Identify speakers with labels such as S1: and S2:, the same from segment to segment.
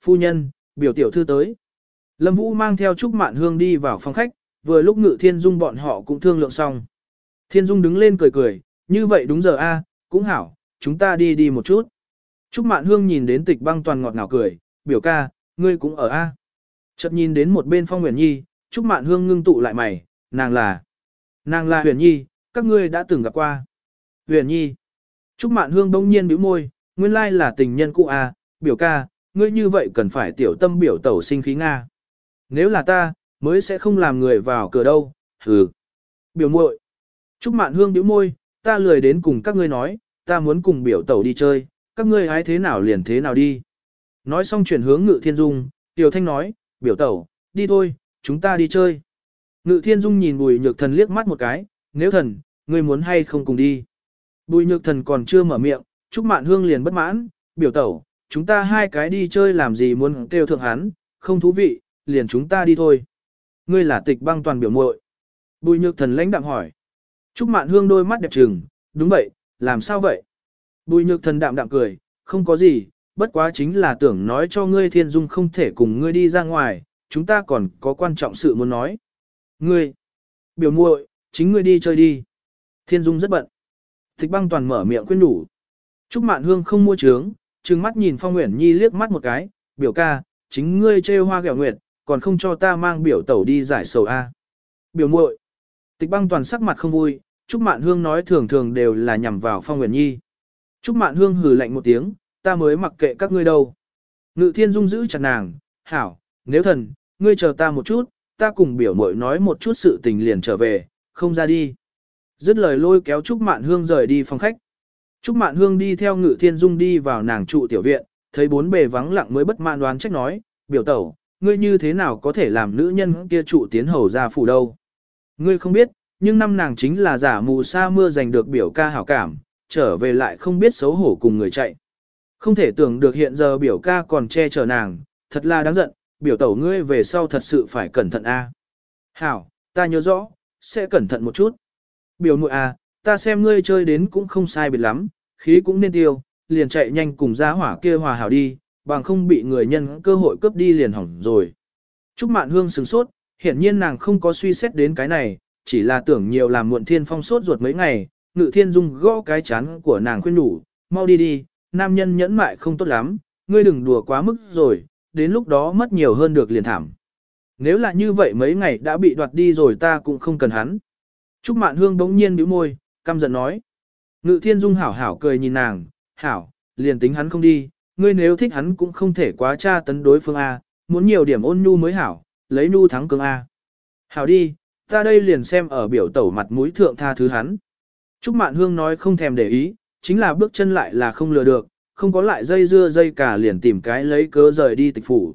S1: Phu nhân, biểu tiểu thư tới. Lâm Vũ mang theo Trúc Mạn Hương đi vào phòng khách, vừa lúc Ngự Thiên Dung bọn họ cũng thương lượng xong. Thiên Dung đứng lên cười cười, như vậy đúng giờ a, à, cũng hảo, chúng ta đi đi một chút. Trúc Mạn Hương nhìn đến tịch băng toàn ngọt ngào cười, biểu ca, ngươi cũng ở a. Chợt nhìn đến một bên Phong Huyền Nhi, Trúc Mạn Hương ngưng tụ lại mày, nàng là, nàng là Huyền Nhi, các ngươi đã từng gặp qua. Huyền Nhi. Trúc Mạn Hương bỗng nhiên bĩu môi, nguyên lai là tình nhân cũ a, biểu ca, ngươi như vậy cần phải tiểu tâm biểu tẩu sinh khí Nga. Nếu là ta, mới sẽ không làm người vào cửa đâu, hừ. Biểu muội. Trúc Mạn Hương biểu môi, ta lười đến cùng các ngươi nói, ta muốn cùng biểu tẩu đi chơi, các ngươi hái thế nào liền thế nào đi. Nói xong chuyển hướng Ngự Thiên Dung, Tiểu Thanh nói, biểu tẩu, đi thôi, chúng ta đi chơi. Ngự Thiên Dung nhìn Bùi Nhược Thần liếc mắt một cái, nếu thần, ngươi muốn hay không cùng đi. Bùi Nhược Thần còn chưa mở miệng, Trúc Mạn Hương liền bất mãn, biểu tẩu, chúng ta hai cái đi chơi làm gì muốn kêu thượng hắn, không thú vị, liền chúng ta đi thôi. Ngươi là tịch băng toàn biểu muội. Bùi Nhược Thần lãnh đạm hỏi. Trúc Mạn Hương đôi mắt đẹp trừng, đúng vậy, làm sao vậy? Bùi Nhược Thần đạm đạm cười, không có gì, bất quá chính là tưởng nói cho ngươi Thiên Dung không thể cùng ngươi đi ra ngoài, chúng ta còn có quan trọng sự muốn nói. Ngươi, biểu muội, chính ngươi đi chơi đi. Thiên Dung rất bận. Tịch băng toàn mở miệng khuyên đủ. Trúc Mạn Hương không mua trướng, trừng mắt nhìn Phong Nguyễn Nhi liếc mắt một cái, biểu ca, chính ngươi trêu hoa ghẹo nguyệt, còn không cho ta mang biểu tẩu đi giải sầu A. Biểu muội Tịch băng toàn sắc mặt không vui, Trúc Mạn Hương nói thường thường đều là nhằm vào Phong Nguyễn Nhi. Trúc Mạn Hương hừ lạnh một tiếng, ta mới mặc kệ các ngươi đâu. Ngự thiên dung giữ chặt nàng, hảo, nếu thần, ngươi chờ ta một chút, ta cùng biểu muội nói một chút sự tình liền trở về, không ra đi. Dứt lời lôi kéo Trúc Mạn Hương rời đi phòng khách. Trúc Mạn Hương đi theo Ngự Thiên Dung đi vào nàng trụ tiểu viện, thấy bốn bề vắng lặng mới bất mãn đoán trách nói, biểu tẩu, ngươi như thế nào có thể làm nữ nhân kia trụ tiến hầu ra phủ đâu. Ngươi không biết, nhưng năm nàng chính là giả mù sa mưa giành được biểu ca hảo cảm, trở về lại không biết xấu hổ cùng người chạy. Không thể tưởng được hiện giờ biểu ca còn che chở nàng, thật là đáng giận, biểu tẩu ngươi về sau thật sự phải cẩn thận a. Hảo, ta nhớ rõ, sẽ cẩn thận một chút. Biểu muội a, ta xem ngươi chơi đến cũng không sai biệt lắm, khí cũng nên tiêu, liền chạy nhanh cùng gia hỏa kia hòa hảo đi, bằng không bị người nhân cơ hội cướp đi liền hỏng rồi. Trúc Mạn Hương sừng sốt, hiển nhiên nàng không có suy xét đến cái này, chỉ là tưởng nhiều làm muộn thiên phong sốt ruột mấy ngày, ngự thiên dung gõ cái chán của nàng khuyên đủ, mau đi đi, nam nhân nhẫn mại không tốt lắm, ngươi đừng đùa quá mức rồi, đến lúc đó mất nhiều hơn được liền thảm. Nếu là như vậy mấy ngày đã bị đoạt đi rồi ta cũng không cần hắn. Trúc Mạn Hương bỗng nhiên bĩu môi, căm giận nói. Ngự thiên dung hảo hảo cười nhìn nàng, hảo, liền tính hắn không đi, ngươi nếu thích hắn cũng không thể quá tra tấn đối phương A, muốn nhiều điểm ôn nhu mới hảo, lấy nhu thắng cương A. Hảo đi, ta đây liền xem ở biểu tẩu mặt mũi thượng tha thứ hắn. Trúc Mạn Hương nói không thèm để ý, chính là bước chân lại là không lừa được, không có lại dây dưa dây cả liền tìm cái lấy cớ rời đi tịch phủ.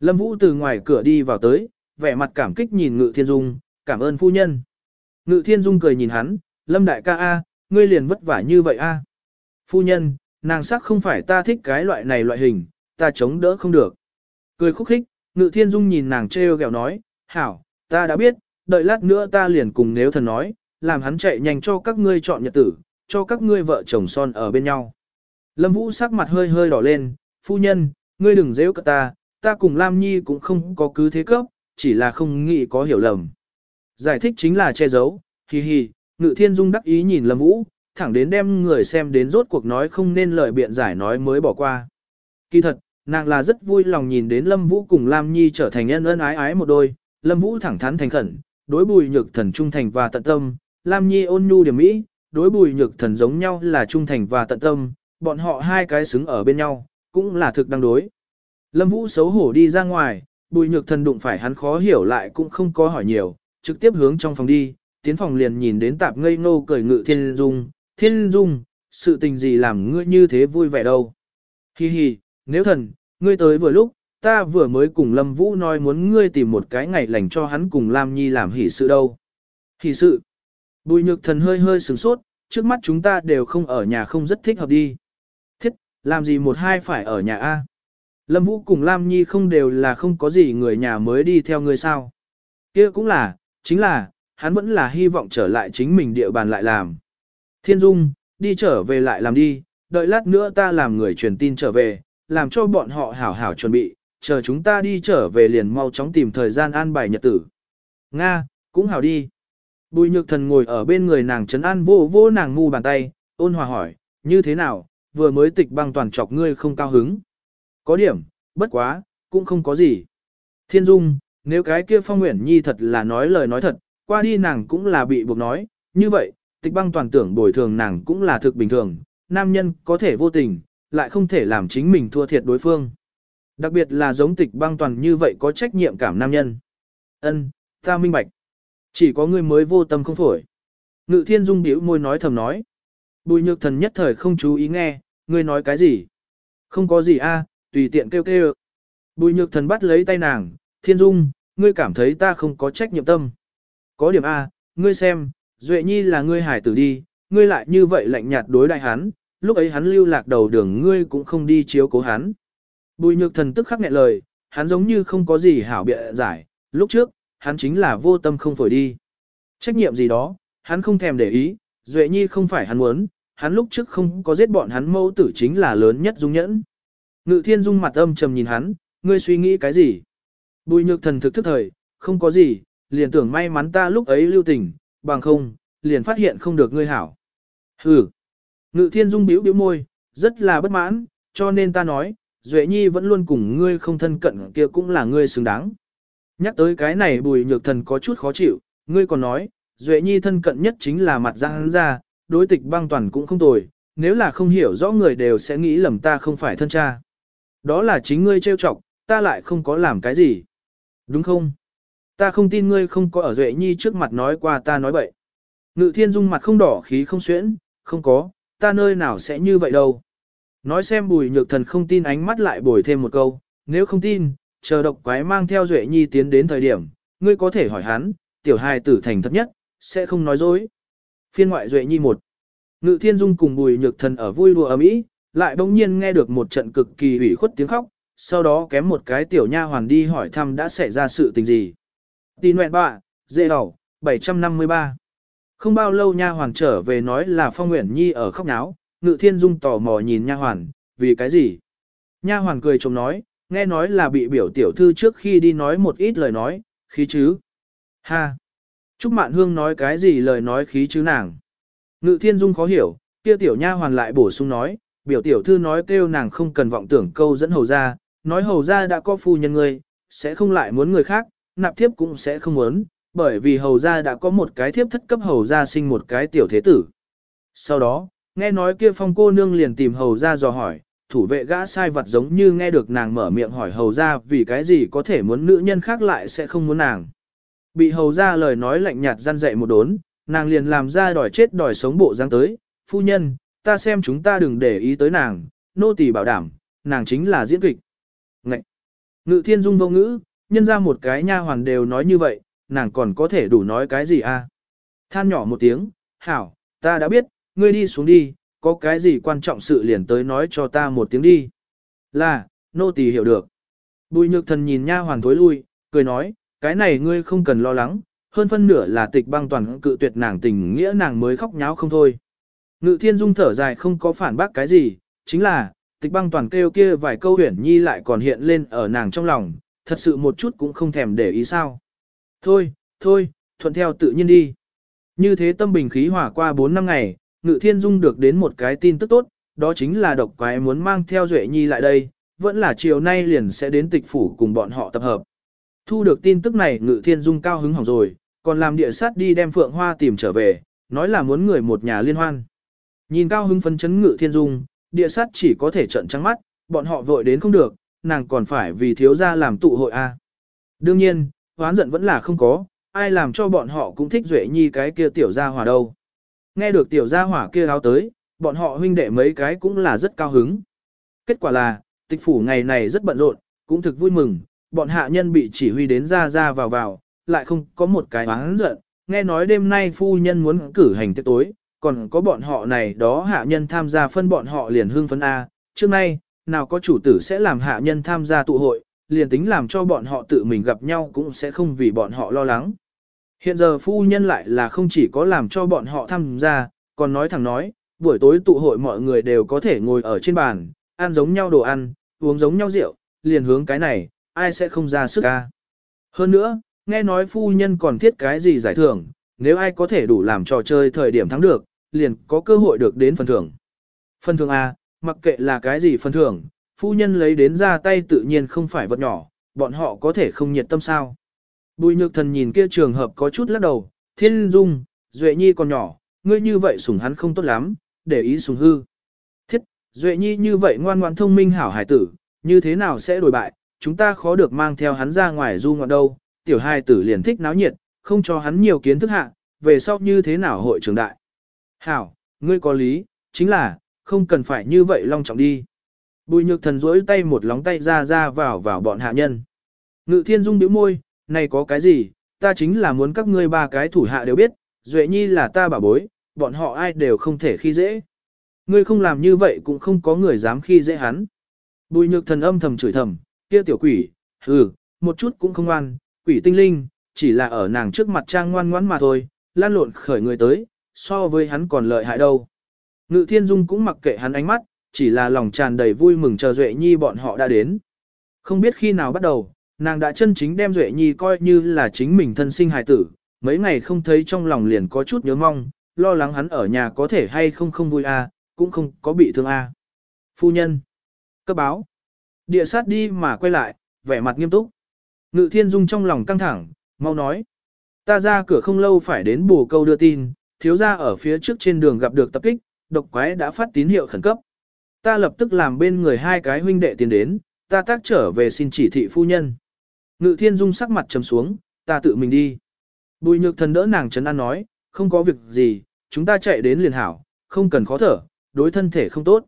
S1: Lâm Vũ từ ngoài cửa đi vào tới, vẻ mặt cảm kích nhìn Ngự Thiên Dung, cảm ơn phu nhân. Ngự Thiên Dung cười nhìn hắn, Lâm đại ca A, ngươi liền vất vả như vậy A. Phu nhân, nàng sắc không phải ta thích cái loại này loại hình, ta chống đỡ không được. Cười khúc khích, Ngự Thiên Dung nhìn nàng trêu ghẹo nói, hảo, ta đã biết, đợi lát nữa ta liền cùng nếu thần nói, làm hắn chạy nhanh cho các ngươi chọn nhật tử, cho các ngươi vợ chồng son ở bên nhau. Lâm Vũ sắc mặt hơi hơi đỏ lên, phu nhân, ngươi đừng dễ cả ta, ta cùng Lam Nhi cũng không có cứ thế cấp, chỉ là không nghĩ có hiểu lầm. Giải thích chính là che giấu, hi hi, ngự thiên dung đắc ý nhìn Lâm Vũ, thẳng đến đem người xem đến rốt cuộc nói không nên lời biện giải nói mới bỏ qua. Kỳ thật, nàng là rất vui lòng nhìn đến Lâm Vũ cùng Lam Nhi trở thành ân ân ái ái một đôi, Lâm Vũ thẳng thắn thành khẩn, đối bùi nhược thần trung thành và tận tâm, Lam Nhi ôn nhu điểm mỹ, đối bùi nhược thần giống nhau là trung thành và tận tâm, bọn họ hai cái xứng ở bên nhau, cũng là thực đang đối. Lâm Vũ xấu hổ đi ra ngoài, bùi nhược thần đụng phải hắn khó hiểu lại cũng không có hỏi nhiều, trực tiếp hướng trong phòng đi, tiến phòng liền nhìn đến tạp ngây ngô cười ngự thiên dung, thiên dung, sự tình gì làm ngươi như thế vui vẻ đâu. Hi hi, nếu thần, ngươi tới vừa lúc, ta vừa mới cùng Lâm Vũ nói muốn ngươi tìm một cái ngày lành cho hắn cùng Lam Nhi làm hỷ sự đâu. Hỷ sự. Bùi nhược thần hơi hơi sửng sốt, trước mắt chúng ta đều không ở nhà không rất thích hợp đi. Thiết, làm gì một hai phải ở nhà A. Lâm Vũ cùng Lam Nhi không đều là không có gì người nhà mới đi theo ngươi sao. kia cũng là, chính là, hắn vẫn là hy vọng trở lại chính mình địa bàn lại làm. Thiên Dung, đi trở về lại làm đi, đợi lát nữa ta làm người truyền tin trở về, làm cho bọn họ hảo hảo chuẩn bị, chờ chúng ta đi trở về liền mau chóng tìm thời gian an bài nhật tử. Nga, cũng hảo đi. Bùi nhược thần ngồi ở bên người nàng trấn an vô vô nàng ngu bàn tay, ôn hòa hỏi, như thế nào, vừa mới tịch băng toàn chọc ngươi không cao hứng. Có điểm, bất quá, cũng không có gì. Thiên Dung, nếu cái kia phong nguyện nhi thật là nói lời nói thật, qua đi nàng cũng là bị buộc nói, như vậy, tịch băng toàn tưởng bồi thường nàng cũng là thực bình thường, nam nhân có thể vô tình, lại không thể làm chính mình thua thiệt đối phương. Đặc biệt là giống tịch băng toàn như vậy có trách nhiệm cảm nam nhân. Ân, ta minh bạch. Chỉ có ngươi mới vô tâm không phổi. Ngự thiên dung biểu môi nói thầm nói. Bùi nhược thần nhất thời không chú ý nghe, ngươi nói cái gì? Không có gì a, tùy tiện kêu kêu. Bùi nhược thần bắt lấy tay nàng, thiên dung, ngươi cảm thấy ta không có trách nhiệm tâm. Có điểm a, ngươi xem, Duệ Nhi là ngươi hải tử đi, ngươi lại như vậy lạnh nhạt đối đại hắn, lúc ấy hắn lưu lạc đầu đường ngươi cũng không đi chiếu cố hắn. Bùi nhược thần tức khắc nghẹn lời, hắn giống như không có gì hảo bịa giải, lúc trước, hắn chính là vô tâm không phổi đi. Trách nhiệm gì đó, hắn không thèm để ý, Duệ Nhi không phải hắn muốn, hắn lúc trước không có giết bọn hắn mẫu tử chính là lớn nhất dung nhẫn. Ngự thiên dung mặt âm trầm nhìn hắn, ngươi suy nghĩ cái gì? Bùi nhược thần thực thức thời, không có gì, liền tưởng may mắn ta lúc ấy lưu tình, bằng không, liền phát hiện không được ngươi hảo. Hừ. Ngự thiên dung biểu biểu môi, rất là bất mãn, cho nên ta nói, Duệ Nhi vẫn luôn cùng ngươi không thân cận kia cũng là ngươi xứng đáng. Nhắc tới cái này bùi nhược thần có chút khó chịu, ngươi còn nói, Duệ Nhi thân cận nhất chính là mặt ra hắn ra, đối tịch băng toàn cũng không tồi, nếu là không hiểu rõ người đều sẽ nghĩ lầm ta không phải thân cha. Đó là chính ngươi trêu chọc, ta lại không có làm cái gì. Đúng không? Ta không tin ngươi không có ở Duệ Nhi trước mặt nói qua ta nói bậy. Ngự thiên dung mặt không đỏ khí không xuyễn, không có, ta nơi nào sẽ như vậy đâu. Nói xem bùi nhược thần không tin ánh mắt lại bồi thêm một câu, nếu không tin, chờ độc quái mang theo Duệ Nhi tiến đến thời điểm, ngươi có thể hỏi hắn, tiểu hài tử thành thật nhất, sẽ không nói dối. Phiên ngoại Duệ Nhi một Ngự thiên dung cùng bùi nhược thần ở vui đùa ấm ý, lại bỗng nhiên nghe được một trận cực kỳ ủy khuất tiếng khóc, sau đó kém một cái tiểu nha hoàn đi hỏi thăm đã xảy ra sự tình gì. Tì nguyện bạ, dễ đỏ, 753. Không bao lâu nha hoàn trở về nói là Phong Nguyễn Nhi ở khóc náo, Ngự Thiên Dung tò mò nhìn nha hoàn, vì cái gì? Nha hoàn cười chồng nói, nghe nói là bị biểu tiểu thư trước khi đi nói một ít lời nói, khí chứ. Ha! Trúc Mạn Hương nói cái gì lời nói khí chứ nàng? Ngự Thiên Dung khó hiểu, kia tiểu nha hoàn lại bổ sung nói, biểu tiểu thư nói kêu nàng không cần vọng tưởng câu dẫn hầu ra, nói hầu ra đã có phu nhân người, sẽ không lại muốn người khác, nạp thiếp cũng sẽ không muốn, bởi vì hầu gia đã có một cái thiếp thất cấp hầu gia sinh một cái tiểu thế tử. Sau đó, nghe nói kia phong cô nương liền tìm hầu gia dò hỏi, thủ vệ gã sai vật giống như nghe được nàng mở miệng hỏi hầu gia vì cái gì có thể muốn nữ nhân khác lại sẽ không muốn nàng. Bị hầu gia lời nói lạnh nhạt gian dậy một đốn, nàng liền làm ra đòi chết đòi sống bộ dáng tới, phu nhân, ta xem chúng ta đừng để ý tới nàng, nô tỳ bảo đảm, nàng chính là diễn kịch. Ngậy! Ngự thiên dung vô ngữ, nhân ra một cái nha hoàn đều nói như vậy, nàng còn có thể đủ nói cái gì a? À? Than nhỏ một tiếng, hảo, ta đã biết, ngươi đi xuống đi, có cái gì quan trọng sự liền tới nói cho ta một tiếng đi. Là, nô tỳ hiểu được. Bùi nhược thần nhìn nha hoàn thối lui, cười nói, cái này ngươi không cần lo lắng, hơn phân nửa là tịch băng toàn cự tuyệt nàng tình nghĩa nàng mới khóc nháo không thôi. Ngự thiên dung thở dài không có phản bác cái gì, chính là, tịch băng toàn kêu kia vài câu huyển nhi lại còn hiện lên ở nàng trong lòng, thật sự một chút cũng không thèm để ý sao. Thôi, thôi, thuận theo tự nhiên đi. Như thế tâm bình khí hỏa qua 4 năm ngày, Ngự Thiên Dung được đến một cái tin tức tốt, đó chính là độc quái muốn mang theo Duệ Nhi lại đây, vẫn là chiều nay liền sẽ đến tịch phủ cùng bọn họ tập hợp. Thu được tin tức này Ngự Thiên Dung cao hứng hỏng rồi, còn làm địa sát đi đem Phượng Hoa tìm trở về, nói là muốn người một nhà liên hoan. Nhìn cao hứng phấn chấn Ngự Thiên Dung, địa sát chỉ có thể trận trắng mắt, bọn họ vội đến không được, nàng còn phải vì thiếu gia làm tụ hội a. Đương nhiên, hoán giận vẫn là không có, ai làm cho bọn họ cũng thích Duệ Nhi cái kia tiểu gia hỏa đâu. Nghe được tiểu gia hỏa kia áo tới, bọn họ huynh đệ mấy cái cũng là rất cao hứng. Kết quả là, tịch phủ ngày này rất bận rộn, cũng thực vui mừng, bọn hạ nhân bị chỉ huy đến ra ra vào vào, lại không có một cái hoán giận, nghe nói đêm nay phu nhân muốn cử hành tiệc tối, còn có bọn họ này đó hạ nhân tham gia phân bọn họ liền hương phấn A, trước nay, nào có chủ tử sẽ làm hạ nhân tham gia tụ hội, liền tính làm cho bọn họ tự mình gặp nhau cũng sẽ không vì bọn họ lo lắng. Hiện giờ phu nhân lại là không chỉ có làm cho bọn họ tham gia, còn nói thẳng nói, buổi tối tụ hội mọi người đều có thể ngồi ở trên bàn, ăn giống nhau đồ ăn, uống giống nhau rượu, liền hướng cái này, ai sẽ không ra sức ca. Hơn nữa, nghe nói phu nhân còn thiết cái gì giải thưởng, nếu ai có thể đủ làm trò chơi thời điểm thắng được, liền có cơ hội được đến phần thưởng. Phần thưởng A, mặc kệ là cái gì phần thưởng, phu nhân lấy đến ra tay tự nhiên không phải vật nhỏ, bọn họ có thể không nhiệt tâm sao. Bùi nhược thần nhìn kia trường hợp có chút lắc đầu, thiên dung, duệ nhi còn nhỏ, ngươi như vậy sủng hắn không tốt lắm, để ý sủng hư. Thiết, duệ nhi như vậy ngoan ngoãn thông minh hảo hải tử, như thế nào sẽ đổi bại, chúng ta khó được mang theo hắn ra ngoài du ngoạn đâu, tiểu hai tử liền thích náo nhiệt, không cho hắn nhiều kiến thức hạ, về sau như thế nào hội trưởng đại. Hảo, ngươi có lý, chính là, không cần phải như vậy long trọng đi. Bùi nhược thần rỗi tay một lóng tay ra ra vào vào bọn hạ nhân. Ngự thiên dung biểu môi, này có cái gì, ta chính là muốn các ngươi ba cái thủ hạ đều biết, Duệ Nhi là ta bảo bối, bọn họ ai đều không thể khi dễ. Ngươi không làm như vậy cũng không có người dám khi dễ hắn. Bùi nhược thần âm thầm chửi thầm, kia tiểu quỷ, hừ, một chút cũng không ngoan, quỷ tinh linh, chỉ là ở nàng trước mặt trang ngoan ngoãn mà thôi, lan lộn khởi người tới, so với hắn còn lợi hại đâu. Ngự thiên dung cũng mặc kệ hắn ánh mắt, chỉ là lòng tràn đầy vui mừng chờ Duệ Nhi bọn họ đã đến. Không biết khi nào bắt đầu, nàng đã chân chính đem Duệ Nhi coi như là chính mình thân sinh hài tử, mấy ngày không thấy trong lòng liền có chút nhớ mong, lo lắng hắn ở nhà có thể hay không không vui a, à, cũng không có bị thương a. À. Phu nhân, cấp báo, địa sát đi mà quay lại, vẻ mặt nghiêm túc. Ngự thiên dung trong lòng căng thẳng, mau nói. Ta ra cửa không lâu phải đến bù câu đưa tin, thiếu gia ở phía trước trên đường gặp được tập kích, độc quái đã phát tín hiệu khẩn cấp. Ta lập tức làm bên người hai cái huynh đệ tiến đến, ta tác trở về xin chỉ thị phu nhân. Ngự thiên dung sắc mặt trầm xuống, ta tự mình đi. Bùi nhược thần đỡ nàng chấn an nói, không có việc gì, chúng ta chạy đến liền hảo, không cần khó thở, đối thân thể không tốt.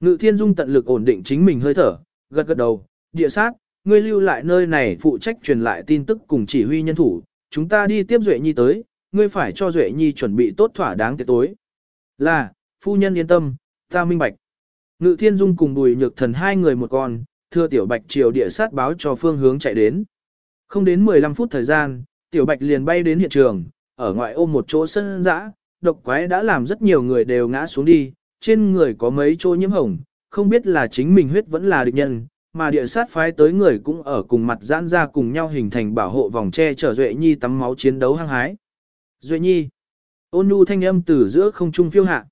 S1: Ngự thiên dung tận lực ổn định chính mình hơi thở, gật gật đầu, địa sát, ngươi lưu lại nơi này phụ trách truyền lại tin tức cùng chỉ huy nhân thủ, chúng ta đi tiếp Duệ Nhi tới, ngươi phải cho Duệ Nhi chuẩn bị tốt thỏa đáng tiệc tối. Là, phu nhân yên tâm, ta minh bạch. Ngự thiên dung cùng bùi nhược thần hai người một con, thưa tiểu bạch triều địa sát báo cho phương hướng chạy đến. Không đến 15 phút thời gian, tiểu bạch liền bay đến hiện trường, ở ngoại ôm một chỗ sân dã, độc quái đã làm rất nhiều người đều ngã xuống đi, trên người có mấy chỗ nhiễm hồng, không biết là chính mình huyết vẫn là địch nhân, mà địa sát phái tới người cũng ở cùng mặt giãn ra cùng nhau hình thành bảo hộ vòng che chở Duệ Nhi tắm máu chiến đấu hăng hái. Duệ Nhi, ôn nhu thanh âm từ giữa không trung phiêu hạ.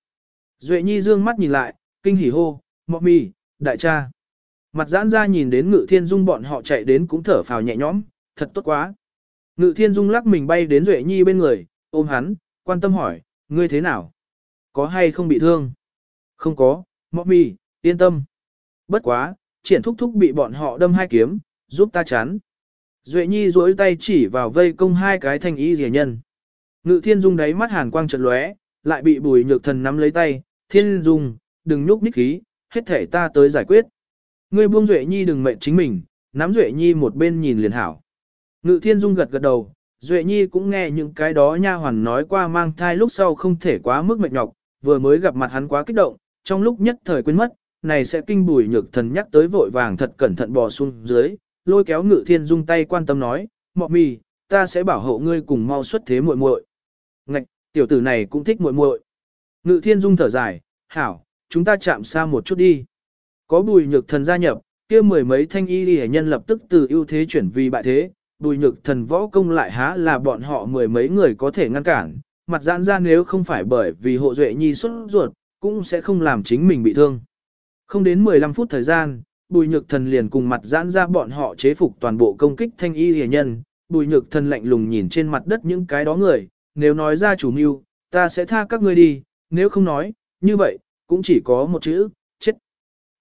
S1: Duệ Nhi dương mắt nhìn lại, kinh hỉ hô, mọ mì, đại cha. Mặt giãn ra nhìn đến ngự thiên dung bọn họ chạy đến cũng thở phào nhẹ nhõm, thật tốt quá. Ngự thiên dung lắc mình bay đến Duệ Nhi bên người, ôm hắn, quan tâm hỏi, ngươi thế nào? Có hay không bị thương? Không có, mọ mì, yên tâm. Bất quá, triển thúc thúc bị bọn họ đâm hai kiếm, giúp ta chán. Duệ Nhi duỗi tay chỉ vào vây công hai cái thanh y rẻ nhân. Ngự thiên dung đáy mắt hàn quang chợt lóe, lại bị bùi nhược thần nắm lấy tay, thiên dung, đừng nhúc nhích khí, hết thể ta tới giải quyết. Ngươi buông Duệ Nhi đừng mệnh chính mình, nắm Duệ Nhi một bên nhìn liền hảo. Ngự thiên dung gật gật đầu, Duệ Nhi cũng nghe những cái đó nha hoàn nói qua mang thai lúc sau không thể quá mức mệt nhọc, vừa mới gặp mặt hắn quá kích động, trong lúc nhất thời quên mất, này sẽ kinh bùi nhược thần nhắc tới vội vàng thật cẩn thận bò xuống dưới, lôi kéo ngự thiên dung tay quan tâm nói, mọ mì, ta sẽ bảo hộ ngươi cùng mau xuất thế muội muội. Ngạch, tiểu tử này cũng thích muội muội. Ngự thiên dung thở dài, hảo, chúng ta chạm xa một chút đi. Có bùi nhược thần gia nhập, kia mười mấy thanh y lì nhân lập tức từ ưu thế chuyển vì bại thế, bùi nhược thần võ công lại há là bọn họ mười mấy người có thể ngăn cản, mặt giãn ra nếu không phải bởi vì hộ duệ nhi xuất ruột, cũng sẽ không làm chính mình bị thương. Không đến 15 phút thời gian, bùi nhược thần liền cùng mặt giãn ra bọn họ chế phục toàn bộ công kích thanh y lì nhân, bùi nhược thần lạnh lùng nhìn trên mặt đất những cái đó người, nếu nói ra chủ mưu, ta sẽ tha các ngươi đi, nếu không nói, như vậy, cũng chỉ có một chữ, chết.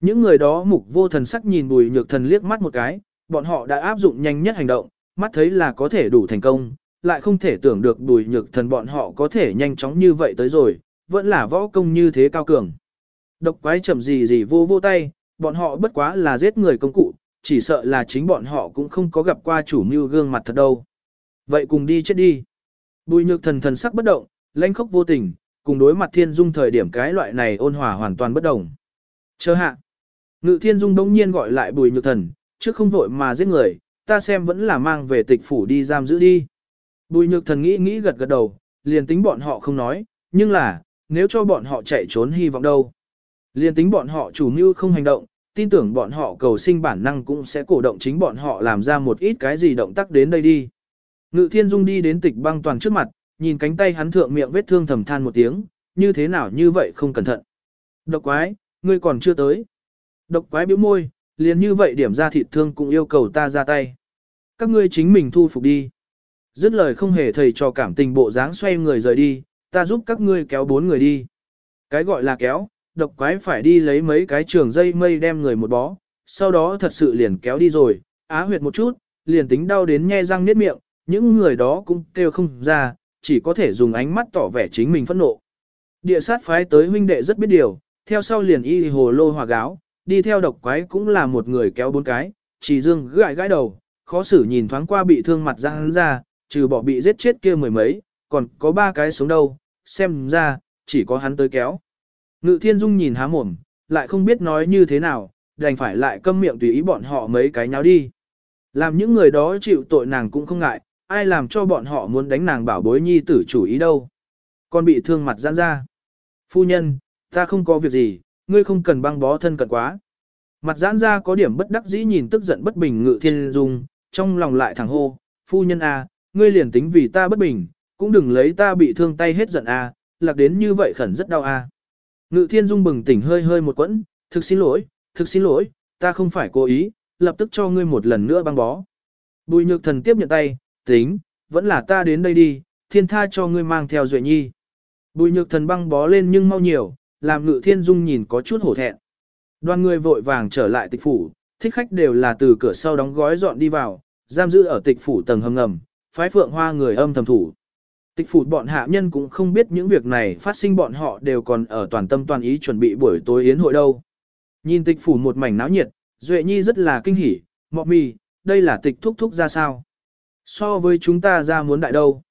S1: Những người đó mục vô thần sắc nhìn bùi nhược thần liếc mắt một cái, bọn họ đã áp dụng nhanh nhất hành động, mắt thấy là có thể đủ thành công, lại không thể tưởng được bùi nhược thần bọn họ có thể nhanh chóng như vậy tới rồi, vẫn là võ công như thế cao cường. Độc quái chậm gì gì vô vô tay, bọn họ bất quá là giết người công cụ, chỉ sợ là chính bọn họ cũng không có gặp qua chủ mưu gương mặt thật đâu. Vậy cùng đi chết đi. Bùi nhược thần thần sắc bất động, lãnh khốc vô tình, cùng đối mặt thiên dung thời điểm cái loại này ôn hòa hoàn toàn bất đồng. Chờ hạ. Ngự thiên dung đông nhiên gọi lại bùi nhược thần, trước không vội mà giết người, ta xem vẫn là mang về tịch phủ đi giam giữ đi. Bùi nhược thần nghĩ nghĩ gật gật đầu, liền tính bọn họ không nói, nhưng là, nếu cho bọn họ chạy trốn hy vọng đâu. liền tính bọn họ chủ mưu không hành động, tin tưởng bọn họ cầu sinh bản năng cũng sẽ cổ động chính bọn họ làm ra một ít cái gì động tác đến đây đi. Ngự thiên dung đi đến tịch băng toàn trước mặt, nhìn cánh tay hắn thượng miệng vết thương thầm than một tiếng, như thế nào như vậy không cẩn thận. Độc quái, ngươi còn chưa tới. Độc quái bĩu môi, liền như vậy điểm ra thịt thương cũng yêu cầu ta ra tay. Các ngươi chính mình thu phục đi. Dứt lời không hề thầy cho cảm tình bộ dáng xoay người rời đi, ta giúp các ngươi kéo bốn người đi. Cái gọi là kéo, độc quái phải đi lấy mấy cái trường dây mây đem người một bó, sau đó thật sự liền kéo đi rồi, á huyệt một chút, liền tính đau đến nhe răng niết miệng, những người đó cũng kêu không ra, chỉ có thể dùng ánh mắt tỏ vẻ chính mình phẫn nộ. Địa sát phái tới huynh đệ rất biết điều, theo sau liền y hồ lô hòa gáo, đi theo độc quái cũng là một người kéo bốn cái, chỉ dương gãi gãi đầu, khó xử nhìn thoáng qua bị thương mặt ra hắn ra, trừ bỏ bị giết chết kia mười mấy, còn có ba cái sống đâu, xem ra, chỉ có hắn tới kéo. Ngự thiên dung nhìn há mồm, lại không biết nói như thế nào, đành phải lại câm miệng tùy ý bọn họ mấy cái nháo đi. Làm những người đó chịu tội nàng cũng không ngại, ai làm cho bọn họ muốn đánh nàng bảo bối nhi tử chủ ý đâu. Con bị thương mặt giãn ra. Phu nhân, ta không có việc gì, ngươi không cần băng bó thân cận quá. Mặt giãn ra có điểm bất đắc dĩ nhìn tức giận bất bình ngự thiên dung, trong lòng lại thẳng hô, phu nhân a, à, ngươi liền tính vì ta bất bình, cũng đừng lấy ta bị thương tay hết giận a, à, lạc đến như vậy khẩn rất đau a. À. Ngự thiên dung bừng tỉnh hơi hơi một quẫn, thực xin lỗi, thực xin lỗi, ta không phải cố ý, lập tức cho ngươi một lần nữa băng bó. Bùi nhược thần tiếp nhận tay, tính, vẫn là ta đến đây đi, thiên tha cho ngươi mang theo duệ nhi. Bùi nhược thần băng bó lên nhưng mau nhiều, làm ngự thiên dung nhìn có chút hổ thẹn. Đoàn người vội vàng trở lại tịch phủ, thích khách đều là từ cửa sau đóng gói dọn đi vào, giam giữ ở tịch phủ tầng hầm ngầm, phái phượng hoa người âm thầm thủ. Tịch phủ bọn hạ nhân cũng không biết những việc này phát sinh bọn họ đều còn ở toàn tâm toàn ý chuẩn bị buổi tối yến hội đâu. Nhìn tịch phủ một mảnh náo nhiệt, Duệ Nhi rất là kinh hỉ, mọ mì, đây là tịch thúc thúc ra sao? So với chúng ta ra muốn đại đâu?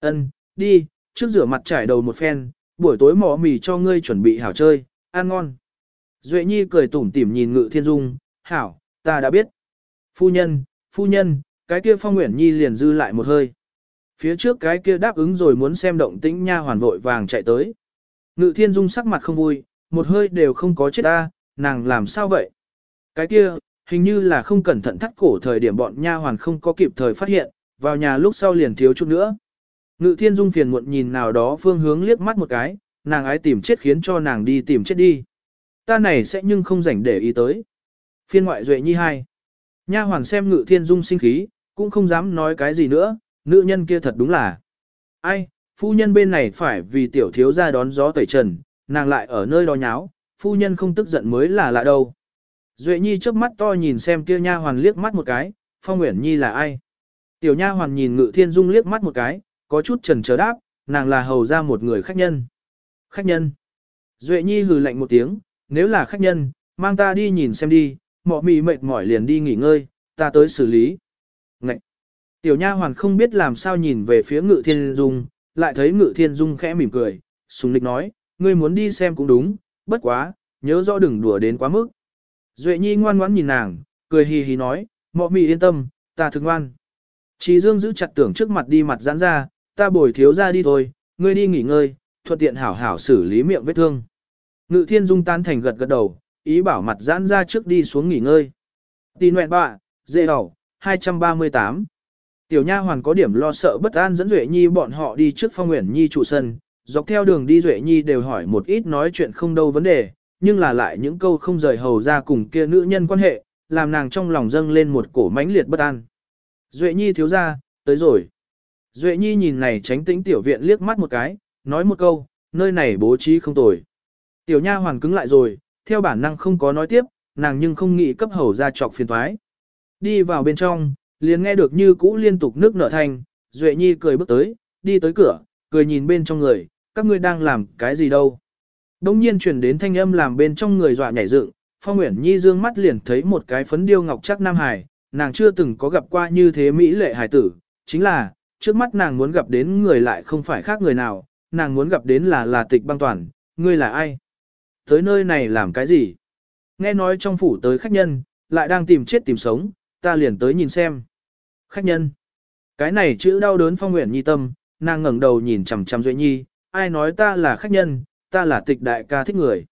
S1: Ân, đi, trước rửa mặt trải đầu một phen, buổi tối mò mì cho ngươi chuẩn bị hảo chơi, ăn ngon. Duệ Nhi cười tủm tỉm nhìn Ngự Thiên Dung, hảo, ta đã biết. Phu nhân, phu nhân, cái kia Phong Nguyễn Nhi liền dư lại một hơi. Phía trước cái kia đáp ứng rồi muốn xem động tĩnh nha hoàn vội vàng chạy tới. Ngự Thiên Dung sắc mặt không vui, một hơi đều không có chết ta, nàng làm sao vậy? Cái kia, hình như là không cẩn thận thắt cổ thời điểm bọn nha hoàn không có kịp thời phát hiện, vào nhà lúc sau liền thiếu chút nữa. Ngự Thiên Dung phiền muộn nhìn nào đó phương hướng liếc mắt một cái, nàng ái tìm chết khiến cho nàng đi tìm chết đi. Ta này sẽ nhưng không rảnh để ý tới. Phiên ngoại duệ nhi hai. Nha hoàn xem Ngự Thiên Dung sinh khí, cũng không dám nói cái gì nữa, nữ nhân kia thật đúng là. Ai, phu nhân bên này phải vì tiểu thiếu ra đón gió tẩy trần, nàng lại ở nơi đó nháo, phu nhân không tức giận mới là lạ đâu. Duệ Nhi chớp mắt to nhìn xem kia nha hoàn liếc mắt một cái, Phong nguyện Nhi là ai? Tiểu nha hoàn nhìn Ngự Thiên Dung liếc mắt một cái, có chút chần chờ đáp, nàng là hầu ra một người khách nhân. Khách nhân. Duệ Nhi hừ lạnh một tiếng, nếu là khách nhân, mang ta đi nhìn xem đi, mọ mì mệt mỏi liền đi nghỉ ngơi, ta tới xử lý. Ngậy. Tiểu nha hoàn không biết làm sao nhìn về phía Ngự Thiên Dung, lại thấy Ngự Thiên Dung khẽ mỉm cười, sùng lịch nói, ngươi muốn đi xem cũng đúng, bất quá, nhớ rõ đừng đùa đến quá mức. Duệ Nhi ngoan ngoãn nhìn nàng, cười hì hì nói, mọ mì yên tâm, ta thực ngoan. Chí Dương giữ chặt tưởng trước mặt đi mặt giãn ra, ta bồi thiếu ra đi thôi, ngươi đi nghỉ ngơi, thuận tiện hảo hảo xử lý miệng vết thương. Ngự thiên dung tan thành gật gật đầu, ý bảo mặt giãn ra trước đi xuống nghỉ ngơi. Tì nguyện bạ, dễ đầu, 238. Tiểu nha hoàn có điểm lo sợ bất an dẫn Duệ Nhi bọn họ đi trước phong nguyện Nhi trụ sân, dọc theo đường đi Duệ Nhi đều hỏi một ít nói chuyện không đâu vấn đề, nhưng là lại những câu không rời hầu ra cùng kia nữ nhân quan hệ, làm nàng trong lòng dâng lên một cổ mãnh liệt bất an. Duệ Nhi thiếu ra, tới rồi. Duệ Nhi nhìn này tránh tĩnh tiểu viện liếc mắt một cái, nói một câu, nơi này bố trí không tồi. Tiểu nha hoàn cứng lại rồi, theo bản năng không có nói tiếp, nàng nhưng không nghĩ cấp hầu ra trọc phiền thoái. Đi vào bên trong, liền nghe được như cũ liên tục nước nở thành. Duệ Nhi cười bước tới, đi tới cửa, cười nhìn bên trong người, các ngươi đang làm cái gì đâu. Đông nhiên truyền đến thanh âm làm bên trong người dọa nhảy dựng, Phong Nguyễn Nhi dương mắt liền thấy một cái phấn điêu ngọc chắc nam hải, nàng chưa từng có gặp qua như thế mỹ lệ hải tử, chính là, trước mắt nàng muốn gặp đến người lại không phải khác người nào, nàng muốn gặp đến là là tịch băng toàn, ngươi là ai? Tới nơi này làm cái gì? Nghe nói trong phủ tới khách nhân, lại đang tìm chết tìm sống, ta liền tới nhìn xem. Khách nhân. Cái này chữ đau đớn Phong nguyện Nhi tâm, nàng ngẩng đầu nhìn chằm chằm Duệ Nhi, ai nói ta là khách nhân, ta là tịch đại ca thích người.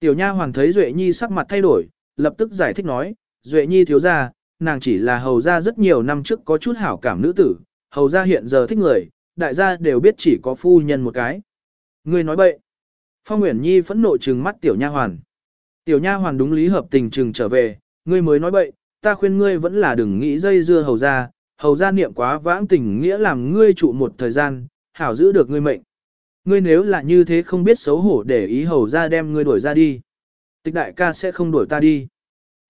S1: Tiểu nha hoàng thấy Duệ Nhi sắc mặt thay đổi, lập tức giải thích nói, Duệ Nhi thiếu gia, nàng chỉ là hầu gia rất nhiều năm trước có chút hảo cảm nữ tử, hầu gia hiện giờ thích người, đại gia đều biết chỉ có phu nhân một cái. Ngươi nói bậy. Phong Nguyễn Nhi phẫn nộ trừng mắt tiểu nha hoàn. Tiểu nha hoàn đúng lý hợp tình trừng trở về, ngươi mới nói bậy, ta khuyên ngươi vẫn là đừng nghĩ dây dưa hầu gia, hầu gia niệm quá vãng tình nghĩa làm ngươi trụ một thời gian, hảo giữ được ngươi mệnh. Ngươi nếu là như thế không biết xấu hổ để ý hầu gia đem ngươi đuổi ra đi. Tịch đại ca sẽ không đuổi ta đi.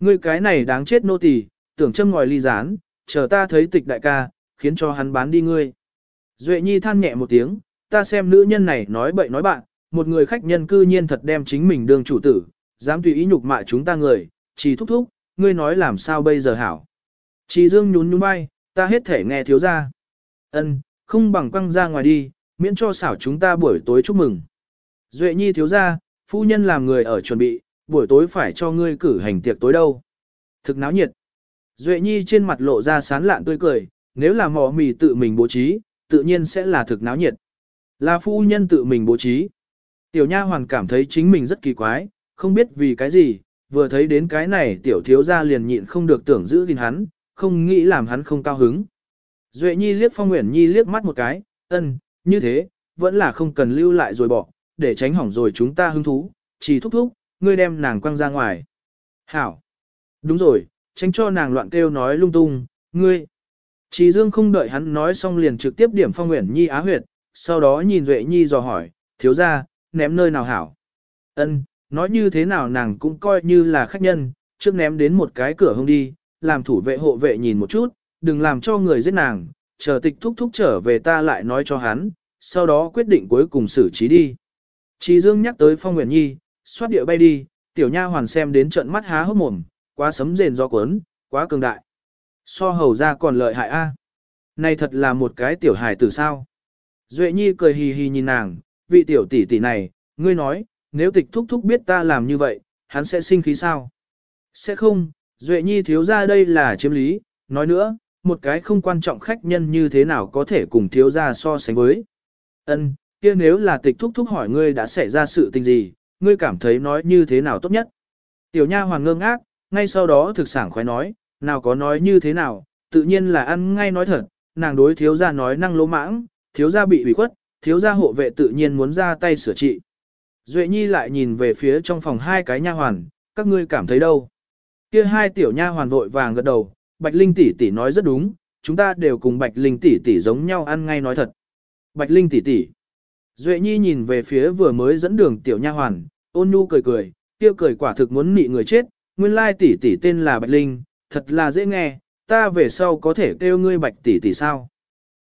S1: Ngươi cái này đáng chết nô tỳ, tưởng châm ngòi ly rán, chờ ta thấy tịch đại ca, khiến cho hắn bán đi ngươi. Duệ Nhi than nhẹ một tiếng, ta xem nữ nhân này nói bậy nói bạn, một người khách nhân cư nhiên thật đem chính mình đương chủ tử, dám tùy ý nhục mạ chúng ta người, chỉ thúc thúc, ngươi nói làm sao bây giờ hảo. Chỉ dương nhún nhún vai, ta hết thể nghe thiếu ra. Ân, không bằng quăng ra ngoài đi, miễn cho xảo chúng ta buổi tối chúc mừng. Duệ Nhi thiếu ra, phu nhân làm người ở chuẩn bị, buổi tối phải cho ngươi cử hành tiệc tối đâu. Thực náo nhiệt. Duệ Nhi trên mặt lộ ra sán lạn tươi cười, nếu là mò mì tự mình bố trí, tự nhiên sẽ là thực náo nhiệt. Là phu nhân tự mình bố trí. Tiểu nha hoàn cảm thấy chính mình rất kỳ quái, không biết vì cái gì, vừa thấy đến cái này tiểu thiếu gia liền nhịn không được tưởng giữ gìn hắn, không nghĩ làm hắn không cao hứng. Duệ Nhi liếc Phong Nguyễn Nhi liếc mắt một cái, ân, như thế, vẫn là không cần lưu lại rồi bỏ, để tránh hỏng rồi chúng ta hứng thú, chỉ thúc thúc, ngươi đem nàng quăng ra ngoài. Hảo. Đúng rồi, tránh cho nàng loạn kêu nói lung tung, ngươi. Chỉ Dương không đợi hắn nói xong liền trực tiếp điểm Phong Nguyễn Nhi á huyệt, sau đó nhìn Duệ Nhi dò hỏi, thiếu ra, ném nơi nào hảo. Ân, nói như thế nào nàng cũng coi như là khách nhân, trước ném đến một cái cửa hông đi, làm thủ vệ hộ vệ nhìn một chút, đừng làm cho người giết nàng, chờ tịch thúc thúc trở về ta lại nói cho hắn, sau đó quyết định cuối cùng xử trí đi. Chỉ Dương nhắc tới Phong Nguyễn Nhi, xoát địa bay đi, tiểu nha hoàn xem đến trận mắt há hốc mồm, quá sấm rền do cuốn, quá cường đại. So hầu ra còn lợi hại a. À? Này thật là một cái tiểu hài tử sao. Duệ Nhi cười hì hì nhìn nàng, vị tiểu tỷ tỷ này, ngươi nói, nếu tịch thúc thúc biết ta làm như vậy, hắn sẽ sinh khí sao? Sẽ không, Duệ Nhi thiếu ra đây là chiếm lý, nói nữa, một cái không quan trọng khách nhân như thế nào có thể cùng thiếu ra so sánh với. Ân, kia nếu là tịch thúc thúc hỏi ngươi đã xảy ra sự tình gì, ngươi cảm thấy nói như thế nào tốt nhất. Tiểu nha hoàng ngơ ngác, ngay sau đó thực sản khoái nói, nào có nói như thế nào, tự nhiên là ăn ngay nói thật, nàng đối thiếu gia nói năng lỗ mãng, thiếu gia bị ủy khuất, thiếu gia hộ vệ tự nhiên muốn ra tay sửa trị. Duệ Nhi lại nhìn về phía trong phòng hai cái nha hoàn, các ngươi cảm thấy đâu? Kia hai tiểu nha hoàn vội vàng gật đầu, Bạch Linh tỷ tỷ nói rất đúng, chúng ta đều cùng Bạch Linh tỷ tỷ giống nhau ăn ngay nói thật. Bạch Linh tỷ tỷ. Duệ Nhi nhìn về phía vừa mới dẫn đường tiểu nha hoàn, ôn nhu cười cười, kia cười quả thực muốn nị người chết, nguyên lai tỷ tỷ tên là Bạch Linh, thật là dễ nghe, ta về sau có thể kêu ngươi Bạch tỷ tỷ sao?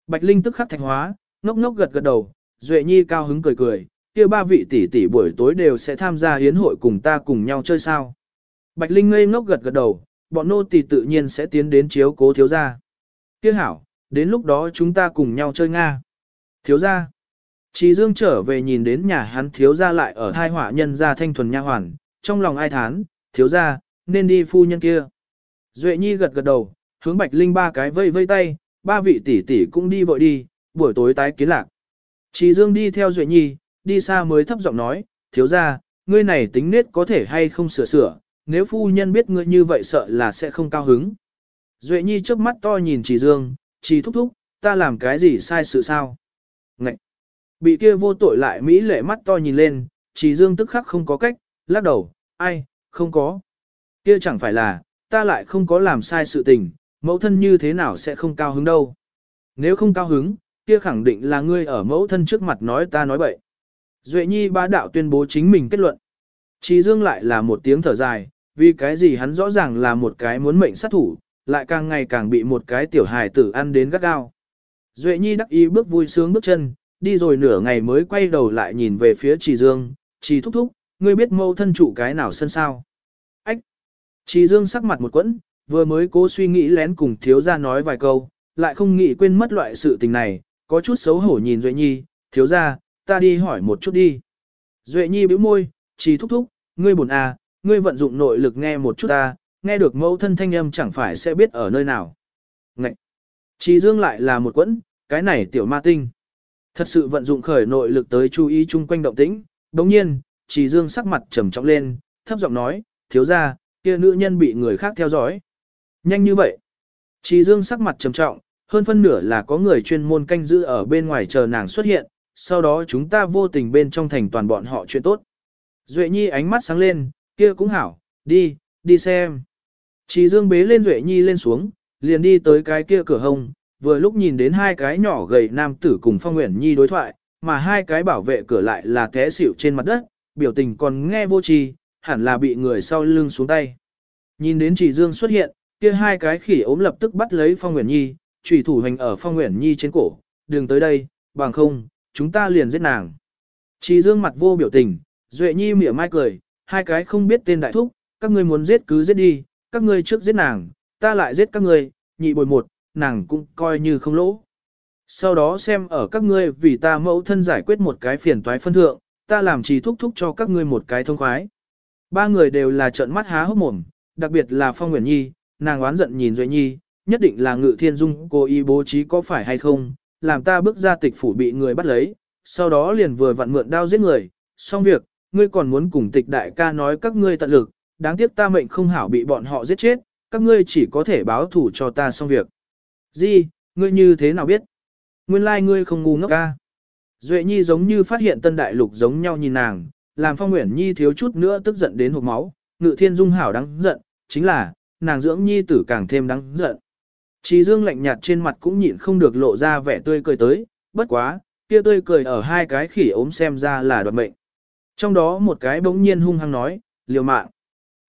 S1: Bạch Linh tức khắc thạch hóa, ngốc ngốc gật gật đầu, Duệ Nhi cao hứng cười cười, kia ba vị tỷ tỷ buổi tối đều sẽ tham gia hiến hội cùng ta cùng nhau chơi sao? Bạch Linh ngây ngốc gật gật đầu, bọn nô tỳ tự nhiên sẽ tiến đến chiếu cố thiếu gia. Kia hảo, đến lúc đó chúng ta cùng nhau chơi Nga. Thiếu gia. Trí Dương trở về nhìn đến nhà hắn thiếu gia lại ở thai hỏa nhân gia thanh thuần nha hoàn, trong lòng ai thán, thiếu gia, nên đi phu nhân kia. Duệ Nhi gật gật đầu, hướng Bạch Linh ba cái vây vây tay, ba vị tỷ tỷ cũng đi vội đi, buổi tối tái kiến lạc. Chỉ Dương đi theo Duệ Nhi, đi xa mới thấp giọng nói, thiếu gia, ngươi này tính nết có thể hay không sửa sửa, nếu phu nhân biết ngươi như vậy sợ là sẽ không cao hứng. Duệ Nhi trước mắt to nhìn Chỉ Dương, Chỉ thúc thúc, ta làm cái gì sai sự sao? Ngậy! Bị kia vô tội lại Mỹ lệ mắt to nhìn lên, Chỉ Dương tức khắc không có cách, lắc đầu, ai, không có. Kia chẳng phải là, ta lại không có làm sai sự tình, mẫu thân như thế nào sẽ không cao hứng đâu. Nếu không cao hứng, kia khẳng định là ngươi ở mẫu thân trước mặt nói ta nói bậy. Duệ Nhi bá đạo tuyên bố chính mình kết luận. Trí Dương lại là một tiếng thở dài, vì cái gì hắn rõ ràng là một cái muốn mệnh sát thủ, lại càng ngày càng bị một cái tiểu hài tử ăn đến gắt gao. Duệ Nhi đắc ý bước vui sướng bước chân, đi rồi nửa ngày mới quay đầu lại nhìn về phía Trì Dương, Trì thúc thúc, ngươi biết mâu thân chủ cái nào sân sao? Chỉ Dương sắc mặt một quẫn, vừa mới cố suy nghĩ lén cùng thiếu gia nói vài câu, lại không nghĩ quên mất loại sự tình này, có chút xấu hổ nhìn Duệ Nhi, thiếu gia, ta đi hỏi một chút đi. Duệ Nhi bĩu môi, chỉ thúc thúc, ngươi buồn à, ngươi vận dụng nội lực nghe một chút ta, nghe được mẫu thân thanh âm chẳng phải sẽ biết ở nơi nào. Ngậy! Chỉ Dương lại là một quẫn, cái này tiểu ma tinh. Thật sự vận dụng khởi nội lực tới chú ý chung quanh động tĩnh, đồng nhiên, chỉ Dương sắc mặt trầm trọng lên, thấp giọng nói, thiếu gia kia nữ nhân bị người khác theo dõi. Nhanh như vậy. Trì Dương sắc mặt trầm trọng, hơn phân nửa là có người chuyên môn canh giữ ở bên ngoài chờ nàng xuất hiện, sau đó chúng ta vô tình bên trong thành toàn bọn họ chuyện tốt. Duệ Nhi ánh mắt sáng lên, kia cũng hảo, đi, đi xem. Trì Dương bế lên Duệ Nhi lên xuống, liền đi tới cái kia cửa hông, vừa lúc nhìn đến hai cái nhỏ gầy nam tử cùng Phong Nguyễn Nhi đối thoại, mà hai cái bảo vệ cửa lại là té xỉu trên mặt đất, biểu tình còn nghe vô tri, hẳn là bị người sau lưng xuống tay. Nhìn đến Trì Dương xuất hiện, kia hai cái khỉ ốm lập tức bắt lấy Phong Nguyễn Nhi, chủy thủ hành ở Phong Nguyễn Nhi trên cổ, đừng tới đây, bằng không, chúng ta liền giết nàng. Trì Dương mặt vô biểu tình, Duệ Nhi mỉa mai cười, hai cái không biết tên đại thúc, các ngươi muốn giết cứ giết đi, các ngươi trước giết nàng, ta lại giết các ngươi, nhị bồi một, nàng cũng coi như không lỗ. Sau đó xem ở các ngươi vì ta mẫu thân giải quyết một cái phiền toái phân thượng, ta làm trì thúc thúc cho các ngươi một cái thông khoái. Ba người đều là trợn mắt há hốc mồm, đặc biệt là Phong Nguyễn Nhi, nàng oán giận nhìn Duệ Nhi, nhất định là Ngự Thiên Dung cố ý bố trí có phải hay không, làm ta bước ra tịch phủ bị người bắt lấy, sau đó liền vừa vặn mượn đao giết người, xong việc, ngươi còn muốn cùng tịch đại ca nói các ngươi tận lực, đáng tiếc ta mệnh không hảo bị bọn họ giết chết, các ngươi chỉ có thể báo thủ cho ta xong việc. Gì, ngươi như thế nào biết? Nguyên lai like ngươi không ngu ngốc ca. Duệ Nhi giống như phát hiện tân đại lục giống nhau nhìn nàng, làm Phong Nguyễn Nhi thiếu chút nữa tức giận đến hộc máu, Ngự Thiên Dung hảo đáng giận, chính là, nàng dưỡng Nhi tử càng thêm đáng giận. Trí Dương lạnh nhạt trên mặt cũng nhịn không được lộ ra vẻ tươi cười tới, bất quá, kia tươi cười ở hai cái khỉ ốm xem ra là đoạt mệnh. Trong đó một cái bỗng nhiên hung hăng nói, liều mạng.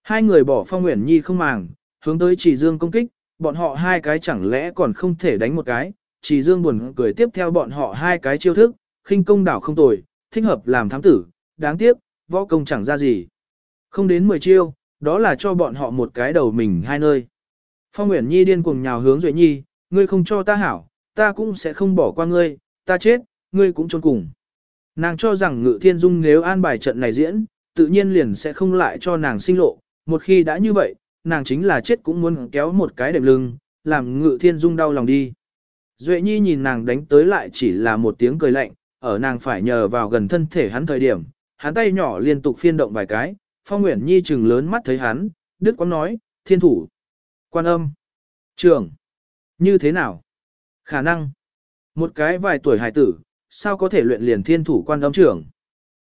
S1: Hai người bỏ Phong Nguyễn Nhi không màng, hướng tới Chỉ Dương công kích, bọn họ hai cái chẳng lẽ còn không thể đánh một cái. Chỉ Dương buồn cười tiếp theo bọn họ hai cái chiêu thức, khinh công đảo không tồi, thích hợp làm thám tử, đáng tiếc, võ công chẳng ra gì. Không đến 10 chiêu, đó là cho bọn họ một cái đầu mình hai nơi. Phong Nguyễn Nhi điên cuồng nhào hướng Duệ Nhi, ngươi không cho ta hảo, ta cũng sẽ không bỏ qua ngươi, ta chết, ngươi cũng trốn cùng. Nàng cho rằng Ngự Thiên Dung nếu an bài trận này diễn, tự nhiên liền sẽ không lại cho nàng sinh lộ, một khi đã như vậy, nàng chính là chết cũng muốn kéo một cái đệm lưng, làm Ngự Thiên Dung đau lòng đi. Duệ Nhi nhìn nàng đánh tới lại chỉ là một tiếng cười lạnh, ở nàng phải nhờ vào gần thân thể hắn thời điểm, hắn tay nhỏ liên tục phiên động vài cái, Phong Nguyễn Nhi trừng lớn mắt thấy hắn, Đức Quang nói, thiên thủ, quan âm, trưởng, như thế nào? Khả năng, một cái vài tuổi hải tử, sao có thể luyện liền thiên thủ quan âm trưởng?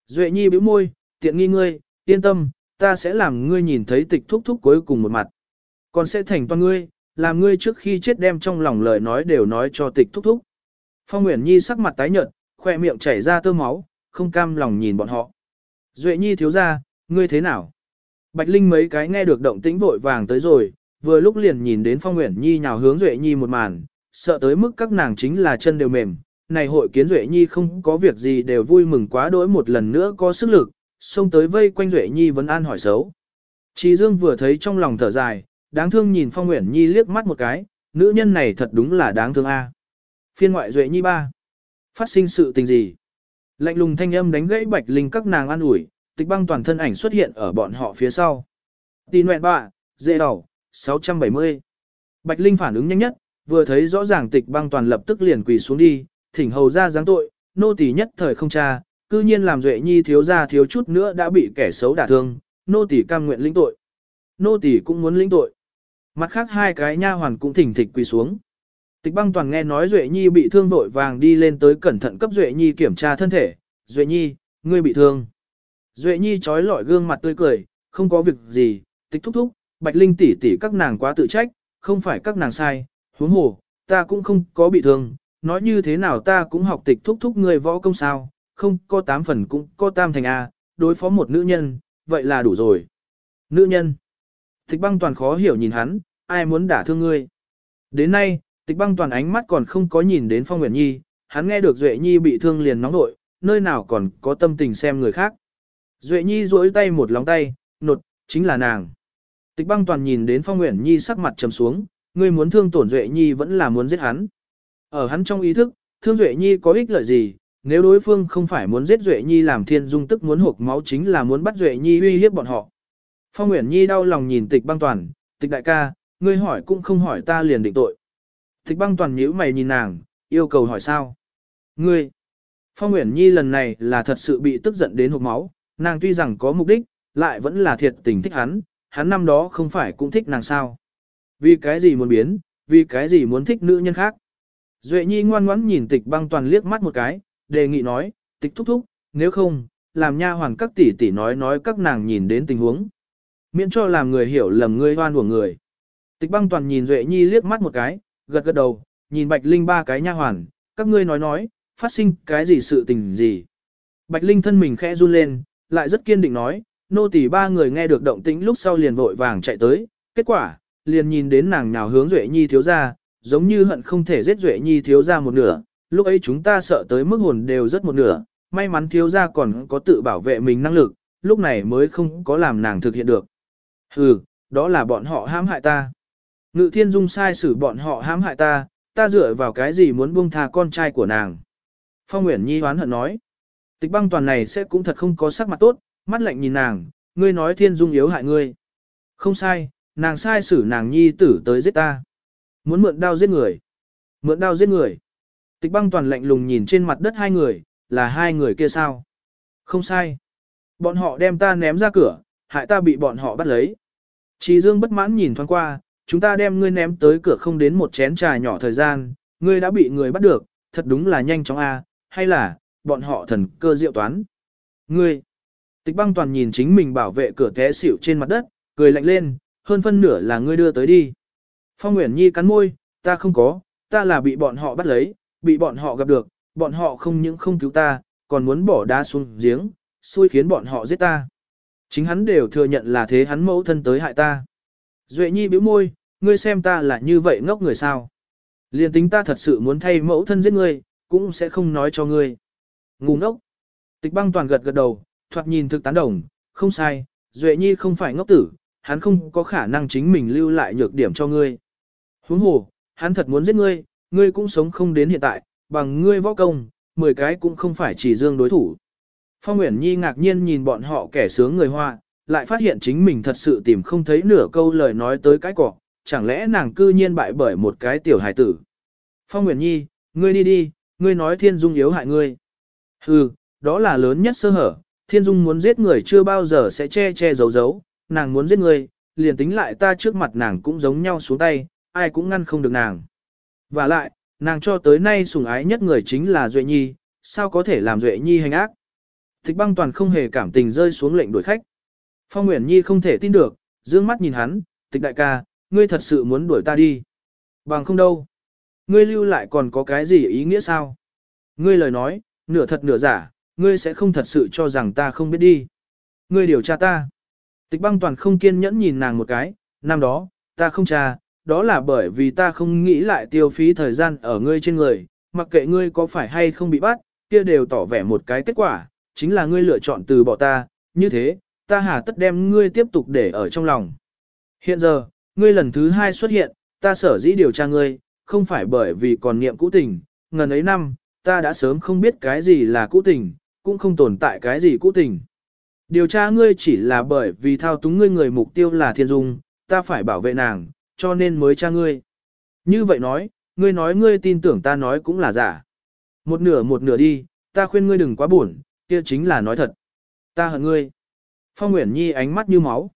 S1: Duệ Nhi bĩu môi, tiện nghi ngươi, yên tâm, ta sẽ làm ngươi nhìn thấy tịch thúc thúc cuối cùng một mặt. Còn sẽ thành toàn ngươi, làm ngươi trước khi chết đem trong lòng lời nói đều nói cho tịch thúc thúc. Phong Nguyễn Nhi sắc mặt tái nhợt, khoe miệng chảy ra tơ máu, không cam lòng nhìn bọn họ. Duệ Nhi thiếu ra, ngươi thế nào? Bạch Linh mấy cái nghe được động tĩnh vội vàng tới rồi, vừa lúc liền nhìn đến Phong Nguyễn Nhi nhào hướng Duệ Nhi một màn, sợ tới mức các nàng chính là chân đều mềm. Này hội kiến Duệ Nhi không có việc gì đều vui mừng quá đỗi một lần nữa có sức lực, xông tới vây quanh Duệ Nhi vẫn an hỏi xấu. Trí Dương vừa thấy trong lòng thở dài, đáng thương nhìn Phong Nguyễn Nhi liếc mắt một cái, nữ nhân này thật đúng là đáng thương a. Phiên ngoại Duệ Nhi ba. Phát sinh sự tình gì? Lạnh lùng thanh âm đánh gãy Bạch Linh các nàng an ủi, tịch băng toàn thân ảnh xuất hiện ở bọn họ phía sau. Tì nguyện bạ, dễ đầu, 670. Bạch Linh phản ứng nhanh nhất, vừa thấy rõ ràng tịch băng toàn lập tức liền quỳ xuống đi, thỉnh hầu ra giáng tội, nô tỳ nhất thời không tra, cư nhiên làm duệ nhi thiếu ra thiếu chút nữa đã bị kẻ xấu đả thương, nô tỳ cam nguyện lĩnh tội. Nô tỳ cũng muốn lĩnh tội. Mặt khác hai cái nha hoàn cũng thỉnh thịch quỳ xuống. Tịch băng toàn nghe nói Duệ Nhi bị thương vội vàng đi lên tới cẩn thận cấp Duệ Nhi kiểm tra thân thể. Duệ Nhi, ngươi bị thương. Duệ Nhi trói lọi gương mặt tươi cười, không có việc gì, tịch thúc thúc, Bạch Linh tỷ tỷ các nàng quá tự trách, không phải các nàng sai, huống hồ, ta cũng không có bị thương, nói như thế nào ta cũng học tịch thúc thúc người võ công sao, không có tám phần cũng có tam thành A, đối phó một nữ nhân, vậy là đủ rồi. Nữ nhân. Tịch băng toàn khó hiểu nhìn hắn, ai muốn đả thương ngươi. Đến nay, tịch băng toàn ánh mắt còn không có nhìn đến Phong Nguyễn Nhi, hắn nghe được Duệ Nhi bị thương liền nóng nội, nơi nào còn có tâm tình xem người khác. Duệ Nhi duỗi tay một lòng tay, nột, chính là nàng. Tịch băng toàn nhìn đến Phong Nguyễn Nhi sắc mặt trầm xuống, ngươi muốn thương tổn Duệ Nhi vẫn là muốn giết hắn. Ở hắn trong ý thức, thương Duệ Nhi có ích lợi gì, nếu đối phương không phải muốn giết Duệ Nhi làm thiên dung tức muốn hộp máu chính là muốn bắt Duệ Nhi uy hiếp bọn họ. Phong Nguyễn Nhi đau lòng nhìn tịch băng toàn, tịch đại ca, ngươi hỏi cũng không hỏi ta liền định tội. Thích băng toàn nhíu mày nhìn nàng, yêu cầu hỏi sao? Ngươi! Phong Nguyễn Nhi lần này là thật sự bị tức giận đến hộp máu, nàng tuy rằng có mục đích, lại vẫn là thiệt tình thích hắn, hắn năm đó không phải cũng thích nàng sao. Vì cái gì muốn biến, vì cái gì muốn thích nữ nhân khác. Duệ Nhi ngoan ngoãn nhìn tịch băng toàn liếc mắt một cái, đề nghị nói, tịch thúc thúc, nếu không, làm nha hoàn các tỷ tỷ nói nói các nàng nhìn đến tình huống. Miễn cho làm người hiểu lầm ngươi hoan của người. Tịch băng toàn nhìn Duệ Nhi liếc mắt một cái, gật gật đầu, nhìn Bạch Linh ba cái nha hoàn, các ngươi nói nói, phát sinh cái gì sự tình gì. Bạch Linh thân mình khẽ run lên, lại rất kiên định nói, nô tỳ ba người nghe được động tĩnh lúc sau liền vội vàng chạy tới, kết quả, liền nhìn đến nàng nào hướng Duệ Nhi thiếu ra, giống như hận không thể giết Duệ Nhi thiếu ra một nửa, lúc ấy chúng ta sợ tới mức hồn đều rất một nửa, may mắn thiếu ra còn có tự bảo vệ mình năng lực, lúc này mới không có làm nàng thực hiện được. Hừ, đó là bọn họ hãm hại ta. Ngự thiên dung sai xử bọn họ hãm hại ta, ta dựa vào cái gì muốn buông tha con trai của nàng. Phong Nguyễn Nhi hoán hận nói. Tịch băng toàn này sẽ cũng thật không có sắc mặt tốt, mắt lạnh nhìn nàng, ngươi nói thiên dung yếu hại ngươi. Không sai, nàng sai xử nàng nhi tử tới giết ta. Muốn mượn đao giết người. Mượn đao giết người. Tịch băng toàn lạnh lùng nhìn trên mặt đất hai người, là hai người kia sao? Không sai. Bọn họ đem ta ném ra cửa, hại ta bị bọn họ bắt lấy. Chỉ dương bất mãn nhìn thoáng qua, chúng ta đem ngươi ném tới cửa không đến một chén trà nhỏ thời gian, ngươi đã bị người bắt được, thật đúng là nhanh chóng a, hay là, bọn họ thần cơ diệu toán. Ngươi, tịch băng toàn nhìn chính mình bảo vệ cửa té xỉu trên mặt đất, cười lạnh lên, hơn phân nửa là ngươi đưa tới đi. Phong Nguyễn Nhi cắn môi, ta không có, ta là bị bọn họ bắt lấy, bị bọn họ gặp được, bọn họ không những không cứu ta, còn muốn bỏ đá xuống giếng, xui khiến bọn họ giết ta. Chính hắn đều thừa nhận là thế hắn mẫu thân tới hại ta. Duệ Nhi bĩu môi, ngươi xem ta là như vậy ngốc người sao. Liên tính ta thật sự muốn thay mẫu thân giết ngươi, cũng sẽ không nói cho ngươi. Ngu ngốc. Tịch băng toàn gật gật đầu, thoạt nhìn thực tán đồng, không sai, Duệ Nhi không phải ngốc tử, hắn không có khả năng chính mình lưu lại nhược điểm cho ngươi. Huống hồ, hắn thật muốn giết ngươi, ngươi cũng sống không đến hiện tại, bằng ngươi võ công, 10 cái cũng không phải chỉ dương đối thủ. Phong Nguyễn Nhi ngạc nhiên nhìn bọn họ kẻ sướng người hoa, lại phát hiện chính mình thật sự tìm không thấy nửa câu lời nói tới cái cỏ, chẳng lẽ nàng cư nhiên bại bởi một cái tiểu hài tử. Phong Nguyễn Nhi, ngươi đi đi, ngươi nói Thiên Dung yếu hại ngươi. Hừ, đó là lớn nhất sơ hở, Thiên Dung muốn giết người chưa bao giờ sẽ che che giấu giấu, nàng muốn giết ngươi, liền tính lại ta trước mặt nàng cũng giống nhau xuống tay, ai cũng ngăn không được nàng. Và lại, nàng cho tới nay sủng ái nhất người chính là Duệ Nhi, sao có thể làm Duệ Nhi hành ác. thích băng toàn không hề cảm tình rơi xuống lệnh đuổi khách. Phong Nguyễn Nhi không thể tin được, dương mắt nhìn hắn, tịch đại ca, ngươi thật sự muốn đuổi ta đi. Bằng không đâu. Ngươi lưu lại còn có cái gì ý nghĩa sao? Ngươi lời nói, nửa thật nửa giả, ngươi sẽ không thật sự cho rằng ta không biết đi. Ngươi điều tra ta. Tịch băng toàn không kiên nhẫn nhìn nàng một cái, năm đó, ta không tra, đó là bởi vì ta không nghĩ lại tiêu phí thời gian ở ngươi trên người, mặc kệ ngươi có phải hay không bị bắt, kia đều tỏ vẻ một cái kết quả, chính là ngươi lựa chọn từ bỏ ta, như thế, ta hà tất đem ngươi tiếp tục để ở trong lòng. Hiện giờ, ngươi lần thứ hai xuất hiện, ta sở dĩ điều tra ngươi, không phải bởi vì còn niệm cũ tình, ngần ấy năm, ta đã sớm không biết cái gì là cũ tình, cũng không tồn tại cái gì cũ tình. Điều tra ngươi chỉ là bởi vì thao túng ngươi người mục tiêu là thiên dung, ta phải bảo vệ nàng, cho nên mới tra ngươi. Như vậy nói, ngươi nói ngươi tin tưởng ta nói cũng là giả. Một nửa một nửa đi, ta khuyên ngươi đừng quá buồn, kia chính là nói thật. Ta hận ngươi. Phong Nguyễn Nhi ánh mắt như máu.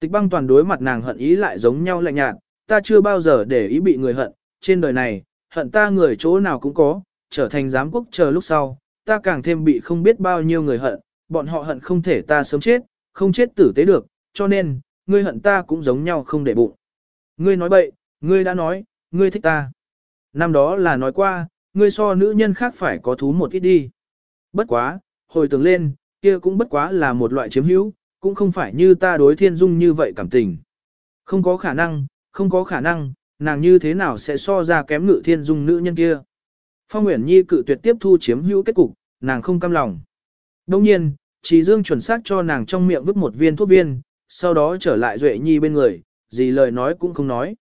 S1: Tịch băng toàn đối mặt nàng hận ý lại giống nhau lạnh nhạt, ta chưa bao giờ để ý bị người hận, trên đời này, hận ta người chỗ nào cũng có, trở thành giám quốc chờ lúc sau, ta càng thêm bị không biết bao nhiêu người hận, bọn họ hận không thể ta sớm chết, không chết tử tế được, cho nên, ngươi hận ta cũng giống nhau không để bụng. Ngươi nói bậy, ngươi đã nói, ngươi thích ta. Năm đó là nói qua, ngươi so nữ nhân khác phải có thú một ít đi. Bất quá, hồi tưởng lên, kia cũng bất quá là một loại chiếm hữu, cũng không phải như ta đối thiên dung như vậy cảm tình. Không có khả năng, không có khả năng, nàng như thế nào sẽ so ra kém ngự thiên dung nữ nhân kia. Phong Nguyễn Nhi cự tuyệt tiếp thu chiếm hữu kết cục, nàng không cam lòng. Đồng nhiên, Trí Dương chuẩn xác cho nàng trong miệng vứt một viên thuốc viên, sau đó trở lại Duệ Nhi bên người, gì lời nói cũng không nói.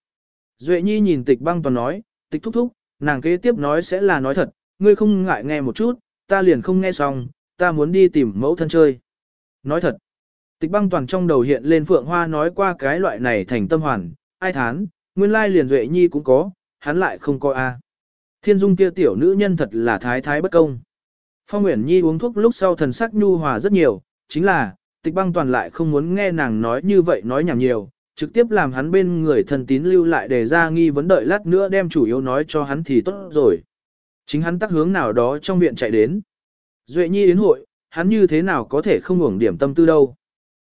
S1: Duệ Nhi nhìn tịch băng toàn nói, tịch thúc thúc, nàng kế tiếp nói sẽ là nói thật, ngươi không ngại nghe một chút, ta liền không nghe xong, ta muốn đi tìm mẫu thân chơi. Nói thật, tịch băng toàn trong đầu hiện lên Phượng Hoa nói qua cái loại này thành tâm hoàn, ai thán, nguyên lai liền Duệ Nhi cũng có, hắn lại không có a. Thiên dung kia tiểu nữ nhân thật là thái thái bất công. Phong Nguyễn Nhi uống thuốc lúc sau thần sắc nhu hòa rất nhiều, chính là, tịch băng toàn lại không muốn nghe nàng nói như vậy nói nhảm nhiều, trực tiếp làm hắn bên người thần tín lưu lại để ra nghi vấn đợi lát nữa đem chủ yếu nói cho hắn thì tốt rồi. Chính hắn tắc hướng nào đó trong viện chạy đến. Duệ nhi đến hội, hắn như thế nào có thể không hưởng điểm tâm tư đâu.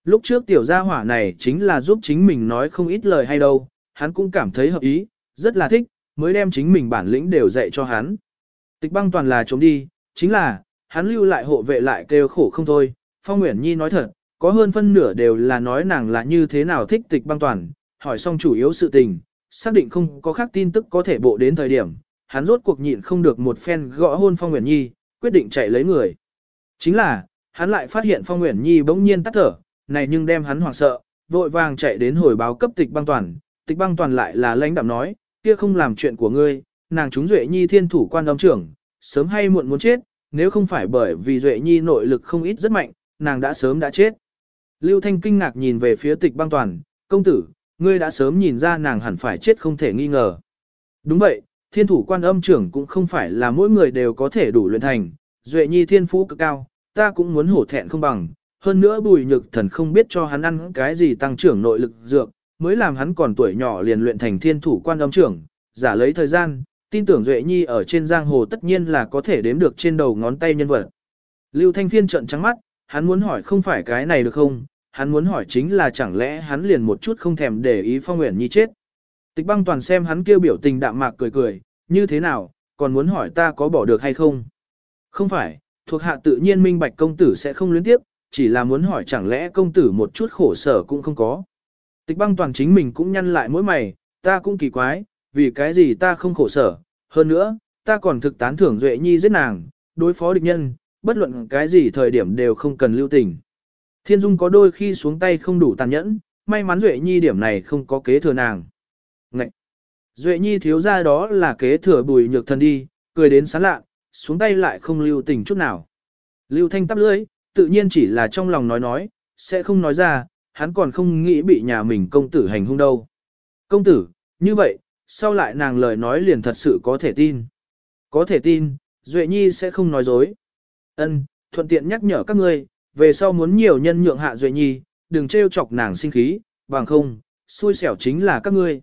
S1: Lúc trước tiểu gia hỏa này chính là giúp chính mình nói không ít lời hay đâu, hắn cũng cảm thấy hợp ý, rất là thích, mới đem chính mình bản lĩnh đều dạy cho hắn. Tịch băng toàn là trốn đi, chính là, hắn lưu lại hộ vệ lại kêu khổ không thôi. Phong Nguyễn Nhi nói thật, có hơn phân nửa đều là nói nàng là như thế nào thích tịch băng toàn, hỏi xong chủ yếu sự tình, xác định không có khác tin tức có thể bộ đến thời điểm, hắn rốt cuộc nhịn không được một phen gõ hôn Phong Nguyễn Nhi, quyết định chạy lấy người. Chính là, hắn lại phát hiện Phong Nguyễn Nhi bỗng nhiên tắt thở, này nhưng đem hắn hoảng sợ, vội vàng chạy đến hồi báo cấp tịch băng toàn, tịch băng toàn lại là lãnh đạm nói, kia không làm chuyện của ngươi, nàng chúng Duệ Nhi thiên thủ quan âm trưởng, sớm hay muộn muốn chết, nếu không phải bởi vì Duệ Nhi nội lực không ít rất mạnh, nàng đã sớm đã chết. Lưu Thanh kinh ngạc nhìn về phía tịch băng toàn, công tử, ngươi đã sớm nhìn ra nàng hẳn phải chết không thể nghi ngờ. Đúng vậy, thiên thủ quan âm trưởng cũng không phải là mỗi người đều có thể đủ luyện thành, Duệ Nhi thiên phú cực cao, ta cũng muốn hổ thẹn không bằng, hơn nữa bùi nhược thần không biết cho hắn ăn cái gì tăng trưởng nội lực dược, mới làm hắn còn tuổi nhỏ liền luyện thành thiên thủ quan âm trưởng, giả lấy thời gian, tin tưởng Duệ Nhi ở trên giang hồ tất nhiên là có thể đếm được trên đầu ngón tay nhân vật. Lưu Thanh Phiên trợn trắng mắt, hắn muốn hỏi không phải cái này được không, hắn muốn hỏi chính là chẳng lẽ hắn liền một chút không thèm để ý Phong Nguyễn Nhi chết. Tịch băng toàn xem hắn kêu biểu tình đạm mạc cười cười, như thế nào, còn muốn hỏi ta có bỏ được hay không? Không phải, thuộc hạ tự nhiên minh bạch công tử sẽ không luyến tiếp, chỉ là muốn hỏi chẳng lẽ công tử một chút khổ sở cũng không có. Tịch băng toàn chính mình cũng nhăn lại mỗi mày, ta cũng kỳ quái, vì cái gì ta không khổ sở, hơn nữa, ta còn thực tán thưởng Duệ Nhi giết nàng, đối phó địch nhân, bất luận cái gì thời điểm đều không cần lưu tình. Thiên Dung có đôi khi xuống tay không đủ tàn nhẫn, may mắn Duệ Nhi điểm này không có kế thừa nàng. Ngậy! Duệ Nhi thiếu ra đó là kế thừa bùi nhược thần đi, cười đến sán lạ, xuống tay lại không lưu tình chút nào. Lưu Thanh tắp lưỡi, tự nhiên chỉ là trong lòng nói nói, sẽ không nói ra, hắn còn không nghĩ bị nhà mình công tử hành hung đâu. Công tử, như vậy, sau lại nàng lời nói liền thật sự có thể tin. Có thể tin, Duệ Nhi sẽ không nói dối. Ân, thuận tiện nhắc nhở các ngươi, về sau muốn nhiều nhân nhượng hạ Duệ Nhi, đừng trêu chọc nàng sinh khí, bằng không, xui xẻo chính là các ngươi.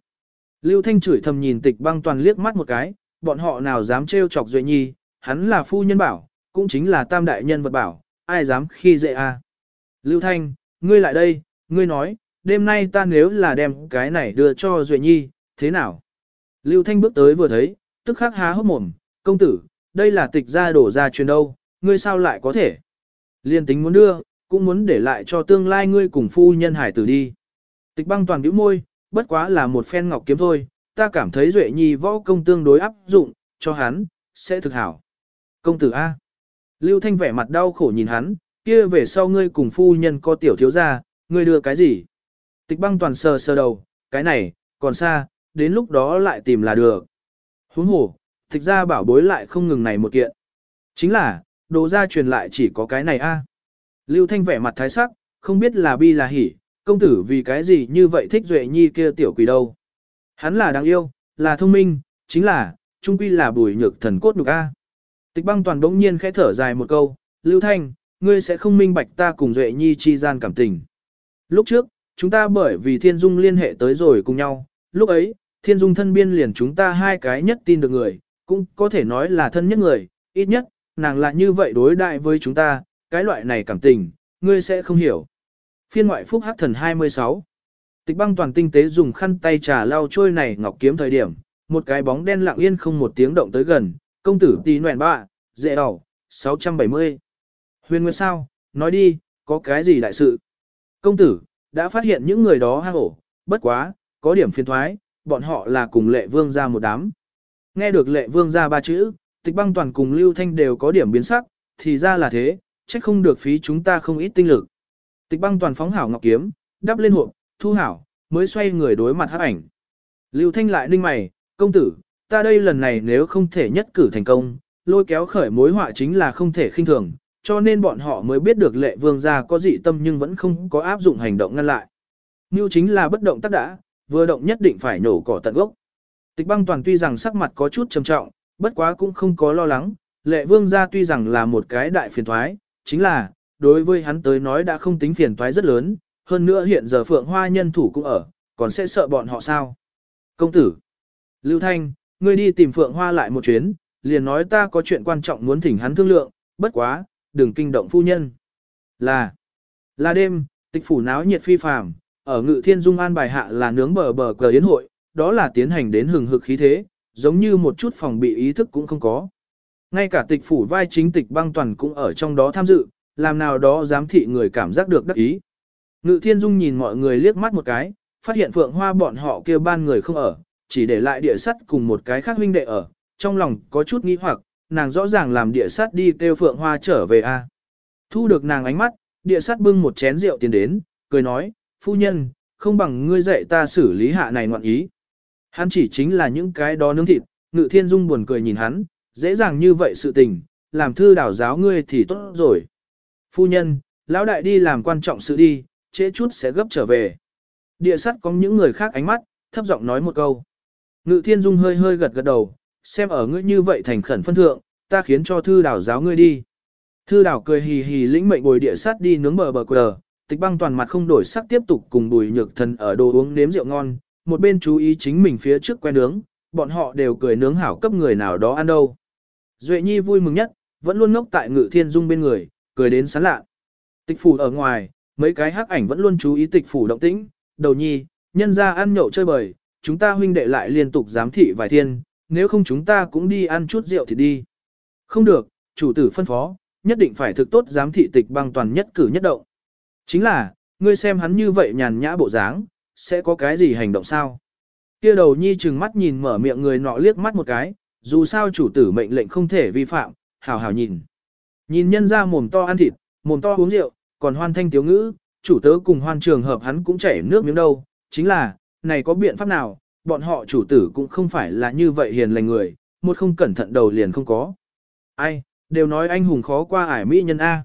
S1: Lưu Thanh chửi thầm nhìn tịch băng toàn liếc mắt một cái, bọn họ nào dám trêu chọc Duệ Nhi, hắn là phu nhân bảo, cũng chính là tam đại nhân vật bảo, ai dám khi dễ a? Lưu Thanh, ngươi lại đây, ngươi nói, đêm nay ta nếu là đem cái này đưa cho Duệ Nhi, thế nào? Lưu Thanh bước tới vừa thấy, tức khắc há hốc mồm, công tử, đây là tịch ra đổ ra truyền đâu, ngươi sao lại có thể? Liên tính muốn đưa, cũng muốn để lại cho tương lai ngươi cùng phu nhân hải tử đi. Tịch băng toàn bĩu môi, bất quá là một phen ngọc kiếm thôi, ta cảm thấy Duệ Nhi võ công tương đối áp dụng, cho hắn, sẽ thực hảo. Công tử A. Lưu Thanh vẻ mặt đau khổ nhìn hắn, kia về sau ngươi cùng phu nhân có tiểu thiếu gia, ngươi đưa cái gì? Tịch băng toàn sờ sờ đầu, cái này, còn xa, đến lúc đó lại tìm là được. Huống hồ, tịch ra bảo bối lại không ngừng này một kiện. Chính là, đồ ra truyền lại chỉ có cái này a. Lưu Thanh vẻ mặt thái sắc, không biết là bi là hỉ, công tử vì cái gì như vậy thích Duệ Nhi kia tiểu quỷ đâu. Hắn là đáng yêu, là thông minh, chính là, trung quy là bùi nhược thần cốt nhục a. Tịch băng toàn bỗng nhiên khẽ thở dài một câu, Lưu Thanh, ngươi sẽ không minh bạch ta cùng Duệ Nhi chi gian cảm tình. Lúc trước, chúng ta bởi vì Thiên Dung liên hệ tới rồi cùng nhau, lúc ấy, Thiên Dung thân biên liền chúng ta hai cái nhất tin được người, cũng có thể nói là thân nhất người, ít nhất, nàng là như vậy đối đại với chúng ta, cái loại này cảm tình, ngươi sẽ không hiểu. Phiên ngoại phúc hắc thần 26 Tịch băng toàn tinh tế dùng khăn tay trà lau trôi này ngọc kiếm thời điểm, một cái bóng đen lặng yên không một tiếng động tới gần, công tử tí nguyện bạ, dễ đỏ, 670. Huyền Nguyệt sao, nói đi, có cái gì đại sự? Công tử, đã phát hiện những người đó hang ổ, bất quá, có điểm phiền thoái, bọn họ là cùng lệ vương ra một đám. Nghe được lệ vương ra ba chữ, tịch băng toàn cùng lưu thanh đều có điểm biến sắc, thì ra là thế, trách không được phí chúng ta không ít tinh lực. Tịch băng toàn phóng hảo ngọc kiếm, đắp lên hộp, thu hảo, mới xoay người đối mặt hắc ảnh. Lưu thanh lại ninh mày, công tử, ta đây lần này nếu không thể nhất cử thành công, lôi kéo khởi mối họa chính là không thể khinh thường, cho nên bọn họ mới biết được lệ vương gia có dị tâm nhưng vẫn không có áp dụng hành động ngăn lại. Mưu chính là bất động tác đã, vừa động nhất định phải nổ cỏ tận gốc. Tịch băng toàn tuy rằng sắc mặt có chút trầm trọng, bất quá cũng không có lo lắng, lệ vương gia tuy rằng là một cái đại phiền thoái, chính là, đối với hắn tới nói đã không tính phiền toái rất lớn, hơn nữa hiện giờ Phượng Hoa nhân thủ cũng ở, còn sẽ sợ bọn họ sao? Công tử! Lưu Thanh, ngươi đi tìm Phượng Hoa lại một chuyến, liền nói ta có chuyện quan trọng muốn thỉnh hắn thương lượng, bất quá, đừng kinh động phu nhân. Là, là đêm, tịch phủ náo nhiệt phi phàm, ở ngự thiên dung an bài hạ là nướng bờ bờ cờ yến hội, đó là tiến hành đến hừng hực khí thế, giống như một chút phòng bị ý thức cũng không có. Ngay cả tịch phủ vai chính tịch băng toàn cũng ở trong đó tham dự, làm nào đó giám thị người cảm giác được đắc ý. Ngự thiên dung nhìn mọi người liếc mắt một cái, phát hiện phượng hoa bọn họ kêu ban người không ở, chỉ để lại địa sắt cùng một cái khác huynh đệ ở, trong lòng có chút nghi hoặc, nàng rõ ràng làm địa sắt đi kêu phượng hoa trở về a. Thu được nàng ánh mắt, địa sắt bưng một chén rượu tiến đến, cười nói, phu nhân, không bằng ngươi dạy ta xử lý hạ này ngoạn ý. Hắn chỉ chính là những cái đó nướng thịt, ngự thiên dung buồn cười nhìn hắn, dễ dàng như vậy sự tình, làm thư đảo giáo ngươi thì tốt rồi. Phu nhân, lão đại đi làm quan trọng sự đi, trễ chút sẽ gấp trở về. Địa sắt có những người khác ánh mắt, thấp giọng nói một câu. Ngự thiên dung hơi hơi gật gật đầu, xem ở ngươi như vậy thành khẩn phân thượng, ta khiến cho thư đảo giáo ngươi đi. Thư đảo cười hì hì lĩnh mệnh bồi địa sắt đi nướng bờ bờ quờ, tịch băng toàn mặt không đổi sắc tiếp tục cùng bùi nhược thần ở đồ uống nếm rượu ngon, một bên chú ý chính mình phía trước que nướng, bọn họ đều cười nướng hảo cấp người nào đó ăn đâu. Duệ Nhi vui mừng nhất, vẫn luôn ngốc tại ngự thiên dung bên người, cười đến sán lạ. Tịch phủ ở ngoài, mấy cái hắc ảnh vẫn luôn chú ý tịch phủ động tĩnh, đầu nhi, nhân ra ăn nhậu chơi bời, chúng ta huynh đệ lại liên tục giám thị vài thiên, nếu không chúng ta cũng đi ăn chút rượu thì đi. Không được, chủ tử phân phó, nhất định phải thực tốt giám thị tịch băng toàn nhất cử nhất động. Chính là, ngươi xem hắn như vậy nhàn nhã bộ dáng, sẽ có cái gì hành động sao? Kia đầu nhi chừng mắt nhìn mở miệng người nọ liếc mắt một cái, dù sao chủ tử mệnh lệnh không thể vi phạm, hào hào nhìn. Nhìn nhân ra mồm to ăn thịt, mồm to uống rượu, còn hoan thanh tiếu ngữ, chủ tớ cùng hoan trường hợp hắn cũng chảy nước miếng đâu, chính là, này có biện pháp nào, bọn họ chủ tử cũng không phải là như vậy hiền lành người, một không cẩn thận đầu liền không có. Ai, đều nói anh hùng khó qua ải mỹ nhân A.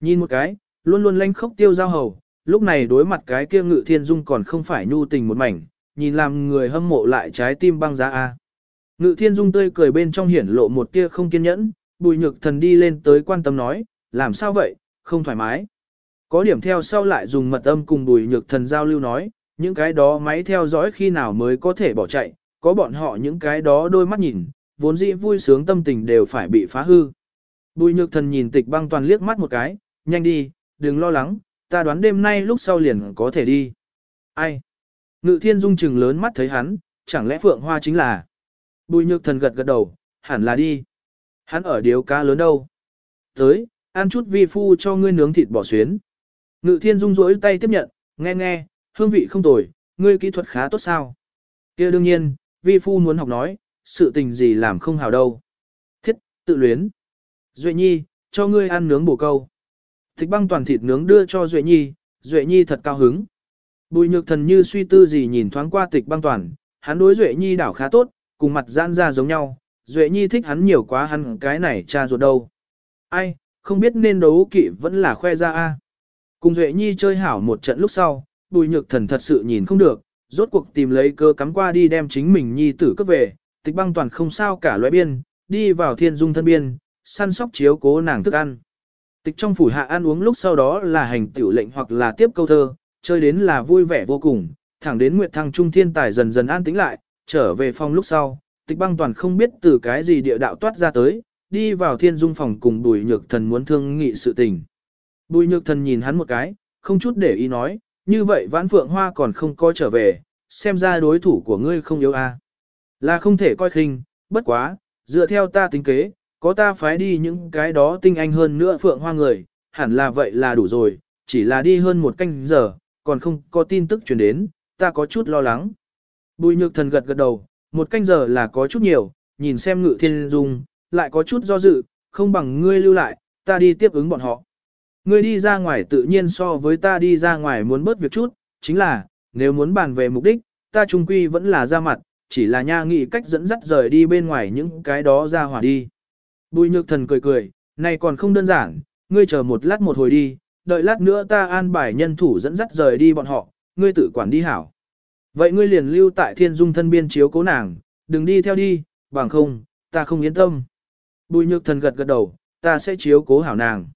S1: Nhìn một cái, luôn luôn lanh khốc tiêu giao hầu, lúc này đối mặt cái kia ngự thiên dung còn không phải nhu tình một mảnh, nhìn làm người hâm mộ lại trái tim băng giá A. Ngự thiên dung tươi cười bên trong hiển lộ một tia không kiên nhẫn, bùi nhược thần đi lên tới quan tâm nói, làm sao vậy, không thoải mái. Có điểm theo sau lại dùng mật âm cùng bùi nhược thần giao lưu nói, những cái đó máy theo dõi khi nào mới có thể bỏ chạy, có bọn họ những cái đó đôi mắt nhìn, vốn dĩ vui sướng tâm tình đều phải bị phá hư. Bùi nhược thần nhìn tịch băng toàn liếc mắt một cái, nhanh đi, đừng lo lắng, ta đoán đêm nay lúc sau liền có thể đi. Ai? Ngự thiên dung chừng lớn mắt thấy hắn, chẳng lẽ phượng hoa chính là... Bùi nhược thần gật gật đầu, hẳn là đi. Hắn ở điếu cá lớn đâu. Tới, ăn chút vi phu cho ngươi nướng thịt bò xuyến. Ngự thiên dung rỗi tay tiếp nhận, nghe nghe, hương vị không tồi, ngươi kỹ thuật khá tốt sao. kia đương nhiên, vi phu muốn học nói, sự tình gì làm không hào đâu. Thiết, tự luyến. Duệ nhi, cho ngươi ăn nướng bổ câu. Thịt băng toàn thịt nướng đưa cho Duệ nhi, Duệ nhi thật cao hứng. Bùi nhược thần như suy tư gì nhìn thoáng qua tịch băng toàn, hắn đối Duệ nhi đảo khá tốt, cùng mặt giãn ra giống nhau, Duệ Nhi thích hắn nhiều quá hắn cái này cha ruột đâu. Ai, không biết nên đấu kỵ vẫn là khoe ra a. Cùng Duệ Nhi chơi hảo một trận lúc sau, bùi nhược thần thật sự nhìn không được, rốt cuộc tìm lấy cơ cắm qua đi đem chính mình Nhi tử cấp về, tịch băng toàn không sao cả loại biên, đi vào thiên dung thân biên, săn sóc chiếu cố nàng thức ăn. Tịch trong phủ hạ ăn uống lúc sau đó là hành tiểu lệnh hoặc là tiếp câu thơ, chơi đến là vui vẻ vô cùng, thẳng đến Nguyệt Thăng Trung Thiên Tài dần dần an tĩnh lại, trở về phòng lúc sau, tịch băng toàn không biết từ cái gì địa đạo toát ra tới, đi vào thiên dung phòng cùng bùi nhược thần muốn thương nghị sự tình. Bùi nhược thần nhìn hắn một cái, không chút để ý nói, như vậy vãn phượng hoa còn không có trở về, xem ra đối thủ của ngươi không yếu a Là không thể coi khinh, bất quá, dựa theo ta tính kế, có ta phái đi những cái đó tinh anh hơn nữa phượng hoa người, hẳn là vậy là đủ rồi, chỉ là đi hơn một canh giờ, còn không có tin tức truyền đến, ta có chút lo lắng. Bùi nhược thần gật gật đầu, một canh giờ là có chút nhiều, nhìn xem ngự thiên dung, lại có chút do dự, không bằng ngươi lưu lại, ta đi tiếp ứng bọn họ. Ngươi đi ra ngoài tự nhiên so với ta đi ra ngoài muốn bớt việc chút, chính là, nếu muốn bàn về mục đích, ta trung quy vẫn là ra mặt, chỉ là nha nghị cách dẫn dắt rời đi bên ngoài những cái đó ra hỏa đi. Bùi nhược thần cười cười, này còn không đơn giản, ngươi chờ một lát một hồi đi, đợi lát nữa ta an bài nhân thủ dẫn dắt rời đi bọn họ, ngươi tự quản đi hảo. Vậy ngươi liền lưu tại thiên dung thân biên chiếu cố nàng, đừng đi theo đi, bằng không, ta không yên tâm. Bùi nhược thần gật gật đầu, ta sẽ chiếu cố hảo nàng.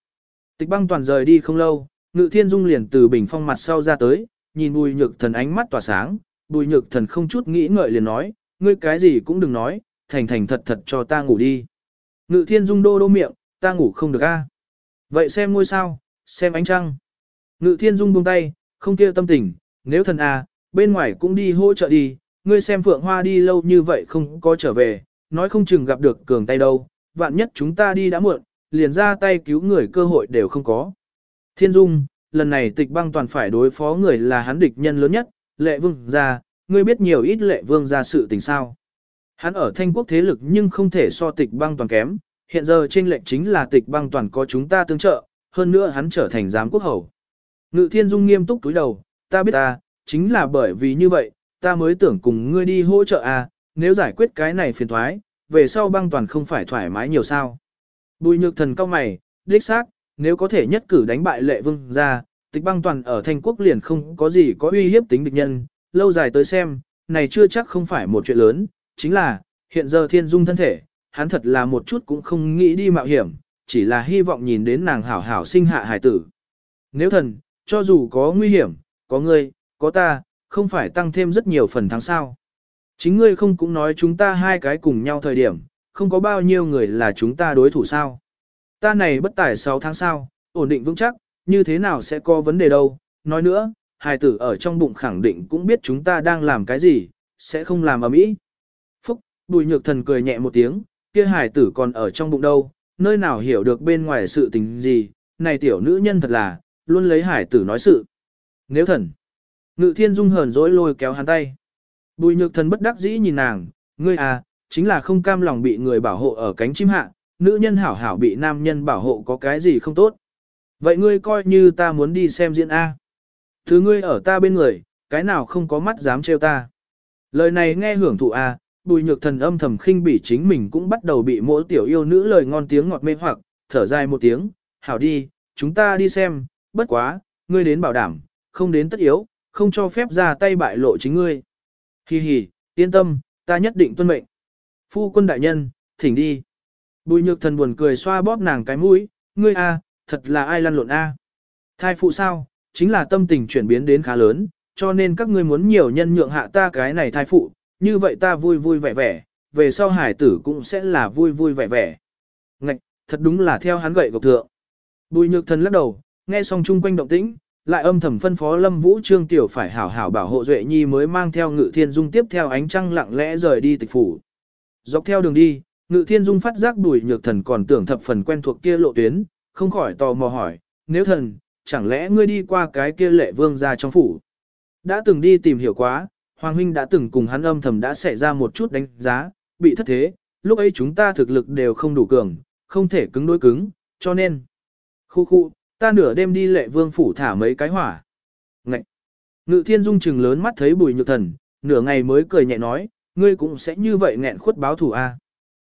S1: Tịch băng toàn rời đi không lâu, ngự thiên dung liền từ bình phong mặt sau ra tới, nhìn bùi nhược thần ánh mắt tỏa sáng, bùi nhược thần không chút nghĩ ngợi liền nói, ngươi cái gì cũng đừng nói, thành thành thật thật cho ta ngủ đi. Ngự thiên dung đô đô miệng, ta ngủ không được a. Vậy xem ngôi sao, xem ánh trăng. Ngự thiên dung buông tay, không kia tâm tình, nếu thần à, bên ngoài cũng đi hỗ trợ đi, ngươi xem phượng hoa đi lâu như vậy không có trở về, nói không chừng gặp được cường tay đâu, vạn nhất chúng ta đi đã muộn, liền ra tay cứu người cơ hội đều không có. Thiên dung, lần này tịch băng toàn phải đối phó người là hắn địch nhân lớn nhất, lệ vương gia, ngươi biết nhiều ít lệ vương gia sự tình sao. Hắn ở thanh quốc thế lực nhưng không thể so tịch băng toàn kém, hiện giờ trên lệnh chính là tịch băng toàn có chúng ta tương trợ, hơn nữa hắn trở thành giám quốc hầu. Ngự thiên dung nghiêm túc túi đầu, ta biết ta, chính là bởi vì như vậy, ta mới tưởng cùng ngươi đi hỗ trợ à, nếu giải quyết cái này phiền thoái, về sau băng toàn không phải thoải mái nhiều sao. Bùi nhược thần cao mày, đích xác, nếu có thể nhất cử đánh bại lệ vương ra, tịch băng toàn ở thanh quốc liền không có gì có uy hiếp tính địch nhân, lâu dài tới xem, này chưa chắc không phải một chuyện lớn, chính là, hiện giờ thiên dung thân thể, hắn thật là một chút cũng không nghĩ đi mạo hiểm, chỉ là hy vọng nhìn đến nàng hảo hảo sinh hạ hải tử. Nếu thần, cho dù có nguy hiểm, có ngươi, có ta, không phải tăng thêm rất nhiều phần thắng sao. Chính ngươi không cũng nói chúng ta hai cái cùng nhau thời điểm, không có bao nhiêu người là chúng ta đối thủ sao. Ta này bất tải 6 tháng sau, ổn định vững chắc, như thế nào sẽ có vấn đề đâu. Nói nữa, hài tử ở trong bụng khẳng định cũng biết chúng ta đang làm cái gì, sẽ không làm ở mỹ. Phúc, bùi nhược thần cười nhẹ một tiếng, kia hài tử còn ở trong bụng đâu, nơi nào hiểu được bên ngoài sự tình gì, này tiểu nữ nhân thật là, luôn lấy hải tử nói sự. Nếu thần, ngự thiên dung hờn dỗi lôi kéo hắn tay. Bùi nhược thần bất đắc dĩ nhìn nàng, ngươi à, chính là không cam lòng bị người bảo hộ ở cánh chim hạ, nữ nhân hảo hảo bị nam nhân bảo hộ có cái gì không tốt. Vậy ngươi coi như ta muốn đi xem diễn A. Thứ ngươi ở ta bên người, cái nào không có mắt dám trêu ta. Lời này nghe hưởng thụ A, bùi nhược thần âm thầm khinh bỉ chính mình cũng bắt đầu bị mỗi tiểu yêu nữ lời ngon tiếng ngọt mê hoặc, thở dài một tiếng, hảo đi, chúng ta đi xem, bất quá, ngươi đến bảo đảm, không đến tất yếu, không cho phép ra tay bại lộ chính ngươi. Hi hi, yên tâm, ta nhất định tuân mệnh. Phu quân đại nhân, thỉnh đi. Bùi nhược thần buồn cười xoa bóp nàng cái mũi, ngươi a, thật là ai lăn lộn a. Thai phụ sao, chính là tâm tình chuyển biến đến khá lớn, cho nên các ngươi muốn nhiều nhân nhượng hạ ta cái này thai phụ, như vậy ta vui vui vẻ vẻ, về sau hải tử cũng sẽ là vui vui vẻ vẻ. Ngạch, thật đúng là theo hắn gậy gộc thượng. Bùi nhược thần lắc đầu, nghe xong chung quanh động tĩnh, lại âm thầm phân phó Lâm Vũ Trương Tiểu phải hảo hảo bảo hộ Duệ Nhi mới mang theo Ngự Thiên Dung tiếp theo ánh trăng lặng lẽ rời đi tịch phủ. Dọc theo đường đi, Ngự Thiên Dung phát giác Bùi Nhược Thần còn tưởng thập phần quen thuộc kia lộ tuyến, không khỏi tò mò hỏi, nếu thần, chẳng lẽ ngươi đi qua cái kia lệ vương ra trong phủ? Đã từng đi tìm hiểu quá, Hoàng Huynh đã từng cùng hắn âm thầm đã xảy ra một chút đánh giá, bị thất thế, lúc ấy chúng ta thực lực đều không đủ cường, không thể cứng đối cứng, cho nên. Khu khu, ta nửa đêm đi lệ vương phủ thả mấy cái hỏa. Ngậy! Ngự thiên dung chừng lớn mắt thấy bùi nhược thần, nửa ngày mới cười nhẹ nói, ngươi cũng sẽ như vậy nghẹn khuất báo thủ a. À?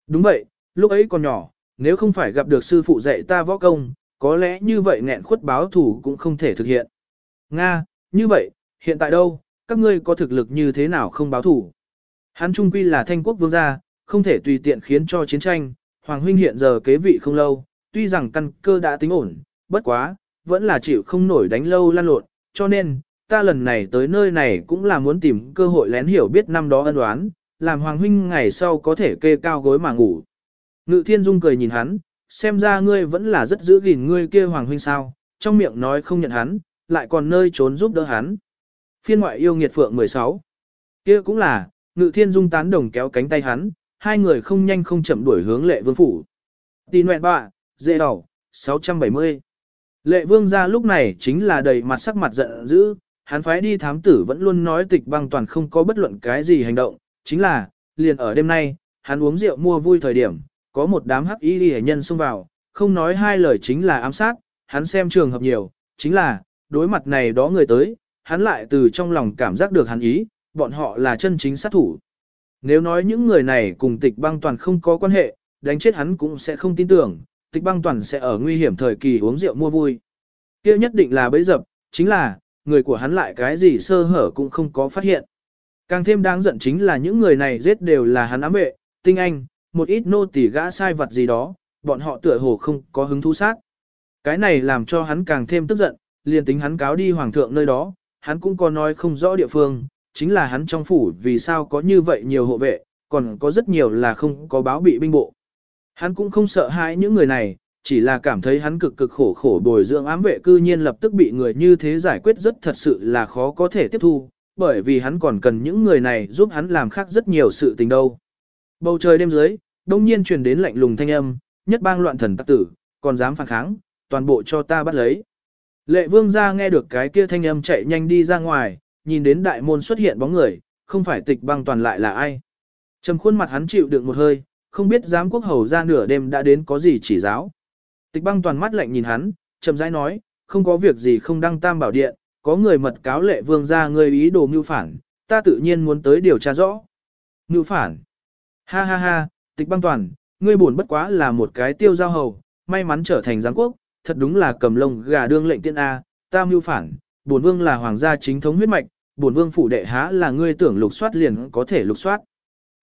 S1: Đúng vậy, lúc ấy còn nhỏ, nếu không phải gặp được sư phụ dạy ta võ công, có lẽ như vậy nghẹn khuất báo thủ cũng không thể thực hiện. Nga, như vậy, hiện tại đâu, các ngươi có thực lực như thế nào không báo thủ? Hắn trung quy là thanh quốc vương gia, không thể tùy tiện khiến cho chiến tranh, Hoàng huynh hiện giờ kế vị không lâu, tuy rằng căn cơ đã tính ổn, bất quá, vẫn là chịu không nổi đánh lâu lan lộn, cho nên, ta lần này tới nơi này cũng là muốn tìm cơ hội lén hiểu biết năm đó ân oán, làm Hoàng huynh ngày sau có thể kê cao gối mà ngủ. Ngự thiên dung cười nhìn hắn, xem ra ngươi vẫn là rất giữ gìn ngươi kia Hoàng huynh sao, trong miệng nói không nhận hắn, lại còn nơi trốn giúp đỡ hắn. Phiên ngoại yêu nghiệt phượng 16. kia cũng là, ngự thiên dung tán đồng kéo cánh tay hắn, hai người không nhanh không chậm đuổi hướng lệ vương phủ. Tì nguyện bạ, dễ đỏ, 670. Lệ vương ra lúc này chính là đầy mặt sắc mặt giận dữ, hắn phái đi thám tử vẫn luôn nói tịch băng toàn không có bất luận cái gì hành động, chính là, liền ở đêm nay, hắn uống rượu mua vui thời điểm, có một đám hắc y hệ nhân xông vào, không nói hai lời chính là ám sát, hắn xem trường hợp nhiều, chính là, đối mặt này đó người tới, hắn lại từ trong lòng cảm giác được hắn ý, bọn họ là chân chính sát thủ. Nếu nói những người này cùng tịch băng toàn không có quan hệ, đánh chết hắn cũng sẽ không tin tưởng, tịch băng toàn sẽ ở nguy hiểm thời kỳ uống rượu mua vui. kia nhất định là bấy dập, chính là, người của hắn lại cái gì sơ hở cũng không có phát hiện. Càng thêm đáng giận chính là những người này giết đều là hắn ám vệ, tinh anh, một ít nô tỳ gã sai vật gì đó, bọn họ tựa hồ không có hứng thú sát. Cái này làm cho hắn càng thêm tức giận, liền tính hắn cáo đi hoàng thượng nơi đó, hắn cũng có nói không rõ địa phương, chính là hắn trong phủ vì sao có như vậy nhiều hộ vệ, còn có rất nhiều là không có báo bị binh bộ. Hắn cũng không sợ hãi những người này, chỉ là cảm thấy hắn cực cực khổ khổ bồi dưỡng ám vệ cư nhiên lập tức bị người như thế giải quyết rất thật sự là khó có thể tiếp thu, bởi vì hắn còn cần những người này giúp hắn làm khác rất nhiều sự tình đâu. Bầu trời đêm dưới, đông nhiên truyền đến lạnh lùng thanh âm, nhất bang loạn thần tắc tử, còn dám phản kháng, toàn bộ cho ta bắt lấy. Lệ vương ra nghe được cái kia thanh âm chạy nhanh đi ra ngoài, nhìn đến đại môn xuất hiện bóng người, không phải tịch băng toàn lại là ai. Trầm khuôn mặt hắn chịu đựng một hơi, không biết giám quốc hầu ra nửa đêm đã đến có gì chỉ giáo. Tịch băng toàn mắt lạnh nhìn hắn, chậm rãi nói, không có việc gì không đăng tam bảo điện, có người mật cáo lệ vương ra người ý đồ mưu phản, ta tự nhiên muốn tới điều tra rõ. Mưu phản. Ha ha ha, tịch băng toàn, ngươi buồn bất quá là một cái tiêu giao hầu, may mắn trở thành giám quốc, thật đúng là cầm lông gà đương lệnh tiên A, ta mưu phản, bổn vương là hoàng gia chính thống huyết mạch, bổn vương phủ đệ há là ngươi tưởng lục soát liền có thể lục soát.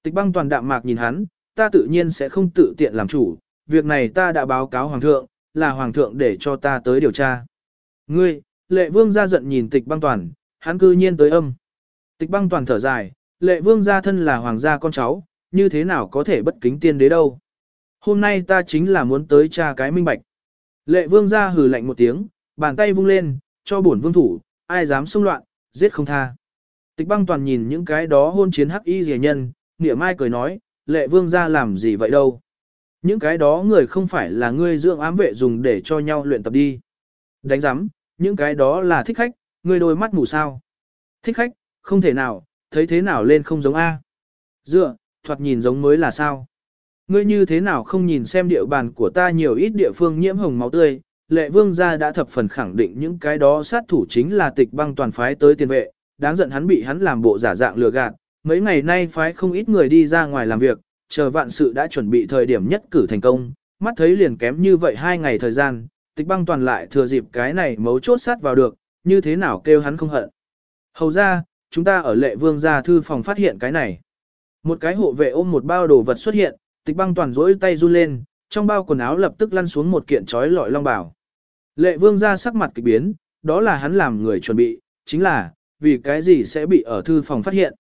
S1: Tịch băng toàn đạm mạc nhìn hắn, ta tự nhiên sẽ không tự tiện làm chủ, việc này ta đã báo cáo hoàng thượng, là hoàng thượng để cho ta tới điều tra. Ngươi, lệ vương ra giận nhìn tịch băng toàn, hắn cư nhiên tới âm. Tịch băng toàn thở dài, lệ vương gia thân là hoàng gia con cháu, như thế nào có thể bất kính tiên đế đâu. Hôm nay ta chính là muốn tới tra cái minh bạch. Lệ vương gia hừ lạnh một tiếng, bàn tay vung lên, cho bổn vương thủ, ai dám xông loạn, giết không tha. Tịch băng toàn nhìn những cái đó hôn chiến hắc y rẻ nhân, nghĩa mai cười nói, lệ vương gia làm gì vậy đâu. Những cái đó người không phải là ngươi dưỡng ám vệ dùng để cho nhau luyện tập đi. Đánh giám, những cái đó là thích khách, ngươi đôi mắt mù sao. Thích khách, không thể nào, thấy thế nào lên không giống A. Dựa, thoạt nhìn giống mới là sao. Ngươi như thế nào không nhìn xem địa bàn của ta nhiều ít địa phương nhiễm hồng máu tươi, lệ vương gia đã thập phần khẳng định những cái đó sát thủ chính là tịch băng toàn phái tới tiền vệ, đáng giận hắn bị hắn làm bộ giả dạng lừa gạt, mấy ngày nay phái không ít người đi ra ngoài làm việc, chờ vạn sự đã chuẩn bị thời điểm nhất cử thành công, mắt thấy liền kém như vậy hai ngày thời gian, tịch băng toàn lại thừa dịp cái này mấu chốt sát vào được, như thế nào kêu hắn không hận. Hầu ra, chúng ta ở lệ vương gia thư phòng phát hiện cái này. Một cái hộ vệ ôm một bao đồ vật xuất hiện, tịch băng toàn rỗi tay run lên, trong bao quần áo lập tức lăn xuống một kiện trói lọi long bảo, Lệ vương gia sắc mặt kịch biến, đó là hắn làm người chuẩn bị, chính là, vì cái gì sẽ bị ở thư phòng phát hiện.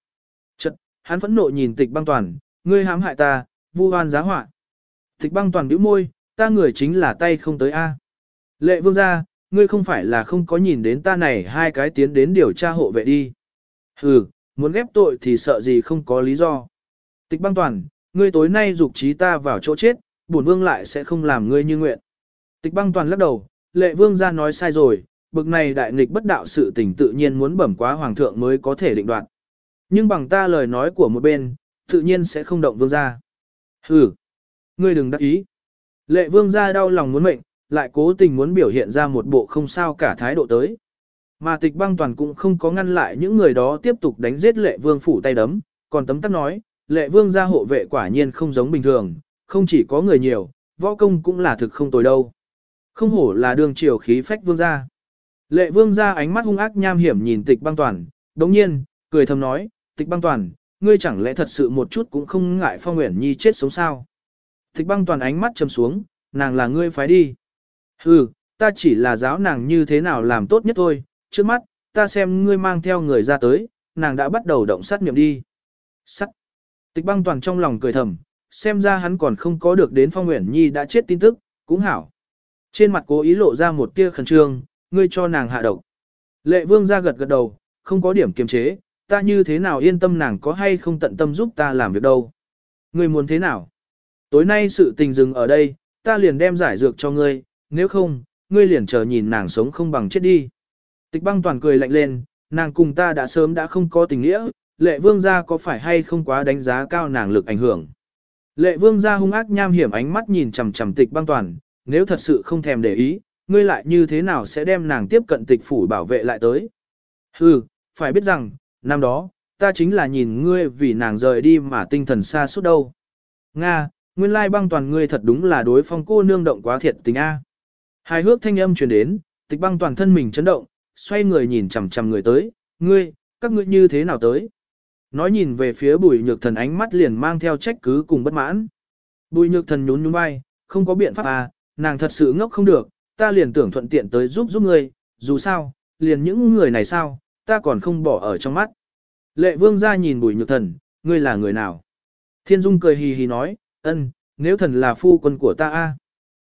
S1: Chật, hắn phẫn nộ nhìn tịch băng toàn, ngươi hãm hại ta, vu oan giá họa. Tịch băng toàn bĩu môi, ta người chính là tay không tới A. Lệ vương ra, ngươi không phải là không có nhìn đến ta này hai cái tiến đến điều tra hộ vệ đi. Hừ, muốn ghép tội thì sợ gì không có lý do. Tịch băng toàn, ngươi tối nay dục trí ta vào chỗ chết, bổn vương lại sẽ không làm ngươi như nguyện. Tịch băng toàn lắc đầu, lệ vương ra nói sai rồi, bực này đại nghịch bất đạo sự tình tự nhiên muốn bẩm quá hoàng thượng mới có thể định đoạt. Nhưng bằng ta lời nói của một bên, tự nhiên sẽ không động vương gia. Hừ, ngươi đừng đắc ý. Lệ vương gia đau lòng muốn mệnh, lại cố tình muốn biểu hiện ra một bộ không sao cả thái độ tới. Mà tịch băng toàn cũng không có ngăn lại những người đó tiếp tục đánh giết lệ vương phủ tay đấm, còn tấm tắc nói, lệ vương gia hộ vệ quả nhiên không giống bình thường, không chỉ có người nhiều, võ công cũng là thực không tồi đâu. Không hổ là đường triều khí phách vương gia. Lệ vương gia ánh mắt hung ác nham hiểm nhìn tịch băng toàn, đồng nhiên, cười thầm nói, tịch băng toàn, ngươi chẳng lẽ thật sự một chút cũng không ngại phong nguyện nhi chết sống sao. Tịch băng toàn ánh mắt trầm xuống, nàng là ngươi phái đi. Hừ, ta chỉ là giáo nàng như thế nào làm tốt nhất thôi, trước mắt, ta xem ngươi mang theo người ra tới, nàng đã bắt đầu động sát miệng đi. Sắc. Tịch băng toàn trong lòng cười thầm, xem ra hắn còn không có được đến Phong Uyển Nhi đã chết tin tức, cũng hảo. Trên mặt cố ý lộ ra một tia khẩn trương, ngươi cho nàng hạ độc. Lệ vương ra gật gật đầu, không có điểm kiềm chế, ta như thế nào yên tâm nàng có hay không tận tâm giúp ta làm việc đâu. Ngươi muốn thế nào? Tối nay sự tình dừng ở đây, ta liền đem giải dược cho ngươi, nếu không, ngươi liền chờ nhìn nàng sống không bằng chết đi. Tịch băng toàn cười lạnh lên, nàng cùng ta đã sớm đã không có tình nghĩa, lệ vương gia có phải hay không quá đánh giá cao nàng lực ảnh hưởng. Lệ vương gia hung ác nham hiểm ánh mắt nhìn chằm chằm tịch băng toàn, nếu thật sự không thèm để ý, ngươi lại như thế nào sẽ đem nàng tiếp cận tịch phủ bảo vệ lại tới. Hừ, phải biết rằng, năm đó, ta chính là nhìn ngươi vì nàng rời đi mà tinh thần xa suốt đâu. Nga, nguyên lai băng toàn ngươi thật đúng là đối phong cô nương động quá thiệt tình A. Hai hước thanh âm truyền đến, tịch băng toàn thân mình chấn động, xoay người nhìn chằm chằm người tới, ngươi, các ngươi như thế nào tới. Nói nhìn về phía bùi nhược thần ánh mắt liền mang theo trách cứ cùng bất mãn. Bùi nhược thần nhún nhún vai, không có biện pháp à, nàng thật sự ngốc không được, ta liền tưởng thuận tiện tới giúp giúp ngươi, dù sao, liền những người này sao, ta còn không bỏ ở trong mắt. Lệ vương ra nhìn bùi nhược thần, ngươi là người nào? Thiên Dung cười hì hì nói, ân, nếu thần là phu quân của ta a.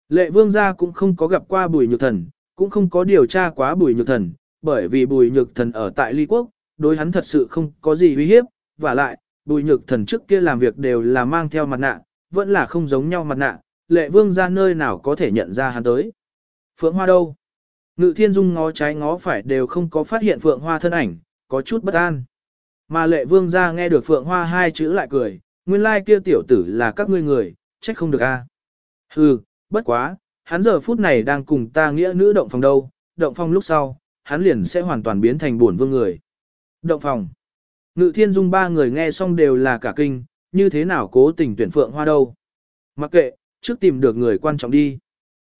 S1: Lệ vương gia cũng không có gặp qua bùi nhược thần, cũng không có điều tra quá bùi nhược thần, bởi vì bùi nhược thần ở tại ly quốc, đối hắn thật sự không có gì uy hiếp, và lại, bùi nhược thần trước kia làm việc đều là mang theo mặt nạ, vẫn là không giống nhau mặt nạ, lệ vương ra nơi nào có thể nhận ra hắn tới. Phượng Hoa đâu? Ngự thiên dung ngó trái ngó phải đều không có phát hiện Phượng Hoa thân ảnh, có chút bất an. Mà lệ vương ra nghe được Phượng Hoa hai chữ lại cười, nguyên lai kia tiểu tử là các ngươi người, trách không được a. Hừ, bất quá, hắn giờ phút này đang cùng ta nghĩa nữ động phòng đâu, động phòng lúc sau, hắn liền sẽ hoàn toàn biến thành buồn vương người. Động phòng. Ngự thiên dung ba người nghe xong đều là cả kinh, như thế nào cố tình tuyển phượng hoa đâu. Mặc kệ, trước tìm được người quan trọng đi.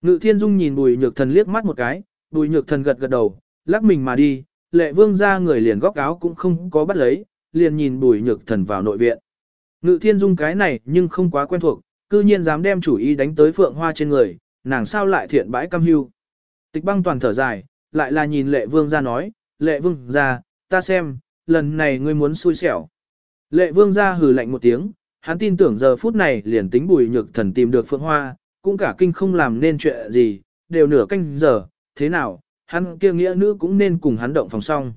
S1: Ngự thiên dung nhìn bùi nhược thần liếc mắt một cái, bùi nhược thần gật gật đầu, lắc mình mà đi, lệ vương ra người liền góc áo cũng không có bắt lấy, liền nhìn bùi nhược thần vào nội viện. Ngự thiên dung cái này nhưng không quá quen thuộc, cư nhiên dám đem chủ ý đánh tới phượng hoa trên người, nàng sao lại thiện bãi cam hưu. Tịch băng toàn thở dài, lại là nhìn lệ vương ra nói, lệ vương ra, ta xem, lần này ngươi muốn xui xẻo. Lệ vương ra hừ lạnh một tiếng, hắn tin tưởng giờ phút này liền tính bùi nhược thần tìm được phượng hoa, cũng cả kinh không làm nên chuyện gì, đều nửa canh giờ, thế nào, hắn kia nghĩa nữ cũng nên cùng hắn động phòng xong.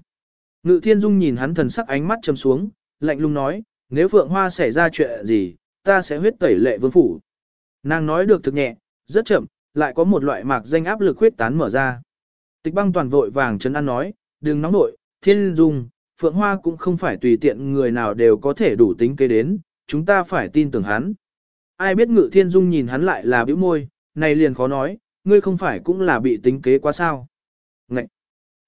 S1: Ngự thiên dung nhìn hắn thần sắc ánh mắt trầm xuống, lạnh lùng nói, nếu phượng hoa xảy ra chuyện gì, ta sẽ huyết tẩy lệ vương phủ. Nàng nói được thực nhẹ, rất chậm, lại có một loại mạc danh áp lực huyết tán mở ra. Tịch băng toàn vội vàng chấn an nói, đừng nóng nội, thiên dung, phượng hoa cũng không phải tùy tiện người nào đều có thể đủ tính kế đến, chúng ta phải tin tưởng hắn. Ai biết ngự thiên dung nhìn hắn lại là bĩu môi, này liền khó nói, ngươi không phải cũng là bị tính kế quá sao. Ngậy!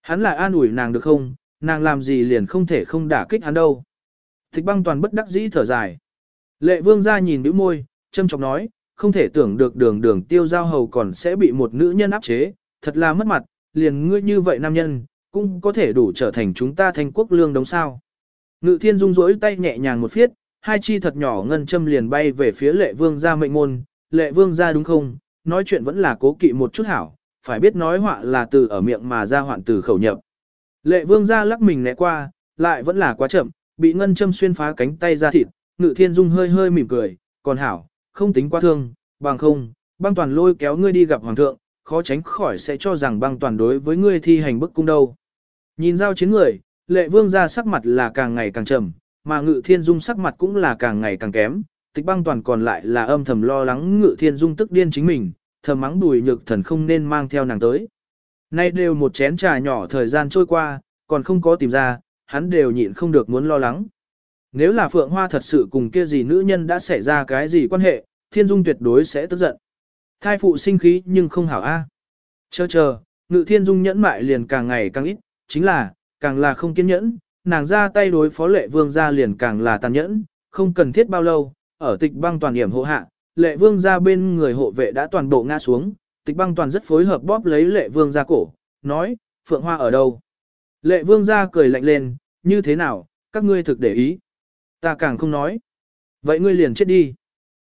S1: Hắn lại an ủi nàng được không, nàng làm gì liền không thể không đả kích hắn đâu. Thích băng toàn bất đắc dĩ thở dài. Lệ vương ra nhìn bĩu môi, châm chọc nói, không thể tưởng được đường đường tiêu giao hầu còn sẽ bị một nữ nhân áp chế, thật là mất mặt, liền ngươi như vậy nam nhân, cũng có thể đủ trở thành chúng ta thành quốc lương đống sao. Ngự thiên dung rỗi tay nhẹ nhàng một phiết, hai chi thật nhỏ ngân châm liền bay về phía lệ vương ra mệnh môn, lệ vương ra đúng không, nói chuyện vẫn là cố kỵ một chút hảo, phải biết nói họa là từ ở miệng mà ra hoạn từ khẩu nhập. Lệ vương ra lắc mình né qua, lại vẫn là quá chậm, bị ngân châm xuyên phá cánh tay ra thịt, ngự thiên dung hơi hơi mỉm cười, còn hảo, không tính quá thương, bằng không, băng toàn lôi kéo ngươi đi gặp hoàng thượng, khó tránh khỏi sẽ cho rằng băng toàn đối với ngươi thi hành bức cung đâu. Nhìn giao chiến người, lệ vương ra sắc mặt là càng ngày càng trầm, mà ngự thiên dung sắc mặt cũng là càng ngày càng kém, tịch băng toàn còn lại là âm thầm lo lắng ngự thiên dung tức điên chính mình, thầm mắng đùi nhược thần không nên mang theo nàng tới. Nay đều một chén trà nhỏ thời gian trôi qua, còn không có tìm ra, hắn đều nhịn không được muốn lo lắng. Nếu là Phượng Hoa thật sự cùng kia gì nữ nhân đã xảy ra cái gì quan hệ, Thiên Dung tuyệt đối sẽ tức giận. Thai phụ sinh khí nhưng không hảo a. Chờ chờ, Ngự Thiên Dung nhẫn mại liền càng ngày càng ít, chính là, càng là không kiên nhẫn, nàng ra tay đối phó lệ vương ra liền càng là tàn nhẫn, không cần thiết bao lâu, ở tịch băng toàn điểm hộ hạ, lệ vương ra bên người hộ vệ đã toàn bộ ngã xuống, tịch băng toàn rất phối hợp bóp lấy lệ vương ra cổ, nói, Phượng Hoa ở đâu? Lệ vương ra cười lạnh lên, như thế nào, các ngươi thực để ý. Ta càng không nói. Vậy ngươi liền chết đi.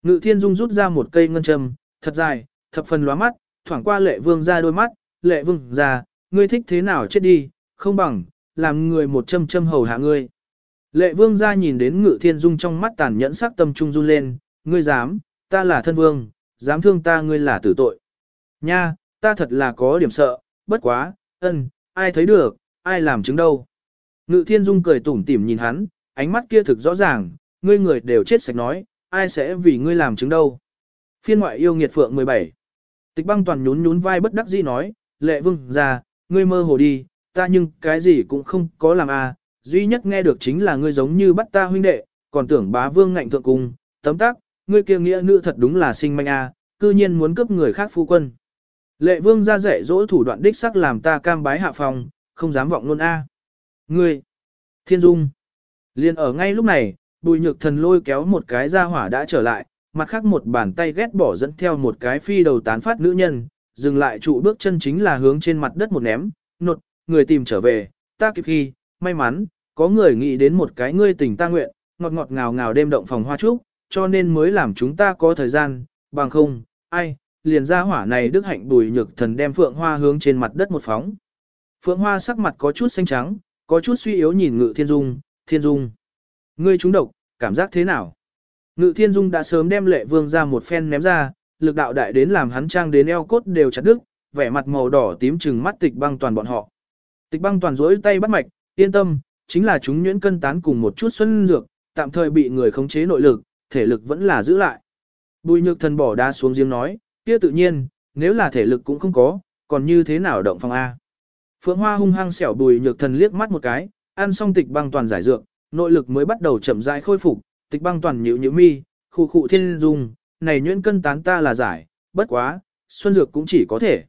S1: Ngự thiên dung rút ra một cây ngân châm, thật dài, thập phần lóa mắt, thoảng qua lệ vương ra đôi mắt, lệ vương ra, ngươi thích thế nào chết đi, không bằng, làm người một châm châm hầu hạ ngươi. Lệ vương ra nhìn đến ngự thiên dung trong mắt tàn nhẫn sắc tâm trung run lên, ngươi dám, ta là thân vương, dám thương ta ngươi là tử tội. Nha, ta thật là có điểm sợ, bất quá, ân, ai thấy được, ai làm chứng đâu. Ngự thiên dung cười tủm tỉm nhìn hắn, ánh mắt kia thực rõ ràng, ngươi người đều chết sạch nói, ai sẽ vì ngươi làm chứng đâu. Phiên ngoại yêu nghiệt phượng 17. Tịch băng toàn nhún nhún vai bất đắc dĩ nói, lệ vương ra, ngươi mơ hồ đi, ta nhưng cái gì cũng không có làm à, duy nhất nghe được chính là ngươi giống như bắt ta huynh đệ, còn tưởng bá vương ngạnh thượng cung, tấm tác, ngươi kia nghĩa nữ thật đúng là sinh manh à, cư nhiên muốn cướp người khác phu quân. Lệ vương ra dạy dỗ thủ đoạn đích sắc làm ta cam bái hạ phòng, không dám vọng luôn a. À. Ngươi, thiên dung, liền ở ngay lúc này, bùi nhược thần lôi kéo một cái ra hỏa đã trở lại, mặt khác một bàn tay ghét bỏ dẫn theo một cái phi đầu tán phát nữ nhân, dừng lại trụ bước chân chính là hướng trên mặt đất một ném, nột, người tìm trở về, ta kịp khi, may mắn, có người nghĩ đến một cái ngươi tình ta nguyện, ngọt ngọt ngào ngào đêm động phòng hoa trúc, cho nên mới làm chúng ta có thời gian, bằng không, ai, liền ra hỏa này đức hạnh bùi nhược thần đem phượng hoa hướng trên mặt đất một phóng. Phượng hoa sắc mặt có chút xanh trắng, có chút suy yếu nhìn ngự thiên dung, thiên dung. Ngươi trúng độc, cảm giác thế nào? Ngự thiên dung đã sớm đem lệ vương ra một phen ném ra, lực đạo đại đến làm hắn trang đến eo cốt đều chặt đứt, vẻ mặt màu đỏ tím trừng mắt tịch băng toàn bọn họ. Tịch băng toàn rỗi tay bắt mạch, yên tâm, chính là chúng nhuyễn cân tán cùng một chút xuân dược, tạm thời bị người khống chế nội lực, thể lực vẫn là giữ lại. Bùi nhược thần bỏ đá xuống giếng nói, kia tự nhiên, nếu là thể lực cũng không có, còn như thế nào động phong A. Phượng Hoa hung hăng xẻo bùi nhược thần liếc mắt một cái, ăn xong tịch băng toàn giải dược, nội lực mới bắt đầu chậm rãi khôi phục, tịch băng toàn nhíu nhíu mi, khu khu thiên dung, này nhuyễn cân tán ta là giải, bất quá, xuân dược cũng chỉ có thể.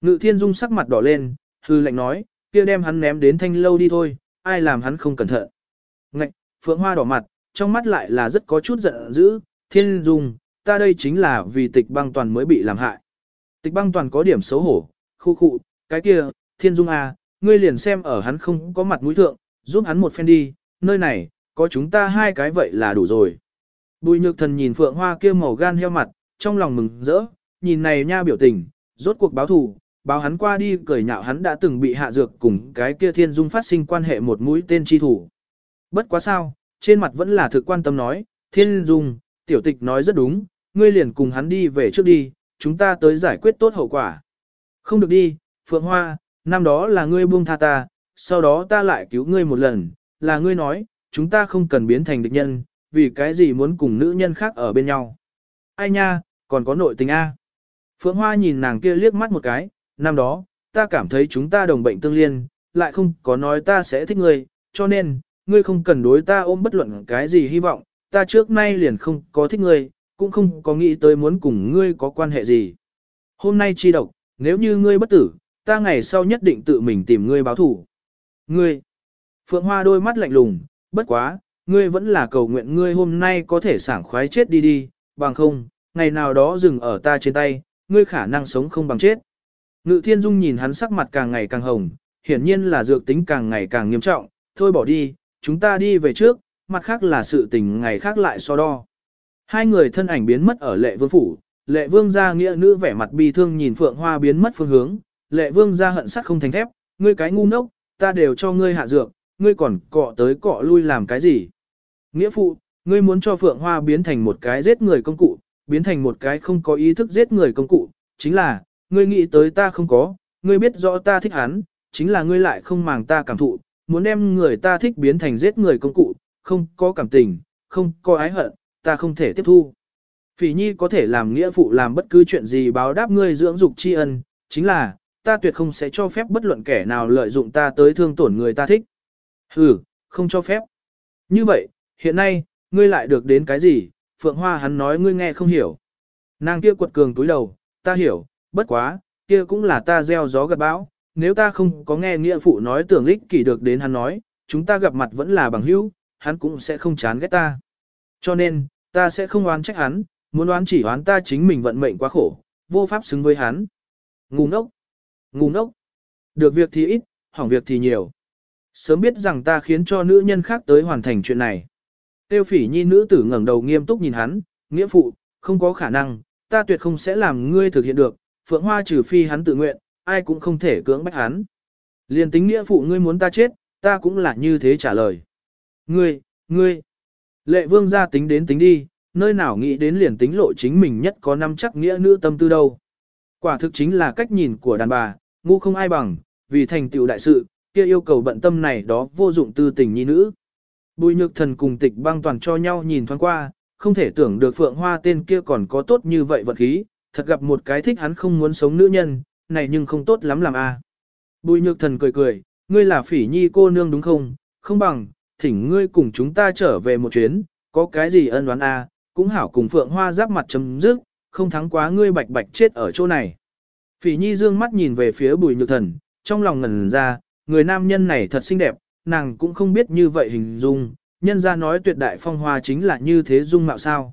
S1: Ngự thiên dung sắc mặt đỏ lên, hư lệnh nói, kia đem hắn ném đến thanh lâu đi thôi, ai làm hắn không cẩn thận. Ngạch, phượng hoa đỏ mặt, trong mắt lại là rất có chút giận dữ, thiên dung, ta đây chính là vì tịch băng toàn mới bị làm hại. Tịch băng toàn có điểm xấu hổ, khu khu, cái kia, thiên dung à, ngươi liền xem ở hắn không có mặt mũi thượng, giúp hắn một phen đi, nơi này, có chúng ta hai cái vậy là đủ rồi. Bùi nhược thần nhìn phượng hoa kia màu gan heo mặt, trong lòng mừng rỡ, nhìn này nha biểu tình, rốt cuộc báo thù, báo hắn qua đi cười nhạo hắn đã từng bị hạ dược cùng cái kia thiên dung phát sinh quan hệ một mũi tên chi thủ. Bất quá sao, trên mặt vẫn là thực quan tâm nói, thiên dung, tiểu tịch nói rất đúng, ngươi liền cùng hắn đi về trước đi, chúng ta tới giải quyết tốt hậu quả. Không được đi, Phượng Hoa, năm đó là ngươi buông tha ta, sau đó ta lại cứu ngươi một lần, là ngươi nói, chúng ta không cần biến thành địch nhân, vì cái gì muốn cùng nữ nhân khác ở bên nhau. Ai nha, còn có nội tình A. Phượng Hoa nhìn nàng kia liếc mắt một cái, năm đó, ta cảm thấy chúng ta đồng bệnh tương liên, lại không có nói ta sẽ thích ngươi, cho nên, ngươi không cần đối ta ôm bất luận cái gì hy vọng, ta trước nay liền không có thích ngươi, cũng không có nghĩ tới muốn cùng ngươi có quan hệ gì. Hôm nay chi độc, nếu như ngươi bất tử, ta ngày sau nhất định tự mình tìm ngươi báo thủ. Ngươi, Phượng Hoa đôi mắt lạnh lùng, bất quá, ngươi vẫn là cầu nguyện ngươi hôm nay có thể sảng khoái chết đi đi, bằng không, ngày nào đó dừng ở ta trên tay, ngươi khả năng sống không bằng chết. Ngự thiên dung nhìn hắn sắc mặt càng ngày càng hồng, hiển nhiên là dược tính càng ngày càng nghiêm trọng, thôi bỏ đi, chúng ta đi về trước, mặt khác là sự tình ngày khác lại so đo. Hai người thân ảnh biến mất ở lệ vương phủ, lệ vương gia nghĩa nữ vẻ mặt bi thương nhìn phượng hoa biến mất phương hướng, lệ vương gia hận sắt không thành thép, ngươi cái ngu ngốc, ta đều cho ngươi hạ dược, ngươi còn cọ tới cọ lui làm cái gì. Nghĩa phụ, ngươi muốn cho phượng hoa biến thành một cái giết người công cụ, biến thành một cái không có ý thức giết người công cụ, chính là, ngươi nghĩ tới ta không có, ngươi biết rõ ta thích hắn, chính là ngươi lại không màng ta cảm thụ, muốn đem người ta thích biến thành giết người công cụ, không có cảm tình, không có ái hận, ta không thể tiếp thu. Phỉ nhi có thể làm nghĩa phụ làm bất cứ chuyện gì báo đáp ngươi dưỡng dục tri ân, chính là, ta tuyệt không sẽ cho phép bất luận kẻ nào lợi dụng ta tới thương tổn người ta thích. Ừ, không cho phép. Như vậy, hiện nay, ngươi lại được đến cái gì, Phượng Hoa hắn nói ngươi nghe không hiểu. Nàng kia quật cường túi đầu, ta hiểu, bất quá, kia cũng là ta gieo gió gặt bão, nếu ta không có nghe nghĩa phụ nói tưởng ích kỷ được đến hắn nói, chúng ta gặp mặt vẫn là bằng hữu, hắn cũng sẽ không chán ghét ta. Cho nên, ta sẽ không oán trách hắn, muốn oán chỉ oán ta chính mình vận mệnh quá khổ, vô pháp xứng với hắn. Ngu ngốc, ngu ngốc, được việc thì ít, hỏng việc thì nhiều. Sớm biết rằng ta khiến cho nữ nhân khác tới hoàn thành chuyện này. Tiêu phỉ nhi nữ tử ngẩng đầu nghiêm túc nhìn hắn, nghĩa phụ, không có khả năng, ta tuyệt không sẽ làm ngươi thực hiện được, phượng hoa trừ phi hắn tự nguyện, ai cũng không thể cưỡng bách hắn. Liên tính nghĩa phụ ngươi muốn ta chết, ta cũng là như thế trả lời. Ngươi, ngươi, lệ vương gia tính đến tính đi, nơi nào nghĩ đến liền tính lộ chính mình nhất có năm chắc nghĩa nữ tâm tư đâu. Quả thực chính là cách nhìn của đàn bà, ngu không ai bằng, vì thành tựu đại sự, kia yêu cầu bận tâm này đó vô dụng tư tình nhi nữ. Bùi nhược thần cùng tịch băng toàn cho nhau nhìn thoáng qua, không thể tưởng được phượng hoa tên kia còn có tốt như vậy vật khí, thật gặp một cái thích hắn không muốn sống nữ nhân, này nhưng không tốt lắm làm a. Bùi nhược thần cười cười, ngươi là phỉ nhi cô nương đúng không, không bằng, thỉnh ngươi cùng chúng ta trở về một chuyến, có cái gì ân đoán a, cũng hảo cùng phượng hoa giáp mặt chấm dứt, không thắng quá ngươi bạch bạch chết ở chỗ này. Phỉ nhi dương mắt nhìn về phía bùi nhược thần, trong lòng ngẩn ra, người nam nhân này thật xinh đẹp, nàng cũng không biết như vậy hình dung, nhân ra nói tuyệt đại phong hoa chính là như thế dung mạo sao.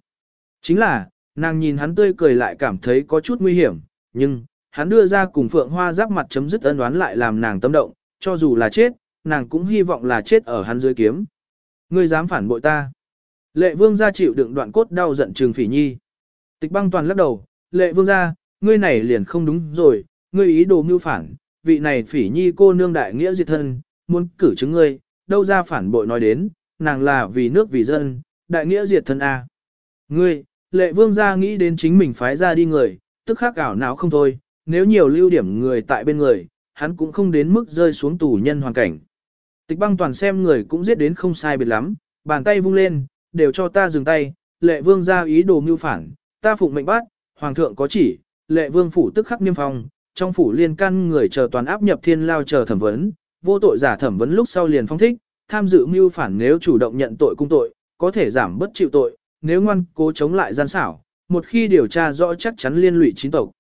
S1: Chính là, nàng nhìn hắn tươi cười lại cảm thấy có chút nguy hiểm, nhưng, hắn đưa ra cùng phượng hoa giáp mặt chấm dứt ân đoán lại làm nàng tâm động, cho dù là chết, nàng cũng hy vọng là chết ở hắn dưới kiếm. Ngươi dám phản bội ta. Lệ vương gia chịu đựng đoạn cốt đau giận trường phỉ nhi. Tịch băng toàn lắc đầu, lệ vương gia, ngươi này liền không đúng rồi, ngươi ý đồ mưu phản, vị này phỉ nhi cô nương đại nghĩa diệt thân, muốn cử chứng ngươi, đâu ra phản bội nói đến, nàng là vì nước vì dân, đại nghĩa diệt thân A. Ngươi, lệ vương gia nghĩ đến chính mình phái ra đi người, tức khắc ảo não không thôi, nếu nhiều lưu điểm người tại bên người, hắn cũng không đến mức rơi xuống tù nhân hoàn cảnh. Tịch băng toàn xem người cũng giết đến không sai biệt lắm, bàn tay vung lên, đều cho ta dừng tay, lệ vương ra ý đồ mưu phản, ta phụng mệnh bắt, hoàng thượng có chỉ, lệ vương phủ tức khắc niêm phong, trong phủ liên căn người chờ toàn áp nhập thiên lao chờ thẩm vấn, vô tội giả thẩm vấn lúc sau liền phong thích, tham dự mưu phản nếu chủ động nhận tội cung tội, có thể giảm bất chịu tội, nếu ngoan cố chống lại gian xảo, một khi điều tra rõ chắc chắn liên lụy chính tộc.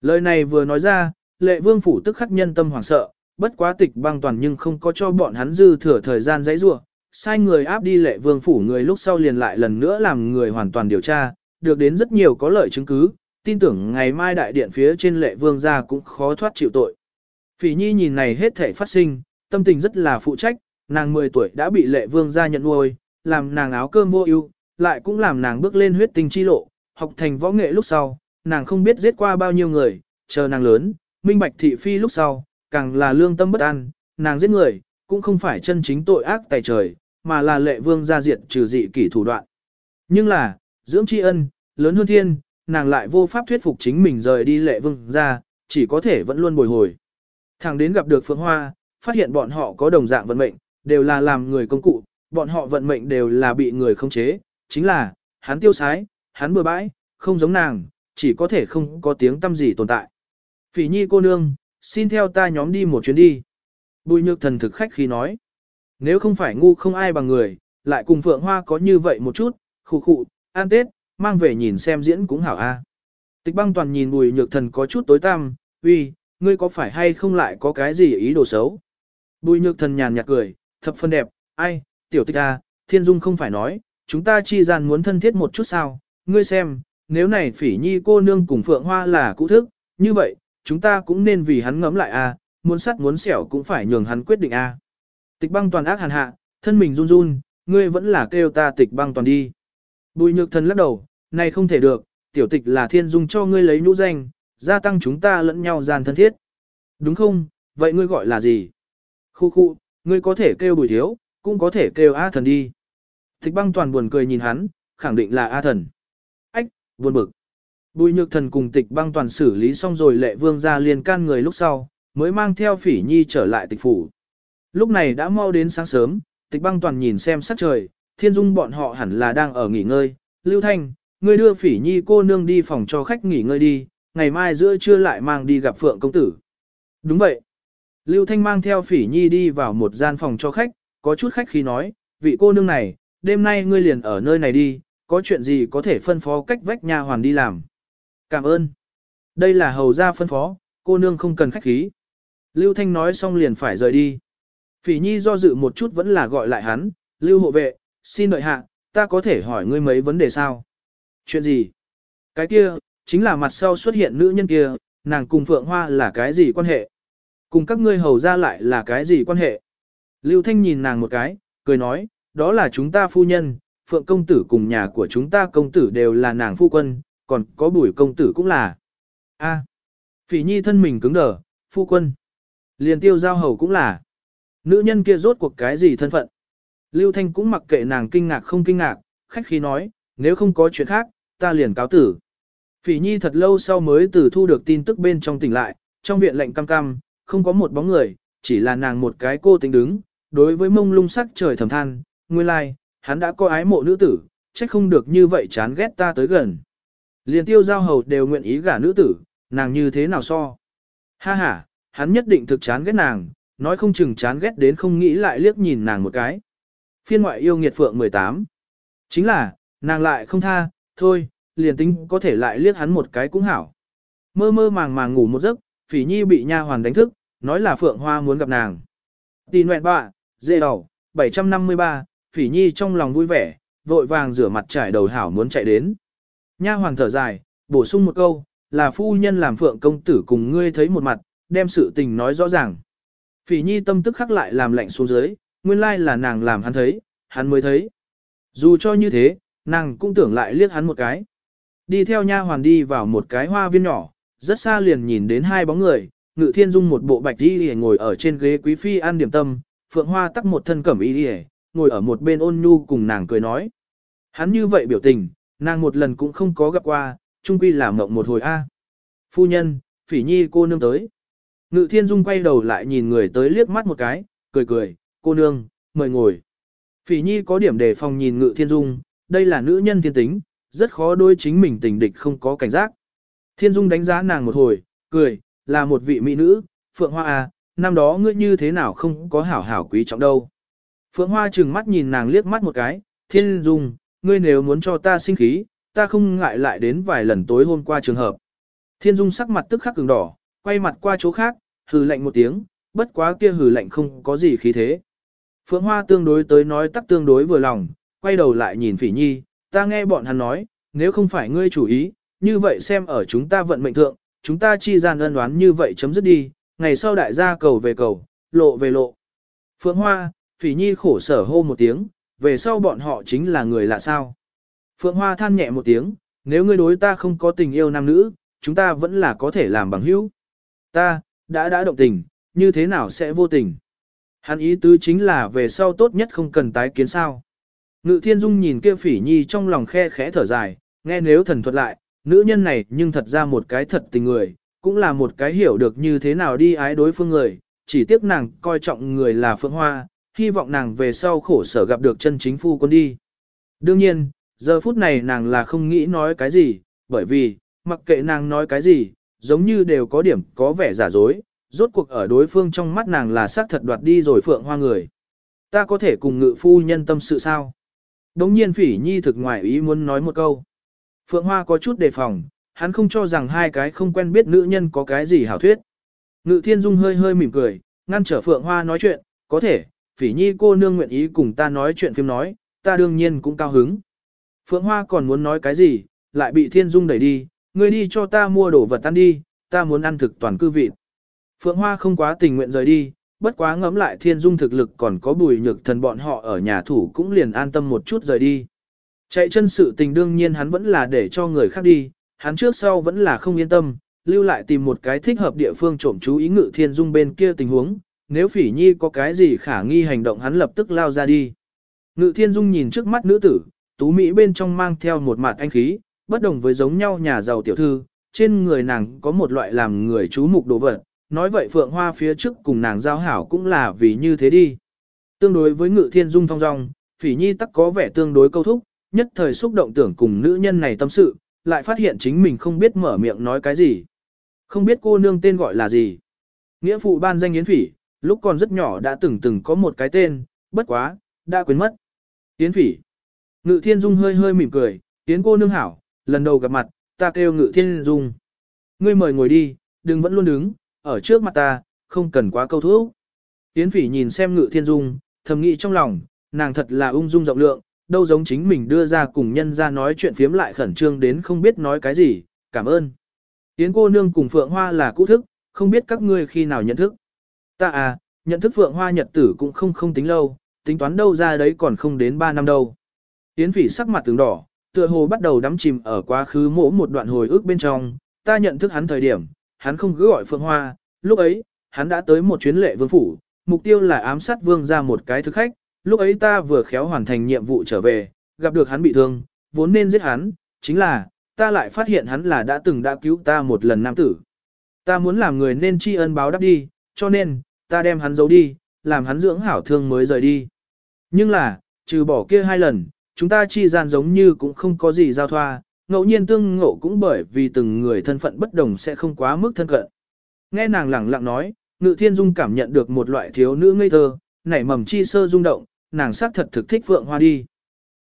S1: Lời này vừa nói ra, lệ vương phủ tức khắc nhân tâm hoảng sợ, bất quá tịch băng toàn nhưng không có cho bọn hắn dư thừa thời gian dãy rua, sai người áp đi lệ vương phủ người lúc sau liền lại lần nữa làm người hoàn toàn điều tra, được đến rất nhiều có lợi chứng cứ, tin tưởng ngày mai đại điện phía trên lệ vương ra cũng khó thoát chịu tội. Phỉ nhi nhìn này hết thể phát sinh, tâm tình rất là phụ trách, nàng 10 tuổi đã bị lệ vương ra nhận nuôi, làm nàng áo cơm vô ưu, lại cũng làm nàng bước lên huyết tinh chi lộ, học thành võ nghệ lúc sau, nàng không biết giết qua bao nhiêu người, chờ nàng lớn, minh bạch thị phi lúc sau, càng là lương tâm bất an, nàng giết người, cũng không phải chân chính tội ác tài trời, mà là lệ vương gia diệt trừ dị kỷ thủ đoạn. Nhưng là, dưỡng tri ân, lớn hơn thiên, nàng lại vô pháp thuyết phục chính mình rời đi lệ vương gia, chỉ có thể vẫn luôn bồi hồi. Thẳng đến gặp được Phượng Hoa, phát hiện bọn họ có đồng dạng vận mệnh, đều là làm người công cụ, bọn họ vận mệnh đều là bị người khống chế, chính là, hắn tiêu sái, hắn bừa bãi, không giống nàng, chỉ có thể không có tiếng tâm gì tồn tại. Phỉ nhi cô nương, xin theo ta nhóm đi một chuyến đi. Bùi nhược thần thực khách khi nói. Nếu không phải ngu không ai bằng người, lại cùng Phượng Hoa có như vậy một chút, khụ khụ, an tết, mang về nhìn xem diễn cũng hảo a. Tịch băng toàn nhìn bùi nhược thần có chút tối tăm, uy, ngươi có phải hay không lại có cái gì ý đồ xấu. Bùi nhược thần nhàn nhạt cười, thập phân đẹp, ai, tiểu tịch a, thiên dung không phải nói, chúng ta chi gian muốn thân thiết một chút sao, ngươi xem, nếu này phỉ nhi cô nương cùng Phượng Hoa là cũ thức, như vậy, chúng ta cũng nên vì hắn ngẫm lại a, muốn sắt muốn xẻo cũng phải nhường hắn quyết định a. Tịch băng toàn ác hàn hạ, thân mình run run, ngươi vẫn là kêu ta tịch băng toàn đi. Bùi nhược thần lắc đầu, này không thể được, tiểu tịch là thiên dung cho ngươi lấy nhũ danh, gia tăng chúng ta lẫn nhau gian thân thiết. Đúng không, vậy ngươi gọi là gì? Khu khu, ngươi có thể kêu bùi thiếu, cũng có thể kêu A thần đi. Tịch băng toàn buồn cười nhìn hắn, khẳng định là A thần. Ách, buồn bực. Bùi nhược thần cùng tịch băng toàn xử lý xong rồi lệ vương ra liền can người lúc sau, mới mang theo phỉ nhi trở lại tịch phủ. Lúc này đã mau đến sáng sớm, tịch băng toàn nhìn xem sắc trời, thiên dung bọn họ hẳn là đang ở nghỉ ngơi. Lưu Thanh, ngươi đưa phỉ nhi cô nương đi phòng cho khách nghỉ ngơi đi, ngày mai giữa trưa lại mang đi gặp Phượng công tử. Đúng vậy. Lưu Thanh mang theo phỉ nhi đi vào một gian phòng cho khách, có chút khách khi nói, vị cô nương này, đêm nay ngươi liền ở nơi này đi, có chuyện gì có thể phân phó cách vách nha hoàn đi làm. Cảm ơn. Đây là hầu gia phân phó, cô nương không cần khách khí. Lưu Thanh nói xong liền phải rời đi. Phỉ nhi do dự một chút vẫn là gọi lại hắn, lưu hộ vệ, xin đợi hạ, ta có thể hỏi ngươi mấy vấn đề sao? Chuyện gì? Cái kia, chính là mặt sau xuất hiện nữ nhân kia, nàng cùng Phượng Hoa là cái gì quan hệ? Cùng các ngươi hầu ra lại là cái gì quan hệ? Lưu Thanh nhìn nàng một cái, cười nói, đó là chúng ta phu nhân, Phượng công tử cùng nhà của chúng ta công tử đều là nàng phu quân, còn có bùi công tử cũng là. A. Phỉ nhi thân mình cứng đờ, phu quân. Liền tiêu giao hầu cũng là. Nữ nhân kia rốt cuộc cái gì thân phận? Lưu Thanh cũng mặc kệ nàng kinh ngạc không kinh ngạc, khách khí nói, nếu không có chuyện khác, ta liền cáo tử. Phỉ nhi thật lâu sau mới từ thu được tin tức bên trong tỉnh lại, trong viện lệnh cam cam, không có một bóng người, chỉ là nàng một cái cô tính đứng, đối với mông lung sắc trời thầm than, nguyên lai, like, hắn đã có ái mộ nữ tử, trách không được như vậy chán ghét ta tới gần. Liền tiêu giao hầu đều nguyện ý gả nữ tử, nàng như thế nào so. Ha ha, hắn nhất định thực chán ghét nàng, nói không chừng chán ghét đến không nghĩ lại liếc nhìn nàng một cái. Phiên ngoại yêu nghiệt phượng 18. Chính là, nàng lại không tha, thôi, liền tính có thể lại liếc hắn một cái cũng hảo. Mơ mơ màng màng ngủ một giấc, phỉ nhi bị nha hoàn đánh thức, nói là phượng hoa muốn gặp nàng. Tì nguyện bạ, dê đầu, 753, phỉ nhi trong lòng vui vẻ, vội vàng rửa mặt trải đầu hảo muốn chạy đến. Nha Hoàng thở dài, bổ sung một câu, là phu nhân làm phượng công tử cùng ngươi thấy một mặt, đem sự tình nói rõ ràng. Phỉ nhi tâm tức khắc lại làm lạnh xuống dưới, nguyên lai là nàng làm hắn thấy, hắn mới thấy. Dù cho như thế, nàng cũng tưởng lại liếc hắn một cái. Đi theo nha hoàn đi vào một cái hoa viên nhỏ, rất xa liền nhìn đến hai bóng người, Ngự Thiên Dung một bộ bạch y ngồi ở trên ghế quý phi ăn điểm tâm, Phượng Hoa tắc một thân cẩm y ngồi ở một bên ôn nhu cùng nàng cười nói. Hắn như vậy biểu tình, nàng một lần cũng không có gặp qua, chung quy là mộng một hồi a. Phu nhân, phỉ nhi cô nương tới. Ngự Thiên Dung quay đầu lại nhìn người tới liếc mắt một cái, cười cười, cô nương, mời ngồi. Phỉ nhi có điểm đề phòng nhìn Ngự Thiên Dung, đây là nữ nhân thiên tính, rất khó đối chính mình tình địch không có cảnh giác. Thiên Dung đánh giá nàng một hồi, cười, là một vị mỹ nữ, Phượng Hoa à, năm đó ngươi như thế nào không có hảo hảo quý trọng đâu. Phượng Hoa trừng mắt nhìn nàng liếc mắt một cái, Thiên Dung, ngươi nếu muốn cho ta sinh khí, ta không ngại lại đến vài lần tối hôm qua trường hợp. Thiên Dung sắc mặt tức khắc cứng đỏ, quay mặt qua chỗ khác, hừ lạnh một tiếng, bất quá kia hừ lạnh không có gì khí thế. Phượng Hoa tương đối tới nói tắc tương đối vừa lòng, quay đầu lại nhìn Phỉ Nhi, ta nghe bọn hắn nói, nếu không phải ngươi chủ ý, như vậy xem ở chúng ta vận mệnh thượng, chúng ta chi gian ân đoán như vậy chấm dứt đi, ngày sau đại gia cầu về cầu, lộ về lộ. Phượng Hoa, Phỉ Nhi khổ sở hô một tiếng, về sau bọn họ chính là người lạ sao. Phượng Hoa than nhẹ một tiếng, nếu ngươi đối ta không có tình yêu nam nữ, chúng ta vẫn là có thể làm bằng hữu. Ta, đã đã động tình, như thế nào sẽ vô tình? Hắn ý tứ chính là về sau tốt nhất không cần tái kiến sao. Ngự thiên dung nhìn kia phỉ nhi trong lòng khe khẽ thở dài, nghe nếu thần thuật lại, nữ nhân này nhưng thật ra một cái thật tình người, cũng là một cái hiểu được như thế nào đi ái đối phương người, chỉ tiếc nàng coi trọng người là Phượng Hoa, hy vọng nàng về sau khổ sở gặp được chân chính phu quân đi. Đương nhiên, giờ phút này nàng là không nghĩ nói cái gì, bởi vì, mặc kệ nàng nói cái gì, giống như đều có điểm có vẻ giả dối, rốt cuộc ở đối phương trong mắt nàng là xác thật đoạt đi rồi Phượng Hoa người. Ta có thể cùng ngự phu nhân tâm sự sao? Đống nhiên phỉ nhi thực ngoại ý muốn nói một câu. Phượng Hoa có chút đề phòng, hắn không cho rằng hai cái không quen biết nữ nhân có cái gì hảo thuyết. Ngự thiên dung hơi hơi mỉm cười, ngăn trở Phượng Hoa nói chuyện, có thể, phỉ nhi cô nương nguyện ý cùng ta nói chuyện phim nói, ta đương nhiên cũng cao hứng. Phượng Hoa còn muốn nói cái gì, lại bị thiên dung đẩy đi, ngươi đi cho ta mua đồ vật ăn đi, ta muốn ăn thực toàn cư vị. Phượng Hoa không quá tình nguyện rời đi, bất quá ngẫm lại thiên dung thực lực còn có bùi nhược thần bọn họ ở nhà thủ cũng liền an tâm một chút rời đi. Chạy chân sự tình đương nhiên hắn vẫn là để cho người khác đi, hắn trước sau vẫn là không yên tâm, lưu lại tìm một cái thích hợp địa phương trộm chú ý ngự thiên dung bên kia tình huống, nếu phỉ nhi có cái gì khả nghi hành động hắn lập tức lao ra đi. Ngự thiên dung nhìn trước mắt nữ tử, tú Mỹ bên trong mang theo một mặt anh khí, bất đồng với giống nhau nhà giàu tiểu thư, trên người nàng có một loại làm người chú mục đồ vật, nói vậy Phượng Hoa phía trước cùng nàng giao hảo cũng là vì như thế đi. Tương đối với ngự thiên dung thong dong, phỉ nhi tắc có vẻ tương đối câu thúc, nhất thời xúc động tưởng cùng nữ nhân này tâm sự, lại phát hiện chính mình không biết mở miệng nói cái gì. Không biết cô nương tên gọi là gì. Nghĩa phụ ban danh Yến Phỉ, lúc còn rất nhỏ đã từng từng có một cái tên, bất quá, đã quên mất. Yến Phỉ. Ngự Thiên Dung hơi hơi mỉm cười, Yến cô nương hảo, lần đầu gặp mặt, ta kêu Ngự Thiên Dung. Ngươi mời ngồi đi, đừng vẫn luôn đứng, ở trước mặt ta, không cần quá câu thúc. Yến Phỉ nhìn xem Ngự Thiên Dung, thầm nghĩ trong lòng, nàng thật là ung dung rộng lượng, đâu giống chính mình đưa ra cùng nhân ra nói chuyện phiếm lại khẩn trương đến không biết nói cái gì, cảm ơn. Yến cô nương cùng Phượng Hoa là cũ thức, không biết các ngươi khi nào nhận thức. Ta à, nhận thức Phượng Hoa nhật tử cũng không không tính lâu, tính toán đâu ra đấy còn không đến 3 năm đâu. Yến phỉ sắc mặt tướng đỏ, tựa hồ bắt đầu đắm chìm ở quá khứ mỗ một đoạn hồi ức bên trong, ta nhận thức hắn thời điểm, hắn không cứ gọi Phượng Hoa, lúc ấy, hắn đã tới một chuyến lệ vương phủ, mục tiêu là ám sát vương ra một cái thực khách, lúc ấy ta vừa khéo hoàn thành nhiệm vụ trở về, gặp được hắn bị thương, vốn nên giết hắn, chính là, ta lại phát hiện hắn là đã từng đã cứu ta một lần nam tử. Ta muốn làm người nên tri ân báo đáp đi, cho nên, ta đem hắn giấu đi, làm hắn dưỡng hảo thương mới rời đi. Nhưng là, trừ bỏ kia hai lần, chúng ta chi gian giống như cũng không có gì giao thoa, ngẫu nhiên tương ngộ cũng bởi vì từng người thân phận bất đồng sẽ không quá mức thân cận. Nghe nàng lẳng lặng nói, Ngự Thiên Dung cảm nhận được một loại thiếu nữ ngây thơ, nảy mầm chi sơ rung động, nàng xác thật thực thích Phượng Hoa đi.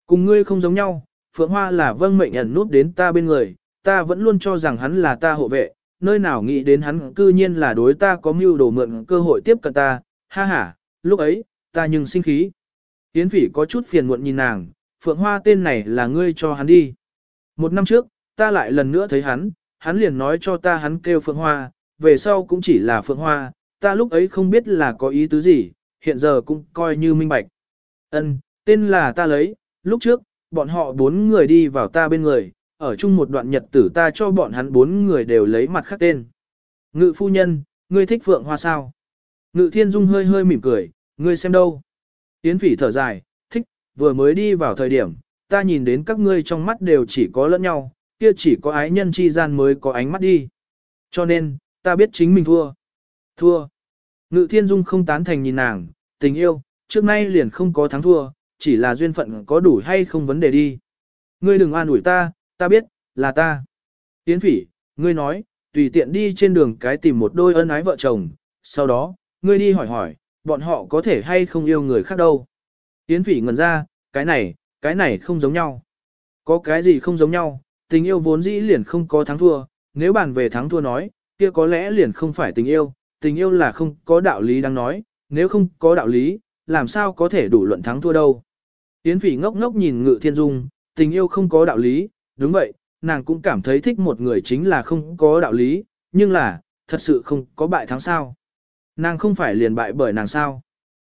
S1: Cùng ngươi không giống nhau, Phượng Hoa là vâng mệnh ẩn nút đến ta bên người, ta vẫn luôn cho rằng hắn là ta hộ vệ, nơi nào nghĩ đến hắn cư nhiên là đối ta có mưu đồ mượn cơ hội tiếp cận ta, ha ha, lúc ấy, ta nhưng sinh khí. Yến Phỉ có chút phiền muộn nhìn nàng, Phượng Hoa tên này là ngươi cho hắn đi. Một năm trước, ta lại lần nữa thấy hắn, hắn liền nói cho ta hắn kêu Phượng Hoa, về sau cũng chỉ là Phượng Hoa, ta lúc ấy không biết là có ý tứ gì, hiện giờ cũng coi như minh bạch. Ân, tên là ta lấy, lúc trước, bọn họ bốn người đi vào ta bên người, ở chung một đoạn nhật tử ta cho bọn hắn bốn người đều lấy mặt khác tên. Ngự phu nhân, ngươi thích phượng hoa sao? Ngự thiên dung hơi hơi mỉm cười, ngươi xem đâu? Yến phỉ thở dài, thích, vừa mới đi vào thời điểm, ta nhìn đến các ngươi trong mắt đều chỉ có lẫn nhau, kia chỉ có ái nhân chi gian mới có ánh mắt đi. Cho nên, ta biết chính mình thua. Thua. Ngự thiên dung không tán thành nhìn nàng, tình yêu, trước nay liền không có thắng thua, chỉ là duyên phận có đủ hay không vấn đề đi. Ngươi đừng an ủi ta, ta biết, là ta. Yến phỉ, ngươi nói, tùy tiện đi trên đường cái tìm một đôi ân ái vợ chồng, sau đó, ngươi đi hỏi hỏi, bọn họ có thể hay không yêu người khác đâu. Yến phỉ ngần ra, cái này, cái này không giống nhau. Có cái gì không giống nhau, tình yêu vốn dĩ liền không có thắng thua, nếu bàn về thắng thua nói, kia có lẽ liền không phải tình yêu, tình yêu là không có đạo lý đang nói, nếu không có đạo lý, làm sao có thể đủ luận thắng thua đâu. Yến phỉ ngốc ngốc nhìn ngự thiên dung, tình yêu không có đạo lý, đúng vậy, nàng cũng cảm thấy thích một người chính là không có đạo lý, nhưng là, thật sự không có bại thắng sao. Nàng không phải liền bại bởi nàng sao.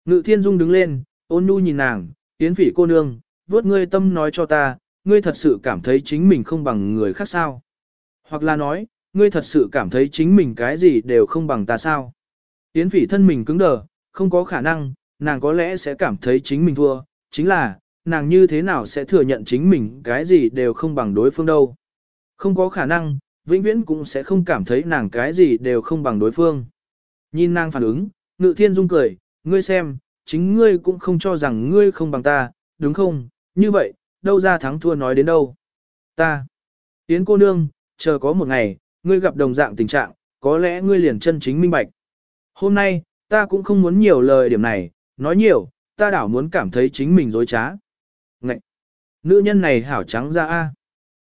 S1: Ngự thiên dung đứng lên, ôn nhu nhìn nàng, tiến phỉ cô nương, vốt ngươi tâm nói cho ta, ngươi thật sự cảm thấy chính mình không bằng người khác sao. Hoặc là nói, ngươi thật sự cảm thấy chính mình cái gì đều không bằng ta sao. Tiến phỉ thân mình cứng đờ, không có khả năng, nàng có lẽ sẽ cảm thấy chính mình thua, chính là, nàng như thế nào sẽ thừa nhận chính mình cái gì đều không bằng đối phương đâu. Không có khả năng, vĩnh viễn cũng sẽ không cảm thấy nàng cái gì đều không bằng đối phương. Nhìn nàng phản ứng, ngự thiên dung cười, ngươi xem, chính ngươi cũng không cho rằng ngươi không bằng ta, đúng không? Như vậy, đâu ra thắng thua nói đến đâu? Ta. Yến cô nương, chờ có một ngày, ngươi gặp đồng dạng tình trạng, có lẽ ngươi liền chân chính minh bạch. Hôm nay, ta cũng không muốn nhiều lời điểm này, nói nhiều, ta đảo muốn cảm thấy chính mình dối trá. Nữ nhân này hảo trắng ra a.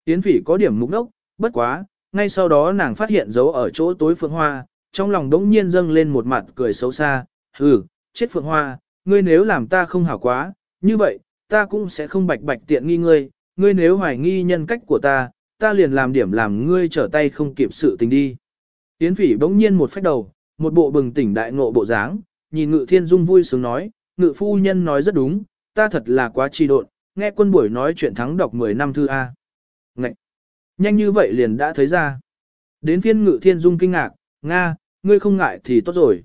S1: Yến phỉ có điểm mục nốc, bất quá, ngay sau đó nàng phát hiện dấu ở chỗ tối phượng hoa, trong lòng đống nhiên dâng lên một mặt cười xấu xa, hừ, chết phượng hoa, ngươi nếu làm ta không hảo quá, như vậy, ta cũng sẽ không bạch bạch tiện nghi ngươi, ngươi nếu hoài nghi nhân cách của ta, ta liền làm điểm làm ngươi trở tay không kịp sự tình đi. Yến phỉ bỗng nhiên một phách đầu, một bộ bừng tỉnh đại ngộ bộ dáng, nhìn ngự thiên dung vui sướng nói, ngự phu nhân nói rất đúng, ta thật là quá trì độn, nghe quân buổi nói chuyện thắng đọc 10 năm thư A. Ngậy! Nhanh như vậy liền đã thấy ra. Đến phiên ngự thiên dung kinh ngạc, Nga, ngươi không ngại thì tốt rồi.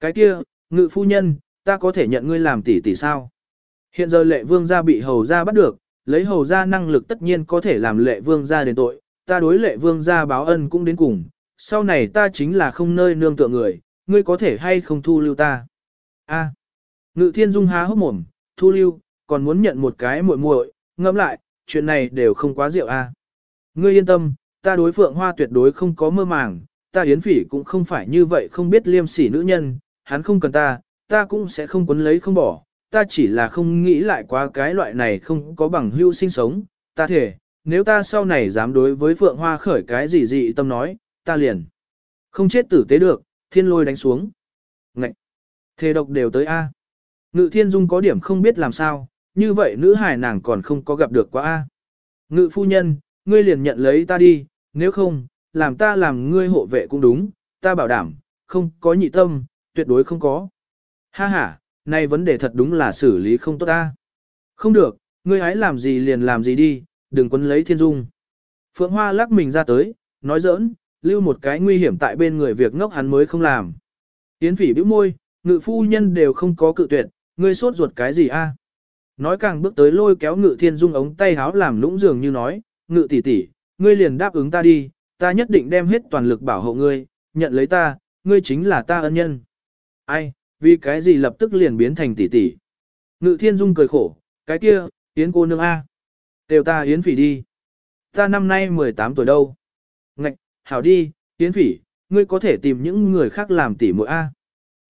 S1: Cái kia, ngự phu nhân, ta có thể nhận ngươi làm tỷ tỷ sao? Hiện giờ lệ vương gia bị hầu gia bắt được, lấy hầu gia năng lực tất nhiên có thể làm lệ vương gia đến tội, ta đối lệ vương gia báo ân cũng đến cùng, sau này ta chính là không nơi nương tựa người, ngươi có thể hay không thu lưu ta. A. Ngự thiên dung há hốc mồm, thu lưu, còn muốn nhận một cái muội muội, ngẫm lại, chuyện này đều không quá rượu a. Ngươi yên tâm, ta đối phượng hoa tuyệt đối không có mơ màng, ta yến phỉ cũng không phải như vậy không biết liêm sỉ nữ nhân, hắn không cần ta, ta cũng sẽ không quấn lấy không bỏ, ta chỉ là không nghĩ lại quá cái loại này không có bằng hữu sinh sống, ta thể, nếu ta sau này dám đối với Phượng Hoa khởi cái gì dị tâm nói, ta liền không chết tử tế được, thiên lôi đánh xuống. Ngậy! Thề độc đều tới A. Ngự thiên dung có điểm không biết làm sao, như vậy nữ hài nàng còn không có gặp được quá A. Ngự phu nhân, ngươi liền nhận lấy ta đi, nếu không, làm ta làm ngươi hộ vệ cũng đúng, ta bảo đảm, không có nhị tâm, tuyệt đối không có. Ha ha, nay vấn đề thật đúng là xử lý không tốt ta. Không được, ngươi hãy làm gì liền làm gì đi, đừng quấn lấy thiên dung. Phượng Hoa lắc mình ra tới, nói giỡn, lưu một cái nguy hiểm tại bên người việc ngốc hắn mới không làm. Yến phỉ bĩu môi, ngự phu nhân đều không có cự tuyệt, ngươi sốt ruột cái gì a? Nói càng bước tới lôi kéo ngự thiên dung ống tay háo làm lũng dường như nói, ngự tỷ tỷ, ngươi liền đáp ứng ta đi, ta nhất định đem hết toàn lực bảo hộ ngươi, nhận lấy ta, ngươi chính là ta ân nhân. Ai, vì cái gì lập tức liền biến thành tỷ tỷ. Ngự thiên dung cười khổ, cái kia, Yến cô nương A. Đều ta Yến phỉ đi. Ta năm nay 18 tuổi đâu. Ngạch, hảo đi, Yến phỉ, ngươi có thể tìm những người khác làm tỷ muội A.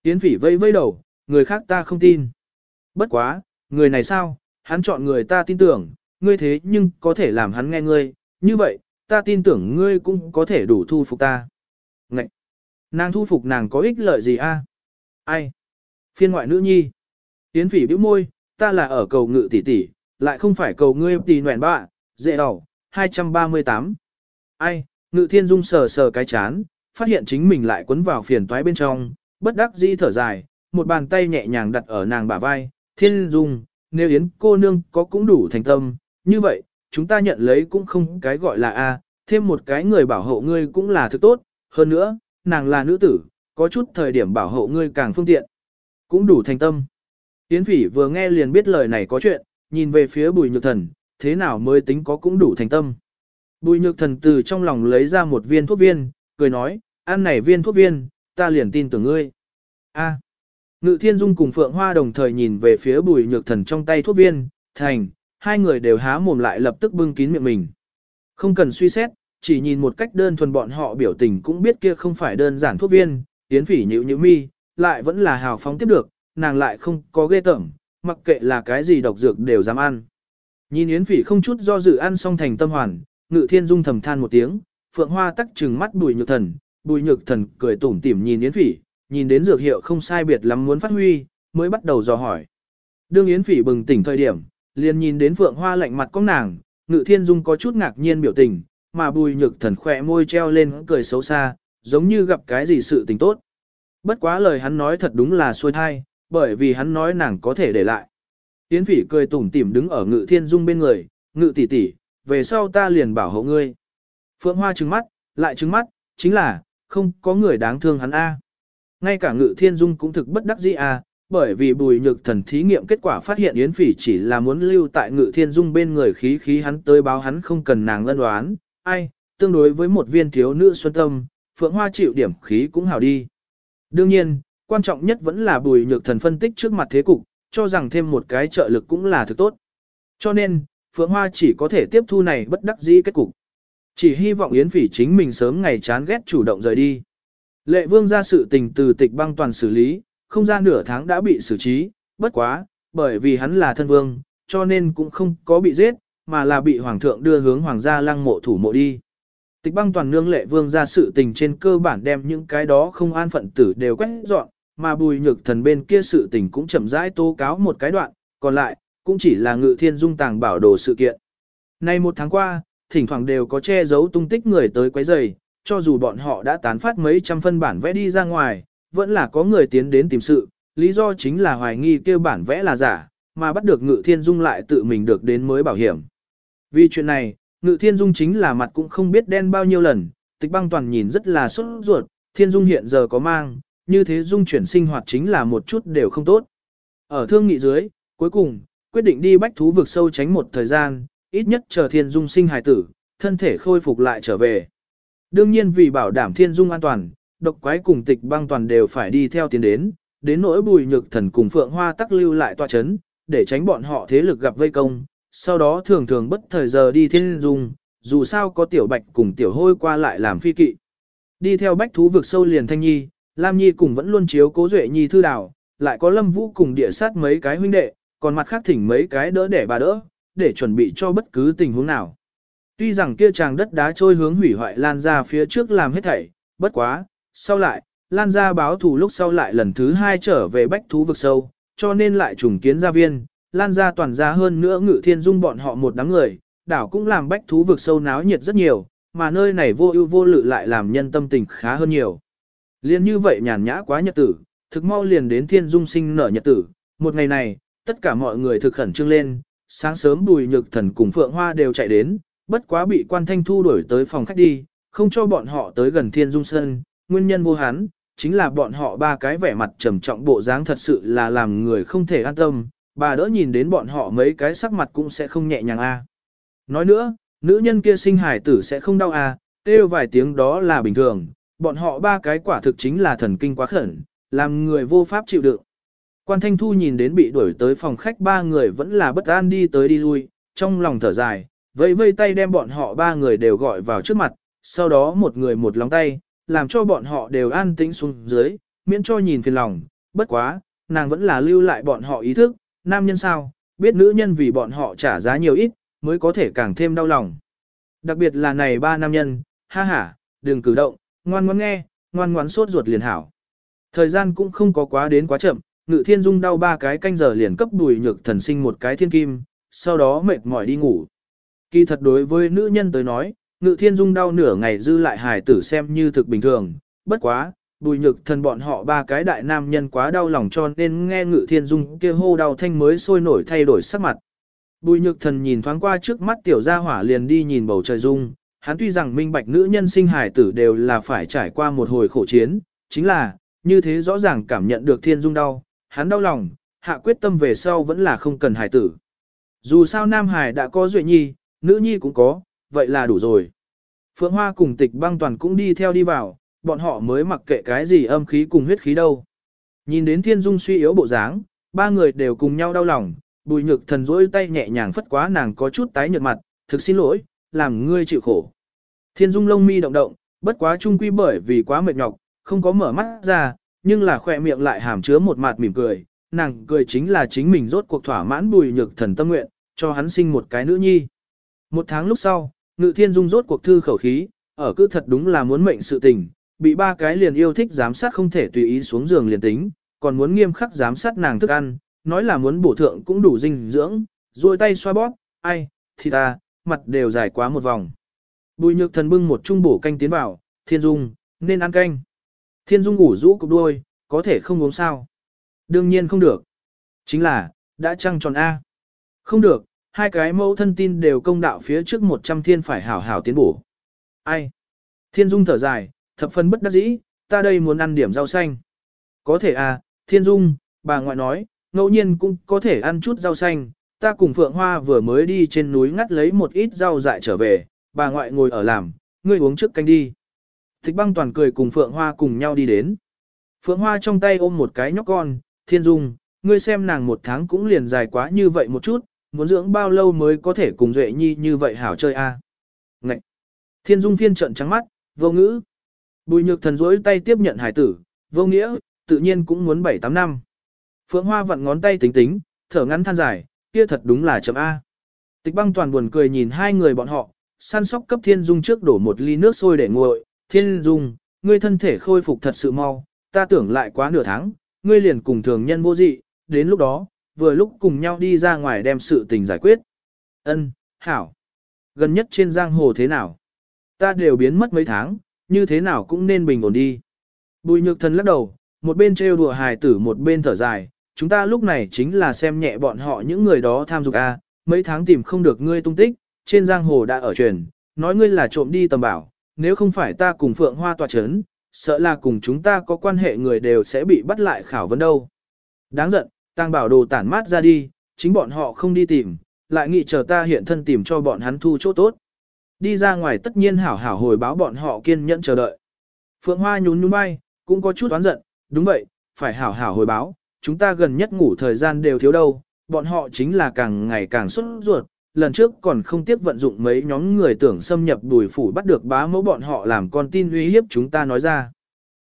S1: Yến phỉ vây vây đầu, người khác ta không tin. Bất quá, người này sao, hắn chọn người ta tin tưởng, ngươi thế nhưng có thể làm hắn nghe ngươi, như vậy, ta tin tưởng ngươi cũng có thể đủ thu phục ta. Ngậy! Nàng thu phục nàng có ích lợi gì a? Ai? Phiên ngoại nữ nhi. Yến phỉ bĩu môi, ta là ở cầu ngự tỷ tỷ, lại không phải cầu ngươi tỷ nguyện bạ, dễ đỏ, 238. Ai, ngự thiên dung sờ sờ cái chán, phát hiện chính mình lại quấn vào phiền toái bên trong, bất đắc dĩ thở dài, một bàn tay nhẹ nhàng đặt ở nàng bả vai, thiên dung, nếu Yến cô nương có cũng đủ thành tâm, như vậy, chúng ta nhận lấy cũng không cái gọi là A, thêm một cái người bảo hộ ngươi cũng là thứ tốt, hơn nữa, nàng là nữ tử, có chút thời điểm bảo hộ ngươi càng phương tiện. Cũng đủ thành tâm. Yến Phỉ vừa nghe liền biết lời này có chuyện, nhìn về phía bùi nhược thần, thế nào mới tính có cũng đủ thành tâm. Bùi nhược thần từ trong lòng lấy ra một viên thuốc viên, cười nói, ăn này viên thuốc viên, ta liền tin tưởng ngươi. A. Ngự thiên dung cùng Phượng Hoa đồng thời nhìn về phía bùi nhược thần trong tay thuốc viên, thành, hai người đều há mồm lại lập tức bưng kín miệng mình. Không cần suy xét, chỉ nhìn một cách đơn thuần bọn họ biểu tình cũng biết kia không phải đơn giản thuốc viên, tiến phỉ nhữ nhữ mi, lại vẫn là hào phóng tiếp được, nàng lại không có ghê tởm, mặc kệ là cái gì độc dược đều dám ăn. Nhìn Yến Phỉ không chút do dự ăn xong thành tâm hoàn, Ngự Thiên Dung thầm than một tiếng, Phượng Hoa tắc trừng mắt Bùi Nhược Thần, Bùi Nhược Thần cười tủm tỉm nhìn Yến Phỉ, nhìn đến dược hiệu không sai biệt lắm muốn phát huy, mới bắt đầu dò hỏi. Đương Yến Phỉ bừng tỉnh thời điểm, liền nhìn đến Phượng Hoa lạnh mặt con nàng, Ngự Thiên Dung có chút ngạc nhiên biểu tình, mà Bùi Nhược Thần khỏe môi treo lên cười xấu xa, giống như gặp cái gì sự tình tốt. Bất quá lời hắn nói thật đúng là xuôi thai, bởi vì hắn nói nàng có thể để lại. Yến Phỉ cười tủm tỉm đứng ở Ngự Thiên Dung bên người, "Ngự tỷ tỷ, về sau ta liền bảo hộ ngươi." Phượng Hoa trừng mắt, lại trừng mắt, chính là không có người đáng thương hắn a. Ngay cả Ngự Thiên Dung cũng thực bất đắc dĩ à? bởi vì Bùi Nhược Thần thí nghiệm kết quả phát hiện Yến Phỉ chỉ là muốn lưu tại Ngự Thiên Dung bên người khí khí hắn tới báo hắn không cần nàng lân đoán, ai, tương đối với một viên thiếu nữ xuân tâm, Phượng Hoa chịu điểm khí cũng hảo đi. Đương nhiên, quan trọng nhất vẫn là Bùi Nhược Thần phân tích trước mặt thế cục, cho rằng thêm một cái trợ lực cũng là thực tốt. Cho nên, Phượng Hoa chỉ có thể tiếp thu này bất đắc dĩ kết cục. Chỉ hy vọng Yến Phỉ chính mình sớm ngày chán ghét chủ động rời đi. Lệ Vương ra sự tình từ tịch băng toàn xử lý, không ra nửa tháng đã bị xử trí, bất quá, bởi vì hắn là thân vương, cho nên cũng không có bị giết, mà là bị hoàng thượng đưa hướng hoàng gia lăng mộ thủ mộ đi. Tịch băng toàn nương lệ vương ra sự tình trên cơ bản đem những cái đó không an phận tử đều quét dọn, mà bùi nhược thần bên kia sự tình cũng chậm rãi tố cáo một cái đoạn, còn lại, cũng chỉ là ngự thiên dung tàng bảo đồ sự kiện. Nay một tháng qua, thỉnh thoảng đều có che giấu tung tích người tới quấy rầy, cho dù bọn họ đã tán phát mấy trăm phân bản vẽ đi ra ngoài, vẫn là có người tiến đến tìm sự, lý do chính là hoài nghi kêu bản vẽ là giả, mà bắt được ngự thiên dung lại tự mình được đến mới bảo hiểm. Vì chuyện này, ngự thiên dung chính là mặt cũng không biết đen bao nhiêu lần, tịch băng toàn nhìn rất là sốt ruột, thiên dung hiện giờ có mang, như thế dung chuyển sinh hoạt chính là một chút đều không tốt. Ở thương nghị dưới, cuối cùng, quyết định đi bách thú vực sâu tránh một thời gian, ít nhất chờ thiên dung sinh hài tử, thân thể khôi phục lại trở về. Đương nhiên vì bảo đảm thiên dung an toàn, độc quái cùng tịch băng toàn đều phải đi theo tiến đến, đến nỗi bùi nhược thần cùng phượng hoa tắc lưu lại tòa chấn, để tránh bọn họ thế lực gặp vây công, sau đó thường thường bất thời giờ đi thiên dung, dù sao có tiểu bạch cùng tiểu hôi qua lại làm phi kỵ. Đi theo bách thú vực sâu liền thanh nhi, Lam Nhi cùng vẫn luôn chiếu cố duệ nhi thư đảo, lại có lâm vũ cùng địa sát mấy cái huynh đệ, còn mặt khác thỉnh mấy cái đỡ để bà đỡ, để chuẩn bị cho bất cứ tình huống nào. Tuy rằng kia chàng đất đá trôi hướng hủy hoại lan ra phía trước làm hết thảy, bất quá, sau lại, lan ra báo thù lúc sau lại lần thứ hai trở về bách thú vực sâu, cho nên lại trùng kiến gia viên, lan ra toàn ra hơn nữa ngự thiên dung bọn họ một đám người, đảo cũng làm bách thú vực sâu náo nhiệt rất nhiều, mà nơi này vô ưu vô lự lại làm nhân tâm tình khá hơn nhiều. Liên như vậy nhàn nhã quá nhật tử, thực mau liền đến thiên dung sinh nở nhật tử, một ngày này, tất cả mọi người thực khẩn trương lên, sáng sớm bùi nhược thần cùng phượng hoa đều chạy đến, bất quá bị quan thanh thu đuổi tới phòng khách đi, không cho bọn họ tới gần thiên dung sơn. nguyên nhân vô hán, chính là bọn họ ba cái vẻ mặt trầm trọng bộ dáng thật sự là làm người không thể an tâm, bà đỡ nhìn đến bọn họ mấy cái sắc mặt cũng sẽ không nhẹ nhàng a. Nói nữa, nữ nhân kia sinh hải tử sẽ không đau a, kêu vài tiếng đó là bình thường, bọn họ ba cái quả thực chính là thần kinh quá khẩn, làm người vô pháp chịu đựng. Quan Thanh Thu nhìn đến bị đuổi tới phòng khách ba người vẫn là bất an đi tới đi lui, trong lòng thở dài, vẫy vây tay đem bọn họ ba người đều gọi vào trước mặt, sau đó một người một lòng tay, làm cho bọn họ đều an tĩnh xuống dưới, miễn cho nhìn phiền lòng, bất quá, nàng vẫn là lưu lại bọn họ ý thức, nam nhân sao, biết nữ nhân vì bọn họ trả giá nhiều ít, mới có thể càng thêm đau lòng. Đặc biệt là này ba nam nhân, ha ha, đừng cử động, ngoan ngoãn nghe, ngoan ngoãn sốt ruột liền hảo. Thời gian cũng không có quá đến quá chậm, ngự thiên dung đau ba cái canh giờ liền cấp đùi nhược thần sinh một cái thiên kim, sau đó mệt mỏi đi ngủ. Kỳ thật đối với nữ nhân tới nói, ngự thiên dung đau nửa ngày dư lại hài tử xem như thực bình thường, bất quá, bùi nhược thần bọn họ ba cái đại nam nhân quá đau lòng cho nên nghe ngự thiên dung kia hô đau thanh mới sôi nổi thay đổi sắc mặt. Bùi nhược thần nhìn thoáng qua trước mắt tiểu gia hỏa liền đi nhìn bầu trời dung, hắn tuy rằng minh bạch nữ nhân sinh hài tử đều là phải trải qua một hồi khổ chiến, chính là, như thế rõ ràng cảm nhận được thiên dung đau, hắn đau lòng, hạ quyết tâm về sau vẫn là không cần hài tử. Dù sao nam hài đã có duệ nhi, nữ nhi cũng có, vậy là đủ rồi. Phượng Hoa cùng tịch băng toàn cũng đi theo đi vào, bọn họ mới mặc kệ cái gì âm khí cùng huyết khí đâu. Nhìn đến thiên dung suy yếu bộ dáng, ba người đều cùng nhau đau lòng, bùi nhược thần rỗi tay nhẹ nhàng phất quá nàng có chút tái nhợt mặt, thực xin lỗi, làm ngươi chịu khổ. Thiên dung lông mi động động, bất quá trung quy bởi vì quá mệt nhọc, không có mở mắt ra, nhưng là khỏe miệng lại hàm chứa một mặt mỉm cười, nàng cười chính là chính mình rốt cuộc thỏa mãn bùi nhược thần tâm nguyện, cho hắn sinh một cái nữ nhi. Một tháng lúc sau, ngự thiên dung rốt cuộc thư khẩu khí, ở cứ thật đúng là muốn mệnh sự tình, bị ba cái liền yêu thích giám sát không thể tùy ý xuống giường liền tính, còn muốn nghiêm khắc giám sát nàng thức ăn, nói là muốn bổ thượng cũng đủ dinh dưỡng, duỗi tay xoa bóp, ai, thì ta, mặt đều dài quá một vòng. Bùi nhược thần bưng một trung bổ canh tiến vào, thiên dung, nên ăn canh. Thiên dung ngủ rũ cục đuôi, có thể không uống sao. Đương nhiên không được. Chính là, đã trăng tròn A. Không được, hai cái mẫu thân tin đều công đạo phía trước 100 thiên phải hảo hảo tiến bổ. Ai? Thiên dung thở dài, thập phân bất đắc dĩ, ta đây muốn ăn điểm rau xanh. Có thể à, thiên dung, bà ngoại nói, ngẫu nhiên cũng có thể ăn chút rau xanh, ta cùng Phượng Hoa vừa mới đi trên núi ngắt lấy một ít rau dại trở về, bà ngoại ngồi ở làm, ngươi uống trước canh đi. Thích băng toàn cười cùng Phượng Hoa cùng nhau đi đến. Phượng Hoa trong tay ôm một cái nhóc con, thiên dung, ngươi xem nàng một tháng cũng liền dài quá như vậy một chút, muốn dưỡng bao lâu mới có thể cùng Duệ Nhi như vậy hảo chơi a? À? Ngậy! Thiên dung phiên trận trắng mắt, vô ngữ. Bùi nhược thần rỗi tay tiếp nhận hải tử, vô nghĩa, tự nhiên cũng muốn 7-8 năm. Phượng Hoa vặn ngón tay tính tính, thở ngắn than dài, kia thật đúng là chấm A. Tịch băng toàn buồn cười nhìn hai người bọn họ, săn sóc cấp Thiên Dung trước đổ một ly nước sôi để nguội. Thiên Dung, ngươi thân thể khôi phục thật sự mau, ta tưởng lại quá nửa tháng, ngươi liền cùng thường nhân vô dị, đến lúc đó, vừa lúc cùng nhau đi ra ngoài đem sự tình giải quyết. Ân, hảo. Gần nhất trên giang hồ thế nào? Ta đều biến mất mấy tháng, như thế nào cũng nên bình ổn đi. Bùi nhược thần lắc đầu, một bên trêu đùa hài tử một bên thở dài, chúng ta lúc này chính là xem nhẹ bọn họ những người đó tham dục a, mấy tháng tìm không được ngươi tung tích, trên giang hồ đã ở truyền, nói ngươi là trộm đi tầm bảo, nếu không phải ta cùng Phượng Hoa tọa chấn, sợ là cùng chúng ta có quan hệ người đều sẽ bị bắt lại khảo vấn đâu. Đáng giận, tàng bảo đồ tản mát ra đi, chính bọn họ không đi tìm, lại nghĩ chờ ta hiện thân tìm cho bọn hắn thu chỗ tốt. Đi ra ngoài tất nhiên hảo hảo hồi báo bọn họ kiên nhẫn chờ đợi. Phượng Hoa nhún nhún bay, cũng có chút oán giận, đúng vậy, phải hảo hảo hồi báo, chúng ta gần nhất ngủ thời gian đều thiếu đâu, bọn họ chính là càng ngày càng xuất ruột, lần trước còn không tiếp vận dụng mấy nhóm người tưởng xâm nhập đùi phủ bắt được bá mẫu bọn họ làm con tin uy hiếp chúng ta nói ra.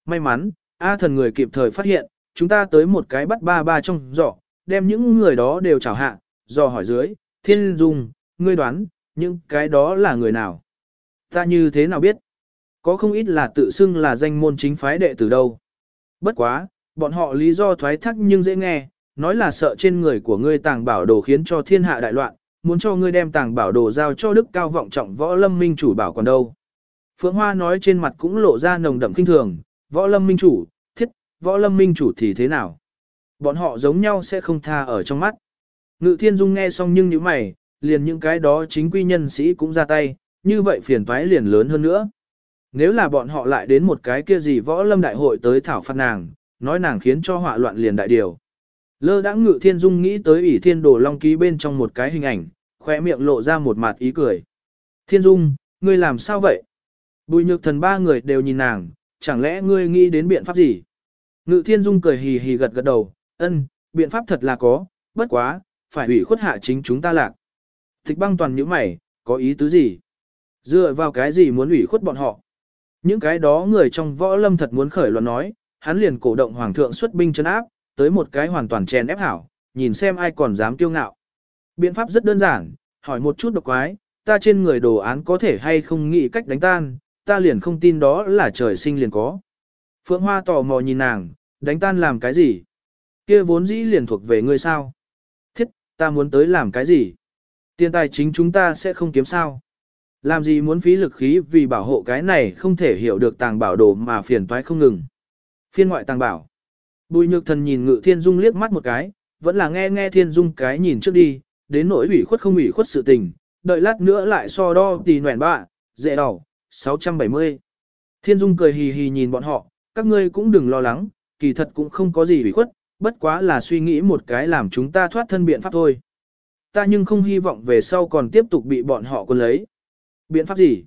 S1: May mắn, A thần người kịp thời phát hiện, chúng ta tới một cái bắt ba ba trong giỏ, đem những người đó đều chào hạ, dò hỏi dưới, thiên dung, ngươi đoán, những cái đó là người nào? Ta như thế nào biết? Có không ít là tự xưng là danh môn chính phái đệ từ đâu. Bất quá, bọn họ lý do thoái thác nhưng dễ nghe, nói là sợ trên người của ngươi tàng bảo đồ khiến cho thiên hạ đại loạn, muốn cho ngươi đem tàng bảo đồ giao cho đức cao vọng trọng võ lâm minh chủ bảo còn đâu. Phượng Hoa nói trên mặt cũng lộ ra nồng đậm kinh thường, võ lâm minh chủ, võ lâm minh chủ thì thế nào? Bọn họ giống nhau sẽ không tha ở trong mắt. Ngự thiên dung nghe xong nhưng như mày, liền những cái đó chính quy nhân sĩ cũng ra tay, như vậy phiền toái liền lớn hơn nữa. Nếu là bọn họ lại đến một cái kia gì võ lâm đại hội tới thảo phạt nàng, nói nàng khiến cho họa loạn liền đại điều. Lơ đãng ngự thiên dung nghĩ tới ủy thiên đồ long ký bên trong một cái hình ảnh, khỏe miệng lộ ra một mặt ý cười. Thiên dung, ngươi làm sao vậy? Bùi nhược thần ba người đều nhìn nàng, chẳng lẽ ngươi nghĩ đến biện pháp gì? Ngự thiên dung cười hì hì gật gật đầu, ân, biện pháp thật là có, bất quá, phải ủy khuất hạ chính chúng ta lạc. Thích băng toàn những mày, có ý tứ gì? Dựa vào cái gì muốn ủy khuất bọn họ? Những cái đó người trong võ lâm thật muốn khởi luận nói, hắn liền cổ động hoàng thượng xuất binh chấn áp, tới một cái hoàn toàn chèn ép hảo, nhìn xem ai còn dám kiêu ngạo. Biện pháp rất đơn giản, hỏi một chút độc quái, ta trên người đồ án có thể hay không nghĩ cách đánh tan, ta liền không tin đó là trời sinh liền có. Phượng Hoa tò mò nhìn nàng, đánh tan làm cái gì? Kia vốn dĩ liền thuộc về ngươi sao? Thiết, ta muốn tới làm cái gì? Tiền tài chính chúng ta sẽ không kiếm sao? Làm gì muốn phí lực khí vì bảo hộ cái này không thể hiểu được tàng bảo đồ mà phiền toái không ngừng. Phiên ngoại tàng bảo. Bùi nhược thần nhìn ngự thiên dung liếc mắt một cái, vẫn là nghe nghe thiên dung cái nhìn trước đi, đến nỗi ủy khuất không ủy khuất sự tình, đợi lát nữa lại so đo tì nguyện bạ, dễ đỏ, 670. Thiên Dung cười hì hì nhìn bọn họ, các ngươi cũng đừng lo lắng, kỳ thật cũng không có gì ủy khuất, bất quá là suy nghĩ một cái làm chúng ta thoát thân biện pháp thôi. Ta nhưng không hy vọng về sau còn tiếp tục bị bọn họ quân lấy. Biện pháp gì?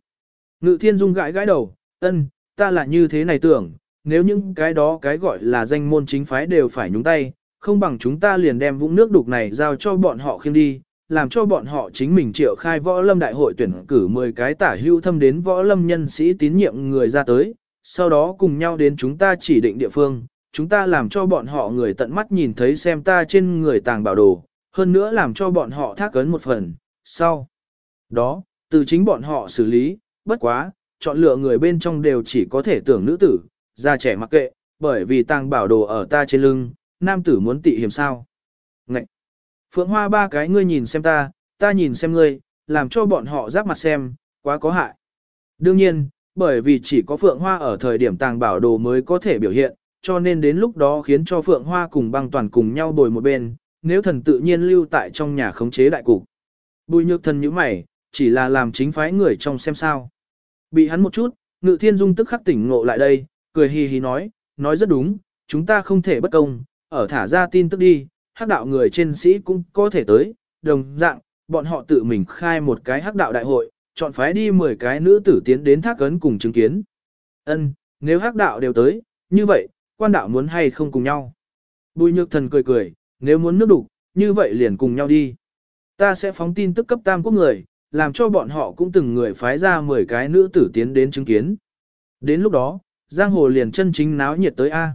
S1: Ngự Thiên Dung gãi gãi đầu, ân, ta là như thế này tưởng, nếu những cái đó cái gọi là danh môn chính phái đều phải nhúng tay, không bằng chúng ta liền đem vũng nước đục này giao cho bọn họ khiêng đi, làm cho bọn họ chính mình triệu khai võ lâm đại hội tuyển cử 10 cái tả hưu thâm đến võ lâm nhân sĩ tín nhiệm người ra tới, sau đó cùng nhau đến chúng ta chỉ định địa phương, chúng ta làm cho bọn họ người tận mắt nhìn thấy xem ta trên người tàng bảo đồ, hơn nữa làm cho bọn họ thác cấn một phần, sau đó, từ chính bọn họ xử lý, bất quá, chọn lựa người bên trong đều chỉ có thể tưởng nữ tử, già trẻ mặc kệ, bởi vì tàng bảo đồ ở ta trên lưng, nam tử muốn tị hiểm sao. Ngậy! Phượng Hoa ba cái ngươi nhìn xem ta, ta nhìn xem ngươi, làm cho bọn họ giáp mặt xem, quá có hại. Đương nhiên, bởi vì chỉ có Phượng Hoa ở thời điểm tàng bảo đồ mới có thể biểu hiện, cho nên đến lúc đó khiến cho Phượng Hoa cùng băng toàn cùng nhau bồi một bên, nếu thần tự nhiên lưu tại trong nhà khống chế đại cục. Bùi nhược thần như mày, chỉ là làm chính phái người trong xem sao. Bị hắn một chút, ngự thiên dung tức khắc tỉnh ngộ lại đây, cười hì hì nói, nói rất đúng, chúng ta không thể bất công, ở thả ra tin tức đi, hắc đạo người trên sĩ cũng có thể tới, đồng dạng, bọn họ tự mình khai một cái hắc đạo đại hội, chọn phái đi 10 cái nữ tử tiến đến thác ấn cùng chứng kiến. Ân, nếu hắc đạo đều tới, như vậy, quan đạo muốn hay không cùng nhau. Bùi nhược thần cười cười, nếu muốn nước đục, như vậy liền cùng nhau đi. Ta sẽ phóng tin tức cấp tam quốc người, làm cho bọn họ cũng từng người phái ra 10 cái nữ tử tiến đến chứng kiến. Đến lúc đó, giang hồ liền chân chính náo nhiệt tới A.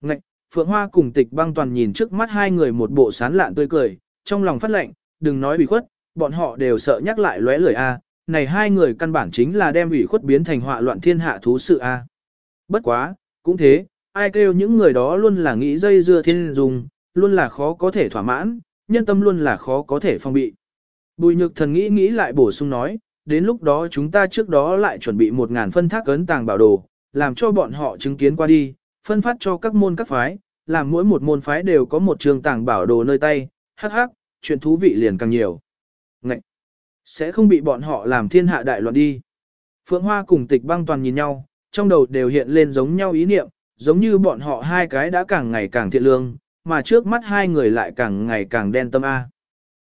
S1: Ngạch, Phượng Hoa cùng tịch băng toàn nhìn trước mắt hai người một bộ sán lạn tươi cười, trong lòng phát lệnh, đừng nói bị khuất, bọn họ đều sợ nhắc lại lóe lời A, này hai người căn bản chính là đem ủy khuất biến thành họa loạn thiên hạ thú sự A. Bất quá, cũng thế, ai kêu những người đó luôn là nghĩ dây dưa thiên dùng, luôn là khó có thể thỏa mãn, nhân tâm luôn là khó có thể phong bị. Bùi nhược thần nghĩ nghĩ lại bổ sung nói, đến lúc đó chúng ta trước đó lại chuẩn bị một ngàn phân thác ấn tàng bảo đồ, làm cho bọn họ chứng kiến qua đi, phân phát cho các môn các phái, làm mỗi một môn phái đều có một trường tàng bảo đồ nơi tay, hắc hắc, chuyện thú vị liền càng nhiều. Ngậy! Sẽ không bị bọn họ làm thiên hạ đại loạn đi. Phượng Hoa cùng tịch băng toàn nhìn nhau, trong đầu đều hiện lên giống nhau ý niệm, giống như bọn họ hai cái đã càng ngày càng thiện lương, mà trước mắt hai người lại càng ngày càng đen tâm A.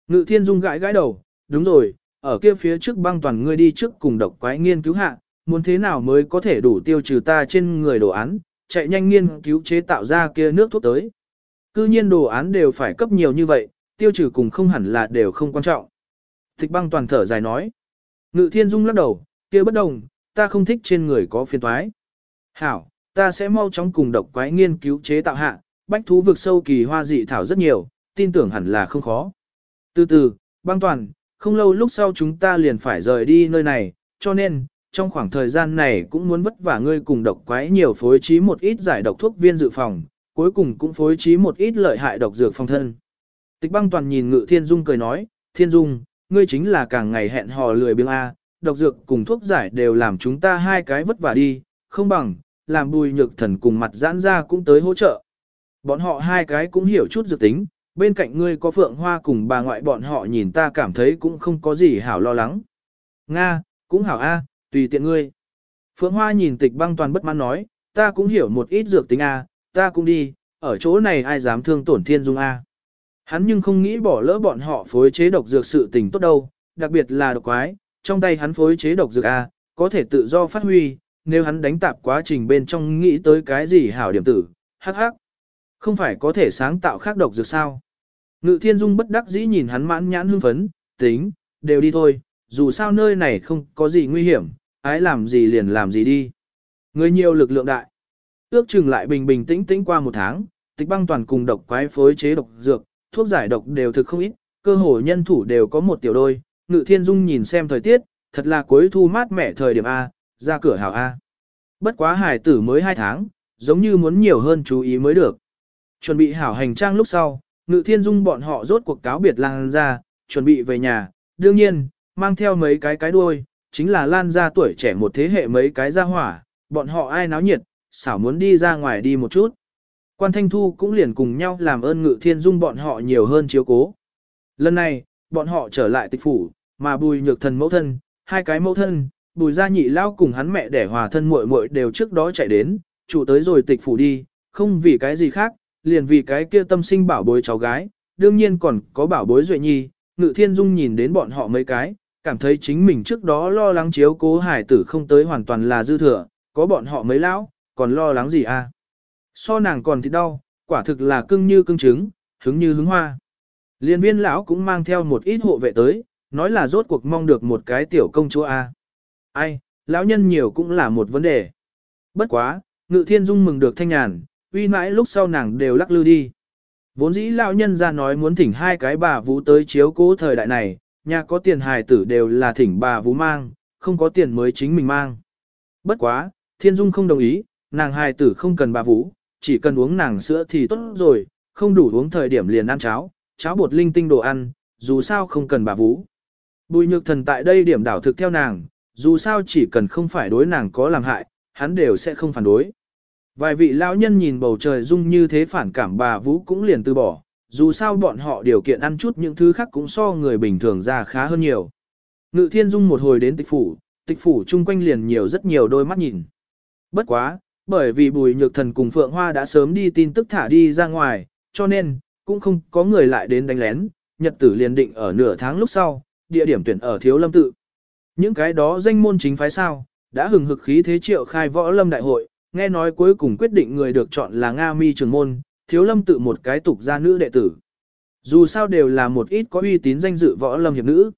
S1: Ngự thiên dung gãi gãi đầu, đúng rồi, ở kia phía trước băng toàn ngươi đi trước cùng độc quái nghiên cứu hạ, muốn thế nào mới có thể đủ tiêu trừ ta trên người đồ án, chạy nhanh nghiên cứu chế tạo ra kia nước thuốc tới. Cư nhiên đồ án đều phải cấp nhiều như vậy, tiêu trừ cùng không hẳn là đều không quan trọng. Tịch băng toàn thở dài nói. Ngự thiên dung lắc đầu, kia bất đồng, ta không thích trên người có phiền toái. Hảo, ta sẽ mau chóng cùng độc quái nghiên cứu chế tạo hạ, bách thú vực sâu kỳ hoa dị thảo rất nhiều, tin tưởng hẳn là không khó. Từ từ, băng toàn, không lâu lúc sau chúng ta liền phải rời đi nơi này, cho nên, trong khoảng thời gian này cũng muốn vất vả ngươi cùng độc quái nhiều phối trí một ít giải độc thuốc viên dự phòng, cuối cùng cũng phối trí một ít lợi hại độc dược phòng thân. Tịch băng toàn nhìn ngự thiên dung cười nói, thiên dung, ngươi chính là càng ngày hẹn hò lười biếng A, độc dược cùng thuốc giải đều làm chúng ta hai cái vất vả đi, không bằng, làm bùi nhược thần cùng mặt giãn ra cũng tới hỗ trợ. Bọn họ hai cái cũng hiểu chút dược tính, bên cạnh ngươi có phượng hoa cùng bà ngoại bọn họ nhìn ta cảm thấy cũng không có gì hảo lo lắng. Nga, cũng hảo A, tùy tiện ngươi. Phượng Hoa nhìn tịch băng toàn bất mãn nói, ta cũng hiểu một ít dược tính A, ta cũng đi, ở chỗ này ai dám thương tổn thiên dung A. Hắn nhưng không nghĩ bỏ lỡ bọn họ phối chế độc dược sự tình tốt đâu, đặc biệt là độc quái, trong tay hắn phối chế độc dược A, có thể tự do phát huy, nếu hắn đánh tạp quá trình bên trong nghĩ tới cái gì hảo điểm tử, hắc hắc. Không phải có thể sáng tạo khác độc dược sao. Ngự thiên dung bất đắc dĩ nhìn hắn mãn nhãn hưng phấn, tính, đều đi thôi, dù sao nơi này không có gì nguy hiểm, ái làm gì liền làm gì đi. Người nhiều lực lượng đại. Ước chừng lại bình bình tĩnh tĩnh qua một tháng, tịch băng toàn cùng độc quái phối chế độc dược, thuốc giải độc đều thực không ít, cơ hồ nhân thủ đều có một tiểu đôi. Ngự thiên dung nhìn xem thời tiết, thật là cuối thu mát mẻ thời điểm A, ra cửa hảo A. Bất quá hải tử mới 2 tháng, giống như muốn nhiều hơn chú ý mới được. Chuẩn bị hảo hành trang lúc sau, ngự thiên dung bọn họ rốt cuộc cáo biệt lan ra, chuẩn bị về nhà, đương nhiên, mang theo mấy cái cái đuôi, chính là lan ra tuổi trẻ một thế hệ mấy cái ra hỏa, bọn họ ai náo nhiệt, xảo muốn đi ra ngoài đi một chút. Quan Thanh Thu cũng liền cùng nhau làm ơn ngự thiên dung bọn họ nhiều hơn chiếu cố. Lần này, bọn họ trở lại tịch phủ, mà bùi nhược thần mẫu thân, hai cái mẫu thân, bùi gia nhị lao cùng hắn mẹ để hòa thân muội muội đều trước đó chạy đến, chủ tới rồi tịch phủ đi, không vì cái gì khác, liền vì cái kia tâm sinh bảo bối cháu gái, đương nhiên còn có bảo bối duệ nhi, ngự thiên dung nhìn đến bọn họ mấy cái, cảm thấy chính mình trước đó lo lắng chiếu cố hải tử không tới hoàn toàn là dư thừa, có bọn họ mấy lão, còn lo lắng gì à? So nàng còn thì đau, quả thực là cưng như cưng trứng, hứng như hứng hoa. Liên viên lão cũng mang theo một ít hộ vệ tới, nói là rốt cuộc mong được một cái tiểu công chúa A. Ai, lão nhân nhiều cũng là một vấn đề. Bất quá, ngự thiên dung mừng được thanh nhàn, uy mãi lúc sau nàng đều lắc lư đi. Vốn dĩ lão nhân ra nói muốn thỉnh hai cái bà vũ tới chiếu cố thời đại này, nhà có tiền hài tử đều là thỉnh bà vũ mang, không có tiền mới chính mình mang. Bất quá, thiên dung không đồng ý, nàng hài tử không cần bà vũ, chỉ cần uống nàng sữa thì tốt rồi, không đủ uống thời điểm liền ăn cháo, cháo bột linh tinh đồ ăn, dù sao không cần bà vũ. Bùi nhược thần tại đây điểm đảo thực theo nàng, dù sao chỉ cần không phải đối nàng có làm hại, hắn đều sẽ không phản đối. Vài vị lão nhân nhìn bầu trời dung như thế phản cảm bà Vũ cũng liền từ bỏ, dù sao bọn họ điều kiện ăn chút những thứ khác cũng so người bình thường ra khá hơn nhiều. Ngự thiên dung một hồi đến tịch phủ, tịch phủ chung quanh liền nhiều rất nhiều đôi mắt nhìn. Bất quá, bởi vì bùi nhược thần cùng Phượng Hoa đã sớm đi tin tức thả đi ra ngoài, cho nên, cũng không có người lại đến đánh lén, nhật tử liền định ở nửa tháng lúc sau, địa điểm tuyển ở thiếu lâm tự. Những cái đó danh môn chính phái sao, đã hừng hực khí thế triệu khai võ lâm đại hội, nghe nói cuối cùng quyết định người được chọn là Nga mi trường môn, thiếu lâm tự một cái tục gia nữ đệ tử. Dù sao đều là một ít có uy tín danh dự võ lâm hiệp nữ.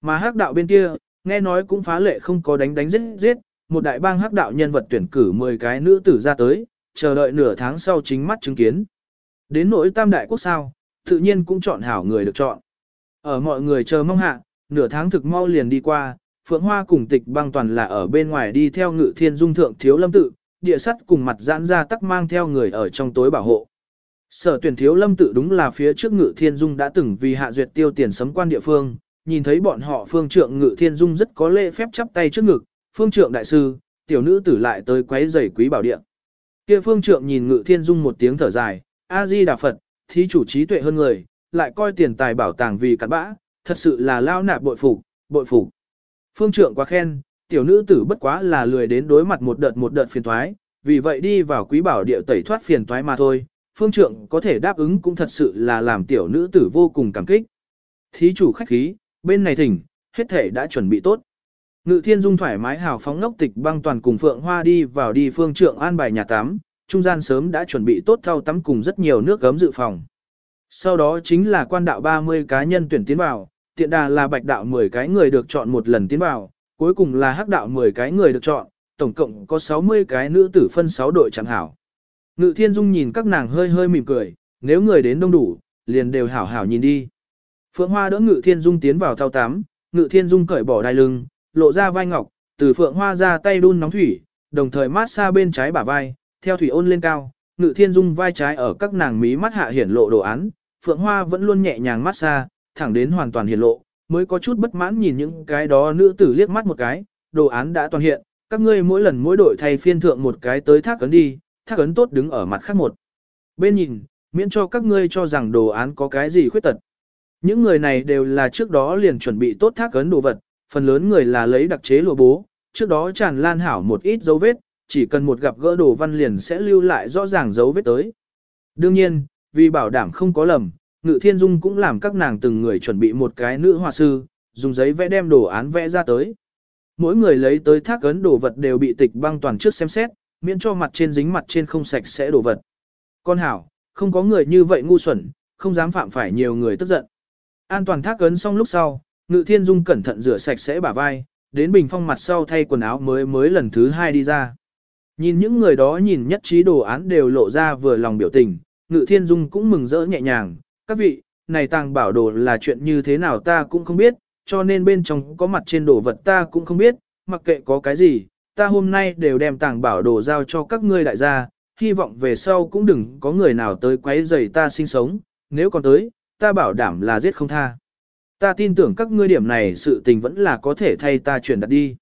S1: Mà hắc đạo bên kia, nghe nói cũng phá lệ không có đánh đánh giết giết, một đại bang hắc đạo nhân vật tuyển cử 10 cái nữ tử ra tới, chờ đợi nửa tháng sau chính mắt chứng kiến. Đến nỗi tam đại quốc sao, tự nhiên cũng chọn hảo người được chọn. Ở mọi người chờ mong hạ, nửa tháng thực mau liền đi qua, Phượng Hoa cùng tịch băng toàn là ở bên ngoài đi theo ngự thiên dung thượng thiếu lâm tự, địa sắt cùng mặt giãn ra tắc mang theo người ở trong tối bảo hộ. Sở tuyển thiếu lâm tự đúng là phía trước ngự thiên dung đã từng vì hạ duyệt tiêu tiền sấm quan địa phương, nhìn thấy bọn họ phương trượng ngự thiên dung rất có lễ phép chắp tay trước ngực, phương trượng đại sư, tiểu nữ tử lại tới quấy giày quý bảo địa. Kia phương trượng nhìn ngự thiên dung một tiếng thở dài, A-di Đà Phật, thí chủ trí tuệ hơn người, lại coi tiền tài bảo tàng vì cặn bã, thật sự là lao nạp bội phục, bội phục. Phương trượng quá khen, tiểu nữ tử bất quá là lười đến đối mặt một đợt một đợt phiền toái, vì vậy đi vào quý bảo địa tẩy thoát phiền toái mà thôi. Phương trượng có thể đáp ứng cũng thật sự là làm tiểu nữ tử vô cùng cảm kích. Thí chủ khách khí, bên này thỉnh, hết thể đã chuẩn bị tốt. Ngự thiên dung thoải mái hào phóng ngốc tịch băng toàn cùng phượng hoa đi vào đi phương trượng an bài nhà tắm, trung gian sớm đã chuẩn bị tốt thau tắm cùng rất nhiều nước gấm dự phòng. Sau đó chính là quan đạo 30 cá nhân tuyển tiến vào, tiện đà là bạch đạo 10 cái người được chọn một lần tiến vào, cuối cùng là hắc đạo 10 cái người được chọn, tổng cộng có 60 cái nữ tử phân 6 đội chẳng hảo. Ngự thiên dung nhìn các nàng hơi hơi mỉm cười, nếu người đến đông đủ, liền đều hảo hảo nhìn đi. Phượng Hoa đỡ Ngự Thiên Dung tiến vào thao tắm, Ngự Thiên Dung cởi bỏ đai lưng, lộ ra vai ngọc, từ Phượng Hoa ra tay đun nóng thủy, đồng thời mát xa bên trái bả vai, theo thủy ôn lên cao, Ngự Thiên Dung vai trái ở các nàng mí mắt hạ hiển lộ đồ án, Phượng Hoa vẫn luôn nhẹ nhàng mát xa, thẳng đến hoàn toàn hiển lộ, mới có chút bất mãn nhìn những cái đó nữ tử liếc mắt một cái, đồ án đã toàn hiện, các ngươi mỗi lần mỗi đội thay phiên thượng một cái tới thác ấn đi, thác ấn tốt đứng ở mặt khác một. Bên nhìn, miễn cho các ngươi cho rằng đồ án có cái gì khuyết tật. Những người này đều là trước đó liền chuẩn bị tốt thác ấn đồ vật, phần lớn người là lấy đặc chế lụa bố, trước đó tràn lan hảo một ít dấu vết, chỉ cần một gặp gỡ đồ văn liền sẽ lưu lại rõ ràng dấu vết tới. Đương nhiên, vì bảo đảm không có lầm, Ngự Thiên Dung cũng làm các nàng từng người chuẩn bị một cái nữ họa sư, dùng giấy vẽ đem đồ án vẽ ra tới. Mỗi người lấy tới thác ấn đồ vật đều bị tịch băng toàn trước xem xét, miễn cho mặt trên dính mặt trên không sạch sẽ đồ vật. Con hảo, không có người như vậy ngu xuẩn, không dám phạm phải nhiều người tức giận. An toàn thác ấn xong lúc sau, Ngự Thiên Dung cẩn thận rửa sạch sẽ bả vai, đến bình phong mặt sau thay quần áo mới mới lần thứ hai đi ra. Nhìn những người đó nhìn nhất trí đồ án đều lộ ra vừa lòng biểu tình, Ngự Thiên Dung cũng mừng rỡ nhẹ nhàng, các vị, này tàng bảo đồ là chuyện như thế nào ta cũng không biết, cho nên bên trong có mặt trên đồ vật ta cũng không biết, mặc kệ có cái gì, ta hôm nay đều đem tàng bảo đồ giao cho các ngươi đại gia, hy vọng về sau cũng đừng có người nào tới quấy rầy ta sinh sống, nếu còn tới, ta bảo đảm là giết không tha. Ta tin tưởng các ngươi điểm này sự tình vẫn là có thể thay ta chuyển đặt đi.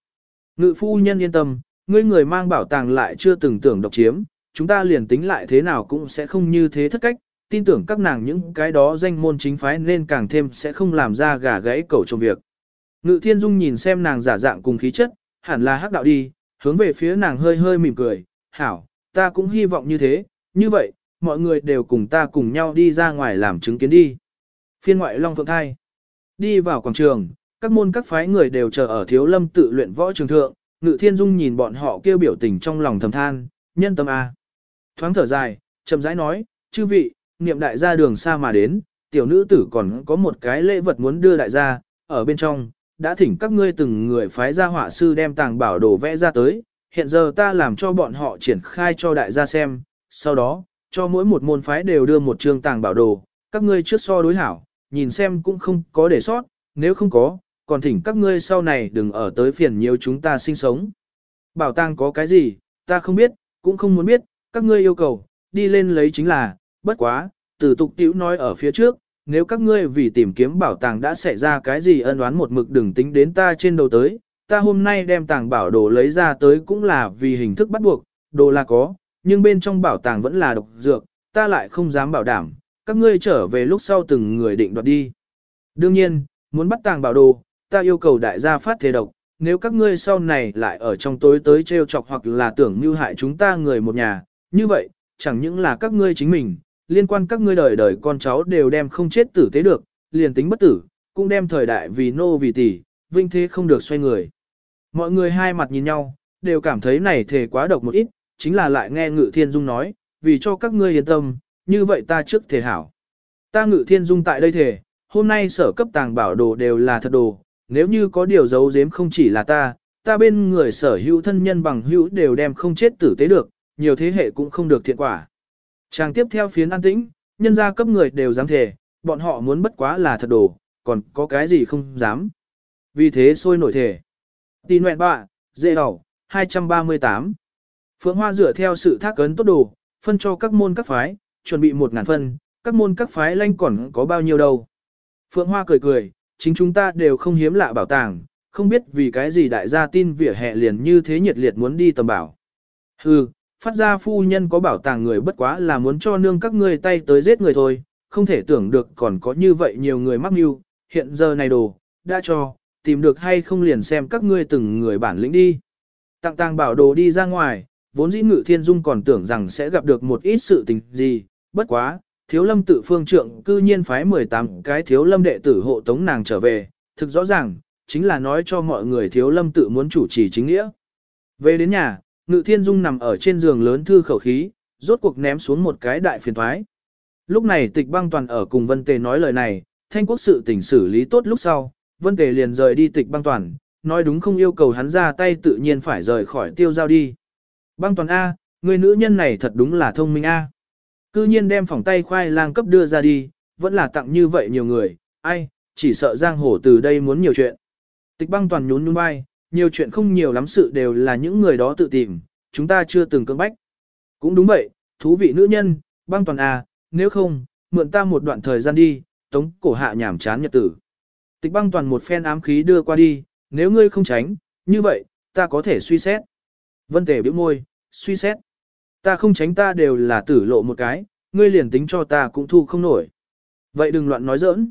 S1: Ngự phu nhân yên tâm, ngươi người mang bảo tàng lại chưa từng tưởng độc chiếm, chúng ta liền tính lại thế nào cũng sẽ không như thế thất cách, tin tưởng các nàng những cái đó danh môn chính phái nên càng thêm sẽ không làm ra gà gãy cầu trong việc. Ngự thiên dung nhìn xem nàng giả dạng cùng khí chất, hẳn là hắc đạo đi, hướng về phía nàng hơi hơi mỉm cười, hảo, ta cũng hy vọng như thế, như vậy, mọi người đều cùng ta cùng nhau đi ra ngoài làm chứng kiến đi. Phiên ngoại Long Phượng Thai Đi vào quảng trường, các môn các phái người đều chờ ở thiếu lâm tự luyện võ trường thượng, ngự thiên dung nhìn bọn họ kêu biểu tình trong lòng thầm than, nhân tâm A. Thoáng thở dài, chậm rãi nói, chư vị, niệm đại gia đường xa mà đến, tiểu nữ tử còn có một cái lễ vật muốn đưa đại gia, ở bên trong, đã thỉnh các ngươi từng người phái ra họa sư đem tàng bảo đồ vẽ ra tới, hiện giờ ta làm cho bọn họ triển khai cho đại gia xem, sau đó, cho mỗi một môn phái đều đưa một chương tàng bảo đồ, các ngươi trước so đối hảo, nhìn xem cũng không có để sót, nếu không có, còn thỉnh các ngươi sau này đừng ở tới phiền nhiều chúng ta sinh sống. Bảo tàng có cái gì, ta không biết, cũng không muốn biết, các ngươi yêu cầu, đi lên lấy chính là, bất quá, từ tục tiểu nói ở phía trước, nếu các ngươi vì tìm kiếm bảo tàng đã xảy ra cái gì ân oán một mực đừng tính đến ta trên đầu tới, ta hôm nay đem tàng bảo đồ lấy ra tới cũng là vì hình thức bắt buộc, đồ là có, nhưng bên trong bảo tàng vẫn là độc dược, ta lại không dám bảo đảm, các ngươi trở về lúc sau từng người định đoạt đi. Đương nhiên, muốn bắt tàng bảo đồ, ta yêu cầu đại gia phát thế độc, nếu các ngươi sau này lại ở trong tối tới trêu chọc hoặc là tưởng mưu hại chúng ta người một nhà, như vậy, chẳng những là các ngươi chính mình, liên quan các ngươi đời đời con cháu đều đem không chết tử tế được, liền tính bất tử, cũng đem thời đại vì nô vì tỷ, vinh thế không được xoay người. Mọi người hai mặt nhìn nhau, đều cảm thấy này thể quá độc một ít, chính là lại nghe Ngự Thiên Dung nói, vì cho các ngươi yên tâm, như vậy ta trước thể hảo. Ta Ngự Thiên Dung tại đây thể, hôm nay sở cấp tàng bảo đồ đều là thật đồ, nếu như có điều giấu giếm không chỉ là ta, ta bên người sở hữu thân nhân bằng hữu đều đem không chết tử tế được, nhiều thế hệ cũng không được thiện quả. Chàng tiếp theo phiến an tĩnh, nhân gia cấp người đều dám thể, bọn họ muốn bất quá là thật đồ, còn có cái gì không dám. Vì thế sôi nổi thể. Tì nguyện bạ, dễ đỏ, 238. Phượng Hoa dựa theo sự thác ấn tốt đồ, phân cho các môn các phái, chuẩn bị một ngàn phân, các môn các phái lanh còn có bao nhiêu đâu. Phượng Hoa cười cười, chính chúng ta đều không hiếm lạ bảo tàng, không biết vì cái gì đại gia tin vỉa hè liền như thế nhiệt liệt muốn đi tầm bảo. Hừ, phát ra phu nhân có bảo tàng người bất quá là muốn cho nương các ngươi tay tới giết người thôi, không thể tưởng được còn có như vậy nhiều người mắc mưu, hiện giờ này đồ, đã cho, tìm được hay không liền xem các ngươi từng người bản lĩnh đi. Tặng tàng bảo đồ đi ra ngoài, vốn dĩ ngự thiên dung còn tưởng rằng sẽ gặp được một ít sự tình gì, bất quá, thiếu lâm tự phương trượng cư nhiên phái 18 cái thiếu lâm đệ tử hộ tống nàng trở về, thực rõ ràng, chính là nói cho mọi người thiếu lâm tự muốn chủ trì chính nghĩa. Về đến nhà, ngự thiên dung nằm ở trên giường lớn thư khẩu khí, rốt cuộc ném xuống một cái đại phiền thoái. Lúc này tịch băng toàn ở cùng Vân Tề nói lời này, thanh quốc sự tỉnh xử lý tốt lúc sau, Vân Tề liền rời đi tịch băng toàn, nói đúng không yêu cầu hắn ra tay tự nhiên phải rời khỏi tiêu giao đi. Băng toàn A, người nữ nhân này thật đúng là thông minh A. Cư nhiên đem phòng tay khoai lang cấp đưa ra đi, vẫn là tặng như vậy nhiều người, ai, chỉ sợ giang hồ từ đây muốn nhiều chuyện. Tịch băng toàn nhún nhún vai, nhiều chuyện không nhiều lắm sự đều là những người đó tự tìm, chúng ta chưa từng cưỡng bách. Cũng đúng vậy, thú vị nữ nhân, băng toàn à, nếu không, mượn ta một đoạn thời gian đi, tống cổ hạ nhảm chán nhật tử. Tịch băng toàn một phen ám khí đưa qua đi, nếu ngươi không tránh, như vậy, ta có thể suy xét. Vân tề biểu môi, suy xét. Ta không tránh ta đều là tử lộ một cái, ngươi liền tính cho ta cũng thu không nổi. Vậy đừng loạn nói giỡn.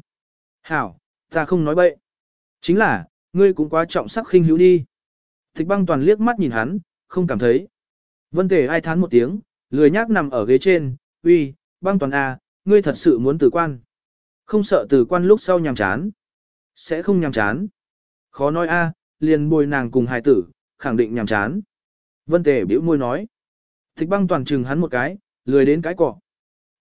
S1: Hảo, ta không nói bậy. Chính là, ngươi cũng quá trọng sắc khinh hữu đi. Thích băng toàn liếc mắt nhìn hắn, không cảm thấy. Vân tề ai thán một tiếng, lười nhác nằm ở ghế trên, uy, băng toàn à, ngươi thật sự muốn tử quan. Không sợ tử quan lúc sau nhàm chán. Sẽ không nhàm chán. Khó nói a, liền bồi nàng cùng hài tử, khẳng định nhàm chán. Vân tề bĩu môi nói tịch băng toàn trừng hắn một cái, lười đến cái cỏ.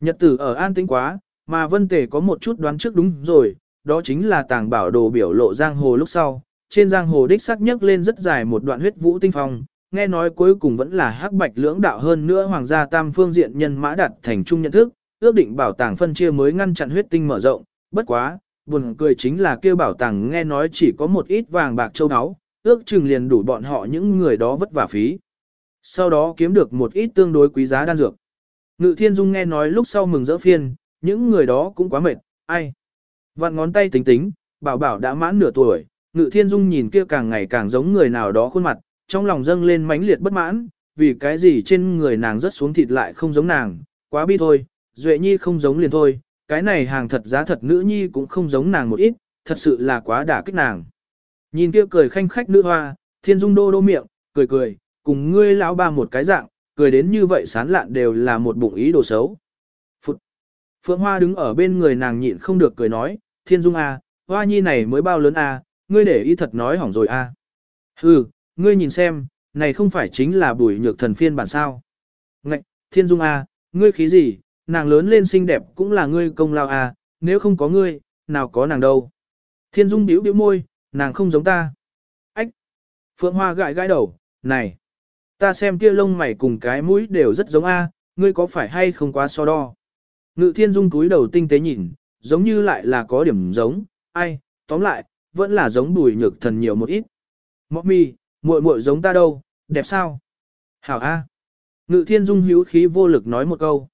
S1: Nhật tử ở an tĩnh quá, mà vân tề có một chút đoán trước đúng rồi, đó chính là tàng bảo đồ biểu lộ giang hồ lúc sau. Trên giang hồ đích sắc nhấc lên rất dài một đoạn huyết vũ tinh phong, nghe nói cuối cùng vẫn là hắc bạch lưỡng đạo hơn nữa hoàng gia tam phương diện nhân mã đặt thành chung nhận thức, ước định bảo tàng phân chia mới ngăn chặn huyết tinh mở rộng, bất quá, buồn cười chính là kêu bảo tàng nghe nói chỉ có một ít vàng bạc châu áo, ước chừng liền đủ bọn họ những người đó vất vả phí. Sau đó kiếm được một ít tương đối quý giá đan dược. Ngự thiên dung nghe nói lúc sau mừng rỡ phiên, những người đó cũng quá mệt, ai. Vặn ngón tay tính tính, bảo bảo đã mãn nửa tuổi, ngự thiên dung nhìn kia càng ngày càng giống người nào đó khuôn mặt, trong lòng dâng lên mãnh liệt bất mãn, vì cái gì trên người nàng rất xuống thịt lại không giống nàng, quá bi thôi, Duệ Nhi không giống liền thôi, cái này hàng thật giá thật nữ nhi cũng không giống nàng một ít, thật sự là quá đả kích nàng. Nhìn kia cười khanh khách nữ hoa, thiên dung đô đô miệng, cười cười, cùng ngươi lão ba một cái dạng, cười đến như vậy sán lạn đều là một bụng ý đồ xấu. Phụt! Phượng Hoa đứng ở bên người nàng nhịn không được cười nói, thiên dung à, hoa nhi này mới bao lớn à, ngươi để ý thật nói hỏng rồi à. Hừ, ngươi nhìn xem, này không phải chính là bùi nhược thần phiên bản sao. Ngạch, thiên dung à, ngươi khí gì, nàng lớn lên xinh đẹp cũng là ngươi công lao à, nếu không có ngươi, nào có nàng đâu. Thiên dung biểu biểu môi, nàng không giống ta. Ách! Phượng Hoa gãi gãi đầu, này! Ta xem kia lông mày cùng cái mũi đều rất giống a, ngươi có phải hay không quá so đo. Ngự thiên dung túi đầu tinh tế nhìn, giống như lại là có điểm giống, ai, tóm lại, vẫn là giống bùi nhược thần nhiều một ít. Mọc mi, muội muội giống ta đâu, đẹp sao? Hảo a. Ngự thiên dung hữu khí vô lực nói một câu.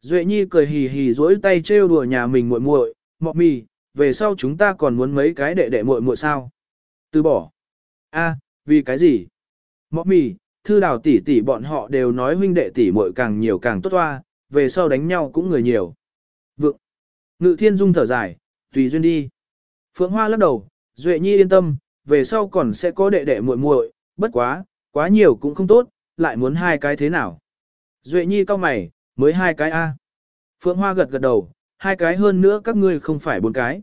S1: Duệ nhi cười hì hì duỗi tay trêu đùa nhà mình muội muội, mọc mi, về sau chúng ta còn muốn mấy cái đệ đệ muội muội sao? Từ bỏ. A, vì cái gì? Mọc mi, thư đào tỷ tỷ bọn họ đều nói huynh đệ tỷ muội càng nhiều càng tốt toa về sau đánh nhau cũng người nhiều. Vượng. Ngự thiên dung thở dài, tùy duyên đi. Phượng Hoa lắc đầu, Duệ Nhi yên tâm, về sau còn sẽ có đệ đệ muội muội, bất quá, quá nhiều cũng không tốt, lại muốn hai cái thế nào. Duệ Nhi cao mày, mới hai cái A. Phượng Hoa gật gật đầu, hai cái hơn nữa các ngươi không phải bốn cái.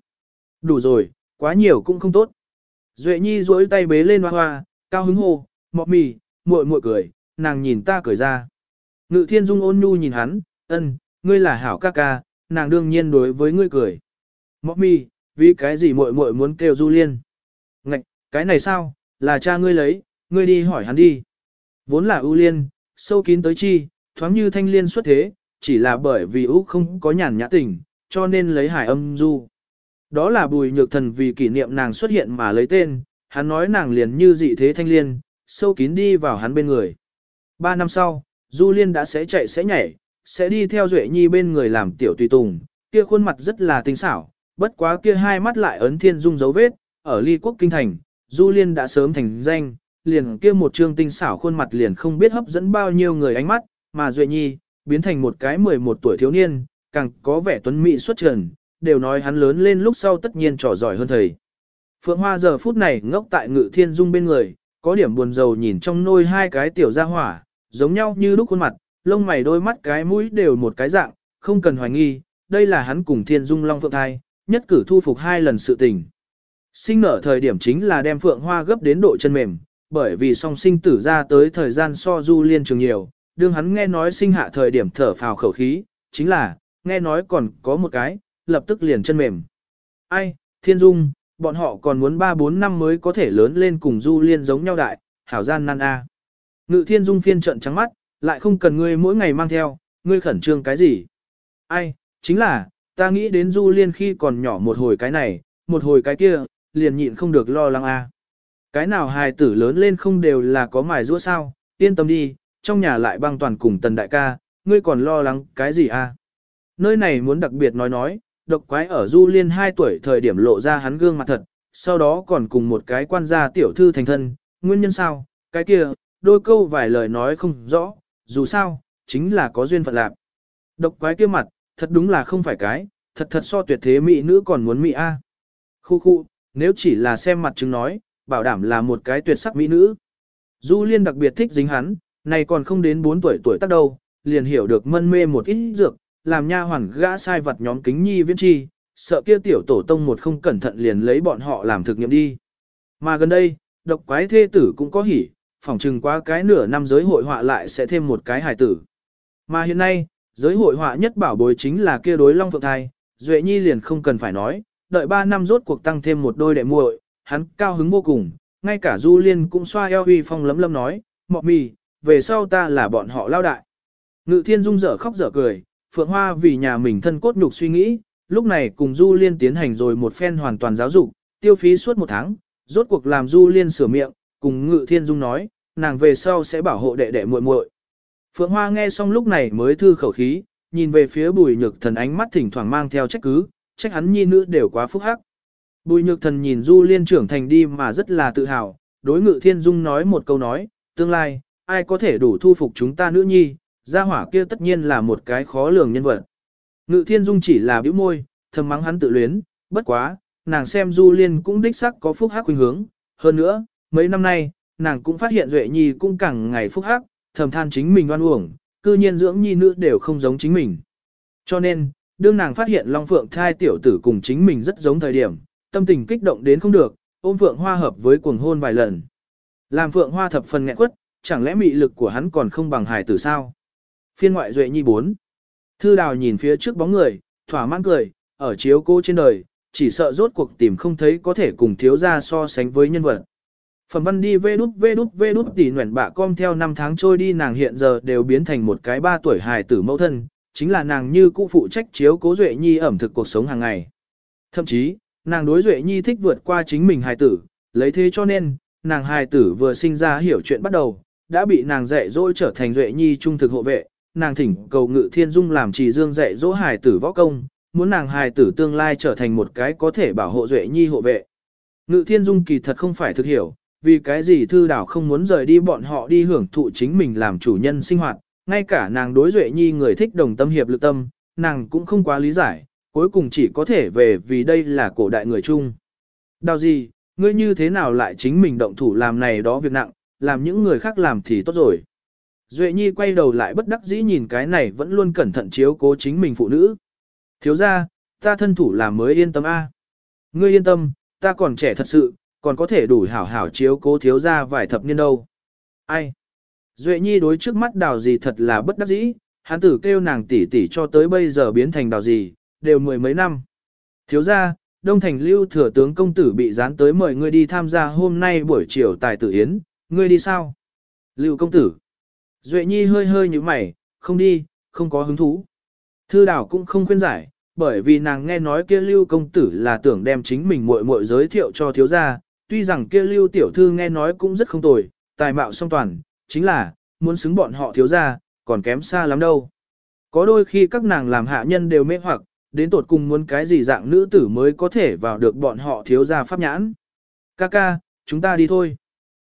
S1: Đủ rồi, quá nhiều cũng không tốt. Duệ Nhi duỗi tay bế lên hoa hoa, cao hứng hồ, mọc mì, muội muội cười, nàng nhìn ta cười ra. Ngự thiên dung ôn nhu nhìn hắn, ân, ngươi là hảo ca ca, nàng đương nhiên đối với ngươi cười. Mọc mi, vì cái gì muội muội muốn kêu du liên? Ngạch, cái này sao, là cha ngươi lấy, ngươi đi hỏi hắn đi. Vốn là ưu liên, sâu kín tới chi, thoáng như thanh liên xuất thế, chỉ là bởi vì ưu không có nhàn nhã tình, cho nên lấy hải âm du. Đó là bùi nhược thần vì kỷ niệm nàng xuất hiện mà lấy tên, hắn nói nàng liền như dị thế thanh liên, sâu kín đi vào hắn bên người. Ba năm sau, Du Liên đã sẽ chạy sẽ nhảy, sẽ đi theo Duệ Nhi bên người làm tiểu tùy tùng, kia khuôn mặt rất là tinh xảo, bất quá kia hai mắt lại ấn thiên dung dấu vết, ở ly quốc kinh thành, Du Liên đã sớm thành danh, liền kia một trương tinh xảo khuôn mặt liền không biết hấp dẫn bao nhiêu người ánh mắt, mà Duệ Nhi, biến thành một cái 11 tuổi thiếu niên, càng có vẻ tuấn mỹ xuất trần, đều nói hắn lớn lên lúc sau tất nhiên trò giỏi hơn thầy. Phượng Hoa giờ phút này ngốc tại ngự thiên dung bên người, có điểm buồn rầu nhìn trong nôi hai cái tiểu gia hỏa, giống nhau như lúc khuôn mặt, lông mày đôi mắt cái mũi đều một cái dạng, không cần hoài nghi, đây là hắn cùng Thiên Dung Long Phượng thai, nhất cử thu phục hai lần sự tình. Sinh nở thời điểm chính là đem Phượng Hoa gấp đến độ chân mềm, bởi vì song sinh tử ra tới thời gian so du liên trường nhiều, đương hắn nghe nói sinh hạ thời điểm thở phào khẩu khí, chính là, nghe nói còn có một cái, lập tức liền chân mềm. Ai, Thiên Dung, bọn họ còn muốn 3-4 năm mới có thể lớn lên cùng du liên giống nhau đại, hảo gian nan a. Ngự thiên dung phiên trận trắng mắt, lại không cần ngươi mỗi ngày mang theo, ngươi khẩn trương cái gì. Ai, chính là, ta nghĩ đến du liên khi còn nhỏ một hồi cái này, một hồi cái kia, liền nhịn không được lo lắng a. Cái nào hài tử lớn lên không đều là có mài rũa sao, yên tâm đi, trong nhà lại băng toàn cùng tần đại ca, ngươi còn lo lắng cái gì a? Nơi này muốn đặc biệt nói nói, độc quái ở du liên 2 tuổi thời điểm lộ ra hắn gương mặt thật, sau đó còn cùng một cái quan gia tiểu thư thành thân, nguyên nhân sao, cái kia, đôi câu vài lời nói không rõ, dù sao, chính là có duyên phận lạc. Độc quái kia mặt, thật đúng là không phải cái, thật thật so tuyệt thế mỹ nữ còn muốn mỹ a. Khu khu, nếu chỉ là xem mặt chứng nói, bảo đảm là một cái tuyệt sắc mỹ nữ. Du Liên đặc biệt thích dính hắn, này còn không đến 4 tuổi tuổi tác đâu, liền hiểu được mân mê một ít dược, làm nha hoàn gã sai vật nhóm kính nhi viễn chi, sợ kia tiểu tổ tông một không cẩn thận liền lấy bọn họ làm thực nghiệm đi. Mà gần đây, độc quái thê tử cũng có hỉ, phỏng chừng qua cái nửa năm giới hội họa lại sẽ thêm một cái hài tử. Mà hiện nay, giới hội họa nhất bảo bối chính là kia đối long phượng thai, Duệ Nhi liền không cần phải nói, đợi 3 năm rốt cuộc tăng thêm một đôi đệ muội, hắn cao hứng vô cùng, ngay cả Du Liên cũng xoa eo uy phong lấm lấm nói, mọ mì, về sau ta là bọn họ lao đại. Ngự thiên dung dở khóc dở cười, Phượng Hoa vì nhà mình thân cốt nhục suy nghĩ, lúc này cùng Du Liên tiến hành rồi một phen hoàn toàn giáo dục, tiêu phí suốt một tháng, rốt cuộc làm Du Liên sửa miệng, cùng Ngự Thiên Dung nói, nàng về sau sẽ bảo hộ đệ đệ muội muội. Phượng Hoa nghe xong lúc này mới thư khẩu khí, nhìn về phía Bùi Nhược Thần ánh mắt thỉnh thoảng mang theo trách cứ, trách hắn nhi nữ đều quá phúc hắc. Bùi Nhược Thần nhìn Du Liên trưởng thành đi mà rất là tự hào, đối Ngự Thiên Dung nói một câu nói, tương lai, ai có thể đủ thu phục chúng ta nữ nhi, gia hỏa kia tất nhiên là một cái khó lường nhân vật. Ngự thiên dung chỉ là bĩu môi, thầm mắng hắn tự luyến, bất quá, nàng xem du liên cũng đích sắc có phúc hắc khuynh hướng. Hơn nữa, mấy năm nay, nàng cũng phát hiện Duệ Nhi cũng càng ngày phúc hắc, thầm than chính mình oan uổng, cư nhiên dưỡng nhi nữ đều không giống chính mình. Cho nên, đương nàng phát hiện Long Phượng thai tiểu tử cùng chính mình rất giống thời điểm, tâm tình kích động đến không được, ôm Phượng Hoa hợp với cuồng hôn vài lần. Làm Phượng Hoa thập phần nghẹn quất, chẳng lẽ mị lực của hắn còn không bằng hài tử sao? Phiên ngoại duệ nhi 4. Thư đào nhìn phía trước bóng người, thỏa mãn cười, ở chiếu cô trên đời, chỉ sợ rốt cuộc tìm không thấy có thể cùng thiếu gia so sánh với nhân vật. Phẩm văn đi vê đút vê đút vê đút tỉ nguyện bạ com theo năm tháng trôi đi nàng hiện giờ đều biến thành một cái ba tuổi hài tử mẫu thân, chính là nàng như cũ phụ trách chiếu cố Duệ Nhi ẩm thực cuộc sống hàng ngày. Thậm chí, nàng đối Duệ Nhi thích vượt qua chính mình hài tử, lấy thế cho nên, nàng hài tử vừa sinh ra hiểu chuyện bắt đầu, đã bị nàng dạy dỗ trở thành Duệ Nhi trung thực hộ vệ, nàng thỉnh cầu ngự thiên dung làm trì dương dạy dỗ hài tử võ công, muốn nàng hài tử tương lai trở thành một cái có thể bảo hộ Duệ Nhi hộ vệ. Ngự thiên dung kỳ thật không phải thực hiểu, vì cái gì thư đảo không muốn rời đi bọn họ đi hưởng thụ chính mình làm chủ nhân sinh hoạt, ngay cả nàng đối Duệ Nhi người thích đồng tâm hiệp lực tâm, nàng cũng không quá lý giải, cuối cùng chỉ có thể về vì đây là cổ đại người chung. Đào gì, ngươi như thế nào lại chính mình động thủ làm này đó việc nặng, làm những người khác làm thì tốt rồi. Duệ Nhi quay đầu lại bất đắc dĩ nhìn cái này vẫn luôn cẩn thận chiếu cố chính mình phụ nữ. Thiếu ra, ta thân thủ làm mới yên tâm a. Ngươi yên tâm, ta còn trẻ thật sự, còn có thể đủ hảo hảo chiếu cố thiếu ra vài thập niên đâu. Ai? Duệ Nhi đối trước mắt đào gì thật là bất đắc dĩ, hắn tử kêu nàng tỷ tỷ cho tới bây giờ biến thành đào gì, đều mười mấy năm. Thiếu ra, Đông Thành Lưu thừa tướng công tử bị dán tới mời ngươi đi tham gia hôm nay buổi chiều tài tử yến, ngươi đi sao? Lưu công tử. Duệ Nhi hơi hơi như mày, không đi, không có hứng thú. Thư đảo cũng không khuyên giải, bởi vì nàng nghe nói kia Lưu công tử là tưởng đem chính mình muội muội giới thiệu cho thiếu gia, tuy rằng kia Lưu tiểu thư nghe nói cũng rất không tồi, tài mạo song toàn, chính là, muốn xứng bọn họ thiếu gia, còn kém xa lắm đâu. Có đôi khi các nàng làm hạ nhân đều mê hoặc, đến tột cùng muốn cái gì dạng nữ tử mới có thể vào được bọn họ thiếu gia pháp nhãn. Ca ca, chúng ta đi thôi.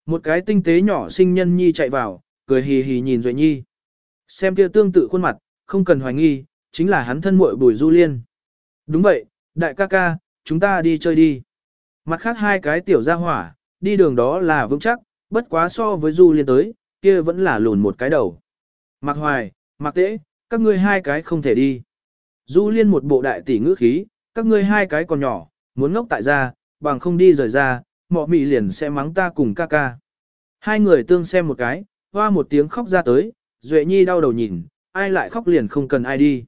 S1: Một cái tinh tế nhỏ sinh nhân nhi chạy vào, cười hì hì nhìn Duệ Nhi. Xem kia tương tự khuôn mặt, không cần hoài nghi, chính là hắn thân muội Bùi Du Liên. Đúng vậy, đại ca ca, chúng ta đi chơi đi. Mặt khác hai cái tiểu gia hỏa, đi đường đó là vững chắc, bất quá so với Du Liên tới, kia vẫn là lùn một cái đầu. Mạc Hoài, Mạc Tễ, các ngươi hai cái không thể đi. Du Liên một bộ đại tỷ ngữ khí, các ngươi hai cái còn nhỏ, muốn ngốc tại gia, bằng không đi rời ra, mọ mị liền sẽ mắng ta cùng ca ca. Hai người tương xem một cái, hoa một tiếng khóc ra tới, Duệ Nhi đau đầu nhìn, ai lại khóc liền không cần ai đi.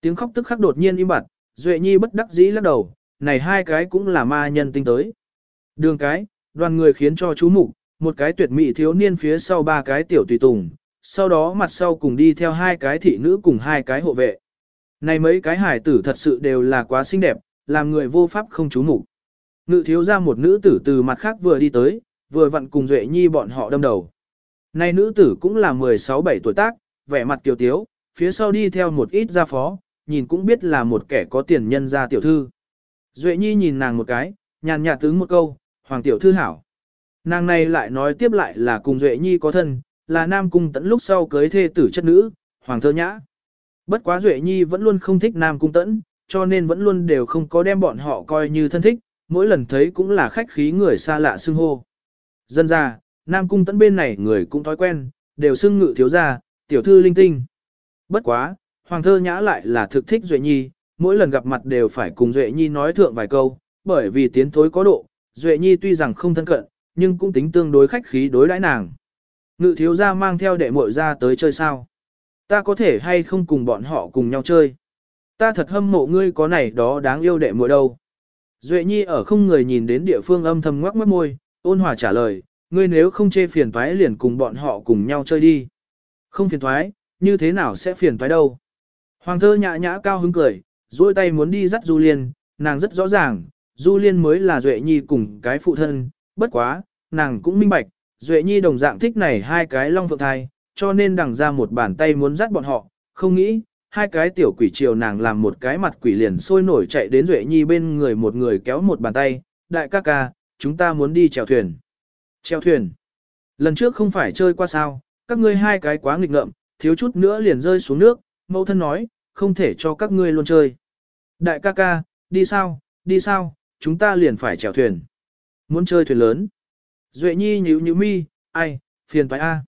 S1: Tiếng khóc tức khắc đột nhiên im bặt, Duệ Nhi bất đắc dĩ lắc đầu, này hai cái cũng là ma nhân tinh tới. Đường cái, đoàn người khiến cho chú mục, một cái tuyệt mỹ thiếu niên phía sau ba cái tiểu tùy tùng, sau đó mặt sau cùng đi theo hai cái thị nữ cùng hai cái hộ vệ. Này mấy cái hải tử thật sự đều là quá xinh đẹp, làm người vô pháp không chú mục. Ngự thiếu ra một nữ tử từ mặt khác vừa đi tới, vừa vặn cùng Duệ Nhi bọn họ đâm đầu. Này nữ tử cũng là 16-17 tuổi tác, vẻ mặt kiều tiếu, phía sau đi theo một ít gia phó, nhìn cũng biết là một kẻ có tiền nhân gia tiểu thư. Duệ Nhi nhìn nàng một cái, nhàn nhạt tướng một câu, Hoàng tiểu thư hảo. Nàng này lại nói tiếp lại là cùng Duệ Nhi có thân, là Nam Cung Tẫn lúc sau cưới thê tử chất nữ, Hoàng thơ nhã. Bất quá Duệ Nhi vẫn luôn không thích Nam Cung Tẫn, cho nên vẫn luôn đều không có đem bọn họ coi như thân thích, mỗi lần thấy cũng là khách khí người xa lạ xưng hô. Dân ra, Nam Cung Tấn bên này người cũng thói quen, đều xưng ngự thiếu gia, tiểu thư linh tinh. Bất quá, Hoàng thơ nhã lại là thực thích Duệ Nhi, mỗi lần gặp mặt đều phải cùng Duệ Nhi nói thượng vài câu, bởi vì tiến thối có độ, Duệ Nhi tuy rằng không thân cận, nhưng cũng tính tương đối khách khí đối đãi nàng. Ngự thiếu gia mang theo đệ muội ra tới chơi sao? Ta có thể hay không cùng bọn họ cùng nhau chơi? Ta thật hâm mộ ngươi có này đó đáng yêu đệ muội đâu. Duệ Nhi ở không người nhìn đến địa phương âm thầm ngoắc mất môi, ôn hòa trả lời, ngươi nếu không chê phiền toái liền cùng bọn họ cùng nhau chơi đi. Không phiền toái, như thế nào sẽ phiền toái đâu. Hoàng thơ nhã nhã cao hứng cười, duỗi tay muốn đi dắt Du Liên, nàng rất rõ ràng, Du Liên mới là Duệ Nhi cùng cái phụ thân, bất quá, nàng cũng minh bạch, Duệ Nhi đồng dạng thích này hai cái long phượng thai, cho nên đằng ra một bàn tay muốn dắt bọn họ, không nghĩ, hai cái tiểu quỷ chiều nàng làm một cái mặt quỷ liền sôi nổi chạy đến Duệ Nhi bên người một người kéo một bàn tay, đại ca ca, chúng ta muốn đi chèo thuyền. Chèo thuyền. Lần trước không phải chơi qua sao, các ngươi hai cái quá nghịch ngợm, thiếu chút nữa liền rơi xuống nước, mẫu thân nói, không thể cho các ngươi luôn chơi. Đại ca ca, đi sao, đi sao, chúng ta liền phải chèo thuyền. Muốn chơi thuyền lớn. Duệ nhi nhíu nhíu mi, ai, phiền phải a.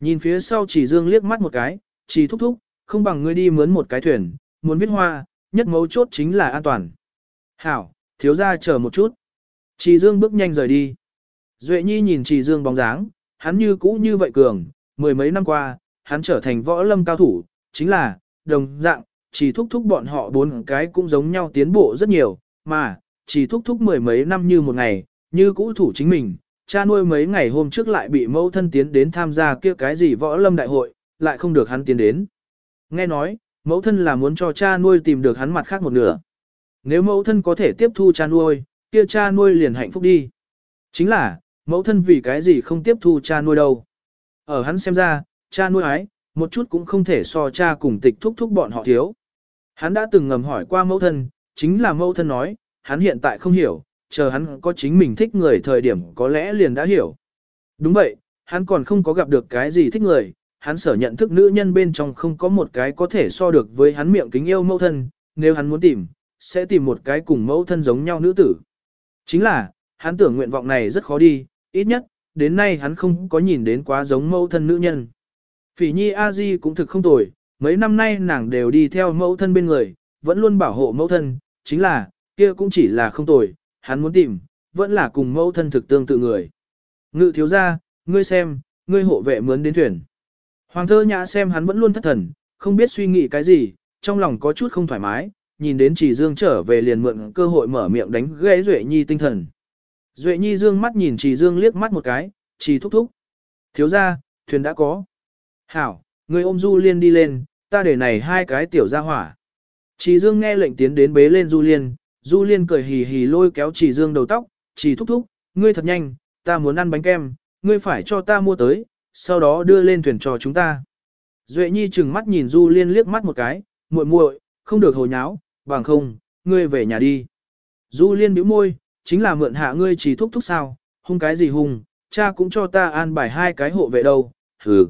S1: Nhìn phía sau chỉ dương liếc mắt một cái, chỉ thúc thúc, không bằng ngươi đi mướn một cái thuyền, muốn viết hoa, nhất mấu chốt chính là an toàn. Hảo, thiếu ra chờ một chút. Chỉ dương bước nhanh rời đi. Duệ nhi nhìn chỉ dương bóng dáng, hắn như cũ như vậy cường, mười mấy năm qua, hắn trở thành võ lâm cao thủ, chính là, đồng dạng, chỉ thúc thúc bọn họ bốn cái cũng giống nhau tiến bộ rất nhiều, mà, chỉ thúc thúc mười mấy năm như một ngày, như cũ thủ chính mình, cha nuôi mấy ngày hôm trước lại bị mẫu thân tiến đến tham gia kia cái gì võ lâm đại hội, lại không được hắn tiến đến. Nghe nói, mẫu thân là muốn cho cha nuôi tìm được hắn mặt khác một nửa. Nếu mẫu thân có thể tiếp thu cha nuôi, kia cha nuôi liền hạnh phúc đi. Chính là, mẫu thân vì cái gì không tiếp thu cha nuôi đâu. Ở hắn xem ra, cha nuôi ái, một chút cũng không thể so cha cùng tịch thúc thúc bọn họ thiếu. Hắn đã từng ngầm hỏi qua mẫu thân, chính là mẫu thân nói, hắn hiện tại không hiểu, chờ hắn có chính mình thích người thời điểm có lẽ liền đã hiểu. Đúng vậy, hắn còn không có gặp được cái gì thích người, hắn sở nhận thức nữ nhân bên trong không có một cái có thể so được với hắn miệng kính yêu mẫu thân, nếu hắn muốn tìm, sẽ tìm một cái cùng mẫu thân giống nhau nữ tử. Chính là, hắn tưởng nguyện vọng này rất khó đi, ít nhất, đến nay hắn không có nhìn đến quá giống mẫu thân nữ nhân. Phỉ nhi a di cũng thực không tồi, mấy năm nay nàng đều đi theo mẫu thân bên người, vẫn luôn bảo hộ mẫu thân, chính là, kia cũng chỉ là không tồi, hắn muốn tìm, vẫn là cùng mẫu thân thực tương tự người. Ngự thiếu ra, ngươi xem, ngươi hộ vệ mướn đến thuyền. Hoàng thơ nhã xem hắn vẫn luôn thất thần, không biết suy nghĩ cái gì, trong lòng có chút không thoải mái, nhìn đến chỉ dương trở về liền mượn cơ hội mở miệng đánh gãy Duệ Nhi tinh thần. Duệ Nhi dương mắt nhìn chỉ dương liếc mắt một cái, chỉ thúc thúc. Thiếu ra, thuyền đã có. Hảo, người ôm Du Liên đi lên, ta để này hai cái tiểu ra hỏa. Chỉ dương nghe lệnh tiến đến bế lên Du Liên, Du Liên cười hì hì lôi kéo chỉ dương đầu tóc, chỉ thúc thúc, ngươi thật nhanh, ta muốn ăn bánh kem, ngươi phải cho ta mua tới, sau đó đưa lên thuyền cho chúng ta. Duệ Nhi chừng mắt nhìn Du Liên liếc mắt một cái, muội muội, không được hồ nháo, bằng không, ngươi về nhà đi. Du Liên bĩu môi, chính là mượn hạ ngươi chỉ thúc thúc sao, hung cái gì hung, cha cũng cho ta an bài hai cái hộ vệ đâu, hừ.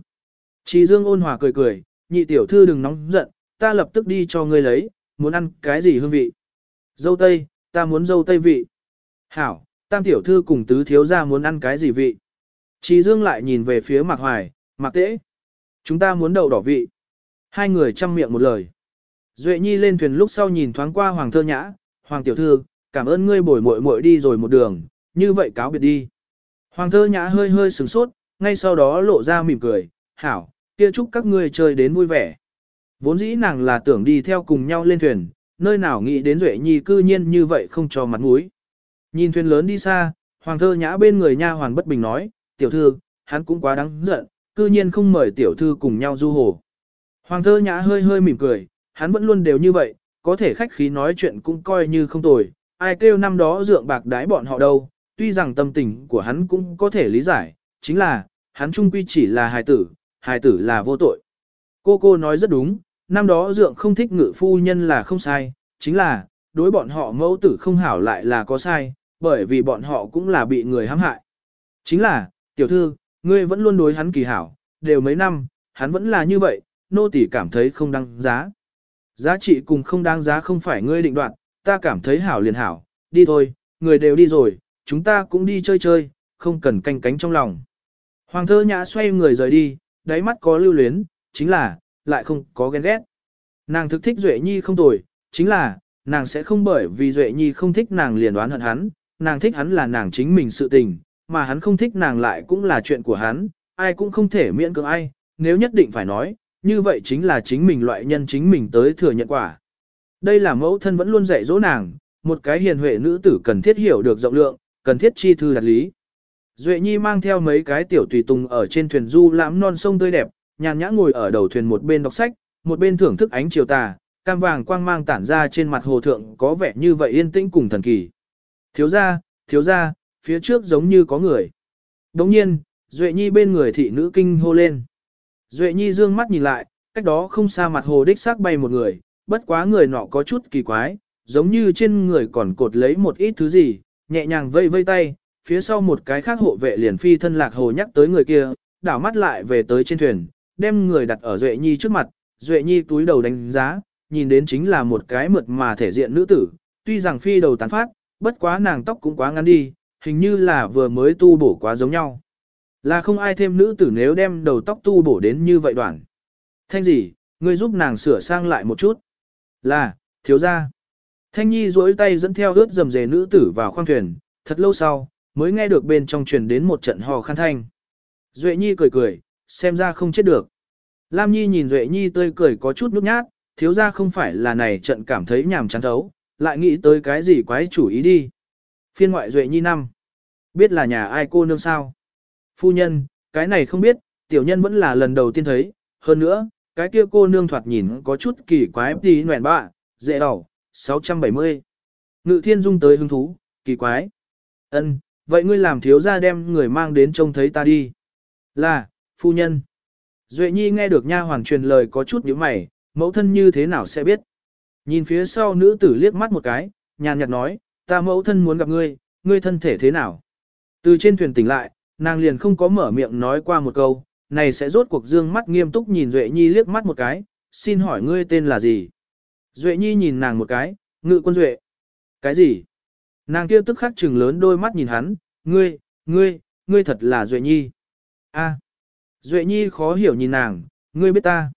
S1: Chỉ Dương ôn hòa cười cười, nhị tiểu thư đừng nóng giận, ta lập tức đi cho ngươi lấy, muốn ăn cái gì hương vị. Dâu tây, ta muốn dâu tây vị. Hảo, tam tiểu thư cùng tứ thiếu gia muốn ăn cái gì vị. Chỉ Dương lại nhìn về phía Mạc Hoài, Mạc Tễ. Chúng ta muốn đậu đỏ vị. Hai người chăm miệng một lời. Duệ Nhi lên thuyền lúc sau nhìn thoáng qua Hoàng Thơ Nhã, Hoàng Tiểu Thư, cảm ơn ngươi bồi muội muội đi rồi một đường, như vậy cáo biệt đi. Hoàng Thơ Nhã hơi hơi sửng sốt, ngay sau đó lộ ra mỉm cười, hảo, kia chúc các ngươi chơi đến vui vẻ. Vốn dĩ nàng là tưởng đi theo cùng nhau lên thuyền, nơi nào nghĩ đến Duệ Nhi cư nhiên như vậy không cho mặt mũi. Nhìn thuyền lớn đi xa, Hoàng Thơ Nhã bên người nha hoàn bất bình nói, tiểu thư, hắn cũng quá đáng giận, cư nhiên không mời tiểu thư cùng nhau du hồ. Hoàng thơ nhã hơi hơi mỉm cười, hắn vẫn luôn đều như vậy, có thể khách khí nói chuyện cũng coi như không tồi, ai kêu năm đó dượng bạc đái bọn họ đâu, tuy rằng tâm tình của hắn cũng có thể lý giải, chính là, hắn trung quy chỉ là hài tử, hài tử là vô tội. Cô cô nói rất đúng, năm đó dượng không thích ngự phu nhân là không sai, chính là, đối bọn họ mẫu tử không hảo lại là có sai, bởi vì bọn họ cũng là bị người hãm hại. Chính là, tiểu thư, ngươi vẫn luôn đối hắn kỳ hảo, đều mấy năm, hắn vẫn là như vậy, nô tỳ cảm thấy không đáng giá. Giá trị cùng không đáng giá không phải ngươi định đoạt, ta cảm thấy hảo liền hảo, đi thôi, người đều đi rồi, chúng ta cũng đi chơi chơi, không cần canh cánh trong lòng. Hoàng thơ nhã xoay người rời đi, đáy mắt có lưu luyến, chính là, lại không có ghen ghét. Nàng thực thích Duệ Nhi không tồi, chính là, nàng sẽ không bởi vì Duệ Nhi không thích nàng liền đoán hận hắn, nàng thích hắn là nàng chính mình sự tình, mà hắn không thích nàng lại cũng là chuyện của hắn, ai cũng không thể miễn cưỡng ai, nếu nhất định phải nói, như vậy chính là chính mình loại nhân chính mình tới thừa nhận quả. Đây là mẫu thân vẫn luôn dạy dỗ nàng, một cái hiền huệ nữ tử cần thiết hiểu được rộng lượng, cần thiết chi thư đặt lý. Duệ Nhi mang theo mấy cái tiểu tùy tùng ở trên thuyền du lãm non sông tươi đẹp, nhàn nhã ngồi ở đầu thuyền một bên đọc sách, một bên thưởng thức ánh chiều tà, cam vàng quang mang tản ra trên mặt hồ thượng có vẻ như vậy yên tĩnh cùng thần kỳ. Thiếu gia, thiếu gia, phía trước giống như có người. Đồng nhiên, Duệ Nhi bên người thị nữ kinh hô lên. Duệ Nhi dương mắt nhìn lại, cách đó không xa mặt hồ đích xác bay một người, bất quá người nọ có chút kỳ quái, giống như trên người còn cột lấy một ít thứ gì, nhẹ nhàng vây vây tay, phía sau một cái khác hộ vệ liền phi thân lạc hồ nhắc tới người kia, đảo mắt lại về tới trên thuyền, đem người đặt ở Duệ Nhi trước mặt, Duệ Nhi túi đầu đánh giá, nhìn đến chính là một cái mượt mà thể diện nữ tử, tuy rằng phi đầu tán phát, bất quá nàng tóc cũng quá ngắn đi, hình như là vừa mới tu bổ quá giống nhau. Là không ai thêm nữ tử nếu đem đầu tóc tu bổ đến như vậy đoạn. Thanh gì, ngươi giúp nàng sửa sang lại một chút. Là, thiếu gia. Thanh Nhi duỗi tay dẫn theo ướt dầm dề nữ tử vào khoang thuyền, thật lâu sau, mới nghe được bên trong truyền đến một trận hò khăn thanh. Duệ Nhi cười cười, xem ra không chết được. Lam Nhi nhìn Duệ Nhi tươi cười có chút nhút nhát, thiếu gia không phải là này trận cảm thấy nhàm chán thấu, lại nghĩ tới cái gì quái chủ ý đi. Phiên ngoại Duệ Nhi năm. Biết là nhà ai cô nương sao? Phu nhân, cái này không biết, tiểu nhân vẫn là lần đầu tiên thấy, hơn nữa, cái kia cô nương thoạt nhìn có chút kỳ quái tí nguyện bạ, dễ đỏ, 670. Ngự thiên dung tới hứng thú, kỳ quái. ân vậy ngươi làm thiếu gia đem người mang đến trông thấy ta đi. Là, phu nhân. Duệ nhi nghe được nha hoàn truyền lời có chút nhíu mày, mẫu thân như thế nào sẽ biết. Nhìn phía sau nữ tử liếc mắt một cái, nhàn nhạt nói, ta mẫu thân muốn gặp ngươi, ngươi thân thể thế nào. Từ trên thuyền tỉnh lại, nàng liền không có mở miệng nói qua một câu, này sẽ rốt cuộc dương mắt nghiêm túc nhìn Duệ Nhi liếc mắt một cái, xin hỏi ngươi tên là gì? Duệ Nhi nhìn nàng một cái, ngự quân Duệ. Cái gì? Nàng kia tức khắc trừng lớn đôi mắt nhìn hắn, ngươi, ngươi, ngươi thật là Duệ Nhi. a Duệ Nhi khó hiểu nhìn nàng, ngươi biết ta.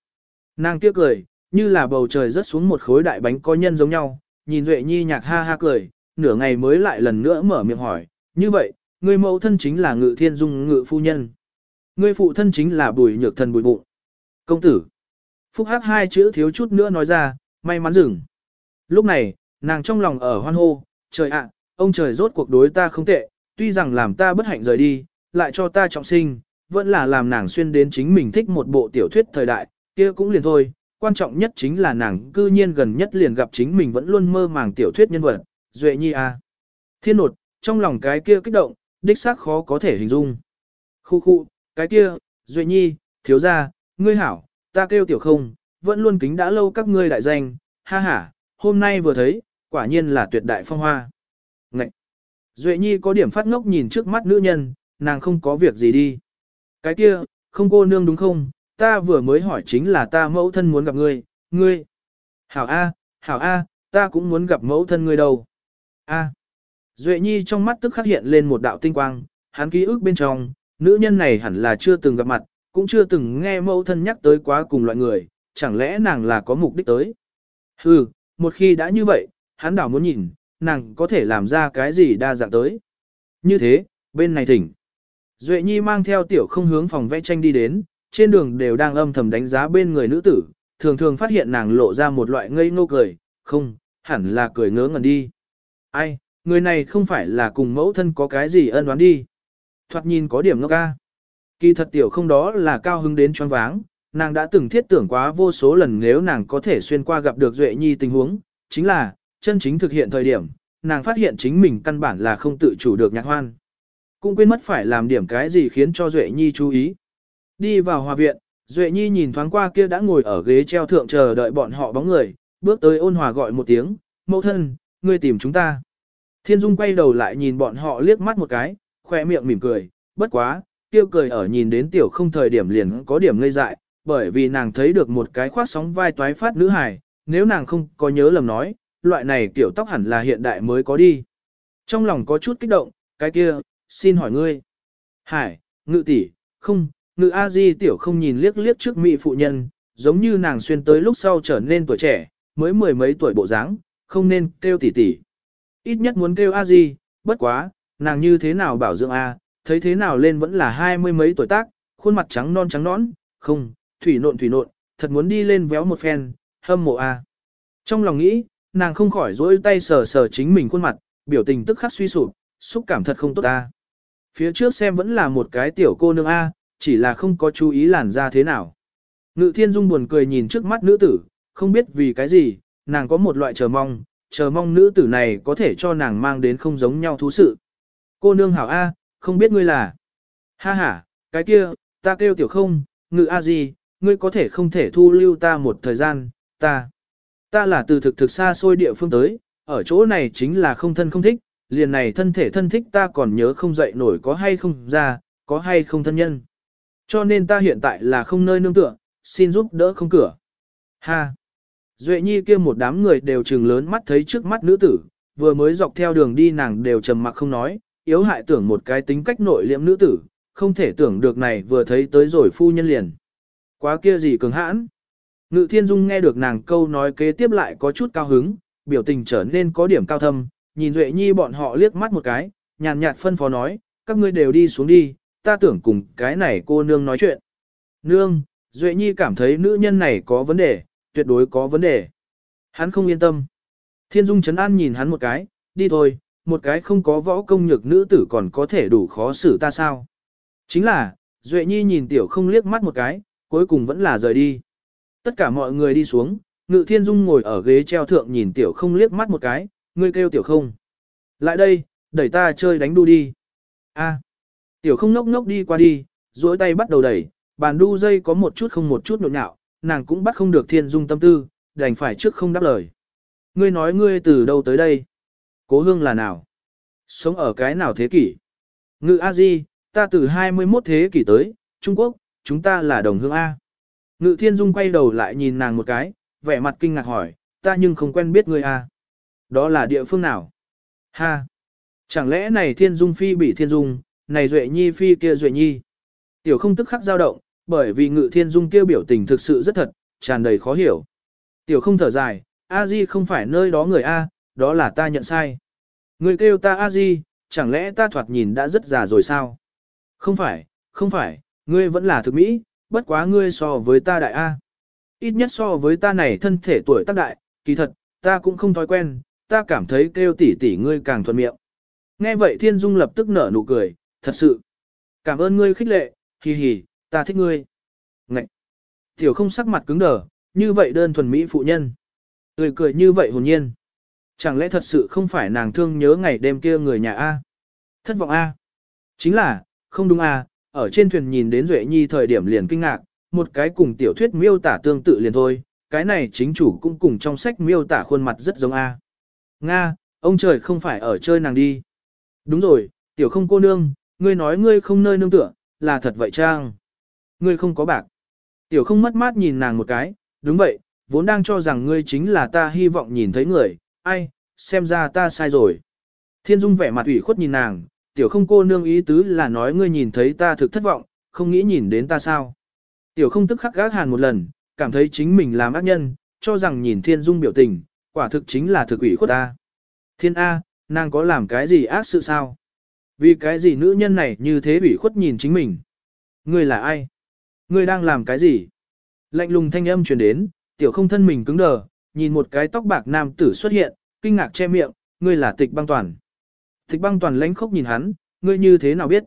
S1: Nàng kia cười, như là bầu trời rớt xuống một khối đại bánh có nhân giống nhau, nhìn Duệ Nhi nhạc ha ha cười, nửa ngày mới lại lần nữa mở miệng hỏi, như vậy, ngươi mẫu thân chính là ngự thiên dung ngự phu nhân. Ngươi phụ thân chính là bùi nhược thần bùi bụng. Công tử. Phúc hắc hai chữ thiếu chút nữa nói ra, may mắn dừng. Lúc này, nàng trong lòng ở hoan hô, trời ạ, ông trời rốt cuộc đối ta không tệ, tuy rằng làm ta bất hạnh rời đi, lại cho ta trọng sinh, vẫn là làm nàng xuyên đến chính mình thích một bộ tiểu thuyết thời đại, kia cũng liền thôi. Quan trọng nhất chính là nàng cư nhiên gần nhất liền gặp chính mình vẫn luôn mơ màng tiểu thuyết nhân vật, Duệ Nhi a. Thiên nột, trong lòng cái kia kích động, đích xác khó có thể hình dung. Khu khu, cái kia, Duệ Nhi, thiếu gia, ngươi hảo, ta kêu tiểu không, vẫn luôn kính đã lâu các ngươi đại danh, ha ha, hôm nay vừa thấy, quả nhiên là tuyệt đại phong hoa. Ngậy! Duệ Nhi có điểm phát ngốc nhìn trước mắt nữ nhân, nàng không có việc gì đi. Cái kia, không cô nương đúng không, ta vừa mới hỏi chính là ta mẫu thân muốn gặp ngươi, ngươi. Hảo A, hảo A, ta cũng muốn gặp mẫu thân ngươi đâu. A. Duệ Nhi trong mắt tức khắc hiện lên một đạo tinh quang, hắn ký ức bên trong, nữ nhân này hẳn là chưa từng gặp mặt, cũng chưa từng nghe mẫu thân nhắc tới quá cùng loại người, chẳng lẽ nàng là có mục đích tới. Hừ, một khi đã như vậy, hắn đảo muốn nhìn, nàng có thể làm ra cái gì đa dạng tới. Như thế, bên này thỉnh. Duệ Nhi mang theo tiểu không hướng phòng vẽ tranh đi đến, trên đường đều đang âm thầm đánh giá bên người nữ tử, thường thường phát hiện nàng lộ ra một loại ngây ngô cười, không, hẳn là cười ngớ ngẩn đi. Ai, người này không phải là cùng mẫu thân có cái gì ân oán đi. Thoạt nhìn có điểm ngốc ca. Kỳ thật tiểu không đó là cao hứng đến choáng váng, nàng đã từng thiết tưởng quá vô số lần nếu nàng có thể xuyên qua gặp được Duệ Nhi tình huống, chính là, chân chính thực hiện thời điểm, nàng phát hiện chính mình căn bản là không tự chủ được nhạc hoan. Cũng quên mất phải làm điểm cái gì khiến cho Duệ Nhi chú ý. Đi vào hòa viện, Duệ Nhi nhìn thoáng qua kia đã ngồi ở ghế treo thượng chờ đợi bọn họ bóng người, bước tới ôn hòa gọi một tiếng, mẫu thân, ngươi tìm chúng ta. Thiên Dung quay đầu lại nhìn bọn họ liếc mắt một cái, khoe miệng mỉm cười, bất quá, tiêu cười ở nhìn đến tiểu không thời điểm liền có điểm ngây dại, bởi vì nàng thấy được một cái khoác sóng vai toái phát nữ hài, nếu nàng không có nhớ lầm nói, loại này tiểu tóc hẳn là hiện đại mới có đi. Trong lòng có chút kích động, cái kia, xin hỏi ngươi. Hải, ngự tỷ, không, ngự a di tiểu không nhìn liếc liếc trước mỹ phụ nhân, giống như nàng xuyên tới lúc sau trở nên tuổi trẻ, mới mười mấy tuổi bộ dáng, không nên kêu tỷ tỷ. Ít nhất muốn kêu a di, bất quá, nàng như thế nào bảo dưỡng a, thấy thế nào lên vẫn là hai mươi mấy tuổi tác, khuôn mặt trắng non trắng nõn, không, thủy nộn thủy nộn, thật muốn đi lên véo một phen, hâm mộ a. Trong lòng nghĩ, nàng không khỏi dỗi tay sờ sờ chính mình khuôn mặt, biểu tình tức khắc suy sụp, xúc cảm thật không tốt a. Phía trước xem vẫn là một cái tiểu cô nương a, chỉ là không có chú ý làn da thế nào. Ngự thiên dung buồn cười nhìn trước mắt nữ tử, không biết vì cái gì, nàng có một loại chờ mong, chờ mong nữ tử này có thể cho nàng mang đến không giống nhau thú sự. Cô nương hảo A, không biết ngươi là. Ha ha, cái kia, ta kêu tiểu không, ngự A gì, ngươi có thể không thể thu lưu ta một thời gian, ta. Ta là từ thực thực xa xôi địa phương tới, ở chỗ này chính là không thân không thích, liền này thân thể thân thích ta còn nhớ không dậy nổi có hay không ra, có hay không thân nhân. Cho nên ta hiện tại là không nơi nương tựa, xin giúp đỡ không cửa. Ha! Duệ Nhi kia một đám người đều trừng lớn mắt thấy trước mắt nữ tử, vừa mới dọc theo đường đi nàng đều trầm mặc không nói, yếu hại tưởng một cái tính cách nội liễm nữ tử, không thể tưởng được này vừa thấy tới rồi phu nhân liền. Quá kia gì cường hãn. Ngự thiên dung nghe được nàng câu nói kế tiếp lại có chút cao hứng, biểu tình trở nên có điểm cao thâm, nhìn Duệ Nhi bọn họ liếc mắt một cái, nhàn nhạt phân phó nói, các ngươi đều đi xuống đi, ta tưởng cùng cái này cô nương nói chuyện. Nương, Duệ Nhi cảm thấy nữ nhân này có vấn đề, tuyệt đối có vấn đề. Hắn không yên tâm. Thiên Dung Trấn An nhìn hắn một cái, đi thôi, một cái không có võ công nhược nữ tử còn có thể đủ khó xử ta sao. Chính là, Duệ Nhi nhìn tiểu không liếc mắt một cái, cuối cùng vẫn là rời đi. Tất cả mọi người đi xuống, Ngự Thiên Dung ngồi ở ghế treo thượng nhìn tiểu không liếc mắt một cái, ngươi kêu tiểu không. Lại đây, đẩy ta chơi đánh đu đi. A. Tiểu không nốc nốc đi qua đi, duỗi tay bắt đầu đẩy, bàn đu dây có một chút không một chút nụn nhạo, nàng cũng bắt không được Thiên Dung tâm tư, đành phải trước không đáp lời. Ngươi nói ngươi từ đâu tới đây? Cố hương là nào? Sống ở cái nào thế kỷ? Ngự A Di, ta từ 21 thế kỷ tới, Trung Quốc, chúng ta là đồng hương A. Ngự Thiên Dung quay đầu lại nhìn nàng một cái, vẻ mặt kinh ngạc hỏi, ta nhưng không quen biết ngươi A. Đó là địa phương nào? Ha! Chẳng lẽ này Thiên Dung phi bị Thiên Dung, này Duệ Nhi phi kia Duệ Nhi? Tiểu không tức khắc dao động, bởi vì Ngự Thiên Dung kêu biểu tình thực sự rất thật, tràn đầy khó hiểu. Tiểu không thở dài, A Di không phải nơi đó người A, đó là ta nhận sai. Người kêu ta A Di, chẳng lẽ ta thoạt nhìn đã rất già rồi sao? Không phải, không phải, ngươi vẫn là thực mỹ, bất quá ngươi so với ta đại A. Ít nhất so với ta này thân thể tuổi tác đại, kỳ thật, ta cũng không thói quen, ta cảm thấy kêu tỷ tỷ ngươi càng thuận miệng. Nghe vậy Thiên Dung lập tức nở nụ cười, thật sự. Cảm ơn ngươi khích lệ, hì hì, ta thích ngươi. Ngậy! Tiểu không sắc mặt cứng đờ, như vậy đơn thuần mỹ phụ nhân. Cười cười như vậy hồn nhiên. Chẳng lẽ thật sự không phải nàng thương nhớ ngày đêm kia người nhà A? Thất vọng A? Chính là, không đúng A, ở trên thuyền nhìn đến Duệ Nhi thời điểm liền kinh ngạc, một cái cùng tiểu thuyết miêu tả tương tự liền thôi, cái này chính chủ cũng cùng trong sách miêu tả khuôn mặt rất giống A. Nga, ông trời không phải ở chơi nàng đi. Đúng rồi, tiểu không cô nương, ngươi nói ngươi không nơi nương tựa, là thật vậy trang. Ngươi không có bạc. Tiểu không mất mát nhìn nàng một cái, đúng vậy, vốn đang cho rằng ngươi chính là ta hy vọng nhìn thấy người, ai, xem ra ta sai rồi. Thiên Dung vẻ mặt ủy khuất nhìn nàng, tiểu không cô nương ý tứ là nói ngươi nhìn thấy ta thực thất vọng, không nghĩ nhìn đến ta sao. Tiểu không tức khắc gác hàn một lần, cảm thấy chính mình làm ác nhân, cho rằng nhìn Thiên Dung biểu tình, quả thực chính là thực ủy khuất ta. Thiên A, nàng có làm cái gì ác sự sao? Vì cái gì nữ nhân này như thế ủy khuất nhìn chính mình? Ngươi là ai? Ngươi đang làm cái gì? Lạnh lùng thanh âm truyền đến, tiểu không thân mình cứng đờ, nhìn một cái tóc bạc nam tử xuất hiện, kinh ngạc che miệng, ngươi là tịch băng toàn. Tịch băng toàn lánh khóc nhìn hắn, ngươi như thế nào biết?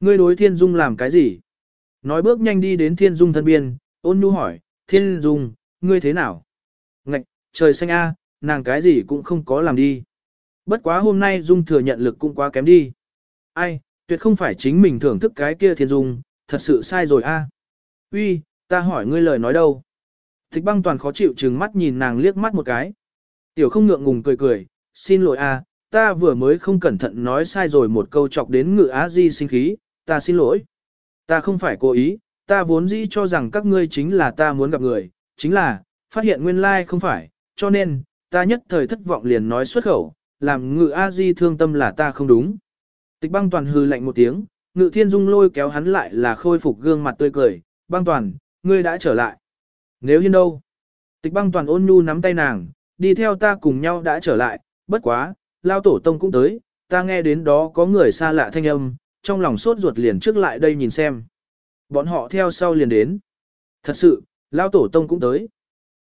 S1: Ngươi đối thiên dung làm cái gì? Nói bước nhanh đi đến thiên dung thân biên, ôn nhu hỏi, thiên dung, ngươi thế nào? Ngạch, trời xanh a, nàng cái gì cũng không có làm đi. Bất quá hôm nay dung thừa nhận lực cũng quá kém đi. Ai, tuyệt không phải chính mình thưởng thức cái kia thiên dung, thật sự sai rồi a. Uy, ta hỏi ngươi lời nói đâu? Thích băng toàn khó chịu trừng mắt nhìn nàng liếc mắt một cái. Tiểu không ngượng ngùng cười cười, xin lỗi a, ta vừa mới không cẩn thận nói sai rồi một câu chọc đến ngự á di sinh khí, ta xin lỗi. Ta không phải cố ý, ta vốn dĩ cho rằng các ngươi chính là ta muốn gặp người, chính là, phát hiện nguyên lai like không phải, cho nên, ta nhất thời thất vọng liền nói xuất khẩu, làm ngự a di thương tâm là ta không đúng. Tịch băng toàn hư lạnh một tiếng, ngự thiên dung lôi kéo hắn lại là khôi phục gương mặt tươi cười, băng toàn, ngươi đã trở lại. Nếu hiên đâu? Tịch băng toàn ôn nhu nắm tay nàng, đi theo ta cùng nhau đã trở lại, bất quá, lao tổ tông cũng tới, ta nghe đến đó có người xa lạ thanh âm, trong lòng sốt ruột liền trước lại đây nhìn xem. Bọn họ theo sau liền đến. Thật sự, lao tổ tông cũng tới.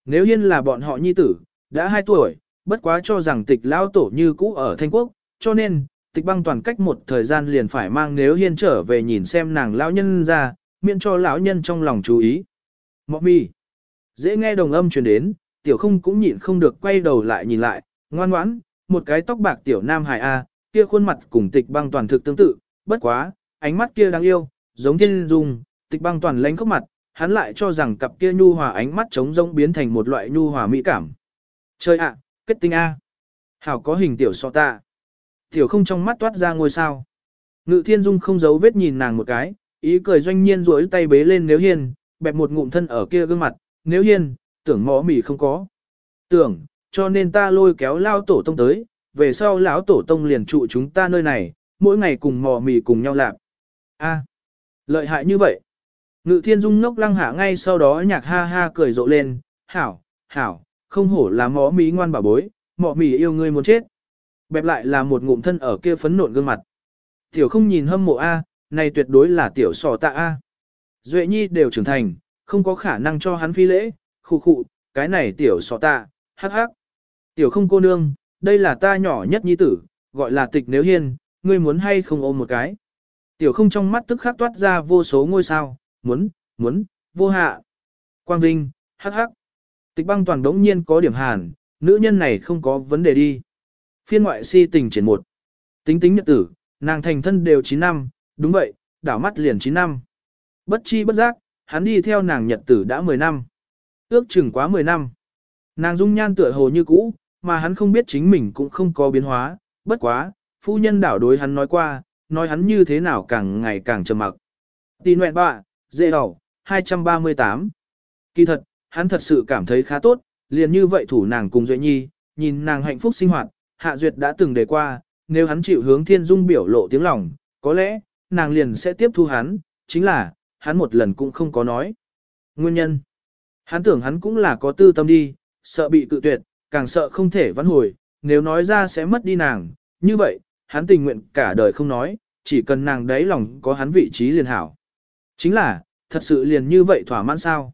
S1: Nếu hiên là bọn họ nhi tử, đã 2 tuổi, bất quá cho rằng tịch lao tổ như cũ ở Thanh Quốc, cho nên, tịch băng toàn cách một thời gian liền phải mang nếu hiên trở về nhìn xem nàng lão nhân ra, miễn cho lão nhân trong lòng chú ý. Mọ mi. Dễ nghe đồng âm truyền đến, tiểu không cũng nhịn không được quay đầu lại nhìn lại, ngoan ngoãn, một cái tóc bạc tiểu nam hài A, kia khuôn mặt cùng tịch băng toàn thực tương tự, bất quá, ánh mắt kia đáng yêu, giống thiên dung, tịch băng toàn lánh khóc mặt, hắn lại cho rằng cặp kia nhu hòa ánh mắt trống rỗng biến thành một loại nhu hòa mỹ cảm. Chơi ạ, kết tinh A. Hảo có hình tiểu so ta. Tiểu không trong mắt toát ra ngôi sao. Ngự thiên dung không giấu vết nhìn nàng một cái, ý cười doanh nhiên rối tay bế lên nếu hiền bẹp một ngụm thân ở kia gương mặt, nếu hiên, tưởng mỏ mỉ không có. Tưởng, cho nên ta lôi kéo lao tổ tông tới, về sau lão tổ tông liền trụ chúng ta nơi này, mỗi ngày cùng mò mì cùng nhau làm. A, lợi hại như vậy. Ngự thiên dung ngốc lăng hạ ngay sau đó nhạc ha ha cười rộ lên, hảo, hảo, không hổ là mỏ mì ngoan bà bối, mỏ mì yêu ngươi muốn chết. Bẹp lại là một ngụm thân ở kia phấn nộn gương mặt. Tiểu không nhìn hâm mộ A, này tuyệt đối là tiểu sò tạ A. Duệ nhi đều trưởng thành, không có khả năng cho hắn phi lễ, khu khụ, cái này tiểu sọ ta, hắc hắc. Tiểu không cô nương, đây là ta nhỏ nhất nhi tử, gọi là tịch nếu hiên, ngươi muốn hay không ôm một cái. Tiểu không trong mắt tức khắc toát ra vô số ngôi sao, muốn, muốn, vô hạ. Quang Vinh, hắc hắc. Tịch băng toàn đống nhiên có điểm hàn, nữ nhân này không có vấn đề đi. Phiên ngoại si tình triển một. Tính tính nhật tử, nàng thành thân đều 9 năm, đúng vậy, đảo mắt liền 9 năm. Bất chi bất giác, hắn đi theo nàng nhật tử đã 10 năm. Ước chừng quá 10 năm. Nàng dung nhan tựa hồ như cũ, mà hắn không biết chính mình cũng không có biến hóa, bất quá, phu nhân đảo đối hắn nói qua, nói hắn như thế nào càng ngày càng trầm mặc. Tì nguyện bạ, dễ đỏ, 238. Kỳ thật, hắn thật sự cảm thấy khá tốt, liền như vậy thủ nàng cùng Duệ Nhi, nhìn nàng hạnh phúc sinh hoạt, Hạ Duyệt đã từng đề qua, nếu hắn chịu hướng thiên dung biểu lộ tiếng lòng, có lẽ, nàng liền sẽ tiếp thu hắn, chính là, hắn một lần cũng không có nói. Nguyên nhân, hắn tưởng hắn cũng là có tư tâm đi, sợ bị cự tuyệt, càng sợ không thể vãn hồi, nếu nói ra sẽ mất đi nàng, như vậy, hắn tình nguyện cả đời không nói, chỉ cần nàng đấy lòng có hắn vị trí liền hảo. Chính là, thật sự liền như vậy thỏa mãn sao?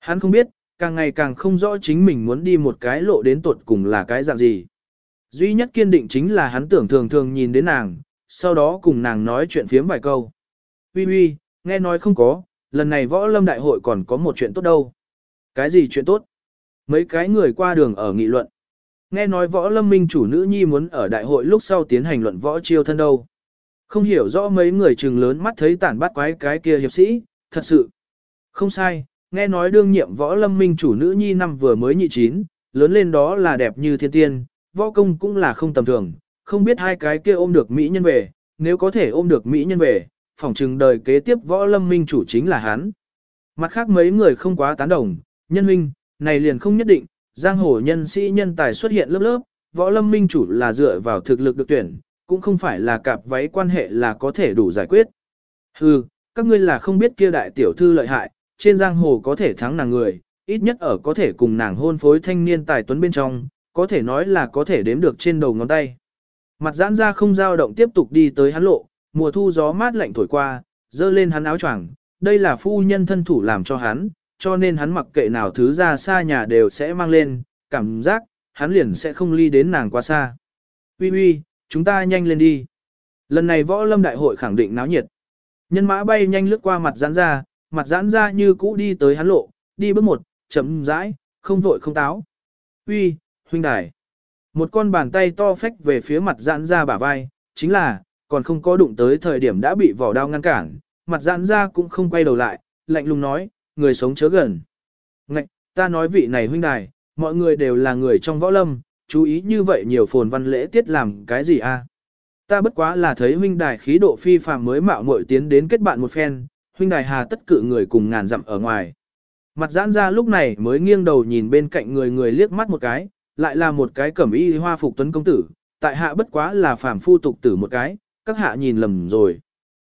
S1: Hắn không biết, càng ngày càng không rõ chính mình muốn đi một cái lộ đến tuột cùng là cái dạng gì. Duy nhất kiên định chính là hắn tưởng thường thường nhìn đến nàng, sau đó cùng nàng nói chuyện phiếm vài câu. Ui ui, nghe nói không có, lần này võ lâm đại hội còn có một chuyện tốt đâu. Cái gì chuyện tốt? Mấy cái người qua đường ở nghị luận. Nghe nói võ lâm minh chủ nữ nhi muốn ở đại hội lúc sau tiến hành luận võ chiêu thân đâu. Không hiểu rõ mấy người trừng lớn mắt thấy tản bắt quái cái kia hiệp sĩ, thật sự. Không sai, nghe nói đương nhiệm võ lâm minh chủ nữ nhi năm vừa mới nhị chín, lớn lên đó là đẹp như thiên tiên, võ công cũng là không tầm thường, không biết hai cái kia ôm được mỹ nhân về, nếu có thể ôm được mỹ nhân về, phỏng chừng đời kế tiếp võ lâm minh chủ chính là hắn. Mặt khác mấy người không quá tán đồng, nhân huynh, này liền không nhất định, giang hồ nhân sĩ nhân tài xuất hiện lớp lớp, võ lâm minh chủ là dựa vào thực lực được tuyển, cũng không phải là cặp váy quan hệ là có thể đủ giải quyết. Hừ, các ngươi là không biết kia đại tiểu thư lợi hại, trên giang hồ có thể thắng nàng người, ít nhất ở có thể cùng nàng hôn phối thanh niên tài tuấn bên trong, có thể nói là có thể đếm được trên đầu ngón tay. Mặt giãn ra không dao động tiếp tục đi tới hắn lộ, mùa thu gió mát lạnh thổi qua, dơ lên hắn áo choàng, đây là phu nhân thân thủ làm cho hắn, cho nên hắn mặc kệ nào thứ ra xa nhà đều sẽ mang lên, cảm giác, hắn liền sẽ không ly đến nàng quá xa. Ui ui, chúng ta nhanh lên đi. Lần này võ lâm đại hội khẳng định náo nhiệt. Nhân mã bay nhanh lướt qua mặt giãn ra, mặt giãn ra như cũ đi tới hắn lộ, đi bước một, chậm rãi, không vội không táo. Uy, huynh đài. Một con bàn tay to phách về phía mặt giãn ra bả vai, chính là, còn không có đụng tới thời điểm đã bị vỏ đao ngăn cản, mặt giãn ra cũng không quay đầu lại, lạnh lùng nói, người sống chớ gần. Ngạch, ta nói vị này huynh đài, mọi người đều là người trong võ lâm, chú ý như vậy nhiều phồn văn lễ tiết làm cái gì a? Ta bất quá là thấy huynh đài khí độ phi phàm mới mạo muội tiến đến kết bạn một phen, huynh đài hà tất cự người cùng ngàn dặm ở ngoài. Mặt giãn ra lúc này mới nghiêng đầu nhìn bên cạnh người người liếc mắt một cái, lại là một cái cẩm y hoa phục tuấn công tử, tại hạ bất quá là phàm phu tục tử một cái, các hạ nhìn lầm rồi.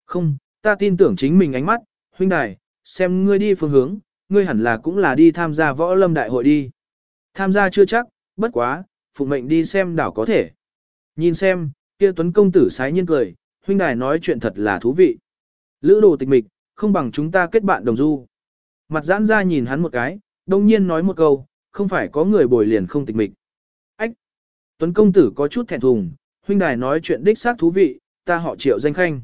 S1: Không, ta tin tưởng chính mình ánh mắt, huynh đài, xem ngươi đi phương hướng, ngươi hẳn là cũng là đi tham gia võ lâm đại hội đi. Tham gia chưa chắc, bất quá, phụ mệnh đi xem đảo có thể. Nhìn xem, kia tuấn công tử sái nhiên cười, huynh đài nói chuyện thật là thú vị. Lữ đồ tịch mịch, không bằng chúng ta kết bạn đồng du. Mặt giãn ra nhìn hắn một cái, đông nhiên nói một câu, không phải có người bồi liền không tịch mịch. Ách! Tuấn công tử có chút thẹn thùng, huynh đài nói chuyện đích xác thú vị, ta họ triệu danh khanh.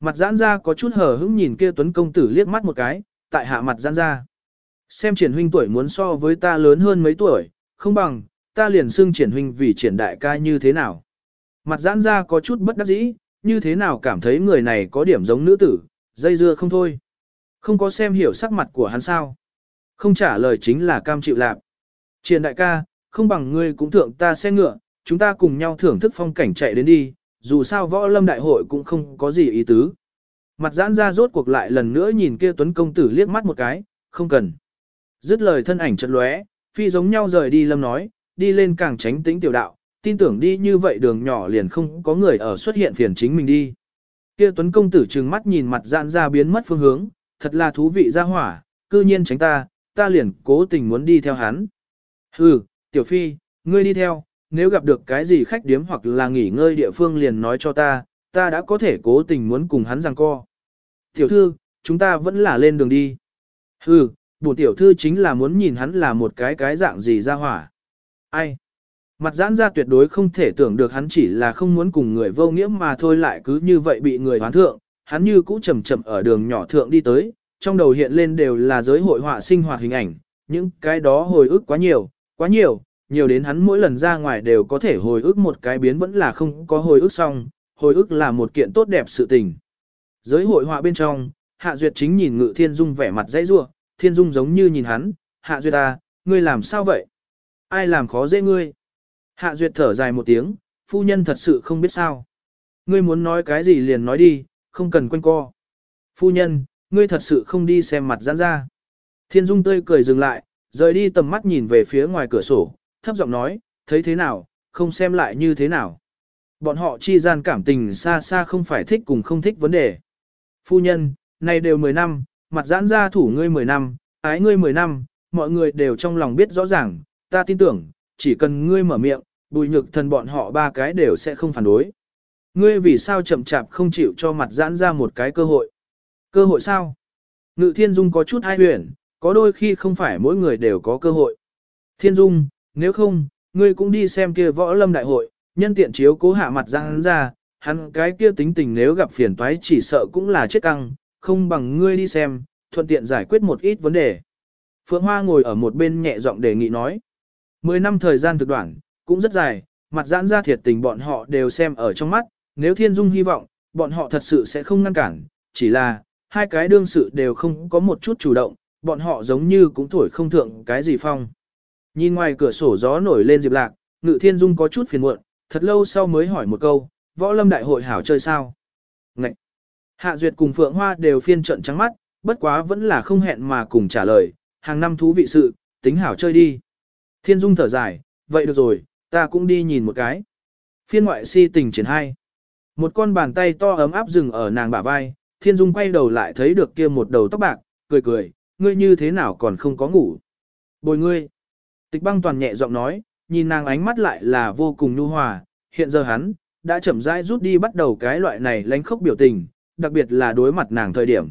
S1: Mặt giãn ra có chút hờ hững nhìn kia tuấn công tử liếc mắt một cái, tại hạ mặt giãn ra. Xem triển huynh tuổi muốn so với ta lớn hơn mấy tuổi, không bằng, ta liền xưng triển huynh vì triển đại ca như thế nào. Mặt giãn ra có chút bất đắc dĩ, như thế nào cảm thấy người này có điểm giống nữ tử, dây dưa không thôi. Không có xem hiểu sắc mặt của hắn sao. Không trả lời chính là cam chịu lạp. Triển đại ca, không bằng ngươi cũng thượng ta xe ngựa, chúng ta cùng nhau thưởng thức phong cảnh chạy đến đi, dù sao võ lâm đại hội cũng không có gì ý tứ. Mặt giãn ra rốt cuộc lại lần nữa nhìn kia tuấn công tử liếc mắt một cái, không cần. Dứt lời thân ảnh chật lóe, Phi giống nhau rời đi lâm nói, đi lên càng tránh tĩnh tiểu đạo, tin tưởng đi như vậy đường nhỏ liền không có người ở xuất hiện phiền chính mình đi. Kia tuấn công tử trừng mắt nhìn mặt giãn ra biến mất phương hướng, thật là thú vị ra hỏa, cư nhiên tránh ta, ta liền cố tình muốn đi theo hắn. Hừ, tiểu phi, ngươi đi theo, nếu gặp được cái gì khách điếm hoặc là nghỉ ngơi địa phương liền nói cho ta, ta đã có thể cố tình muốn cùng hắn giằng co. Tiểu thư, chúng ta vẫn là lên đường đi. Hừ, bổn tiểu thư chính là muốn nhìn hắn là một cái cái dạng gì ra hỏa. Ai? Mặt giãn ra tuyệt đối không thể tưởng được hắn chỉ là không muốn cùng người vô nghĩa mà thôi lại cứ như vậy bị người hoán thượng, hắn như cũ chậm chậm ở đường nhỏ thượng đi tới, trong đầu hiện lên đều là giới hội họa sinh hoạt hình ảnh, những cái đó hồi ức quá nhiều, quá nhiều, nhiều đến hắn mỗi lần ra ngoài đều có thể hồi ức một cái biến vẫn là không có hồi ức xong, hồi ức là một kiện tốt đẹp sự tình. Giới hội họa bên trong, Hạ Duyệt chính nhìn Ngự Thiên Dung vẻ mặt dãy rủa, Thiên Dung giống như nhìn hắn, Hạ Duyệt à, ngươi làm sao vậy? Ai làm khó dễ ngươi? Hạ Duyệt thở dài một tiếng, phu nhân thật sự không biết sao. Ngươi muốn nói cái gì liền nói đi, không cần quanh co. Phu nhân, ngươi thật sự không đi xem mặt giãn ra. Thiên Dung tươi cười dừng lại, rời đi tầm mắt nhìn về phía ngoài cửa sổ, thấp giọng nói, thấy thế nào, không xem lại như thế nào. Bọn họ chi gian cảm tình xa xa không phải thích cùng không thích vấn đề. Phu nhân, này đều 10 năm, mặt giãn ra thủ ngươi 10 năm, ái ngươi 10 năm, mọi người đều trong lòng biết rõ ràng, ta tin tưởng, chỉ cần ngươi mở miệng, bùi nhược thần bọn họ ba cái đều sẽ không phản đối. Ngươi vì sao chậm chạp không chịu cho mặt giãn ra một cái cơ hội? Cơ hội sao? Ngự thiên dung có chút hai huyền, có đôi khi không phải mỗi người đều có cơ hội. Thiên dung, nếu không, ngươi cũng đi xem kia võ lâm đại hội, nhân tiện chiếu cố hạ mặt giãn ra, hắn cái kia tính tình nếu gặp phiền toái chỉ sợ cũng là chết căng, không bằng ngươi đi xem, thuận tiện giải quyết một ít vấn đề. Phượng Hoa ngồi ở một bên nhẹ giọng đề nghị nói. Mười năm thời gian thực đoạn, cũng rất dài, mặt giãn ra thiệt tình bọn họ đều xem ở trong mắt, nếu thiên dung hy vọng, bọn họ thật sự sẽ không ngăn cản, chỉ là, hai cái đương sự đều không có một chút chủ động, bọn họ giống như cũng thổi không thượng cái gì phong. Nhìn ngoài cửa sổ gió nổi lên diệp lạc, ngự thiên dung có chút phiền muộn, thật lâu sau mới hỏi một câu, võ lâm đại hội hảo chơi sao? Ngậy! Hạ Duyệt cùng Phượng Hoa đều phiên trận trắng mắt, bất quá vẫn là không hẹn mà cùng trả lời, hàng năm thú vị sự, tính hảo chơi đi. Thiên Dung thở dài, vậy được rồi, ta cũng đi nhìn một cái. Phiên ngoại si tình triển hai. Một con bàn tay to ấm áp dừng ở nàng bả vai, Thiên Dung quay đầu lại thấy được kia một đầu tóc bạc, cười cười, ngươi như thế nào còn không có ngủ. Bồi ngươi. Tịch băng toàn nhẹ giọng nói, nhìn nàng ánh mắt lại là vô cùng nhu hòa, hiện giờ hắn, đã chậm rãi rút đi bắt đầu cái loại này lánh khốc biểu tình, đặc biệt là đối mặt nàng thời điểm.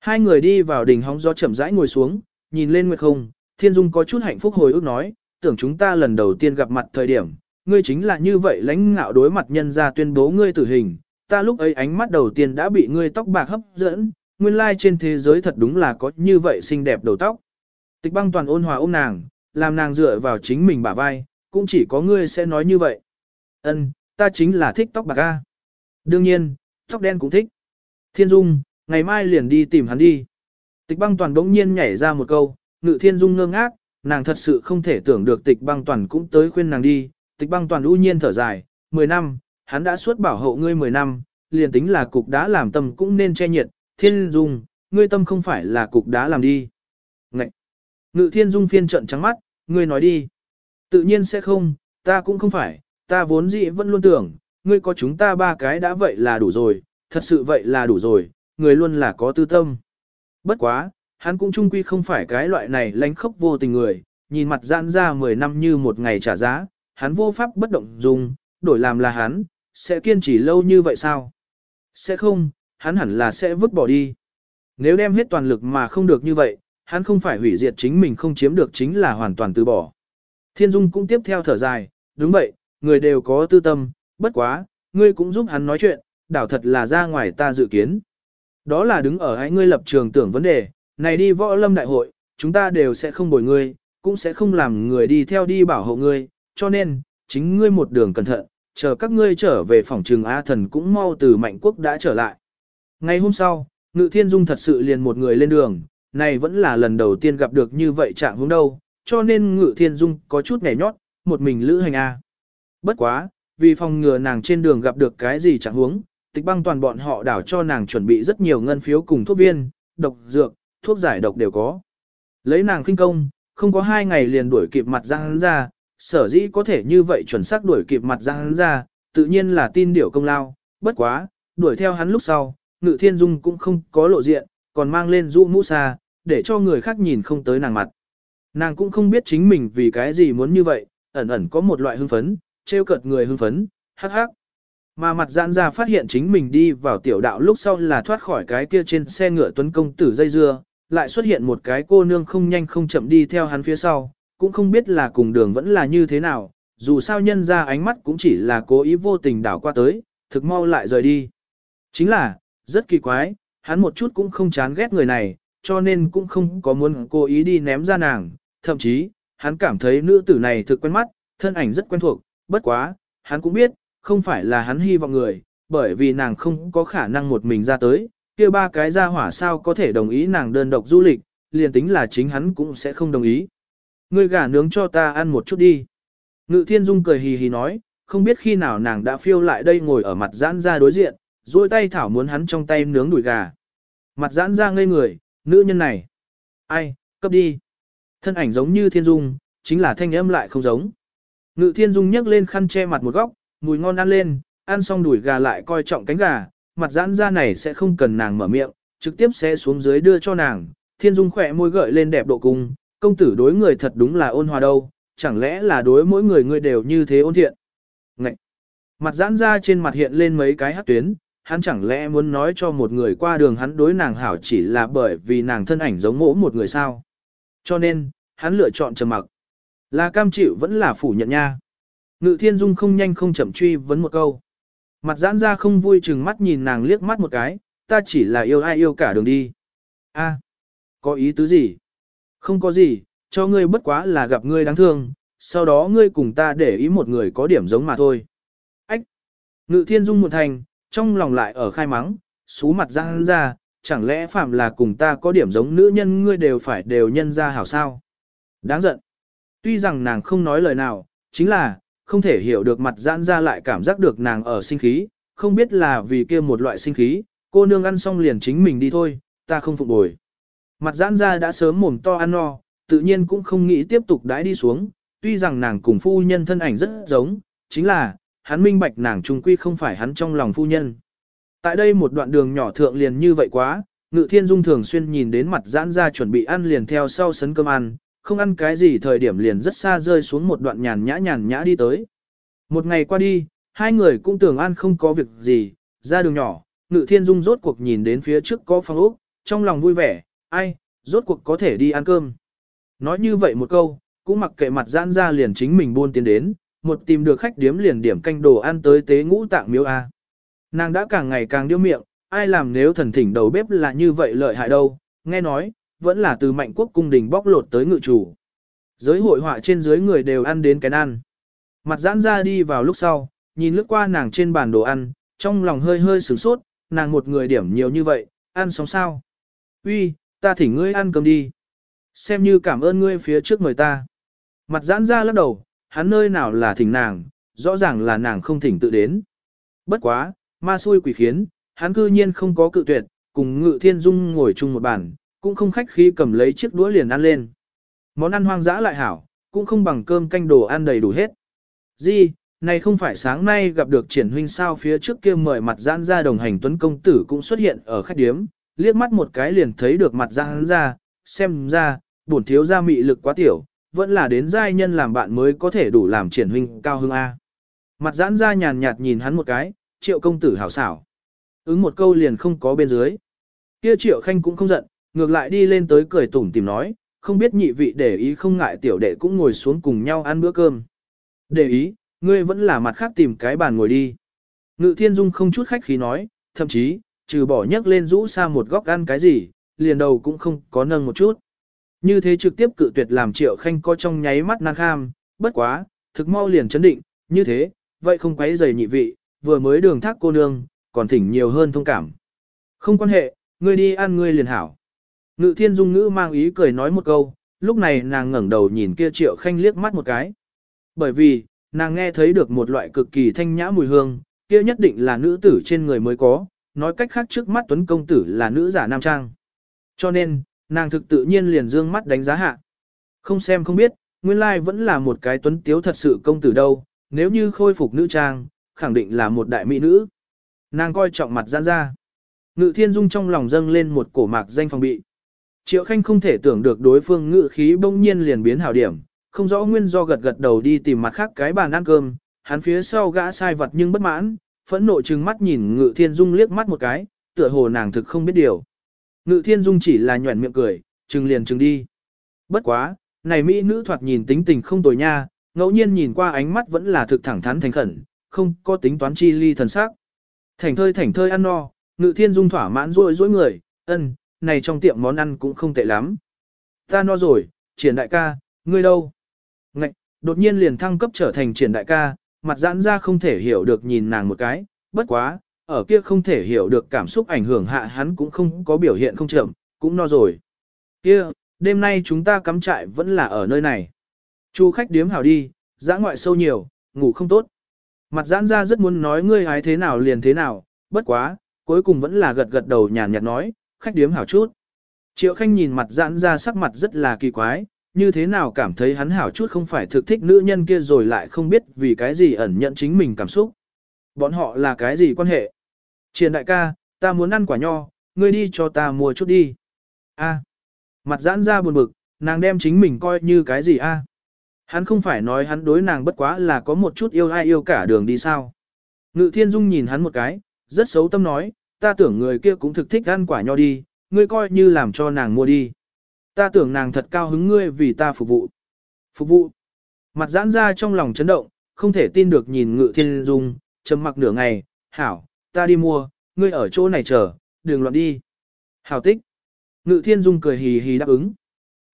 S1: Hai người đi vào đỉnh hóng gió chậm rãi ngồi xuống, nhìn lên nguyệt không, Thiên Dung có chút hạnh phúc hồi ức nói, tưởng chúng ta lần đầu tiên gặp mặt thời điểm, ngươi chính là như vậy lãnh ngạo đối mặt nhân ra tuyên bố ngươi tử hình, ta lúc ấy ánh mắt đầu tiên đã bị ngươi tóc bạc hấp dẫn, nguyên lai trên thế giới thật đúng là có như vậy xinh đẹp đầu tóc. Tịch băng toàn ôn hòa ôm nàng, làm nàng dựa vào chính mình bả vai, cũng chỉ có ngươi sẽ nói như vậy. Ân, ta chính là thích tóc bạc a. Đương nhiên, tóc đen cũng thích. Thiên Dung, ngày mai liền đi tìm hắn đi. Tịch băng toàn đống nhiên nhảy ra một câu, ngự Thiên Dung ngơ ngác, nàng thật sự không thể tưởng được tịch băng toàn cũng tới khuyên nàng đi. Tịch băng toàn ưu nhiên thở dài, 10 năm, hắn đã suốt bảo hộ ngươi 10 năm, liền tính là cục đá làm tâm cũng nên che nhiệt. Thiên Dung, ngươi tâm không phải là cục đá làm đi. Ngự Thiên Dung phiên trận trắng mắt, ngươi nói đi. Tự nhiên sẽ không, ta cũng không phải, ta vốn dĩ vẫn luôn tưởng, ngươi có chúng ta ba cái đã vậy là đủ rồi, thật sự vậy là đủ rồi, người luôn là có tư tâm. Bất quá, hắn cũng trung quy không phải cái loại này lánh khốc vô tình người, nhìn mặt giãn ra 10 năm như một ngày trả giá, hắn vô pháp bất động dùng, đổi làm là hắn, sẽ kiên trì lâu như vậy sao? Sẽ không, hắn hẳn là sẽ vứt bỏ đi. Nếu đem hết toàn lực mà không được như vậy, hắn không phải hủy diệt chính mình không chiếm được chính là hoàn toàn từ bỏ. Thiên Dung cũng tiếp theo thở dài, đúng vậy, người đều có tư tâm, bất quá, ngươi cũng giúp hắn nói chuyện, đảo thật là ra ngoài ta dự kiến. Đó là đứng ở hãy ngươi lập trường tưởng vấn đề, này đi võ lâm đại hội, chúng ta đều sẽ không bồi ngươi, cũng sẽ không làm người đi theo đi bảo hộ ngươi, cho nên, chính ngươi một đường cẩn thận, chờ các ngươi trở về phòng trường A thần cũng mau từ mạnh quốc đã trở lại. Ngày hôm sau, Ngự Thiên Dung thật sự liền một người lên đường, này vẫn là lần đầu tiên gặp được như vậy trạng hướng đâu, cho nên Ngự Thiên Dung có chút nhẹ nhót, một mình lữ hành A. Bất quá, vì phòng ngừa nàng trên đường gặp được cái gì trạng hướng, tịch băng toàn bọn họ đảo cho nàng chuẩn bị rất nhiều ngân phiếu cùng thuốc viên, độc dược, thuốc giải độc đều có. Lấy nàng khinh công, không có hai ngày liền đuổi kịp mặt Giang hắn ra, sở dĩ có thể như vậy chuẩn xác đuổi kịp mặt Giang hắn ra, tự nhiên là tin điểu công lao, bất quá, đuổi theo hắn lúc sau, Ngự Thiên Dung cũng không có lộ diện, còn mang lên rũ mũ xa, để cho người khác nhìn không tới nàng mặt. Nàng cũng không biết chính mình vì cái gì muốn như vậy, ẩn ẩn có một loại hưng phấn, trêu cợt người hưng phấn, hắc hắc. Mà mặt giãn ra phát hiện chính mình đi vào tiểu đạo lúc sau là thoát khỏi cái kia trên xe ngựa tuấn công tử dây dưa, lại xuất hiện một cái cô nương không nhanh không chậm đi theo hắn phía sau, cũng không biết là cùng đường vẫn là như thế nào, dù sao nhân ra ánh mắt cũng chỉ là cố ý vô tình đảo qua tới, thực mau lại rời đi. Chính là, rất kỳ quái, hắn một chút cũng không chán ghét người này, cho nên cũng không có muốn cố ý đi ném ra nàng, thậm chí, hắn cảm thấy nữ tử này thực quen mắt, thân ảnh rất quen thuộc, bất quá, hắn cũng biết, không phải là hắn hy vọng người, bởi vì nàng không có khả năng một mình ra tới, kia ba cái ra hỏa sao có thể đồng ý nàng đơn độc du lịch, liền tính là chính hắn cũng sẽ không đồng ý. Ngươi gà nướng cho ta ăn một chút đi. Ngự thiên dung cười hì hì nói, không biết khi nào nàng đã phiêu lại đây ngồi ở mặt giãn ra đối diện, duỗi tay thảo muốn hắn trong tay nướng đùi gà. Mặt giãn ra ngây người, nữ nhân này. Ai, cấp đi. Thân ảnh giống như thiên dung, chính là thanh âm lại không giống. Ngự thiên dung nhấc lên khăn che mặt một góc, mùi ngon ăn lên, ăn xong đuổi gà lại coi trọng cánh gà, mặt giãn ra này sẽ không cần nàng mở miệng, trực tiếp sẽ xuống dưới đưa cho nàng. Thiên dung khỏe môi gợi lên đẹp độ cung, công tử đối người thật đúng là ôn hòa đâu, chẳng lẽ là đối mỗi người người đều như thế ôn thiện. Ngậy! Mặt giãn ra trên mặt hiện lên mấy cái hát tuyến, hắn chẳng lẽ muốn nói cho một người qua đường hắn đối nàng hảo chỉ là bởi vì nàng thân ảnh giống mỗ một người sao. Cho nên, hắn lựa chọn trầm mặc. Là cam chịu vẫn là phủ nhận nha. Ngự thiên dung không nhanh không chậm truy vấn một câu. Mặt giãn ra không vui chừng mắt nhìn nàng liếc mắt một cái, ta chỉ là yêu ai yêu cả đường đi. a có ý tứ gì? Không có gì, cho ngươi bất quá là gặp ngươi đáng thương, sau đó ngươi cùng ta để ý một người có điểm giống mà thôi. Ách! Ngự thiên dung một thành, trong lòng lại ở khai mắng, xú mặt giãn ra, chẳng lẽ phạm là cùng ta có điểm giống nữ nhân ngươi đều phải đều nhân ra hảo sao? Đáng giận! Tuy rằng nàng không nói lời nào, chính là, không thể hiểu được mặt giãn ra lại cảm giác được nàng ở sinh khí, không biết là vì kia một loại sinh khí, cô nương ăn xong liền chính mình đi thôi, ta không phục bồi. Mặt giãn ra đã sớm mồm to ăn no, tự nhiên cũng không nghĩ tiếp tục đãi đi xuống, tuy rằng nàng cùng phu nhân thân ảnh rất giống, chính là, hắn minh bạch nàng trung quy không phải hắn trong lòng phu nhân. Tại đây một đoạn đường nhỏ thượng liền như vậy quá, ngự thiên dung thường xuyên nhìn đến mặt giãn ra chuẩn bị ăn liền theo sau sấn cơm ăn, không ăn cái gì thời điểm liền rất xa rơi xuống một đoạn nhàn nhã nhàn nhã đi tới. Một ngày qua đi, hai người cũng tưởng ăn không có việc gì, ra đường nhỏ, ngự thiên dung rốt cuộc nhìn đến phía trước có phòng ốc, trong lòng vui vẻ, ai, rốt cuộc có thể đi ăn cơm. Nói như vậy một câu, cũng mặc kệ mặt giãn ra liền chính mình buôn tiến đến, một tìm được khách điếm liền điểm canh đồ ăn tới tế ngũ tạng miếu A. Nàng đã càng ngày càng điêu miệng, ai làm nếu thần thỉnh đầu bếp là như vậy lợi hại đâu, nghe nói, vẫn là từ mạnh quốc cung đình bóc lột tới ngự chủ. Giới hội họa trên dưới người đều ăn đến cái ăn. Mặt giãn ra đi vào lúc sau, nhìn lướt qua nàng trên bàn đồ ăn, trong lòng hơi hơi sửng sốt, nàng một người điểm nhiều như vậy, ăn xong sao. Uy, ta thỉnh ngươi ăn cơm đi. Xem như cảm ơn ngươi phía trước mời ta. Mặt giãn ra lắc đầu, hắn nơi nào là thỉnh nàng, rõ ràng là nàng không thỉnh tự đến. Bất quá, ma xui quỷ khiến, hắn cư nhiên không có cự tuyệt, cùng ngự thiên dung ngồi chung một bàn, cũng không khách khí cầm lấy chiếc đũa liền ăn lên. Món ăn hoang dã lại hảo, cũng không bằng cơm canh đồ ăn đầy đủ hết. Di, này không phải sáng nay gặp được triển huynh sao phía trước kia mời mặt giãn ra đồng hành tuấn công tử cũng xuất hiện ở khách điếm, liếc mắt một cái liền thấy được mặt giãn ra, xem ra, bổn thiếu gia mị lực quá tiểu, vẫn là đến giai nhân làm bạn mới có thể đủ làm triển huynh cao hưng A. Mặt giãn ra nhàn nhạt nhìn hắn một cái, triệu công tử hảo xảo. Ứng một câu liền không có bên dưới. Kia triệu khanh cũng không giận, ngược lại đi lên tới cười tủm tìm nói, không biết nhị vị để ý không ngại tiểu đệ cũng ngồi xuống cùng nhau ăn bữa cơm. Để ý, ngươi vẫn là mặt khác tìm cái bàn ngồi đi. Ngự thiên dung không chút khách khí nói, thậm chí, trừ bỏ nhấc lên rũ xa một góc ăn cái gì, liền đầu cũng không có nâng một chút. Như thế trực tiếp cự tuyệt làm triệu khanh có trong nháy mắt năng kham, bất quá, thực mau liền chấn định, như thế, vậy không quấy giày nhị vị, vừa mới đường thác cô nương, còn thỉnh nhiều hơn thông cảm. Không quan hệ, ngươi đi ăn ngươi liền hảo. Ngự thiên dung ngữ mang ý cười nói một câu, lúc này nàng ngẩng đầu nhìn kia triệu khanh liếc mắt một cái. Bởi vì, nàng nghe thấy được một loại cực kỳ thanh nhã mùi hương, kia nhất định là nữ tử trên người mới có, nói cách khác trước mắt tuấn công tử là nữ giả nam trang. Cho nên, nàng thực tự nhiên liền dương mắt đánh giá hạ. Không xem không biết, nguyên lai vẫn là một cái tuấn tiếu thật sự công tử đâu, nếu như khôi phục nữ trang, khẳng định là một đại mỹ nữ. Nàng coi trọng mặt giãn ra. Ngự thiên dung trong lòng dâng lên một cổ mạc danh phòng bị. Triệu Khanh không thể tưởng được đối phương ngự khí bỗng nhiên liền biến hảo điểm, không rõ nguyên do gật gật đầu đi tìm mặt khác cái bàn ăn cơm, hắn phía sau gã sai vật nhưng bất mãn, phẫn nộ trừng mắt nhìn Ngự Thiên Dung liếc mắt một cái, tựa hồ nàng thực không biết điều. Ngự Thiên Dung chỉ là nhọn miệng cười, trừng liền trừng đi. Bất quá, này mỹ nữ thoạt nhìn tính tình không tồi nha, ngẫu nhiên nhìn qua ánh mắt vẫn là thực thẳng thắn thành khẩn, không có tính toán chi ly thần sắc. Thành thơi thành thơi ăn no, Ngự Thiên Dung thỏa mãn rôi rối người, ân, này trong tiệm món ăn cũng không tệ lắm. Ta no rồi, triển đại ca, ngươi đâu? Ngạch, đột nhiên liền thăng cấp trở thành triển đại ca, mặt giãn ra không thể hiểu được nhìn nàng một cái, bất quá, ở kia không thể hiểu được cảm xúc ảnh hưởng hạ hắn cũng không có biểu hiện không chậm, cũng no rồi. Kia, đêm nay chúng ta cắm trại vẫn là ở nơi này. Chu khách điếm hảo đi, dã ngoại sâu nhiều, ngủ không tốt. Mặt giãn ra rất muốn nói ngươi hái thế nào liền thế nào, bất quá, cuối cùng vẫn là gật gật đầu nhàn nhạt nói, khách điếm hảo chút. Triệu Khanh nhìn mặt giãn ra sắc mặt rất là kỳ quái, như thế nào cảm thấy hắn hảo chút không phải thực thích nữ nhân kia rồi lại không biết vì cái gì ẩn nhận chính mình cảm xúc. Bọn họ là cái gì quan hệ? Triền đại ca, ta muốn ăn quả nho, ngươi đi cho ta mua chút đi. A. Mặt giãn ra buồn bực, nàng đem chính mình coi như cái gì a? Hắn không phải nói hắn đối nàng bất quá là có một chút yêu ai yêu cả đường đi sao. Ngự thiên dung nhìn hắn một cái, rất xấu tâm nói, ta tưởng người kia cũng thực thích ăn quả nho đi, ngươi coi như làm cho nàng mua đi. Ta tưởng nàng thật cao hứng ngươi vì ta phục vụ. Phục vụ. Mặt giãn ra trong lòng chấn động, không thể tin được nhìn ngự thiên dung, trầm mặc nửa ngày, hảo, ta đi mua, ngươi ở chỗ này chờ, đừng loạn đi. Hảo tích. Ngự thiên dung cười hì hì đáp ứng.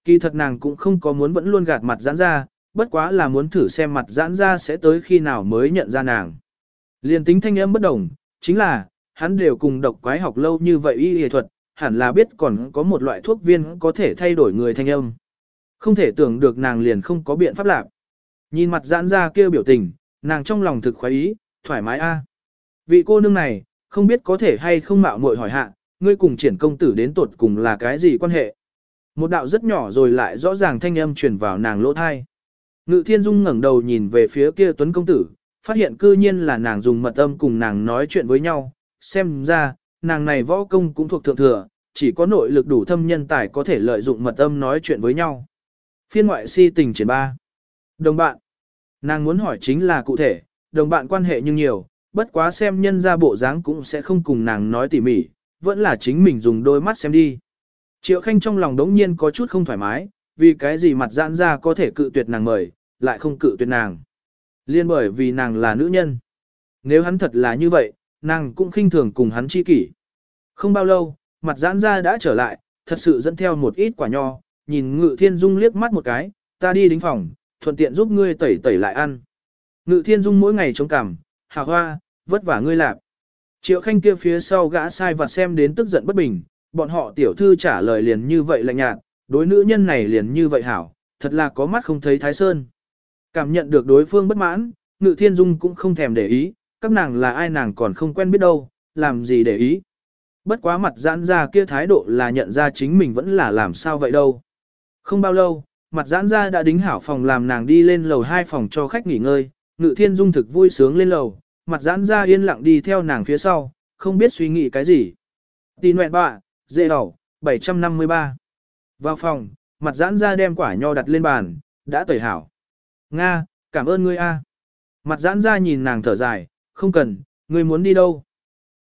S1: Kỳ thật nàng cũng không có muốn vẫn luôn gạt mặt giãn ra, bất quá là muốn thử xem mặt giãn ra sẽ tới khi nào mới nhận ra nàng. Liên tính thanh âm bất đồng, chính là, hắn đều cùng độc quái học lâu như vậy y y thuật, hẳn là biết còn có một loại thuốc viên có thể thay đổi người thanh âm. Không thể tưởng được nàng liền không có biện pháp lạc. Nhìn mặt giãn ra kêu biểu tình, nàng trong lòng thực khoái ý, thoải mái a. Vị cô nương này, không biết có thể hay không mạo muội hỏi hạ, ngươi cùng triển công tử đến tột cùng là cái gì quan hệ. Một đạo rất nhỏ rồi lại rõ ràng thanh âm truyền vào nàng lỗ thai. Ngự thiên dung ngẩng đầu nhìn về phía kia tuấn công tử, phát hiện cư nhiên là nàng dùng mật âm cùng nàng nói chuyện với nhau, xem ra, nàng này võ công cũng thuộc thượng thừa, chỉ có nội lực đủ thâm nhân tài có thể lợi dụng mật âm nói chuyện với nhau. Phiên ngoại si tình triển ba. Đồng bạn. Nàng muốn hỏi chính là cụ thể, đồng bạn quan hệ nhưng nhiều, bất quá xem nhân ra bộ dáng cũng sẽ không cùng nàng nói tỉ mỉ, vẫn là chính mình dùng đôi mắt xem đi. Triệu Khanh trong lòng đống nhiên có chút không thoải mái, vì cái gì mặt giãn ra có thể cự tuyệt nàng mời, lại không cự tuyệt nàng. Liên bởi vì nàng là nữ nhân. Nếu hắn thật là như vậy, nàng cũng khinh thường cùng hắn chi kỷ. Không bao lâu, mặt giãn ra đã trở lại, thật sự dẫn theo một ít quả nho, nhìn ngự thiên dung liếc mắt một cái, ta đi đính phòng, thuận tiện giúp ngươi tẩy tẩy lại ăn. Ngự thiên dung mỗi ngày chống cằm, hà hoa, vất vả ngươi lạp. Triệu khanh kia phía sau gã sai vặt xem đến tức giận bất bình, bọn họ tiểu thư trả lời liền như vậy lạnh nhạt, đối nữ nhân này liền như vậy hảo, thật là có mắt không thấy thái sơn. Cảm nhận được đối phương bất mãn, ngự thiên dung cũng không thèm để ý, các nàng là ai nàng còn không quen biết đâu, làm gì để ý. Bất quá mặt giãn ra kia thái độ là nhận ra chính mình vẫn là làm sao vậy đâu. Không bao lâu, mặt giãn ra đã đính hảo phòng làm nàng đi lên lầu hai phòng cho khách nghỉ ngơi, ngự thiên dung thực vui sướng lên lầu, mặt giãn ra yên lặng đi theo nàng phía sau, không biết suy nghĩ cái gì. Tì nguyện bạ, dễ đỏ, 753. Vào phòng, mặt giãn ra đem quả nho đặt lên bàn, đã tẩy hảo. Nga, cảm ơn ngươi a. Mặt giãn ra nhìn nàng thở dài, không cần, ngươi muốn đi đâu?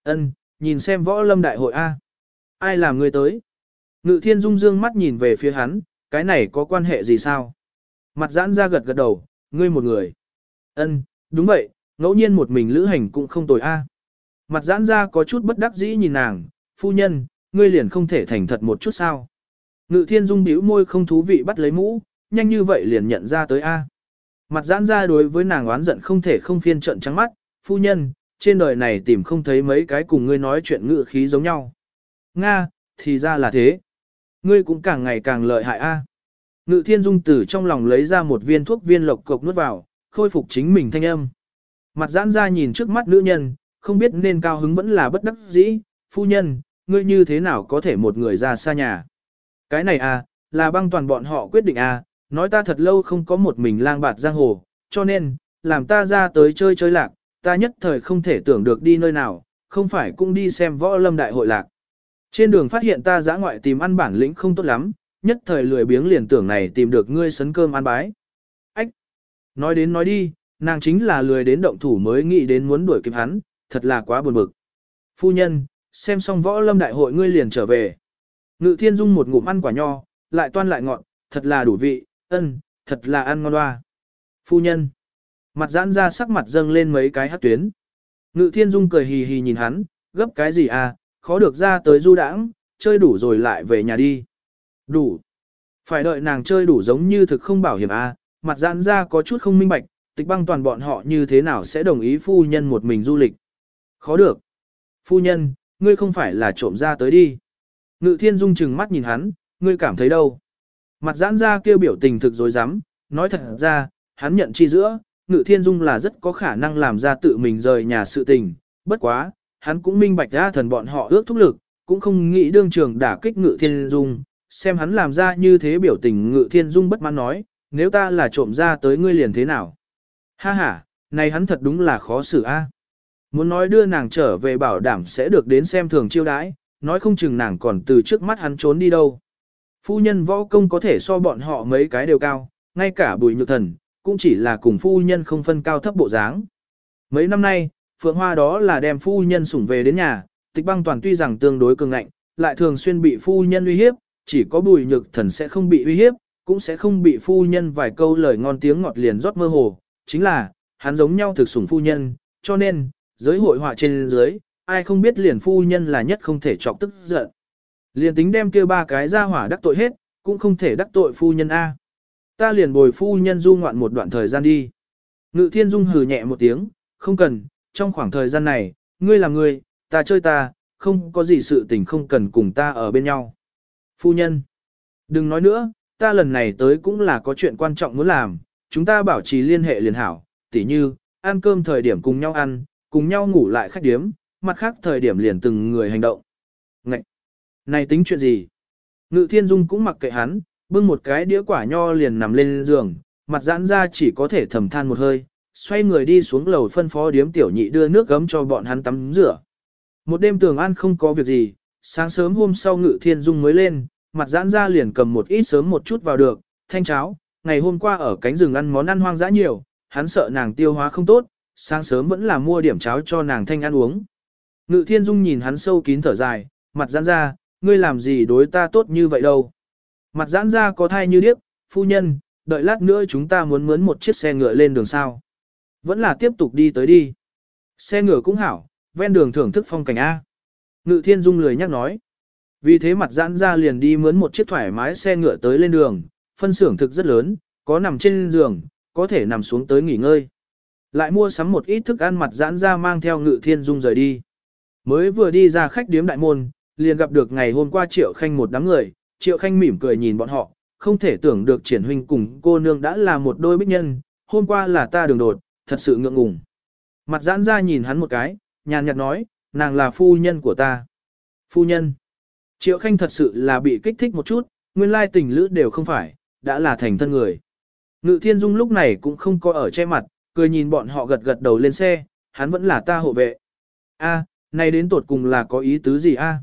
S1: Ân, nhìn xem võ lâm đại hội A. Ai làm ngươi tới? Ngự thiên dung dương mắt nhìn về phía hắn, cái này có quan hệ gì sao? Mặt giãn ra gật gật đầu, ngươi một người. Ân, đúng vậy, ngẫu nhiên một mình lữ hành cũng không tồi A. Mặt giãn ra có chút bất đắc dĩ nhìn nàng, phu nhân, ngươi liền không thể thành thật một chút sao? Ngự thiên dung bĩu môi không thú vị bắt lấy mũ, nhanh như vậy liền nhận ra tới A. Mặt giãn ra đối với nàng oán giận không thể không phiên trận trắng mắt, phu nhân, trên đời này tìm không thấy mấy cái cùng ngươi nói chuyện ngự khí giống nhau. Nga, thì ra là thế. Ngươi cũng càng ngày càng lợi hại a. Ngự thiên dung tử trong lòng lấy ra một viên thuốc viên lộc cộc nuốt vào, khôi phục chính mình thanh âm. Mặt giãn ra nhìn trước mắt nữ nhân, không biết nên cao hứng vẫn là bất đắc dĩ. Phu nhân, ngươi như thế nào có thể một người ra xa nhà? Cái này à, là băng toàn bọn họ quyết định à, nói ta thật lâu không có một mình lang bạt giang hồ, cho nên, làm ta ra tới chơi chơi lạc, ta nhất thời không thể tưởng được đi nơi nào, không phải cũng đi xem võ lâm đại hội lạc. Trên đường phát hiện ta giã ngoại tìm ăn bản lĩnh không tốt lắm, nhất thời lười biếng liền tưởng này tìm được ngươi sấn cơm ăn bái. Nói đến nói đi, nàng chính là lười đến động thủ mới nghĩ đến muốn đuổi kịp hắn, thật là quá buồn bực. Phu nhân, xem xong võ lâm đại hội ngươi liền trở về. Ngự thiên dung một ngụm ăn quả nho, lại toan lại ngọn, thật là đủ vị, ân, thật là ăn ngon hoa. Phu nhân! Mặt giãn ra sắc mặt dâng lên mấy cái hát tuyến. Ngự thiên dung cười hì hì nhìn hắn, gấp cái gì à, khó được ra tới du đãng, chơi đủ rồi lại về nhà đi. Đủ. Phải đợi nàng chơi đủ giống như thực không bảo hiểm à, mặt giãn ra có chút không minh bạch, tịch băng toàn bọn họ như thế nào sẽ đồng ý phu nhân một mình du lịch. Khó được. Phu nhân, ngươi không phải là trộm ra tới đi. Ngự thiên dung chừng mắt nhìn hắn, ngươi cảm thấy đâu. Mặt giãn ra kêu biểu tình thực dối rắm nói thật ra, hắn nhận chi giữa, Ngự Thiên Dung là rất có khả năng làm ra tự mình rời nhà sự tình, bất quá, hắn cũng minh bạch ra thần bọn họ ước thúc lực, cũng không nghĩ đương trường đả kích Ngự Thiên Dung, xem hắn làm ra như thế biểu tình Ngự Thiên Dung bất mãn nói, nếu ta là trộm ra tới ngươi liền thế nào? Ha ha, này hắn thật đúng là khó xử a. Muốn nói đưa nàng trở về bảo đảm sẽ được đến xem thường chiêu đãi, nói không chừng nàng còn từ trước mắt hắn trốn đi đâu. Phu nhân võ công có thể so bọn họ mấy cái đều cao, ngay cả bùi nhược thần, cũng chỉ là cùng phu nhân không phân cao thấp bộ dáng. Mấy năm nay, Phượng Hoa đó là đem phu nhân sủng về đến nhà, tịch băng toàn tuy rằng tương đối cường ngạnh, lại thường xuyên bị phu nhân uy hiếp, chỉ có bùi nhược thần sẽ không bị uy hiếp, cũng sẽ không bị phu nhân vài câu lời ngon tiếng ngọt liền rót mơ hồ, chính là, hắn giống nhau thực sủng phu nhân, cho nên, giới hội họa trên dưới, ai không biết liền phu nhân là nhất không thể chọc tức giận. Liền tính đem kia ba cái ra hỏa đắc tội hết, cũng không thể đắc tội phu nhân A ta liền bồi phu nhân du ngoạn một đoạn thời gian đi. Ngự thiên dung hừ nhẹ một tiếng, không cần, trong khoảng thời gian này, ngươi là ngươi, ta chơi ta, không có gì sự tình không cần cùng ta ở bên nhau. Phu nhân, đừng nói nữa, ta lần này tới cũng là có chuyện quan trọng muốn làm, chúng ta bảo trì liên hệ liền hảo, tỉ như, ăn cơm thời điểm cùng nhau ăn, cùng nhau ngủ lại khách điếm, mặt khác thời điểm liền từng người hành động. Ngậy! Này tính chuyện gì? Ngự thiên dung cũng mặc kệ hắn, bưng một cái đĩa quả nho liền nằm lên giường, mặt giãn ra chỉ có thể thầm than một hơi, xoay người đi xuống lầu phân phó điếm tiểu nhị đưa nước gấm cho bọn hắn tắm rửa. Một đêm tường an không có việc gì, sáng sớm hôm sau ngự thiên dung mới lên, mặt giãn ra liền cầm một ít sớm một chút vào được, thanh cháo, ngày hôm qua ở cánh rừng ăn món ăn hoang dã nhiều, hắn sợ nàng tiêu hóa không tốt, sáng sớm vẫn là mua điểm cháo cho nàng thanh ăn uống. Ngự thiên dung nhìn hắn sâu kín thở dài, mặt giãn ra, ngươi làm gì đối ta tốt như vậy đâu. Mặt giãn ra có thai như điếc, phu nhân, đợi lát nữa chúng ta muốn mướn một chiếc xe ngựa lên đường sao. Vẫn là tiếp tục đi tới đi. Xe ngựa cũng hảo, ven đường thưởng thức phong cảnh A. Ngự thiên dung lười nhắc nói. Vì thế mặt giãn ra liền đi mướn một chiếc thoải mái xe ngựa tới lên đường, phân xưởng thực rất lớn, có nằm trên giường, có thể nằm xuống tới nghỉ ngơi. Lại mua sắm một ít thức ăn mặt giãn ra mang theo ngự thiên dung rời đi. Mới vừa đi ra khách điếm đại môn, liền gặp được ngày hôm qua triệu khanh một đám người, Triệu Khanh mỉm cười nhìn bọn họ, không thể tưởng được triển huynh cùng cô nương đã là một đôi bích nhân, hôm qua là ta đường đột, thật sự ngượng ngùng. Mặt giãn ra nhìn hắn một cái, nhàn nhạt nói, nàng là phu nhân của ta. Phu nhân. Triệu Khanh thật sự là bị kích thích một chút, nguyên lai tình lữ đều không phải, đã là thành thân người. Ngự thiên dung lúc này cũng không có ở che mặt, cười nhìn bọn họ gật gật đầu lên xe, hắn vẫn là ta hộ vệ. A, này đến tột cùng là có ý tứ gì a?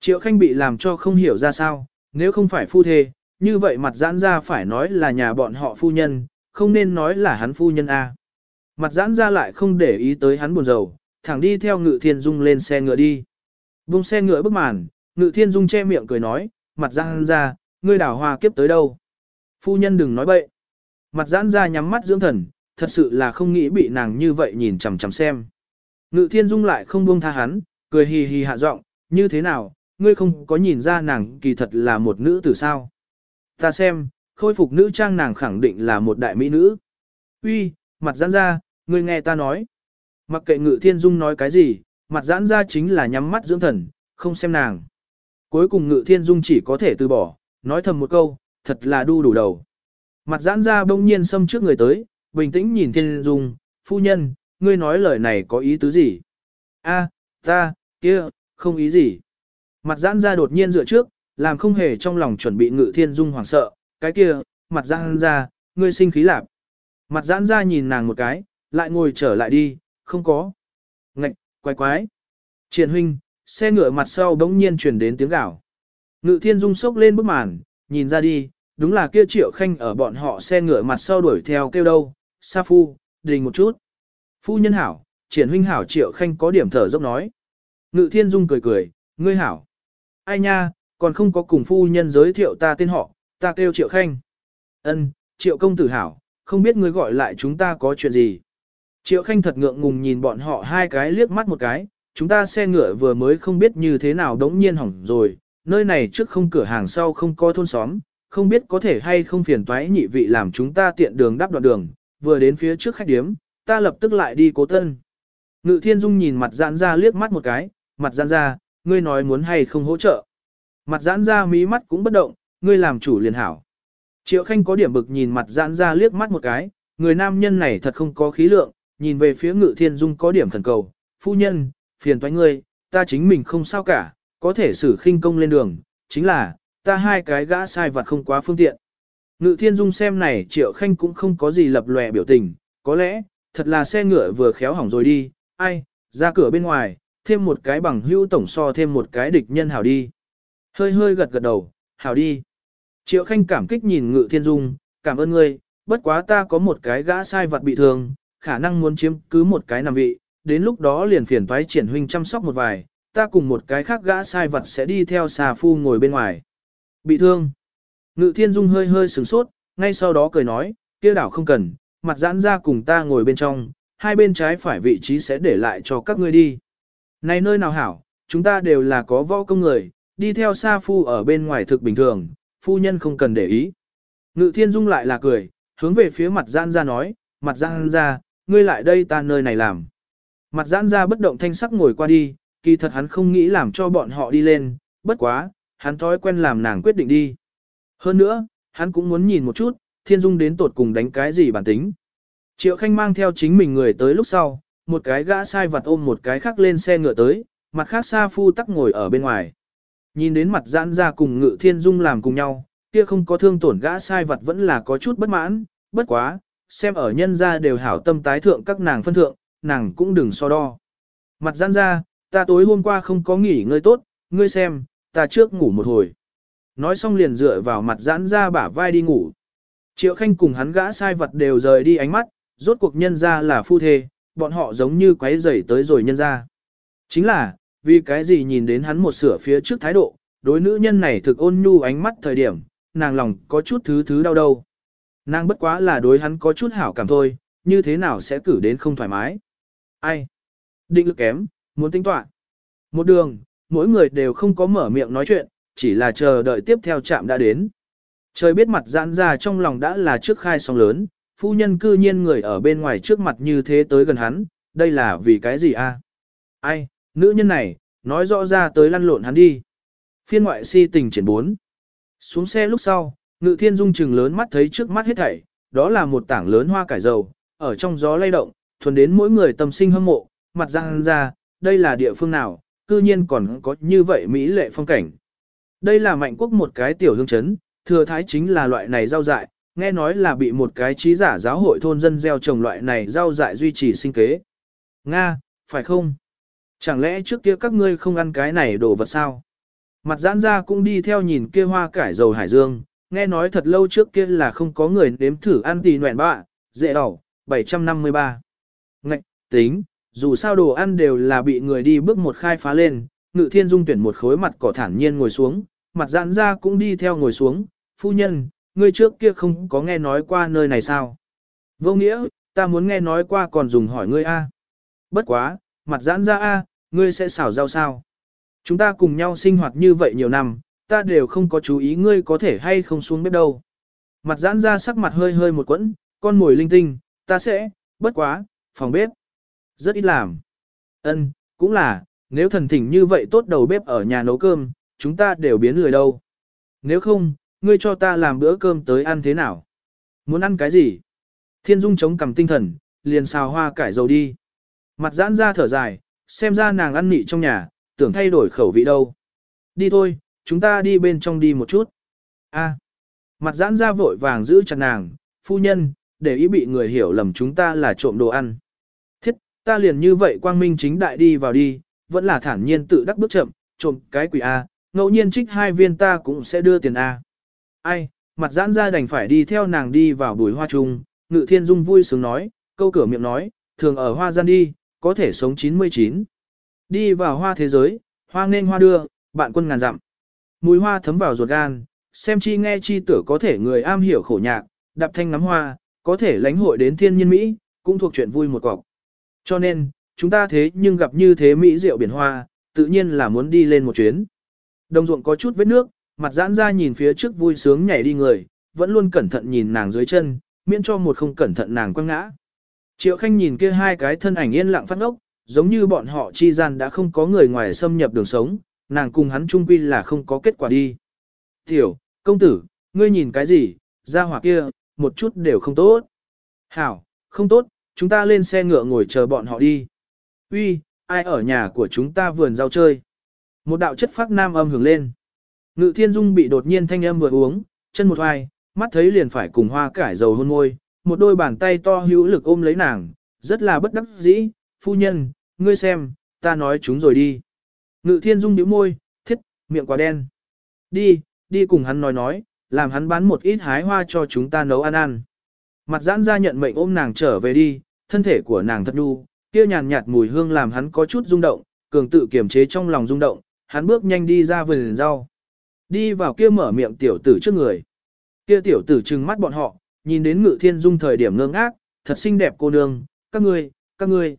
S1: Triệu Khanh bị làm cho không hiểu ra sao, nếu không phải phu thê, như vậy mặt giãn ra phải nói là nhà bọn họ phu nhân, không nên nói là hắn phu nhân A. Mặt giãn ra lại không để ý tới hắn buồn rầu, thẳng đi theo ngự thiên dung lên xe ngựa đi. Vung xe ngựa bức màn, ngự thiên dung che miệng cười nói, mặt giãn ra, ngươi đảo hoa kiếp tới đâu. Phu nhân đừng nói bậy. Mặt giãn ra nhắm mắt dưỡng thần, thật sự là không nghĩ bị nàng như vậy nhìn chằm chằm xem. Ngự thiên dung lại không buông tha hắn, cười hì hì hạ giọng, như thế nào, ngươi không có nhìn ra nàng kỳ thật là một nữ tử sao. Ta xem, khôi phục nữ trang nàng khẳng định là một đại mỹ nữ. Uy, mặt giãn ra, ngươi nghe ta nói. Mặc kệ ngự thiên dung nói cái gì, mặt giãn ra chính là nhắm mắt dưỡng thần, không xem nàng. Cuối cùng ngự thiên dung chỉ có thể từ bỏ, nói thầm một câu, thật là đu đủ đầu. Mặt giãn ra bỗng nhiên xâm trước người tới, bình tĩnh nhìn thiên dung, phu nhân, ngươi nói lời này có ý tứ gì? A, ta, kia, không ý gì. Mặt giãn ra đột nhiên dựa trước, làm không hề trong lòng chuẩn bị ngự thiên dung hoảng sợ, cái kia, mặt giãn ra, ngươi sinh khí lạp. Mặt giãn ra nhìn nàng một cái, lại ngồi trở lại đi, không có. Ngạch, quái quái. Triển huynh, xe ngựa mặt sau bỗng nhiên truyền đến tiếng gào. Ngự thiên dung sốc lên bức màn, nhìn ra đi, đúng là kia triệu khanh ở bọn họ xe ngựa mặt sau đuổi theo kêu đâu, sa phu, đình một chút. Phu nhân hảo, triển huynh hảo triệu khanh có điểm thở dốc nói. Ngự thiên dung cười cười, ngươi hảo. Ai nha, còn không có cùng phu nhân giới thiệu ta tên họ, ta kêu triệu khanh. Ân, triệu công tử hảo, không biết ngươi gọi lại chúng ta có chuyện gì. Triệu khanh thật ngượng ngùng nhìn bọn họ hai cái liếc mắt một cái, chúng ta xe ngựa vừa mới không biết như thế nào đống nhiên hỏng rồi, nơi này trước không cửa hàng sau không có thôn xóm, không biết có thể hay không phiền toái nhị vị làm chúng ta tiện đường đắp đoạn đường, vừa đến phía trước khách điếm, ta lập tức lại đi cố tân. Ngự thiên dung nhìn mặt giãn ra liếc mắt một cái, mặt giãn ra, ngươi nói muốn hay không hỗ trợ. Mặt giãn ra mí mắt cũng bất động, ngươi làm chủ liền hảo. Triệu Khanh có điểm bực nhìn mặt giãn ra liếc mắt một cái, người nam nhân này thật không có khí lượng, nhìn về phía ngự thiên dung có điểm thần cầu, phu nhân, phiền toái ngươi, ta chính mình không sao cả, có thể xử khinh công lên đường, chính là, ta hai cái gã sai vặt không quá phương tiện. Ngự thiên dung xem này triệu khanh cũng không có gì lập lòe biểu tình, có lẽ, thật là xe ngựa vừa khéo hỏng rồi đi, ai, ra cửa bên ngoài, thêm một cái bằng hữu tổng so thêm một cái địch nhân hảo đi. Hơi hơi gật gật đầu, hảo đi. Triệu khanh cảm kích nhìn ngự thiên dung, cảm ơn ngươi, bất quá ta có một cái gã sai vật bị thương, khả năng muốn chiếm cứ một cái nằm vị, đến lúc đó liền phiền toái triển huynh chăm sóc một vài, ta cùng một cái khác gã sai vật sẽ đi theo xà phu ngồi bên ngoài. Bị thương. Ngự thiên dung hơi hơi sửng sốt, ngay sau đó cười nói, kia đảo không cần, mặt giãn ra cùng ta ngồi bên trong, hai bên trái phải vị trí sẽ để lại cho các ngươi đi. Này nơi nào hảo, chúng ta đều là có võ công người, đi theo xa phu ở bên ngoài thực bình thường, phu nhân không cần để ý. Ngự thiên dung lại là cười, hướng về phía mặt giãn ra nói, mặt giãn ra, ngươi lại đây ta nơi này làm. Mặt giãn ra bất động thanh sắc ngồi qua đi, kỳ thật hắn không nghĩ làm cho bọn họ đi lên, bất quá, hắn thói quen làm nàng quyết định đi. Hơn nữa, hắn cũng muốn nhìn một chút, thiên dung đến tột cùng đánh cái gì bản tính. Triệu Khanh mang theo chính mình người tới lúc sau, một cái gã sai vặt ôm một cái khác lên xe ngựa tới, mặt khác Sa Phu tắc ngồi ở bên ngoài. Nhìn đến mặt giãn ra cùng ngự thiên dung làm cùng nhau, kia không có thương tổn gã sai vặt vẫn là có chút bất mãn, bất quá, xem ở nhân ra đều hảo tâm tái thượng các nàng phân thượng, nàng cũng đừng so đo. Mặt giãn ra, ta tối hôm qua không có nghỉ ngơi tốt, ngươi xem, ta trước ngủ một hồi. Nói xong liền dựa vào mặt giãn ra bả vai đi ngủ. Triệu Khanh cùng hắn gã sai vật đều rời đi ánh mắt, rốt cuộc nhân ra là phu thê, bọn họ giống như quấy rầy tới rồi nhân ra. Chính là, vì cái gì nhìn đến hắn một sửa phía trước thái độ, đối nữ nhân này thực ôn nhu ánh mắt thời điểm, nàng lòng có chút thứ thứ đau đâu. Nàng bất quá là đối hắn có chút hảo cảm thôi, như thế nào sẽ cử đến không thoải mái. Ai? Định lực kém, muốn tính toán. Một đường, mỗi người đều không có mở miệng nói chuyện, chỉ là chờ đợi tiếp theo chạm đã đến. Trời biết mặt giãn ra trong lòng đã là trước khai sóng lớn, phu nhân cư nhiên người ở bên ngoài trước mặt như thế tới gần hắn, đây là vì cái gì a? Ai, nữ nhân này, nói rõ ra tới lăn lộn hắn đi. Phiên ngoại si tình triển bốn. Xuống xe lúc sau, ngự thiên dung chừng lớn mắt thấy trước mắt hết thảy, đó là một tảng lớn hoa cải dầu, ở trong gió lay động, thuần đến mỗi người tâm sinh hâm mộ, mặt răng ra, đây là địa phương nào, cư nhiên còn có như vậy mỹ lệ phong cảnh. Đây là mạnh quốc một cái tiểu hương chấn, thừa thái chính là loại này rau dại, nghe nói là bị một cái trí giả giáo hội thôn dân gieo trồng loại này rau dại duy trì sinh kế. Nga, phải không? Chẳng lẽ trước kia các ngươi không ăn cái này đồ vật sao? Mặt giãn ra cũng đi theo nhìn kia hoa cải dầu hải dương, nghe nói thật lâu trước kia là không có người nếm thử ăn tì nguyện bạ, dễ đỏ, 753. Ngạch, tính, dù sao đồ ăn đều là bị người đi bước một khai phá lên, ngự thiên dung tuyển một khối mặt cỏ thản nhiên ngồi xuống, mặt giãn ra cũng đi theo ngồi xuống, phu nhân, ngươi trước kia không có nghe nói qua nơi này sao? Vô nghĩa, ta muốn nghe nói qua còn dùng hỏi ngươi a. Bất quá, mặt giãn ra a, ngươi sẽ xảo rau sao? Chúng ta cùng nhau sinh hoạt như vậy nhiều năm, ta đều không có chú ý ngươi có thể hay không xuống bếp đâu. Mặt giãn ra sắc mặt hơi hơi một quẫn, con mồi linh tinh, ta sẽ, bất quá, phòng bếp. Rất ít làm. Ân, cũng là, nếu thần thỉnh như vậy tốt đầu bếp ở nhà nấu cơm, chúng ta đều biến lười đâu. Nếu không, ngươi cho ta làm bữa cơm tới ăn thế nào? Muốn ăn cái gì? Thiên Dung chống cầm tinh thần, liền xào hoa cải dầu đi. Mặt giãn ra thở dài, xem ra nàng ăn nị trong nhà, tưởng thay đổi khẩu vị đâu. Đi thôi, chúng ta đi bên trong đi một chút. A. Mặt giãn ra vội vàng giữ chặt nàng, phu nhân, để ý bị người hiểu lầm chúng ta là trộm đồ ăn. Ta liền như vậy quang minh chính đại đi vào đi, vẫn là thản nhiên tự đắc bước chậm, trộm cái quỷ A, ngẫu nhiên trích hai viên ta cũng sẽ đưa tiền A. Ai, mặt giãn ra đành phải đi theo nàng đi vào bùi hoa trung, ngự thiên dung vui sướng nói, câu cửa miệng nói, thường ở hoa gian đi, có thể sống 99. Đi vào hoa thế giới, hoa nên hoa đưa, bạn quân ngàn dặm. Mùi hoa thấm vào ruột gan, xem chi nghe chi tử có thể người am hiểu khổ nhạc, đạp thanh ngắm hoa, có thể lãnh hội đến thiên nhiên Mỹ, cũng thuộc chuyện vui một cọc. Cho nên, chúng ta thế nhưng gặp như thế Mỹ rượu biển hoa, tự nhiên là muốn đi lên một chuyến. Đồng ruộng có chút vết nước, mặt giãn ra nhìn phía trước vui sướng nhảy đi người, vẫn luôn cẩn thận nhìn nàng dưới chân, miễn cho một không cẩn thận nàng quăng ngã. Triệu Khanh nhìn kia hai cái thân ảnh yên lặng phát ốc, giống như bọn họ chi gian đã không có người ngoài xâm nhập đường sống, nàng cùng hắn chung quy là không có kết quả đi. Tiểu, công tử, ngươi nhìn cái gì, ra hỏa kia, một chút đều không tốt. Hảo, không tốt, chúng ta lên xe ngựa ngồi chờ bọn họ đi. Uy, ai ở nhà của chúng ta vườn rau chơi. Một đạo chất phác nam âm hưởng lên. Ngự thiên dung bị đột nhiên thanh âm vừa uống, chân một hoài, mắt thấy liền phải cùng hoa cải dầu hôn môi, một đôi bàn tay to hữu lực ôm lấy nàng, rất là bất đắc dĩ, phu nhân, ngươi xem, ta nói chúng rồi đi. Ngự thiên dung nhíu môi, thiết, miệng quá đen. Đi, đi cùng hắn nói nói, làm hắn bán một ít hái hoa cho chúng ta nấu ăn ăn. Mặt giãn ra nhận mệnh ôm nàng trở về đi, thân thể của nàng thật đu, kia nhàn nhạt mùi hương làm hắn có chút rung động, cường tự kiềm chế trong lòng rung động, hắn bước nhanh đi ra vườn rau. Đi vào kia mở miệng tiểu tử trước người. Kia tiểu tử trừng mắt bọn họ, nhìn đến ngự thiên dung thời điểm ngơ ngác, thật xinh đẹp cô nương, các ngươi, các ngươi.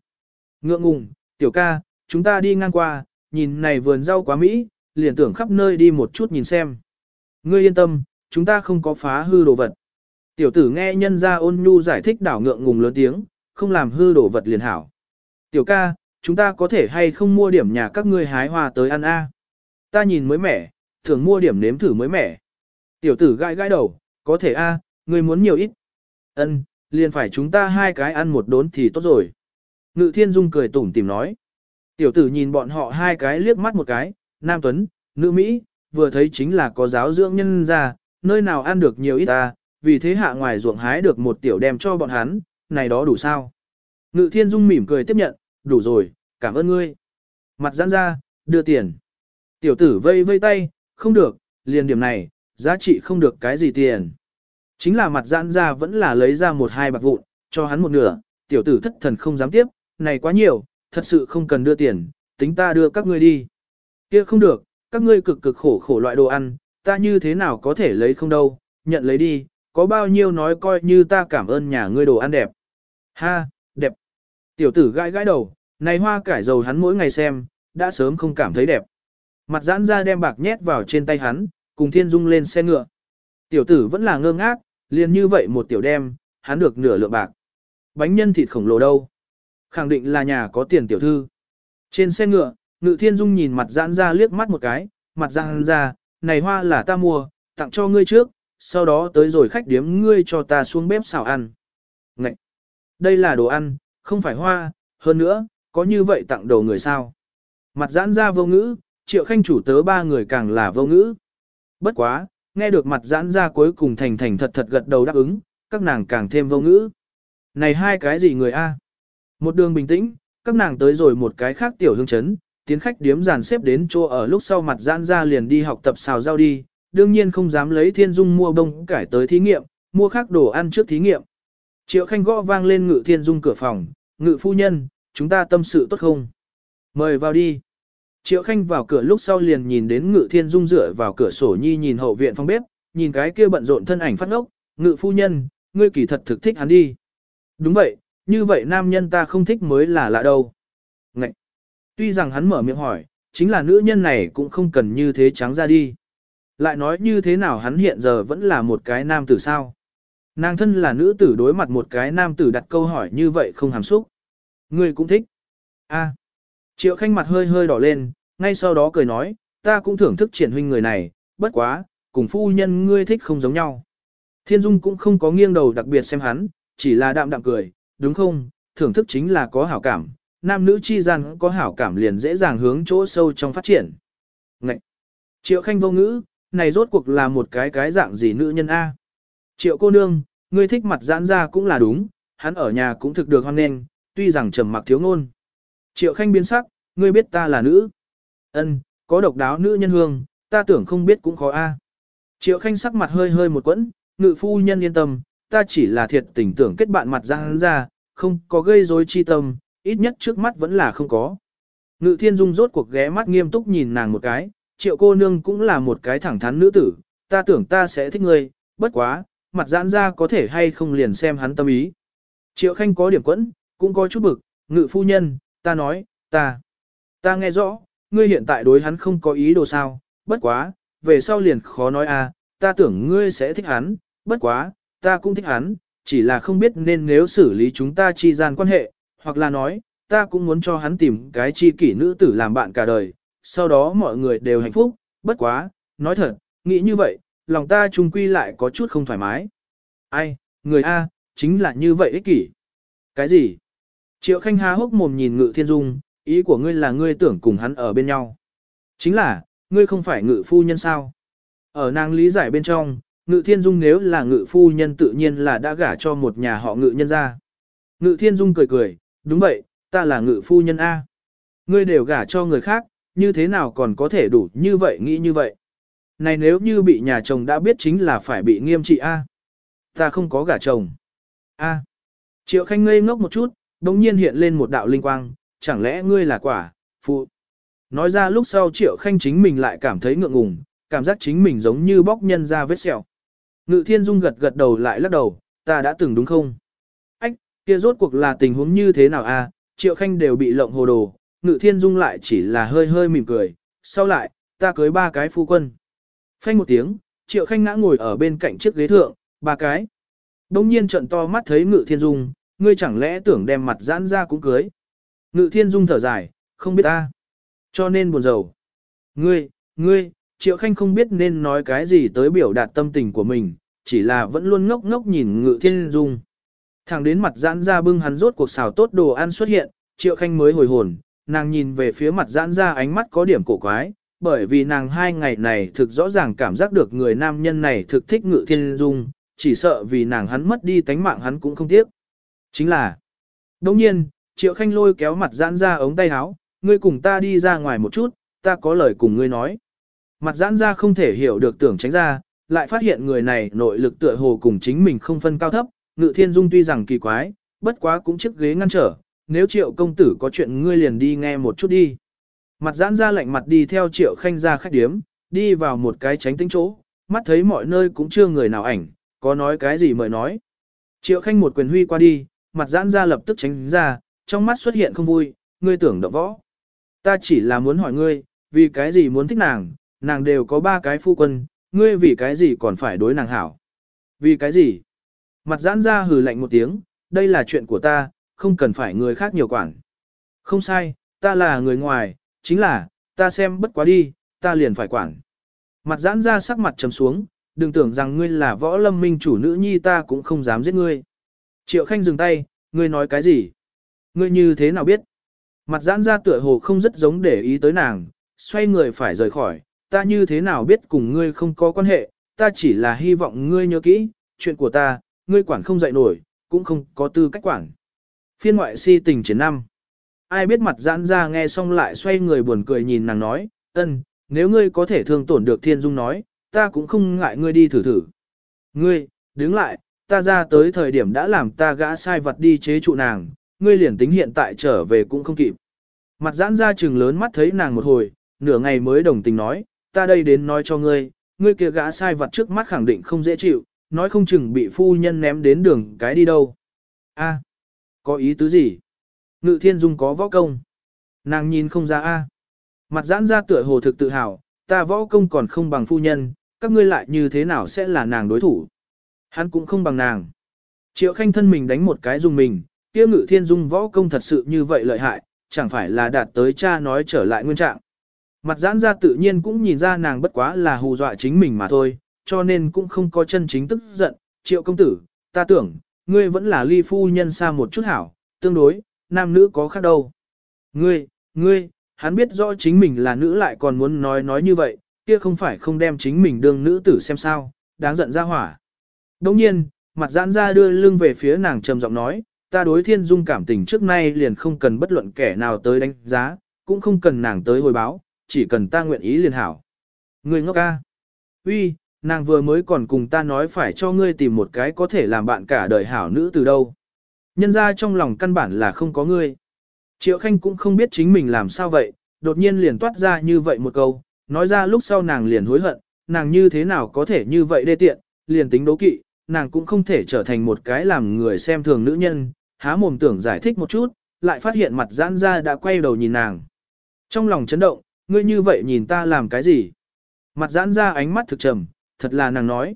S1: Ngượng ngùng, tiểu ca, chúng ta đi ngang qua, nhìn này vườn rau quá mỹ, liền tưởng khắp nơi đi một chút nhìn xem. Ngươi yên tâm, chúng ta không có phá hư đồ vật. Tiểu tử nghe nhân gia ôn nhu giải thích đảo ngượng ngùng lớn tiếng, không làm hư đổ vật liền hảo. Tiểu ca, chúng ta có thể hay không mua điểm nhà các ngươi hái hoa tới ăn a? Ta nhìn mới mẻ, thường mua điểm nếm thử mới mẻ. Tiểu tử gãi gãi đầu, có thể a, ngươi muốn nhiều ít. Ân, liền phải chúng ta hai cái ăn một đốn thì tốt rồi. Ngự thiên dung cười tủm tìm nói. Tiểu tử nhìn bọn họ hai cái liếc mắt một cái, nam tuấn, nữ Mỹ, vừa thấy chính là có giáo dưỡng nhân ra, nơi nào ăn được nhiều ít ta, vì thế hạ ngoài ruộng hái được một tiểu đem cho bọn hắn, này đó đủ sao. Ngự thiên dung mỉm cười tiếp nhận, đủ rồi, cảm ơn ngươi. Mặt giãn ra, đưa tiền. Tiểu tử vây vây tay, không được, liền điểm này, giá trị không được cái gì tiền. Chính là mặt giãn ra vẫn là lấy ra một hai bạc vụn, cho hắn một nửa, tiểu tử thất thần không dám tiếp, này quá nhiều, thật sự không cần đưa tiền, tính ta đưa các ngươi đi. kia không được, các ngươi cực cực khổ khổ loại đồ ăn, ta như thế nào có thể lấy không đâu, nhận lấy đi, có bao nhiêu nói coi như ta cảm ơn nhà ngươi đồ ăn đẹp. Ha, đẹp. Tiểu tử gãi gãi đầu, này hoa cải dầu hắn mỗi ngày xem, đã sớm không cảm thấy đẹp. Mặt giãn ra đem bạc nhét vào trên tay hắn, cùng thiên dung lên xe ngựa. Tiểu tử vẫn là ngơ ngác, liền như vậy một tiểu đem, hắn được nửa lượng bạc. Bánh nhân thịt khổng lồ đâu? Khẳng định là nhà có tiền tiểu thư. Trên xe ngựa, ngự thiên dung nhìn mặt giãn ra liếc mắt một cái, mặt giãn ra, này hoa là ta mua, tặng cho ngươi trước, sau đó tới rồi khách điếm ngươi cho ta xuống bếp xào ăn. Ngậy! Đây là đồ ăn, không phải hoa, hơn nữa, có như vậy tặng đồ người sao? Mặt giãn ra vô ngữ, triệu khanh chủ tớ ba người càng là vô ngữ. Bất quá, nghe được mặt giãn ra cuối cùng thành thành thật thật gật đầu đáp ứng, các nàng càng thêm vô ngữ. Này hai cái gì người a? Một đường bình tĩnh, các nàng tới rồi một cái khác tiểu hương chấn, tiến khách điếm dàn xếp đến chỗ ở lúc sau mặt giãn ra liền đi học tập xào rau đi, đương nhiên không dám lấy thiên dung mua bông cải tới thí nghiệm, mua khác đồ ăn trước thí nghiệm. Triệu Khanh gõ vang lên ngự thiên dung cửa phòng, ngự phu nhân, chúng ta tâm sự tốt không? Mời vào đi. Triệu Khanh vào cửa lúc sau liền nhìn đến ngự thiên dung dựa vào cửa sổ nhi nhìn hậu viện phòng bếp, nhìn cái kia bận rộn thân ảnh phát ngốc, ngự phu nhân, ngươi kỳ thật thực thích hắn đi. Đúng vậy, như vậy nam nhân ta không thích mới là lạ đâu. Ngậy! Tuy rằng hắn mở miệng hỏi, chính là nữ nhân này cũng không cần như thế trắng ra đi. Lại nói như thế nào hắn hiện giờ vẫn là một cái nam tử sao. Nàng thân là nữ tử đối mặt một cái nam tử đặt câu hỏi như vậy không hàm xúc. Ngươi cũng thích. a Triệu khanh mặt hơi hơi đỏ lên, ngay sau đó cười nói, ta cũng thưởng thức triển huynh người này, bất quá, cùng phu nhân ngươi thích không giống nhau. Thiên Dung cũng không có nghiêng đầu đặc biệt xem hắn, chỉ là đạm đạm cười, đúng không, thưởng thức chính là có hảo cảm, nam nữ chi gian có hảo cảm liền dễ dàng hướng chỗ sâu trong phát triển. Ngậy! Triệu Khanh vô ngữ, này rốt cuộc là một cái cái dạng gì nữ nhân A. Triệu cô nương, ngươi thích mặt giãn ra cũng là đúng, hắn ở nhà cũng thực được hoan nghênh, tuy rằng trầm mặc thiếu ngôn. Triệu khanh biến sắc, ngươi biết ta là nữ. Ân, có độc đáo nữ nhân hương, ta tưởng không biết cũng khó a. Triệu khanh sắc mặt hơi hơi một quẫn, ngự phu nhân yên tâm, ta chỉ là thiệt tình tưởng kết bạn mặt giãn ra, không có gây rối chi tâm, ít nhất trước mắt vẫn là không có. Ngự thiên dung rốt cuộc ghé mắt nghiêm túc nhìn nàng một cái, triệu cô nương cũng là một cái thẳng thắn nữ tử, ta tưởng ta sẽ thích ngươi, bất quá, mặt giãn ra có thể hay không liền xem hắn tâm ý. Triệu khanh có điểm quẫn, cũng có chút bực, ngự phu nhân, ta nói, ta, ta nghe rõ, ngươi hiện tại đối hắn không có ý đồ sao, bất quá, về sau liền khó nói à, ta tưởng ngươi sẽ thích hắn, bất quá, ta cũng thích hắn, chỉ là không biết nên nếu xử lý chúng ta chi gian quan hệ, hoặc là nói, ta cũng muốn cho hắn tìm cái chi kỷ nữ tử làm bạn cả đời, sau đó mọi người đều hạnh phúc, bất quá, nói thật, nghĩ như vậy, lòng ta trung quy lại có chút không thoải mái. Ai, người A, chính là như vậy ích kỷ. Cái gì? Triệu Khanh há hốc mồm nhìn Ngự Thiên Dung, ý của ngươi là ngươi tưởng cùng hắn ở bên nhau. Chính là, ngươi không phải ngự phu nhân sao? Ở nàng lý giải bên trong, Ngự Thiên Dung nếu là ngự phu nhân tự nhiên là đã gả cho một nhà họ ngự nhân ra. Ngự Thiên Dung cười cười, đúng vậy, ta là ngự phu nhân A. Ngươi đều gả cho người khác, như thế nào còn có thể đủ như vậy nghĩ như vậy? Này nếu như bị nhà chồng đã biết chính là phải bị nghiêm trị A. Ta không có gả chồng. A. Triệu Khanh ngây ngốc một chút, đồng nhiên hiện lên một đạo linh quang, chẳng lẽ ngươi là quả, phụ. Nói ra lúc sau Triệu Khanh chính mình lại cảm thấy ngượng ngùng, cảm giác chính mình giống như bóc nhân ra vết sẹo. Ngự Thiên Dung gật gật đầu lại lắc đầu, ta đã từng đúng không? Ách, kia rốt cuộc là tình huống như thế nào a? Triệu Khanh đều bị lộng hồ đồ, Ngự Thiên Dung lại chỉ là hơi hơi mỉm cười, sau lại, ta cưới ba cái phu quân. Phanh một tiếng, Triệu Khanh ngã ngồi ở bên cạnh chiếc ghế thượng, ba cái. Đông nhiên trận to mắt thấy Ngự Thiên Dung, ngươi chẳng lẽ tưởng đem mặt giãn ra cũng cưới. Ngự Thiên Dung thở dài, không biết ta. Cho nên buồn rầu. Ngươi, ngươi, Triệu Khanh không biết nên nói cái gì tới biểu đạt tâm tình của mình, chỉ là vẫn luôn ngốc ngốc nhìn Ngự Thiên Dung. Thẳng đến mặt giãn ra bưng hắn rốt cuộc xào tốt đồ ăn xuất hiện, Triệu Khanh mới hồi hồn, nàng nhìn về phía mặt giãn ra ánh mắt có điểm cổ quái, bởi vì nàng hai ngày này thực rõ ràng cảm giác được người nam nhân này thực thích Ngự Thiên Dung, chỉ sợ vì nàng hắn mất đi tánh mạng hắn cũng không tiếc. Chính là, đồng nhiên, Triệu Khanh lôi kéo mặt giãn ra ống tay áo, ngươi cùng ta đi ra ngoài một chút, ta có lời cùng ngươi nói. Mặt giãn ra không thể hiểu được tưởng tránh ra, lại phát hiện người này nội lực tựa hồ cùng chính mình không phân cao thấp, ngự thiên dung tuy rằng kỳ quái, bất quá cũng chiếc ghế ngăn trở, nếu triệu công tử có chuyện ngươi liền đi nghe một chút đi. Mặt giãn ra lạnh mặt đi theo triệu khanh ra khách điếm, đi vào một cái tránh tính chỗ, mắt thấy mọi nơi cũng chưa người nào ảnh, có nói cái gì mời nói. Triệu khanh một quyền huy qua đi, mặt giãn ra lập tức tránh ra, trong mắt xuất hiện không vui, ngươi tưởng động võ. Ta chỉ là muốn hỏi ngươi, vì cái gì muốn thích nàng, nàng đều có ba cái phu quân, ngươi vì cái gì còn phải đối nàng hảo. Vì cái gì? Mặt giãn ra hừ lạnh một tiếng, đây là chuyện của ta, không cần phải người khác nhiều quản. Không sai, ta là người ngoài, chính là, ta xem bất quá đi, ta liền phải quản. Mặt giãn ra sắc mặt trầm xuống, đừng tưởng rằng ngươi là võ lâm minh chủ nữ nhi ta cũng không dám giết ngươi. Triệu Khanh dừng tay, ngươi nói cái gì? Ngươi như thế nào biết? Mặt giãn ra tựa hồ không rất giống để ý tới nàng, xoay người phải rời khỏi, ta như thế nào biết cùng ngươi không có quan hệ, ta chỉ là hy vọng ngươi nhớ kỹ, chuyện của ta, ngươi quản không dạy nổi, cũng không có tư cách quản. Phiên ngoại si tình chiến năm. Ai biết mặt giãn ra nghe xong lại xoay người buồn cười nhìn nàng nói, ân, nếu ngươi có thể thương tổn được thiên dung nói, ta cũng không ngại ngươi đi thử thử. Ngươi, đứng lại, ta ra tới thời điểm đã làm ta gã sai vật đi chế trụ nàng, ngươi liền tính hiện tại trở về cũng không kịp. Mặt giãn ra trừng lớn mắt thấy nàng một hồi, nửa ngày mới đồng tình nói, ta đây đến nói cho ngươi, ngươi kia gã sai vật trước mắt khẳng định không dễ chịu, nói không chừng bị phu nhân ném đến đường cái đi đâu. A, có ý tứ gì? Ngự thiên dung có võ công. Nàng nhìn không ra A. Mặt giãn ra tựa hồ thực tự hào, ta võ công còn không bằng phu nhân, các ngươi lại như thế nào sẽ là nàng đối thủ. Hắn cũng không bằng nàng. Triệu khanh thân mình đánh một cái dùng mình, kia ngự thiên dung võ công thật sự như vậy lợi hại, chẳng phải là đạt tới cha nói trở lại nguyên trạng. Mặt giãn ra tự nhiên cũng nhìn ra nàng bất quá là hù dọa chính mình mà thôi, cho nên cũng không có chân chính tức giận. Triệu công tử, ta tưởng, ngươi vẫn là ly phu nhân xa một chút hảo, tương đối, nam nữ có khác đâu. Ngươi, ngươi, hắn biết rõ chính mình là nữ lại còn muốn nói nói như vậy, kia không phải không đem chính mình đương nữ tử xem sao, đáng giận ra hỏa. Đồng nhiên, mặt giãn ra đưa lưng về phía nàng trầm giọng nói, ta đối thiên dung cảm tình trước nay liền không cần bất luận kẻ nào tới đánh giá, cũng không cần nàng tới hồi báo, chỉ cần ta nguyện ý liền hảo. Ngươi ngốc ca. uy, nàng vừa mới còn cùng ta nói phải cho ngươi tìm một cái có thể làm bạn cả đời hảo nữ từ đâu. Nhân ra trong lòng căn bản là không có ngươi. Triệu Khanh cũng không biết chính mình làm sao vậy, đột nhiên liền toát ra như vậy một câu, nói ra lúc sau nàng liền hối hận, nàng như thế nào có thể như vậy đê tiện, liền tính đố kỵ, nàng cũng không thể trở thành một cái làm người xem thường nữ nhân, há mồm tưởng giải thích một chút, lại phát hiện mặt giãn ra đã quay đầu nhìn nàng. Trong lòng chấn động, ngươi như vậy nhìn ta làm cái gì? Mặt giãn ra ánh mắt thực trầm, thật là nàng nói.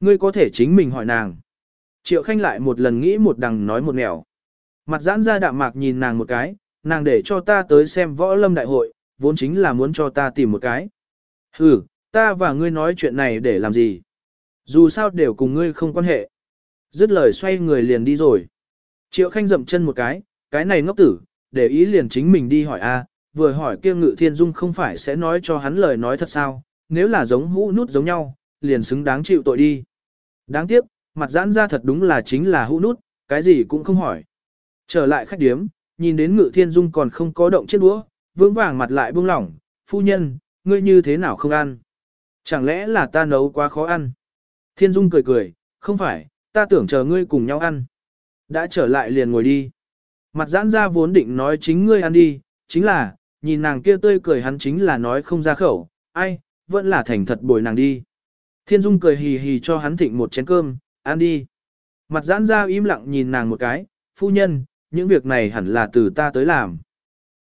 S1: Ngươi có thể chính mình hỏi nàng. Triệu Khanh lại một lần nghĩ một đằng nói một nẻo. Mặt giãn ra đạm mạc nhìn nàng một cái, nàng để cho ta tới xem võ lâm đại hội, vốn chính là muốn cho ta tìm một cái. Ừ, ta và ngươi nói chuyện này để làm gì? Dù sao đều cùng ngươi không quan hệ. Dứt lời xoay người liền đi rồi. Triệu Khanh dậm chân một cái, cái này ngốc tử, để ý liền chính mình đi hỏi a, vừa hỏi kia ngự thiên dung không phải sẽ nói cho hắn lời nói thật sao, nếu là giống hũ nút giống nhau, liền xứng đáng chịu tội đi. Đáng tiếc, mặt giãn ra thật đúng là chính là hũ nút, cái gì cũng không hỏi. Trở lại khách điếm, nhìn đến ngự thiên dung còn không có động chiếc đũa, vững vàng mặt lại buông lỏng, phu nhân, ngươi như thế nào không ăn? Chẳng lẽ là ta nấu quá khó ăn? Thiên dung cười cười, không phải, ta tưởng chờ ngươi cùng nhau ăn. Đã trở lại liền ngồi đi. Mặt giãn ra vốn định nói chính ngươi ăn đi, chính là, nhìn nàng kia tươi cười hắn chính là nói không ra khẩu, ai, vẫn là thành thật bồi nàng đi. Thiên Dung cười hì hì cho hắn thịnh một chén cơm, ăn đi. Mặt giãn ra im lặng nhìn nàng một cái, phu nhân, những việc này hẳn là từ ta tới làm.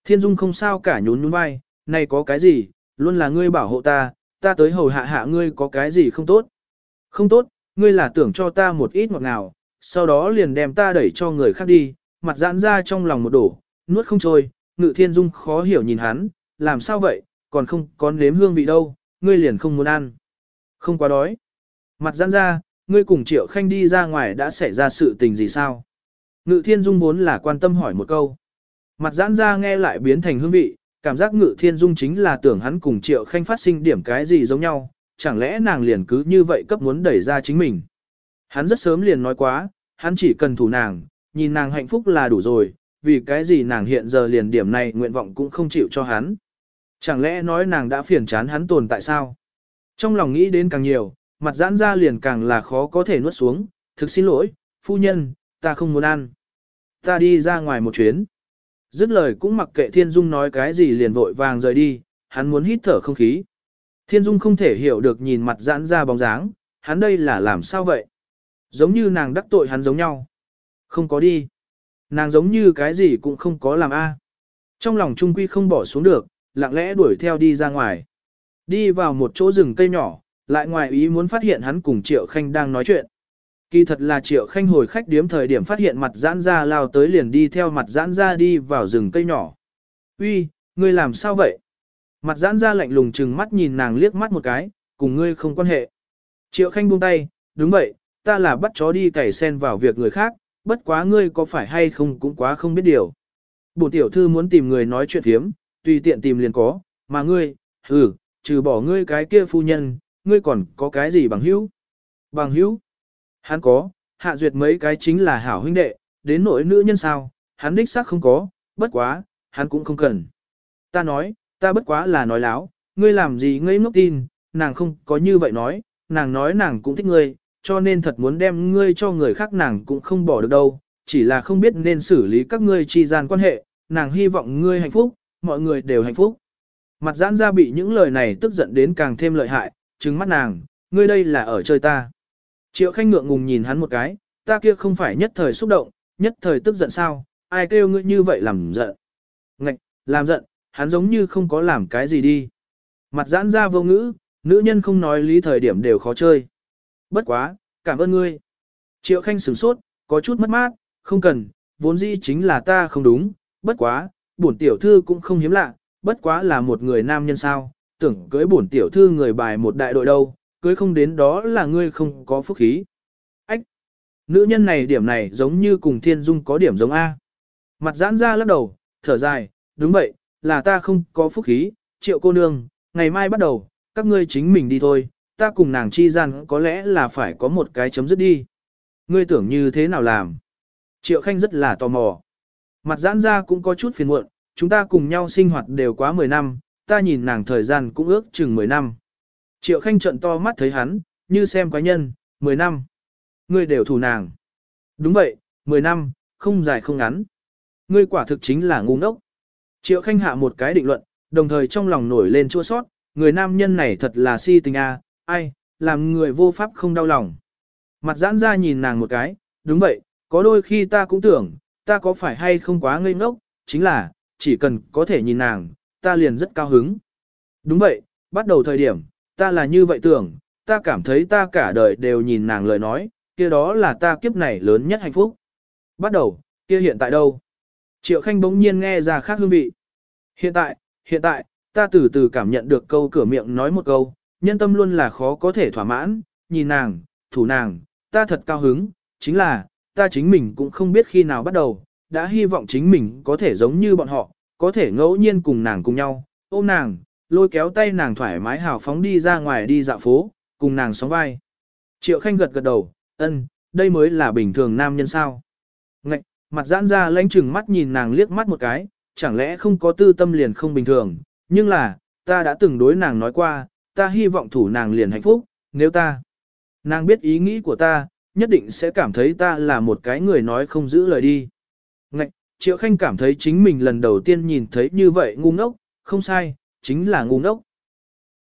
S1: Thiên Dung không sao cả nhún nhún vai, này có cái gì, luôn là ngươi bảo hộ ta, ta tới hầu hạ hạ ngươi có cái gì không tốt. Không tốt, ngươi là tưởng cho ta một ít ngọt ngào, sau đó liền đem ta đẩy cho người khác đi, mặt giãn ra trong lòng một đổ, nuốt không trôi, ngự thiên dung khó hiểu nhìn hắn, làm sao vậy, còn không có nếm hương vị đâu, ngươi liền không muốn ăn. Không quá đói. Mặt giãn ra, ngươi cùng triệu khanh đi ra ngoài đã xảy ra sự tình gì sao? Ngự thiên dung vốn là quan tâm hỏi một câu. Mặt giãn ra nghe lại biến thành hương vị, cảm giác ngự thiên dung chính là tưởng hắn cùng triệu khanh phát sinh điểm cái gì giống nhau, chẳng lẽ nàng liền cứ như vậy cấp muốn đẩy ra chính mình. Hắn rất sớm liền nói quá, hắn chỉ cần thủ nàng, nhìn nàng hạnh phúc là đủ rồi, vì cái gì nàng hiện giờ liền điểm này nguyện vọng cũng không chịu cho hắn. Chẳng lẽ nói nàng đã phiền chán hắn tồn tại sao? Trong lòng nghĩ đến càng nhiều, mặt giãn ra liền càng là khó có thể nuốt xuống, thực xin lỗi, phu nhân, ta không muốn ăn. Ta đi ra ngoài một chuyến. Dứt lời cũng mặc kệ Thiên Dung nói cái gì liền vội vàng rời đi, hắn muốn hít thở không khí. Thiên Dung không thể hiểu được nhìn mặt giãn ra bóng dáng, hắn đây là làm sao vậy? Giống như nàng đắc tội hắn giống nhau. Không có đi. Nàng giống như cái gì cũng không có làm a. Trong lòng Trung Quy không bỏ xuống được, lặng lẽ đuổi theo đi ra ngoài. Đi vào một chỗ rừng cây nhỏ, lại ngoài ý muốn phát hiện hắn cùng Triệu Khanh đang nói chuyện. Kỳ thật là Triệu Khanh hồi khách điếm thời điểm phát hiện mặt giãn ra lao tới liền đi theo mặt giãn ra đi vào rừng cây nhỏ. Uy, ngươi làm sao vậy? Mặt giãn ra lạnh lùng chừng mắt nhìn nàng liếc mắt một cái, cùng ngươi không quan hệ. Triệu Khanh buông tay, đúng vậy, ta là bắt chó đi cày sen vào việc người khác, bất quá ngươi có phải hay không cũng quá không biết điều. Bổn tiểu thư muốn tìm người nói chuyện thiếm, tùy tiện tìm liền có, mà ngươi, ừ, trừ bỏ ngươi cái kia phu nhân, ngươi còn có cái gì bằng hữu? Bằng hữu? Hắn có, hạ duyệt mấy cái chính là hảo huynh đệ, đến nỗi nữ nhân sao, hắn đích xác không có, bất quá, hắn cũng không cần. Ta nói, ta bất quá là nói láo, ngươi làm gì ngây ngốc tin, nàng không có như vậy nói, nàng nói nàng cũng thích ngươi, cho nên thật muốn đem ngươi cho người khác nàng cũng không bỏ được đâu, chỉ là không biết nên xử lý các ngươi chi gian quan hệ, nàng hy vọng ngươi hạnh phúc, mọi người đều hạnh phúc. Mặt giãn ra bị những lời này tức giận đến càng thêm lợi hại, trừng mắt nàng, ngươi đây là ở chơi ta. Triệu khanh ngượng ngùng nhìn hắn một cái, ta kia không phải nhất thời xúc động, nhất thời tức giận sao, ai kêu ngươi như vậy làm giận. Ngạch, làm giận, hắn giống như không có làm cái gì đi. Mặt giãn ra vô ngữ, nữ nhân không nói lý thời điểm đều khó chơi. Bất quá, cảm ơn ngươi. Triệu Khanh sửng sốt, có chút mất mát, không cần, vốn dĩ chính là ta không đúng, bất quá, bổn tiểu thư cũng không hiếm lạ, bất quá là một người nam nhân sao, tưởng cưới bổn tiểu thư người bài một đại đội đâu, cưới không đến đó là ngươi không có phúc khí. Ách! Nữ nhân này điểm này giống như cùng thiên dung có điểm giống A. Mặt giãn ra lắc đầu, thở dài, đúng vậy, là ta không có phúc khí, triệu cô nương, ngày mai bắt đầu, các ngươi chính mình đi thôi, ta cùng nàng chi gian có lẽ là phải có một cái chấm dứt đi. Ngươi tưởng như thế nào làm? Triệu Khanh rất là tò mò. Mặt giãn ra cũng có chút phiền muộn, chúng ta cùng nhau sinh hoạt đều quá 10 năm, ta nhìn nàng thời gian cũng ước chừng 10 năm. Triệu Khanh trận to mắt thấy hắn, như xem quái nhân, 10 năm. Ngươi đều thủ nàng. Đúng vậy, 10 năm, không dài không ngắn. Ngươi quả thực chính là ngu ngốc. Triệu Khanh hạ một cái định luận, đồng thời trong lòng nổi lên chua sót, người nam nhân này thật là si tình a, ai, làm người vô pháp không đau lòng. Mặt giãn ra nhìn nàng một cái, đúng vậy, có đôi khi ta cũng tưởng, ta có phải hay không quá ngây ngốc, chính là, chỉ cần có thể nhìn nàng, ta liền rất cao hứng. Đúng vậy, bắt đầu thời điểm, ta là như vậy tưởng, ta cảm thấy ta cả đời đều nhìn nàng lời nói, kia đó là ta kiếp này lớn nhất hạnh phúc. Bắt đầu, kia hiện tại đâu? Triệu Khanh bỗng nhiên nghe ra khác hương vị. Hiện tại, hiện tại, ta từ từ cảm nhận được câu cửa miệng nói một câu, nhân tâm luôn là khó có thể thỏa mãn, nhìn nàng, thủ nàng, ta thật cao hứng, chính là, ta chính mình cũng không biết khi nào bắt đầu, đã hy vọng chính mình có thể giống như bọn họ, có thể ngẫu nhiên cùng nàng cùng nhau, ôm nàng, lôi kéo tay nàng thoải mái hào phóng đi ra ngoài đi dạo phố, cùng nàng sóng vai. Triệu Khanh gật gật đầu, ân, đây mới là bình thường nam nhân sao. Ngạch, mặt giãn ra lãnh chừng mắt nhìn nàng liếc mắt một cái, chẳng lẽ không có tư tâm liền không bình thường, nhưng là, ta đã từng đối nàng nói qua, ta hy vọng thủ nàng liền hạnh phúc, nếu ta, nàng biết ý nghĩ của ta, nhất định sẽ cảm thấy ta là một cái người nói không giữ lời đi. Ngạch, Triệu Khanh cảm thấy chính mình lần đầu tiên nhìn thấy như vậy ngu ngốc, không sai, chính là ngu ngốc.